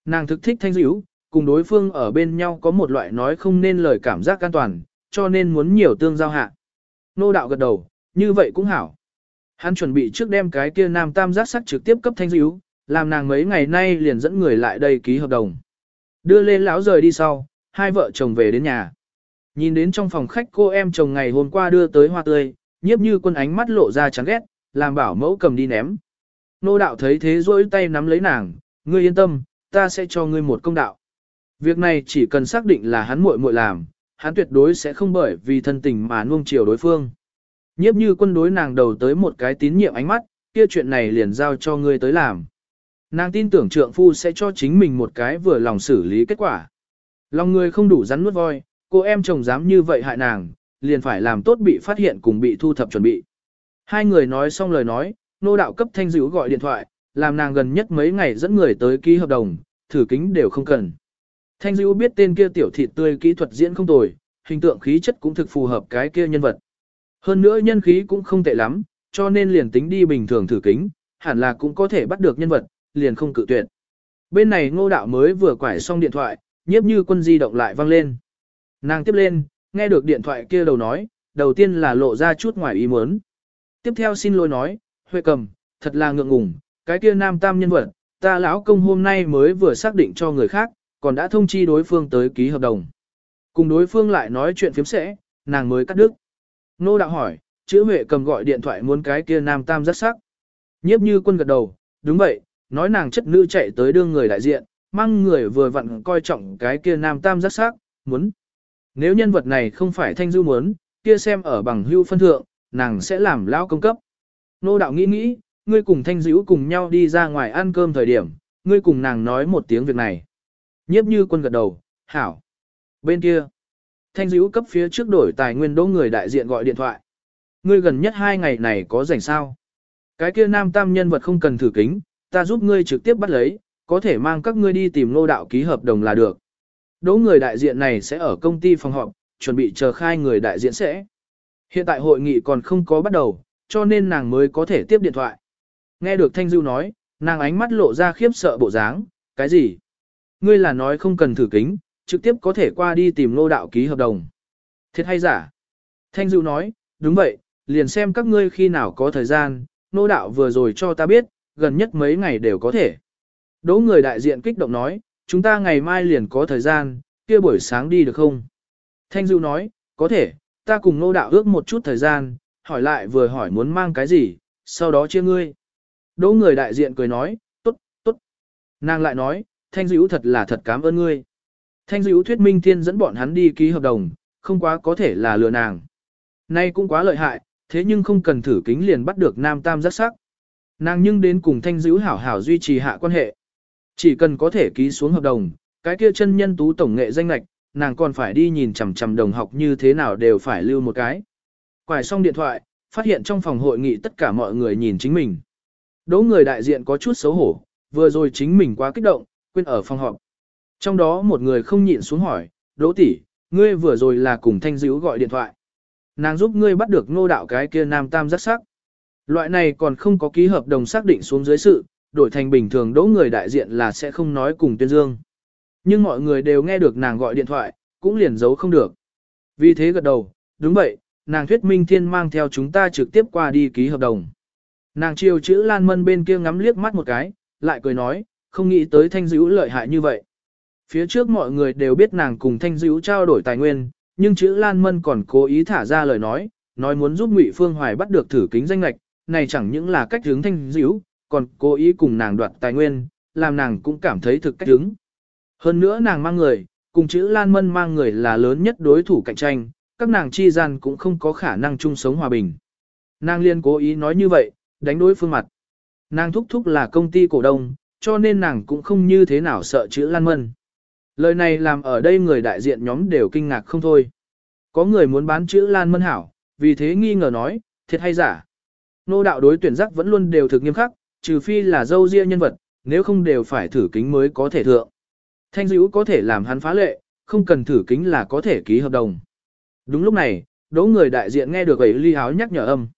Nàng thực thích thanh dữ, cùng đối phương ở bên nhau có một loại nói không nên lời cảm giác an toàn, cho nên muốn nhiều tương giao hạ. Nô đạo gật đầu, như vậy cũng hảo. Hắn chuẩn bị trước đem cái kia nam tam giác sắc trực tiếp cấp thanh dữ, làm nàng mấy ngày nay liền dẫn người lại đây ký hợp đồng. Đưa lên lão rời đi sau, hai vợ chồng về đến nhà. Nhìn đến trong phòng khách cô em chồng ngày hôm qua đưa tới hoa tươi, nhiếp như quân ánh mắt lộ ra chán ghét, làm bảo mẫu cầm đi ném. Nô đạo thấy thế rỗi tay nắm lấy nàng, ngươi yên tâm, ta sẽ cho ngươi một công đạo. Việc này chỉ cần xác định là hắn muội muội làm, hắn tuyệt đối sẽ không bởi vì thân tình mà nuông chiều đối phương. Nhiếp như quân đối nàng đầu tới một cái tín nhiệm ánh mắt, kia chuyện này liền giao cho ngươi tới làm. Nàng tin tưởng trượng phu sẽ cho chính mình một cái vừa lòng xử lý kết quả. Lòng người không đủ rắn nuốt voi, cô em chồng dám như vậy hại nàng, liền phải làm tốt bị phát hiện cùng bị thu thập chuẩn bị. Hai người nói xong lời nói, nô đạo cấp thanh dữ gọi điện thoại, làm nàng gần nhất mấy ngày dẫn người tới ký hợp đồng, thử kính đều không cần. Thanh Dữu biết tên kia tiểu thịt tươi kỹ thuật diễn không tồi, hình tượng khí chất cũng thực phù hợp cái kia nhân vật. Hơn nữa nhân khí cũng không tệ lắm, cho nên liền tính đi bình thường thử kính, hẳn là cũng có thể bắt được nhân vật, liền không cự tuyệt. Bên này ngô đạo mới vừa quải xong điện thoại, nhiếp như quân di động lại vang lên. Nàng tiếp lên, nghe được điện thoại kia đầu nói, đầu tiên là lộ ra chút ngoài ý muốn. Tiếp theo xin lỗi nói, Huệ cầm, thật là ngượng ngùng, cái kia nam tam nhân vật, ta lão công hôm nay mới vừa xác định cho người khác, còn đã thông chi đối phương tới ký hợp đồng. Cùng đối phương lại nói chuyện phiếm sẽ, nàng mới cắt đứt. Nô đạo hỏi, chữ Huệ cầm gọi điện thoại muốn cái kia nam tam rất sắc. Nhiếp như quân gật đầu, đúng vậy, nói nàng chất nữ chạy tới đương người đại diện, mang người vừa vặn coi trọng cái kia nam tam rất sắc, muốn. Nếu nhân vật này không phải thanh du muốn, kia xem ở bằng hưu phân thượng, nàng sẽ làm lão công cấp. Nô đạo nghĩ nghĩ, ngươi cùng thanh dữ cùng nhau đi ra ngoài ăn cơm thời điểm, ngươi cùng nàng nói một tiếng việc này. Nhiếp như quân gật đầu, hảo. Bên kia, thanh dữ cấp phía trước đổi tài nguyên đỗ người đại diện gọi điện thoại. Ngươi gần nhất hai ngày này có rảnh sao? Cái kia nam tam nhân vật không cần thử kính, ta giúp ngươi trực tiếp bắt lấy, có thể mang các ngươi đi tìm nô đạo ký hợp đồng là được. Đỗ người đại diện này sẽ ở công ty phòng họp, chuẩn bị chờ khai người đại diện sẽ. Hiện tại hội nghị còn không có bắt đầu, cho nên nàng mới có thể tiếp điện thoại. Nghe được Thanh Dưu nói, nàng ánh mắt lộ ra khiếp sợ bộ dáng, cái gì? Ngươi là nói không cần thử kính, trực tiếp có thể qua đi tìm nô đạo ký hợp đồng. Thiệt hay giả? Thanh Dưu nói, đúng vậy, liền xem các ngươi khi nào có thời gian, nô đạo vừa rồi cho ta biết, gần nhất mấy ngày đều có thể. Đỗ người đại diện kích động nói, chúng ta ngày mai liền có thời gian, kia buổi sáng đi được không? Thanh Dưu nói, có thể, ta cùng nô đạo ước một chút thời gian, hỏi lại vừa hỏi muốn mang cái gì, sau đó chia ngươi. Đỗ người đại diện cười nói, tốt, tốt. Nàng lại nói, Thanh Dữ thật là thật cảm ơn ngươi. Thanh Dữ thuyết minh thiên dẫn bọn hắn đi ký hợp đồng, không quá có thể là lừa nàng. Nay cũng quá lợi hại, thế nhưng không cần thử kính liền bắt được nam tam rất sắc. Nàng nhưng đến cùng Thanh Dữ hảo hảo duy trì hạ quan hệ. Chỉ cần có thể ký xuống hợp đồng, cái kia chân nhân tú tổng nghệ danh lạch, nàng còn phải đi nhìn chằm chằm đồng học như thế nào đều phải lưu một cái. Quải xong điện thoại, phát hiện trong phòng hội nghị tất cả mọi người nhìn chính mình. Đỗ người đại diện có chút xấu hổ, vừa rồi chính mình quá kích động, quên ở phòng họp. Trong đó một người không nhịn xuống hỏi, Đỗ tỷ, ngươi vừa rồi là cùng Thanh Dữ gọi điện thoại. Nàng giúp ngươi bắt được ngô đạo cái kia nam tam rất sắc. Loại này còn không có ký hợp đồng xác định xuống dưới sự, đổi thành bình thường đỗ người đại diện là sẽ không nói cùng tuyên dương. Nhưng mọi người đều nghe được nàng gọi điện thoại, cũng liền giấu không được. Vì thế gật đầu, đúng vậy, nàng thuyết minh thiên mang theo chúng ta trực tiếp qua đi ký hợp đồng. Nàng chiều chữ Lan Mân bên kia ngắm liếc mắt một cái, lại cười nói, không nghĩ tới thanh dữ lợi hại như vậy. Phía trước mọi người đều biết nàng cùng thanh dữ trao đổi tài nguyên, nhưng chữ Lan Mân còn cố ý thả ra lời nói, nói muốn giúp Ngụy Phương Hoài bắt được thử kính danh lạch, này chẳng những là cách hướng thanh dữ, còn cố ý cùng nàng đoạt tài nguyên, làm nàng cũng cảm thấy thực cách hướng. Hơn nữa nàng mang người, cùng chữ Lan Mân mang người là lớn nhất đối thủ cạnh tranh, các nàng chi gian cũng không có khả năng chung sống hòa bình. Nàng liên cố ý nói như vậy, đánh đối phương mặt. Nàng thúc thúc là công ty cổ đông, cho nên nàng cũng không như thế nào sợ chữ Lan Mân. Lời này làm ở đây người đại diện nhóm đều kinh ngạc không thôi. Có người muốn bán chữ Lan Mân hảo, vì thế nghi ngờ nói, thiệt hay giả. Nô đạo đối tuyển giác vẫn luôn đều thực nghiêm khắc, trừ phi là dâu riêng nhân vật, nếu không đều phải thử kính mới có thể thượng. Thanh dữ có thể làm hắn phá lệ, không cần thử kính là có thể ký hợp đồng. Đúng lúc này, đỗ người đại diện nghe được ấy ly áo nhắc nhở âm.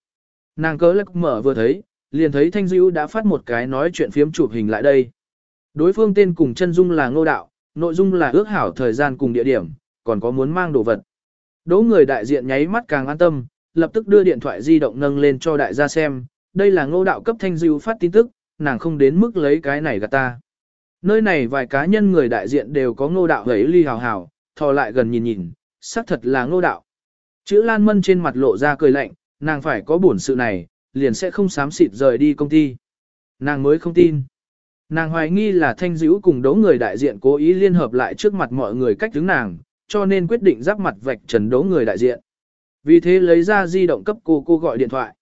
Nàng cớ lắc mở vừa thấy, liền thấy Thanh Dữ đã phát một cái nói chuyện phiếm chụp hình lại đây. Đối phương tên cùng chân dung là ngô đạo, nội dung là ước hảo thời gian cùng địa điểm, còn có muốn mang đồ vật. Đỗ người đại diện nháy mắt càng an tâm, lập tức đưa điện thoại di động nâng lên cho đại gia xem, đây là ngô đạo cấp Thanh Dữ phát tin tức, nàng không đến mức lấy cái này gạt ta. Nơi này vài cá nhân người đại diện đều có ngô đạo ấy ly hào hào, thò lại gần nhìn nhìn, xác thật là ngô đạo. Chữ Lan Mân trên mặt lộ ra cười lạnh, nàng phải có bổn sự này, liền sẽ không sám xịt rời đi công ty. Nàng mới không tin. Nàng hoài nghi là thanh dữ cùng đấu người đại diện cố ý liên hợp lại trước mặt mọi người cách đứng nàng, cho nên quyết định giáp mặt vạch trần đấu người đại diện. Vì thế lấy ra di động cấp cô cô gọi điện thoại.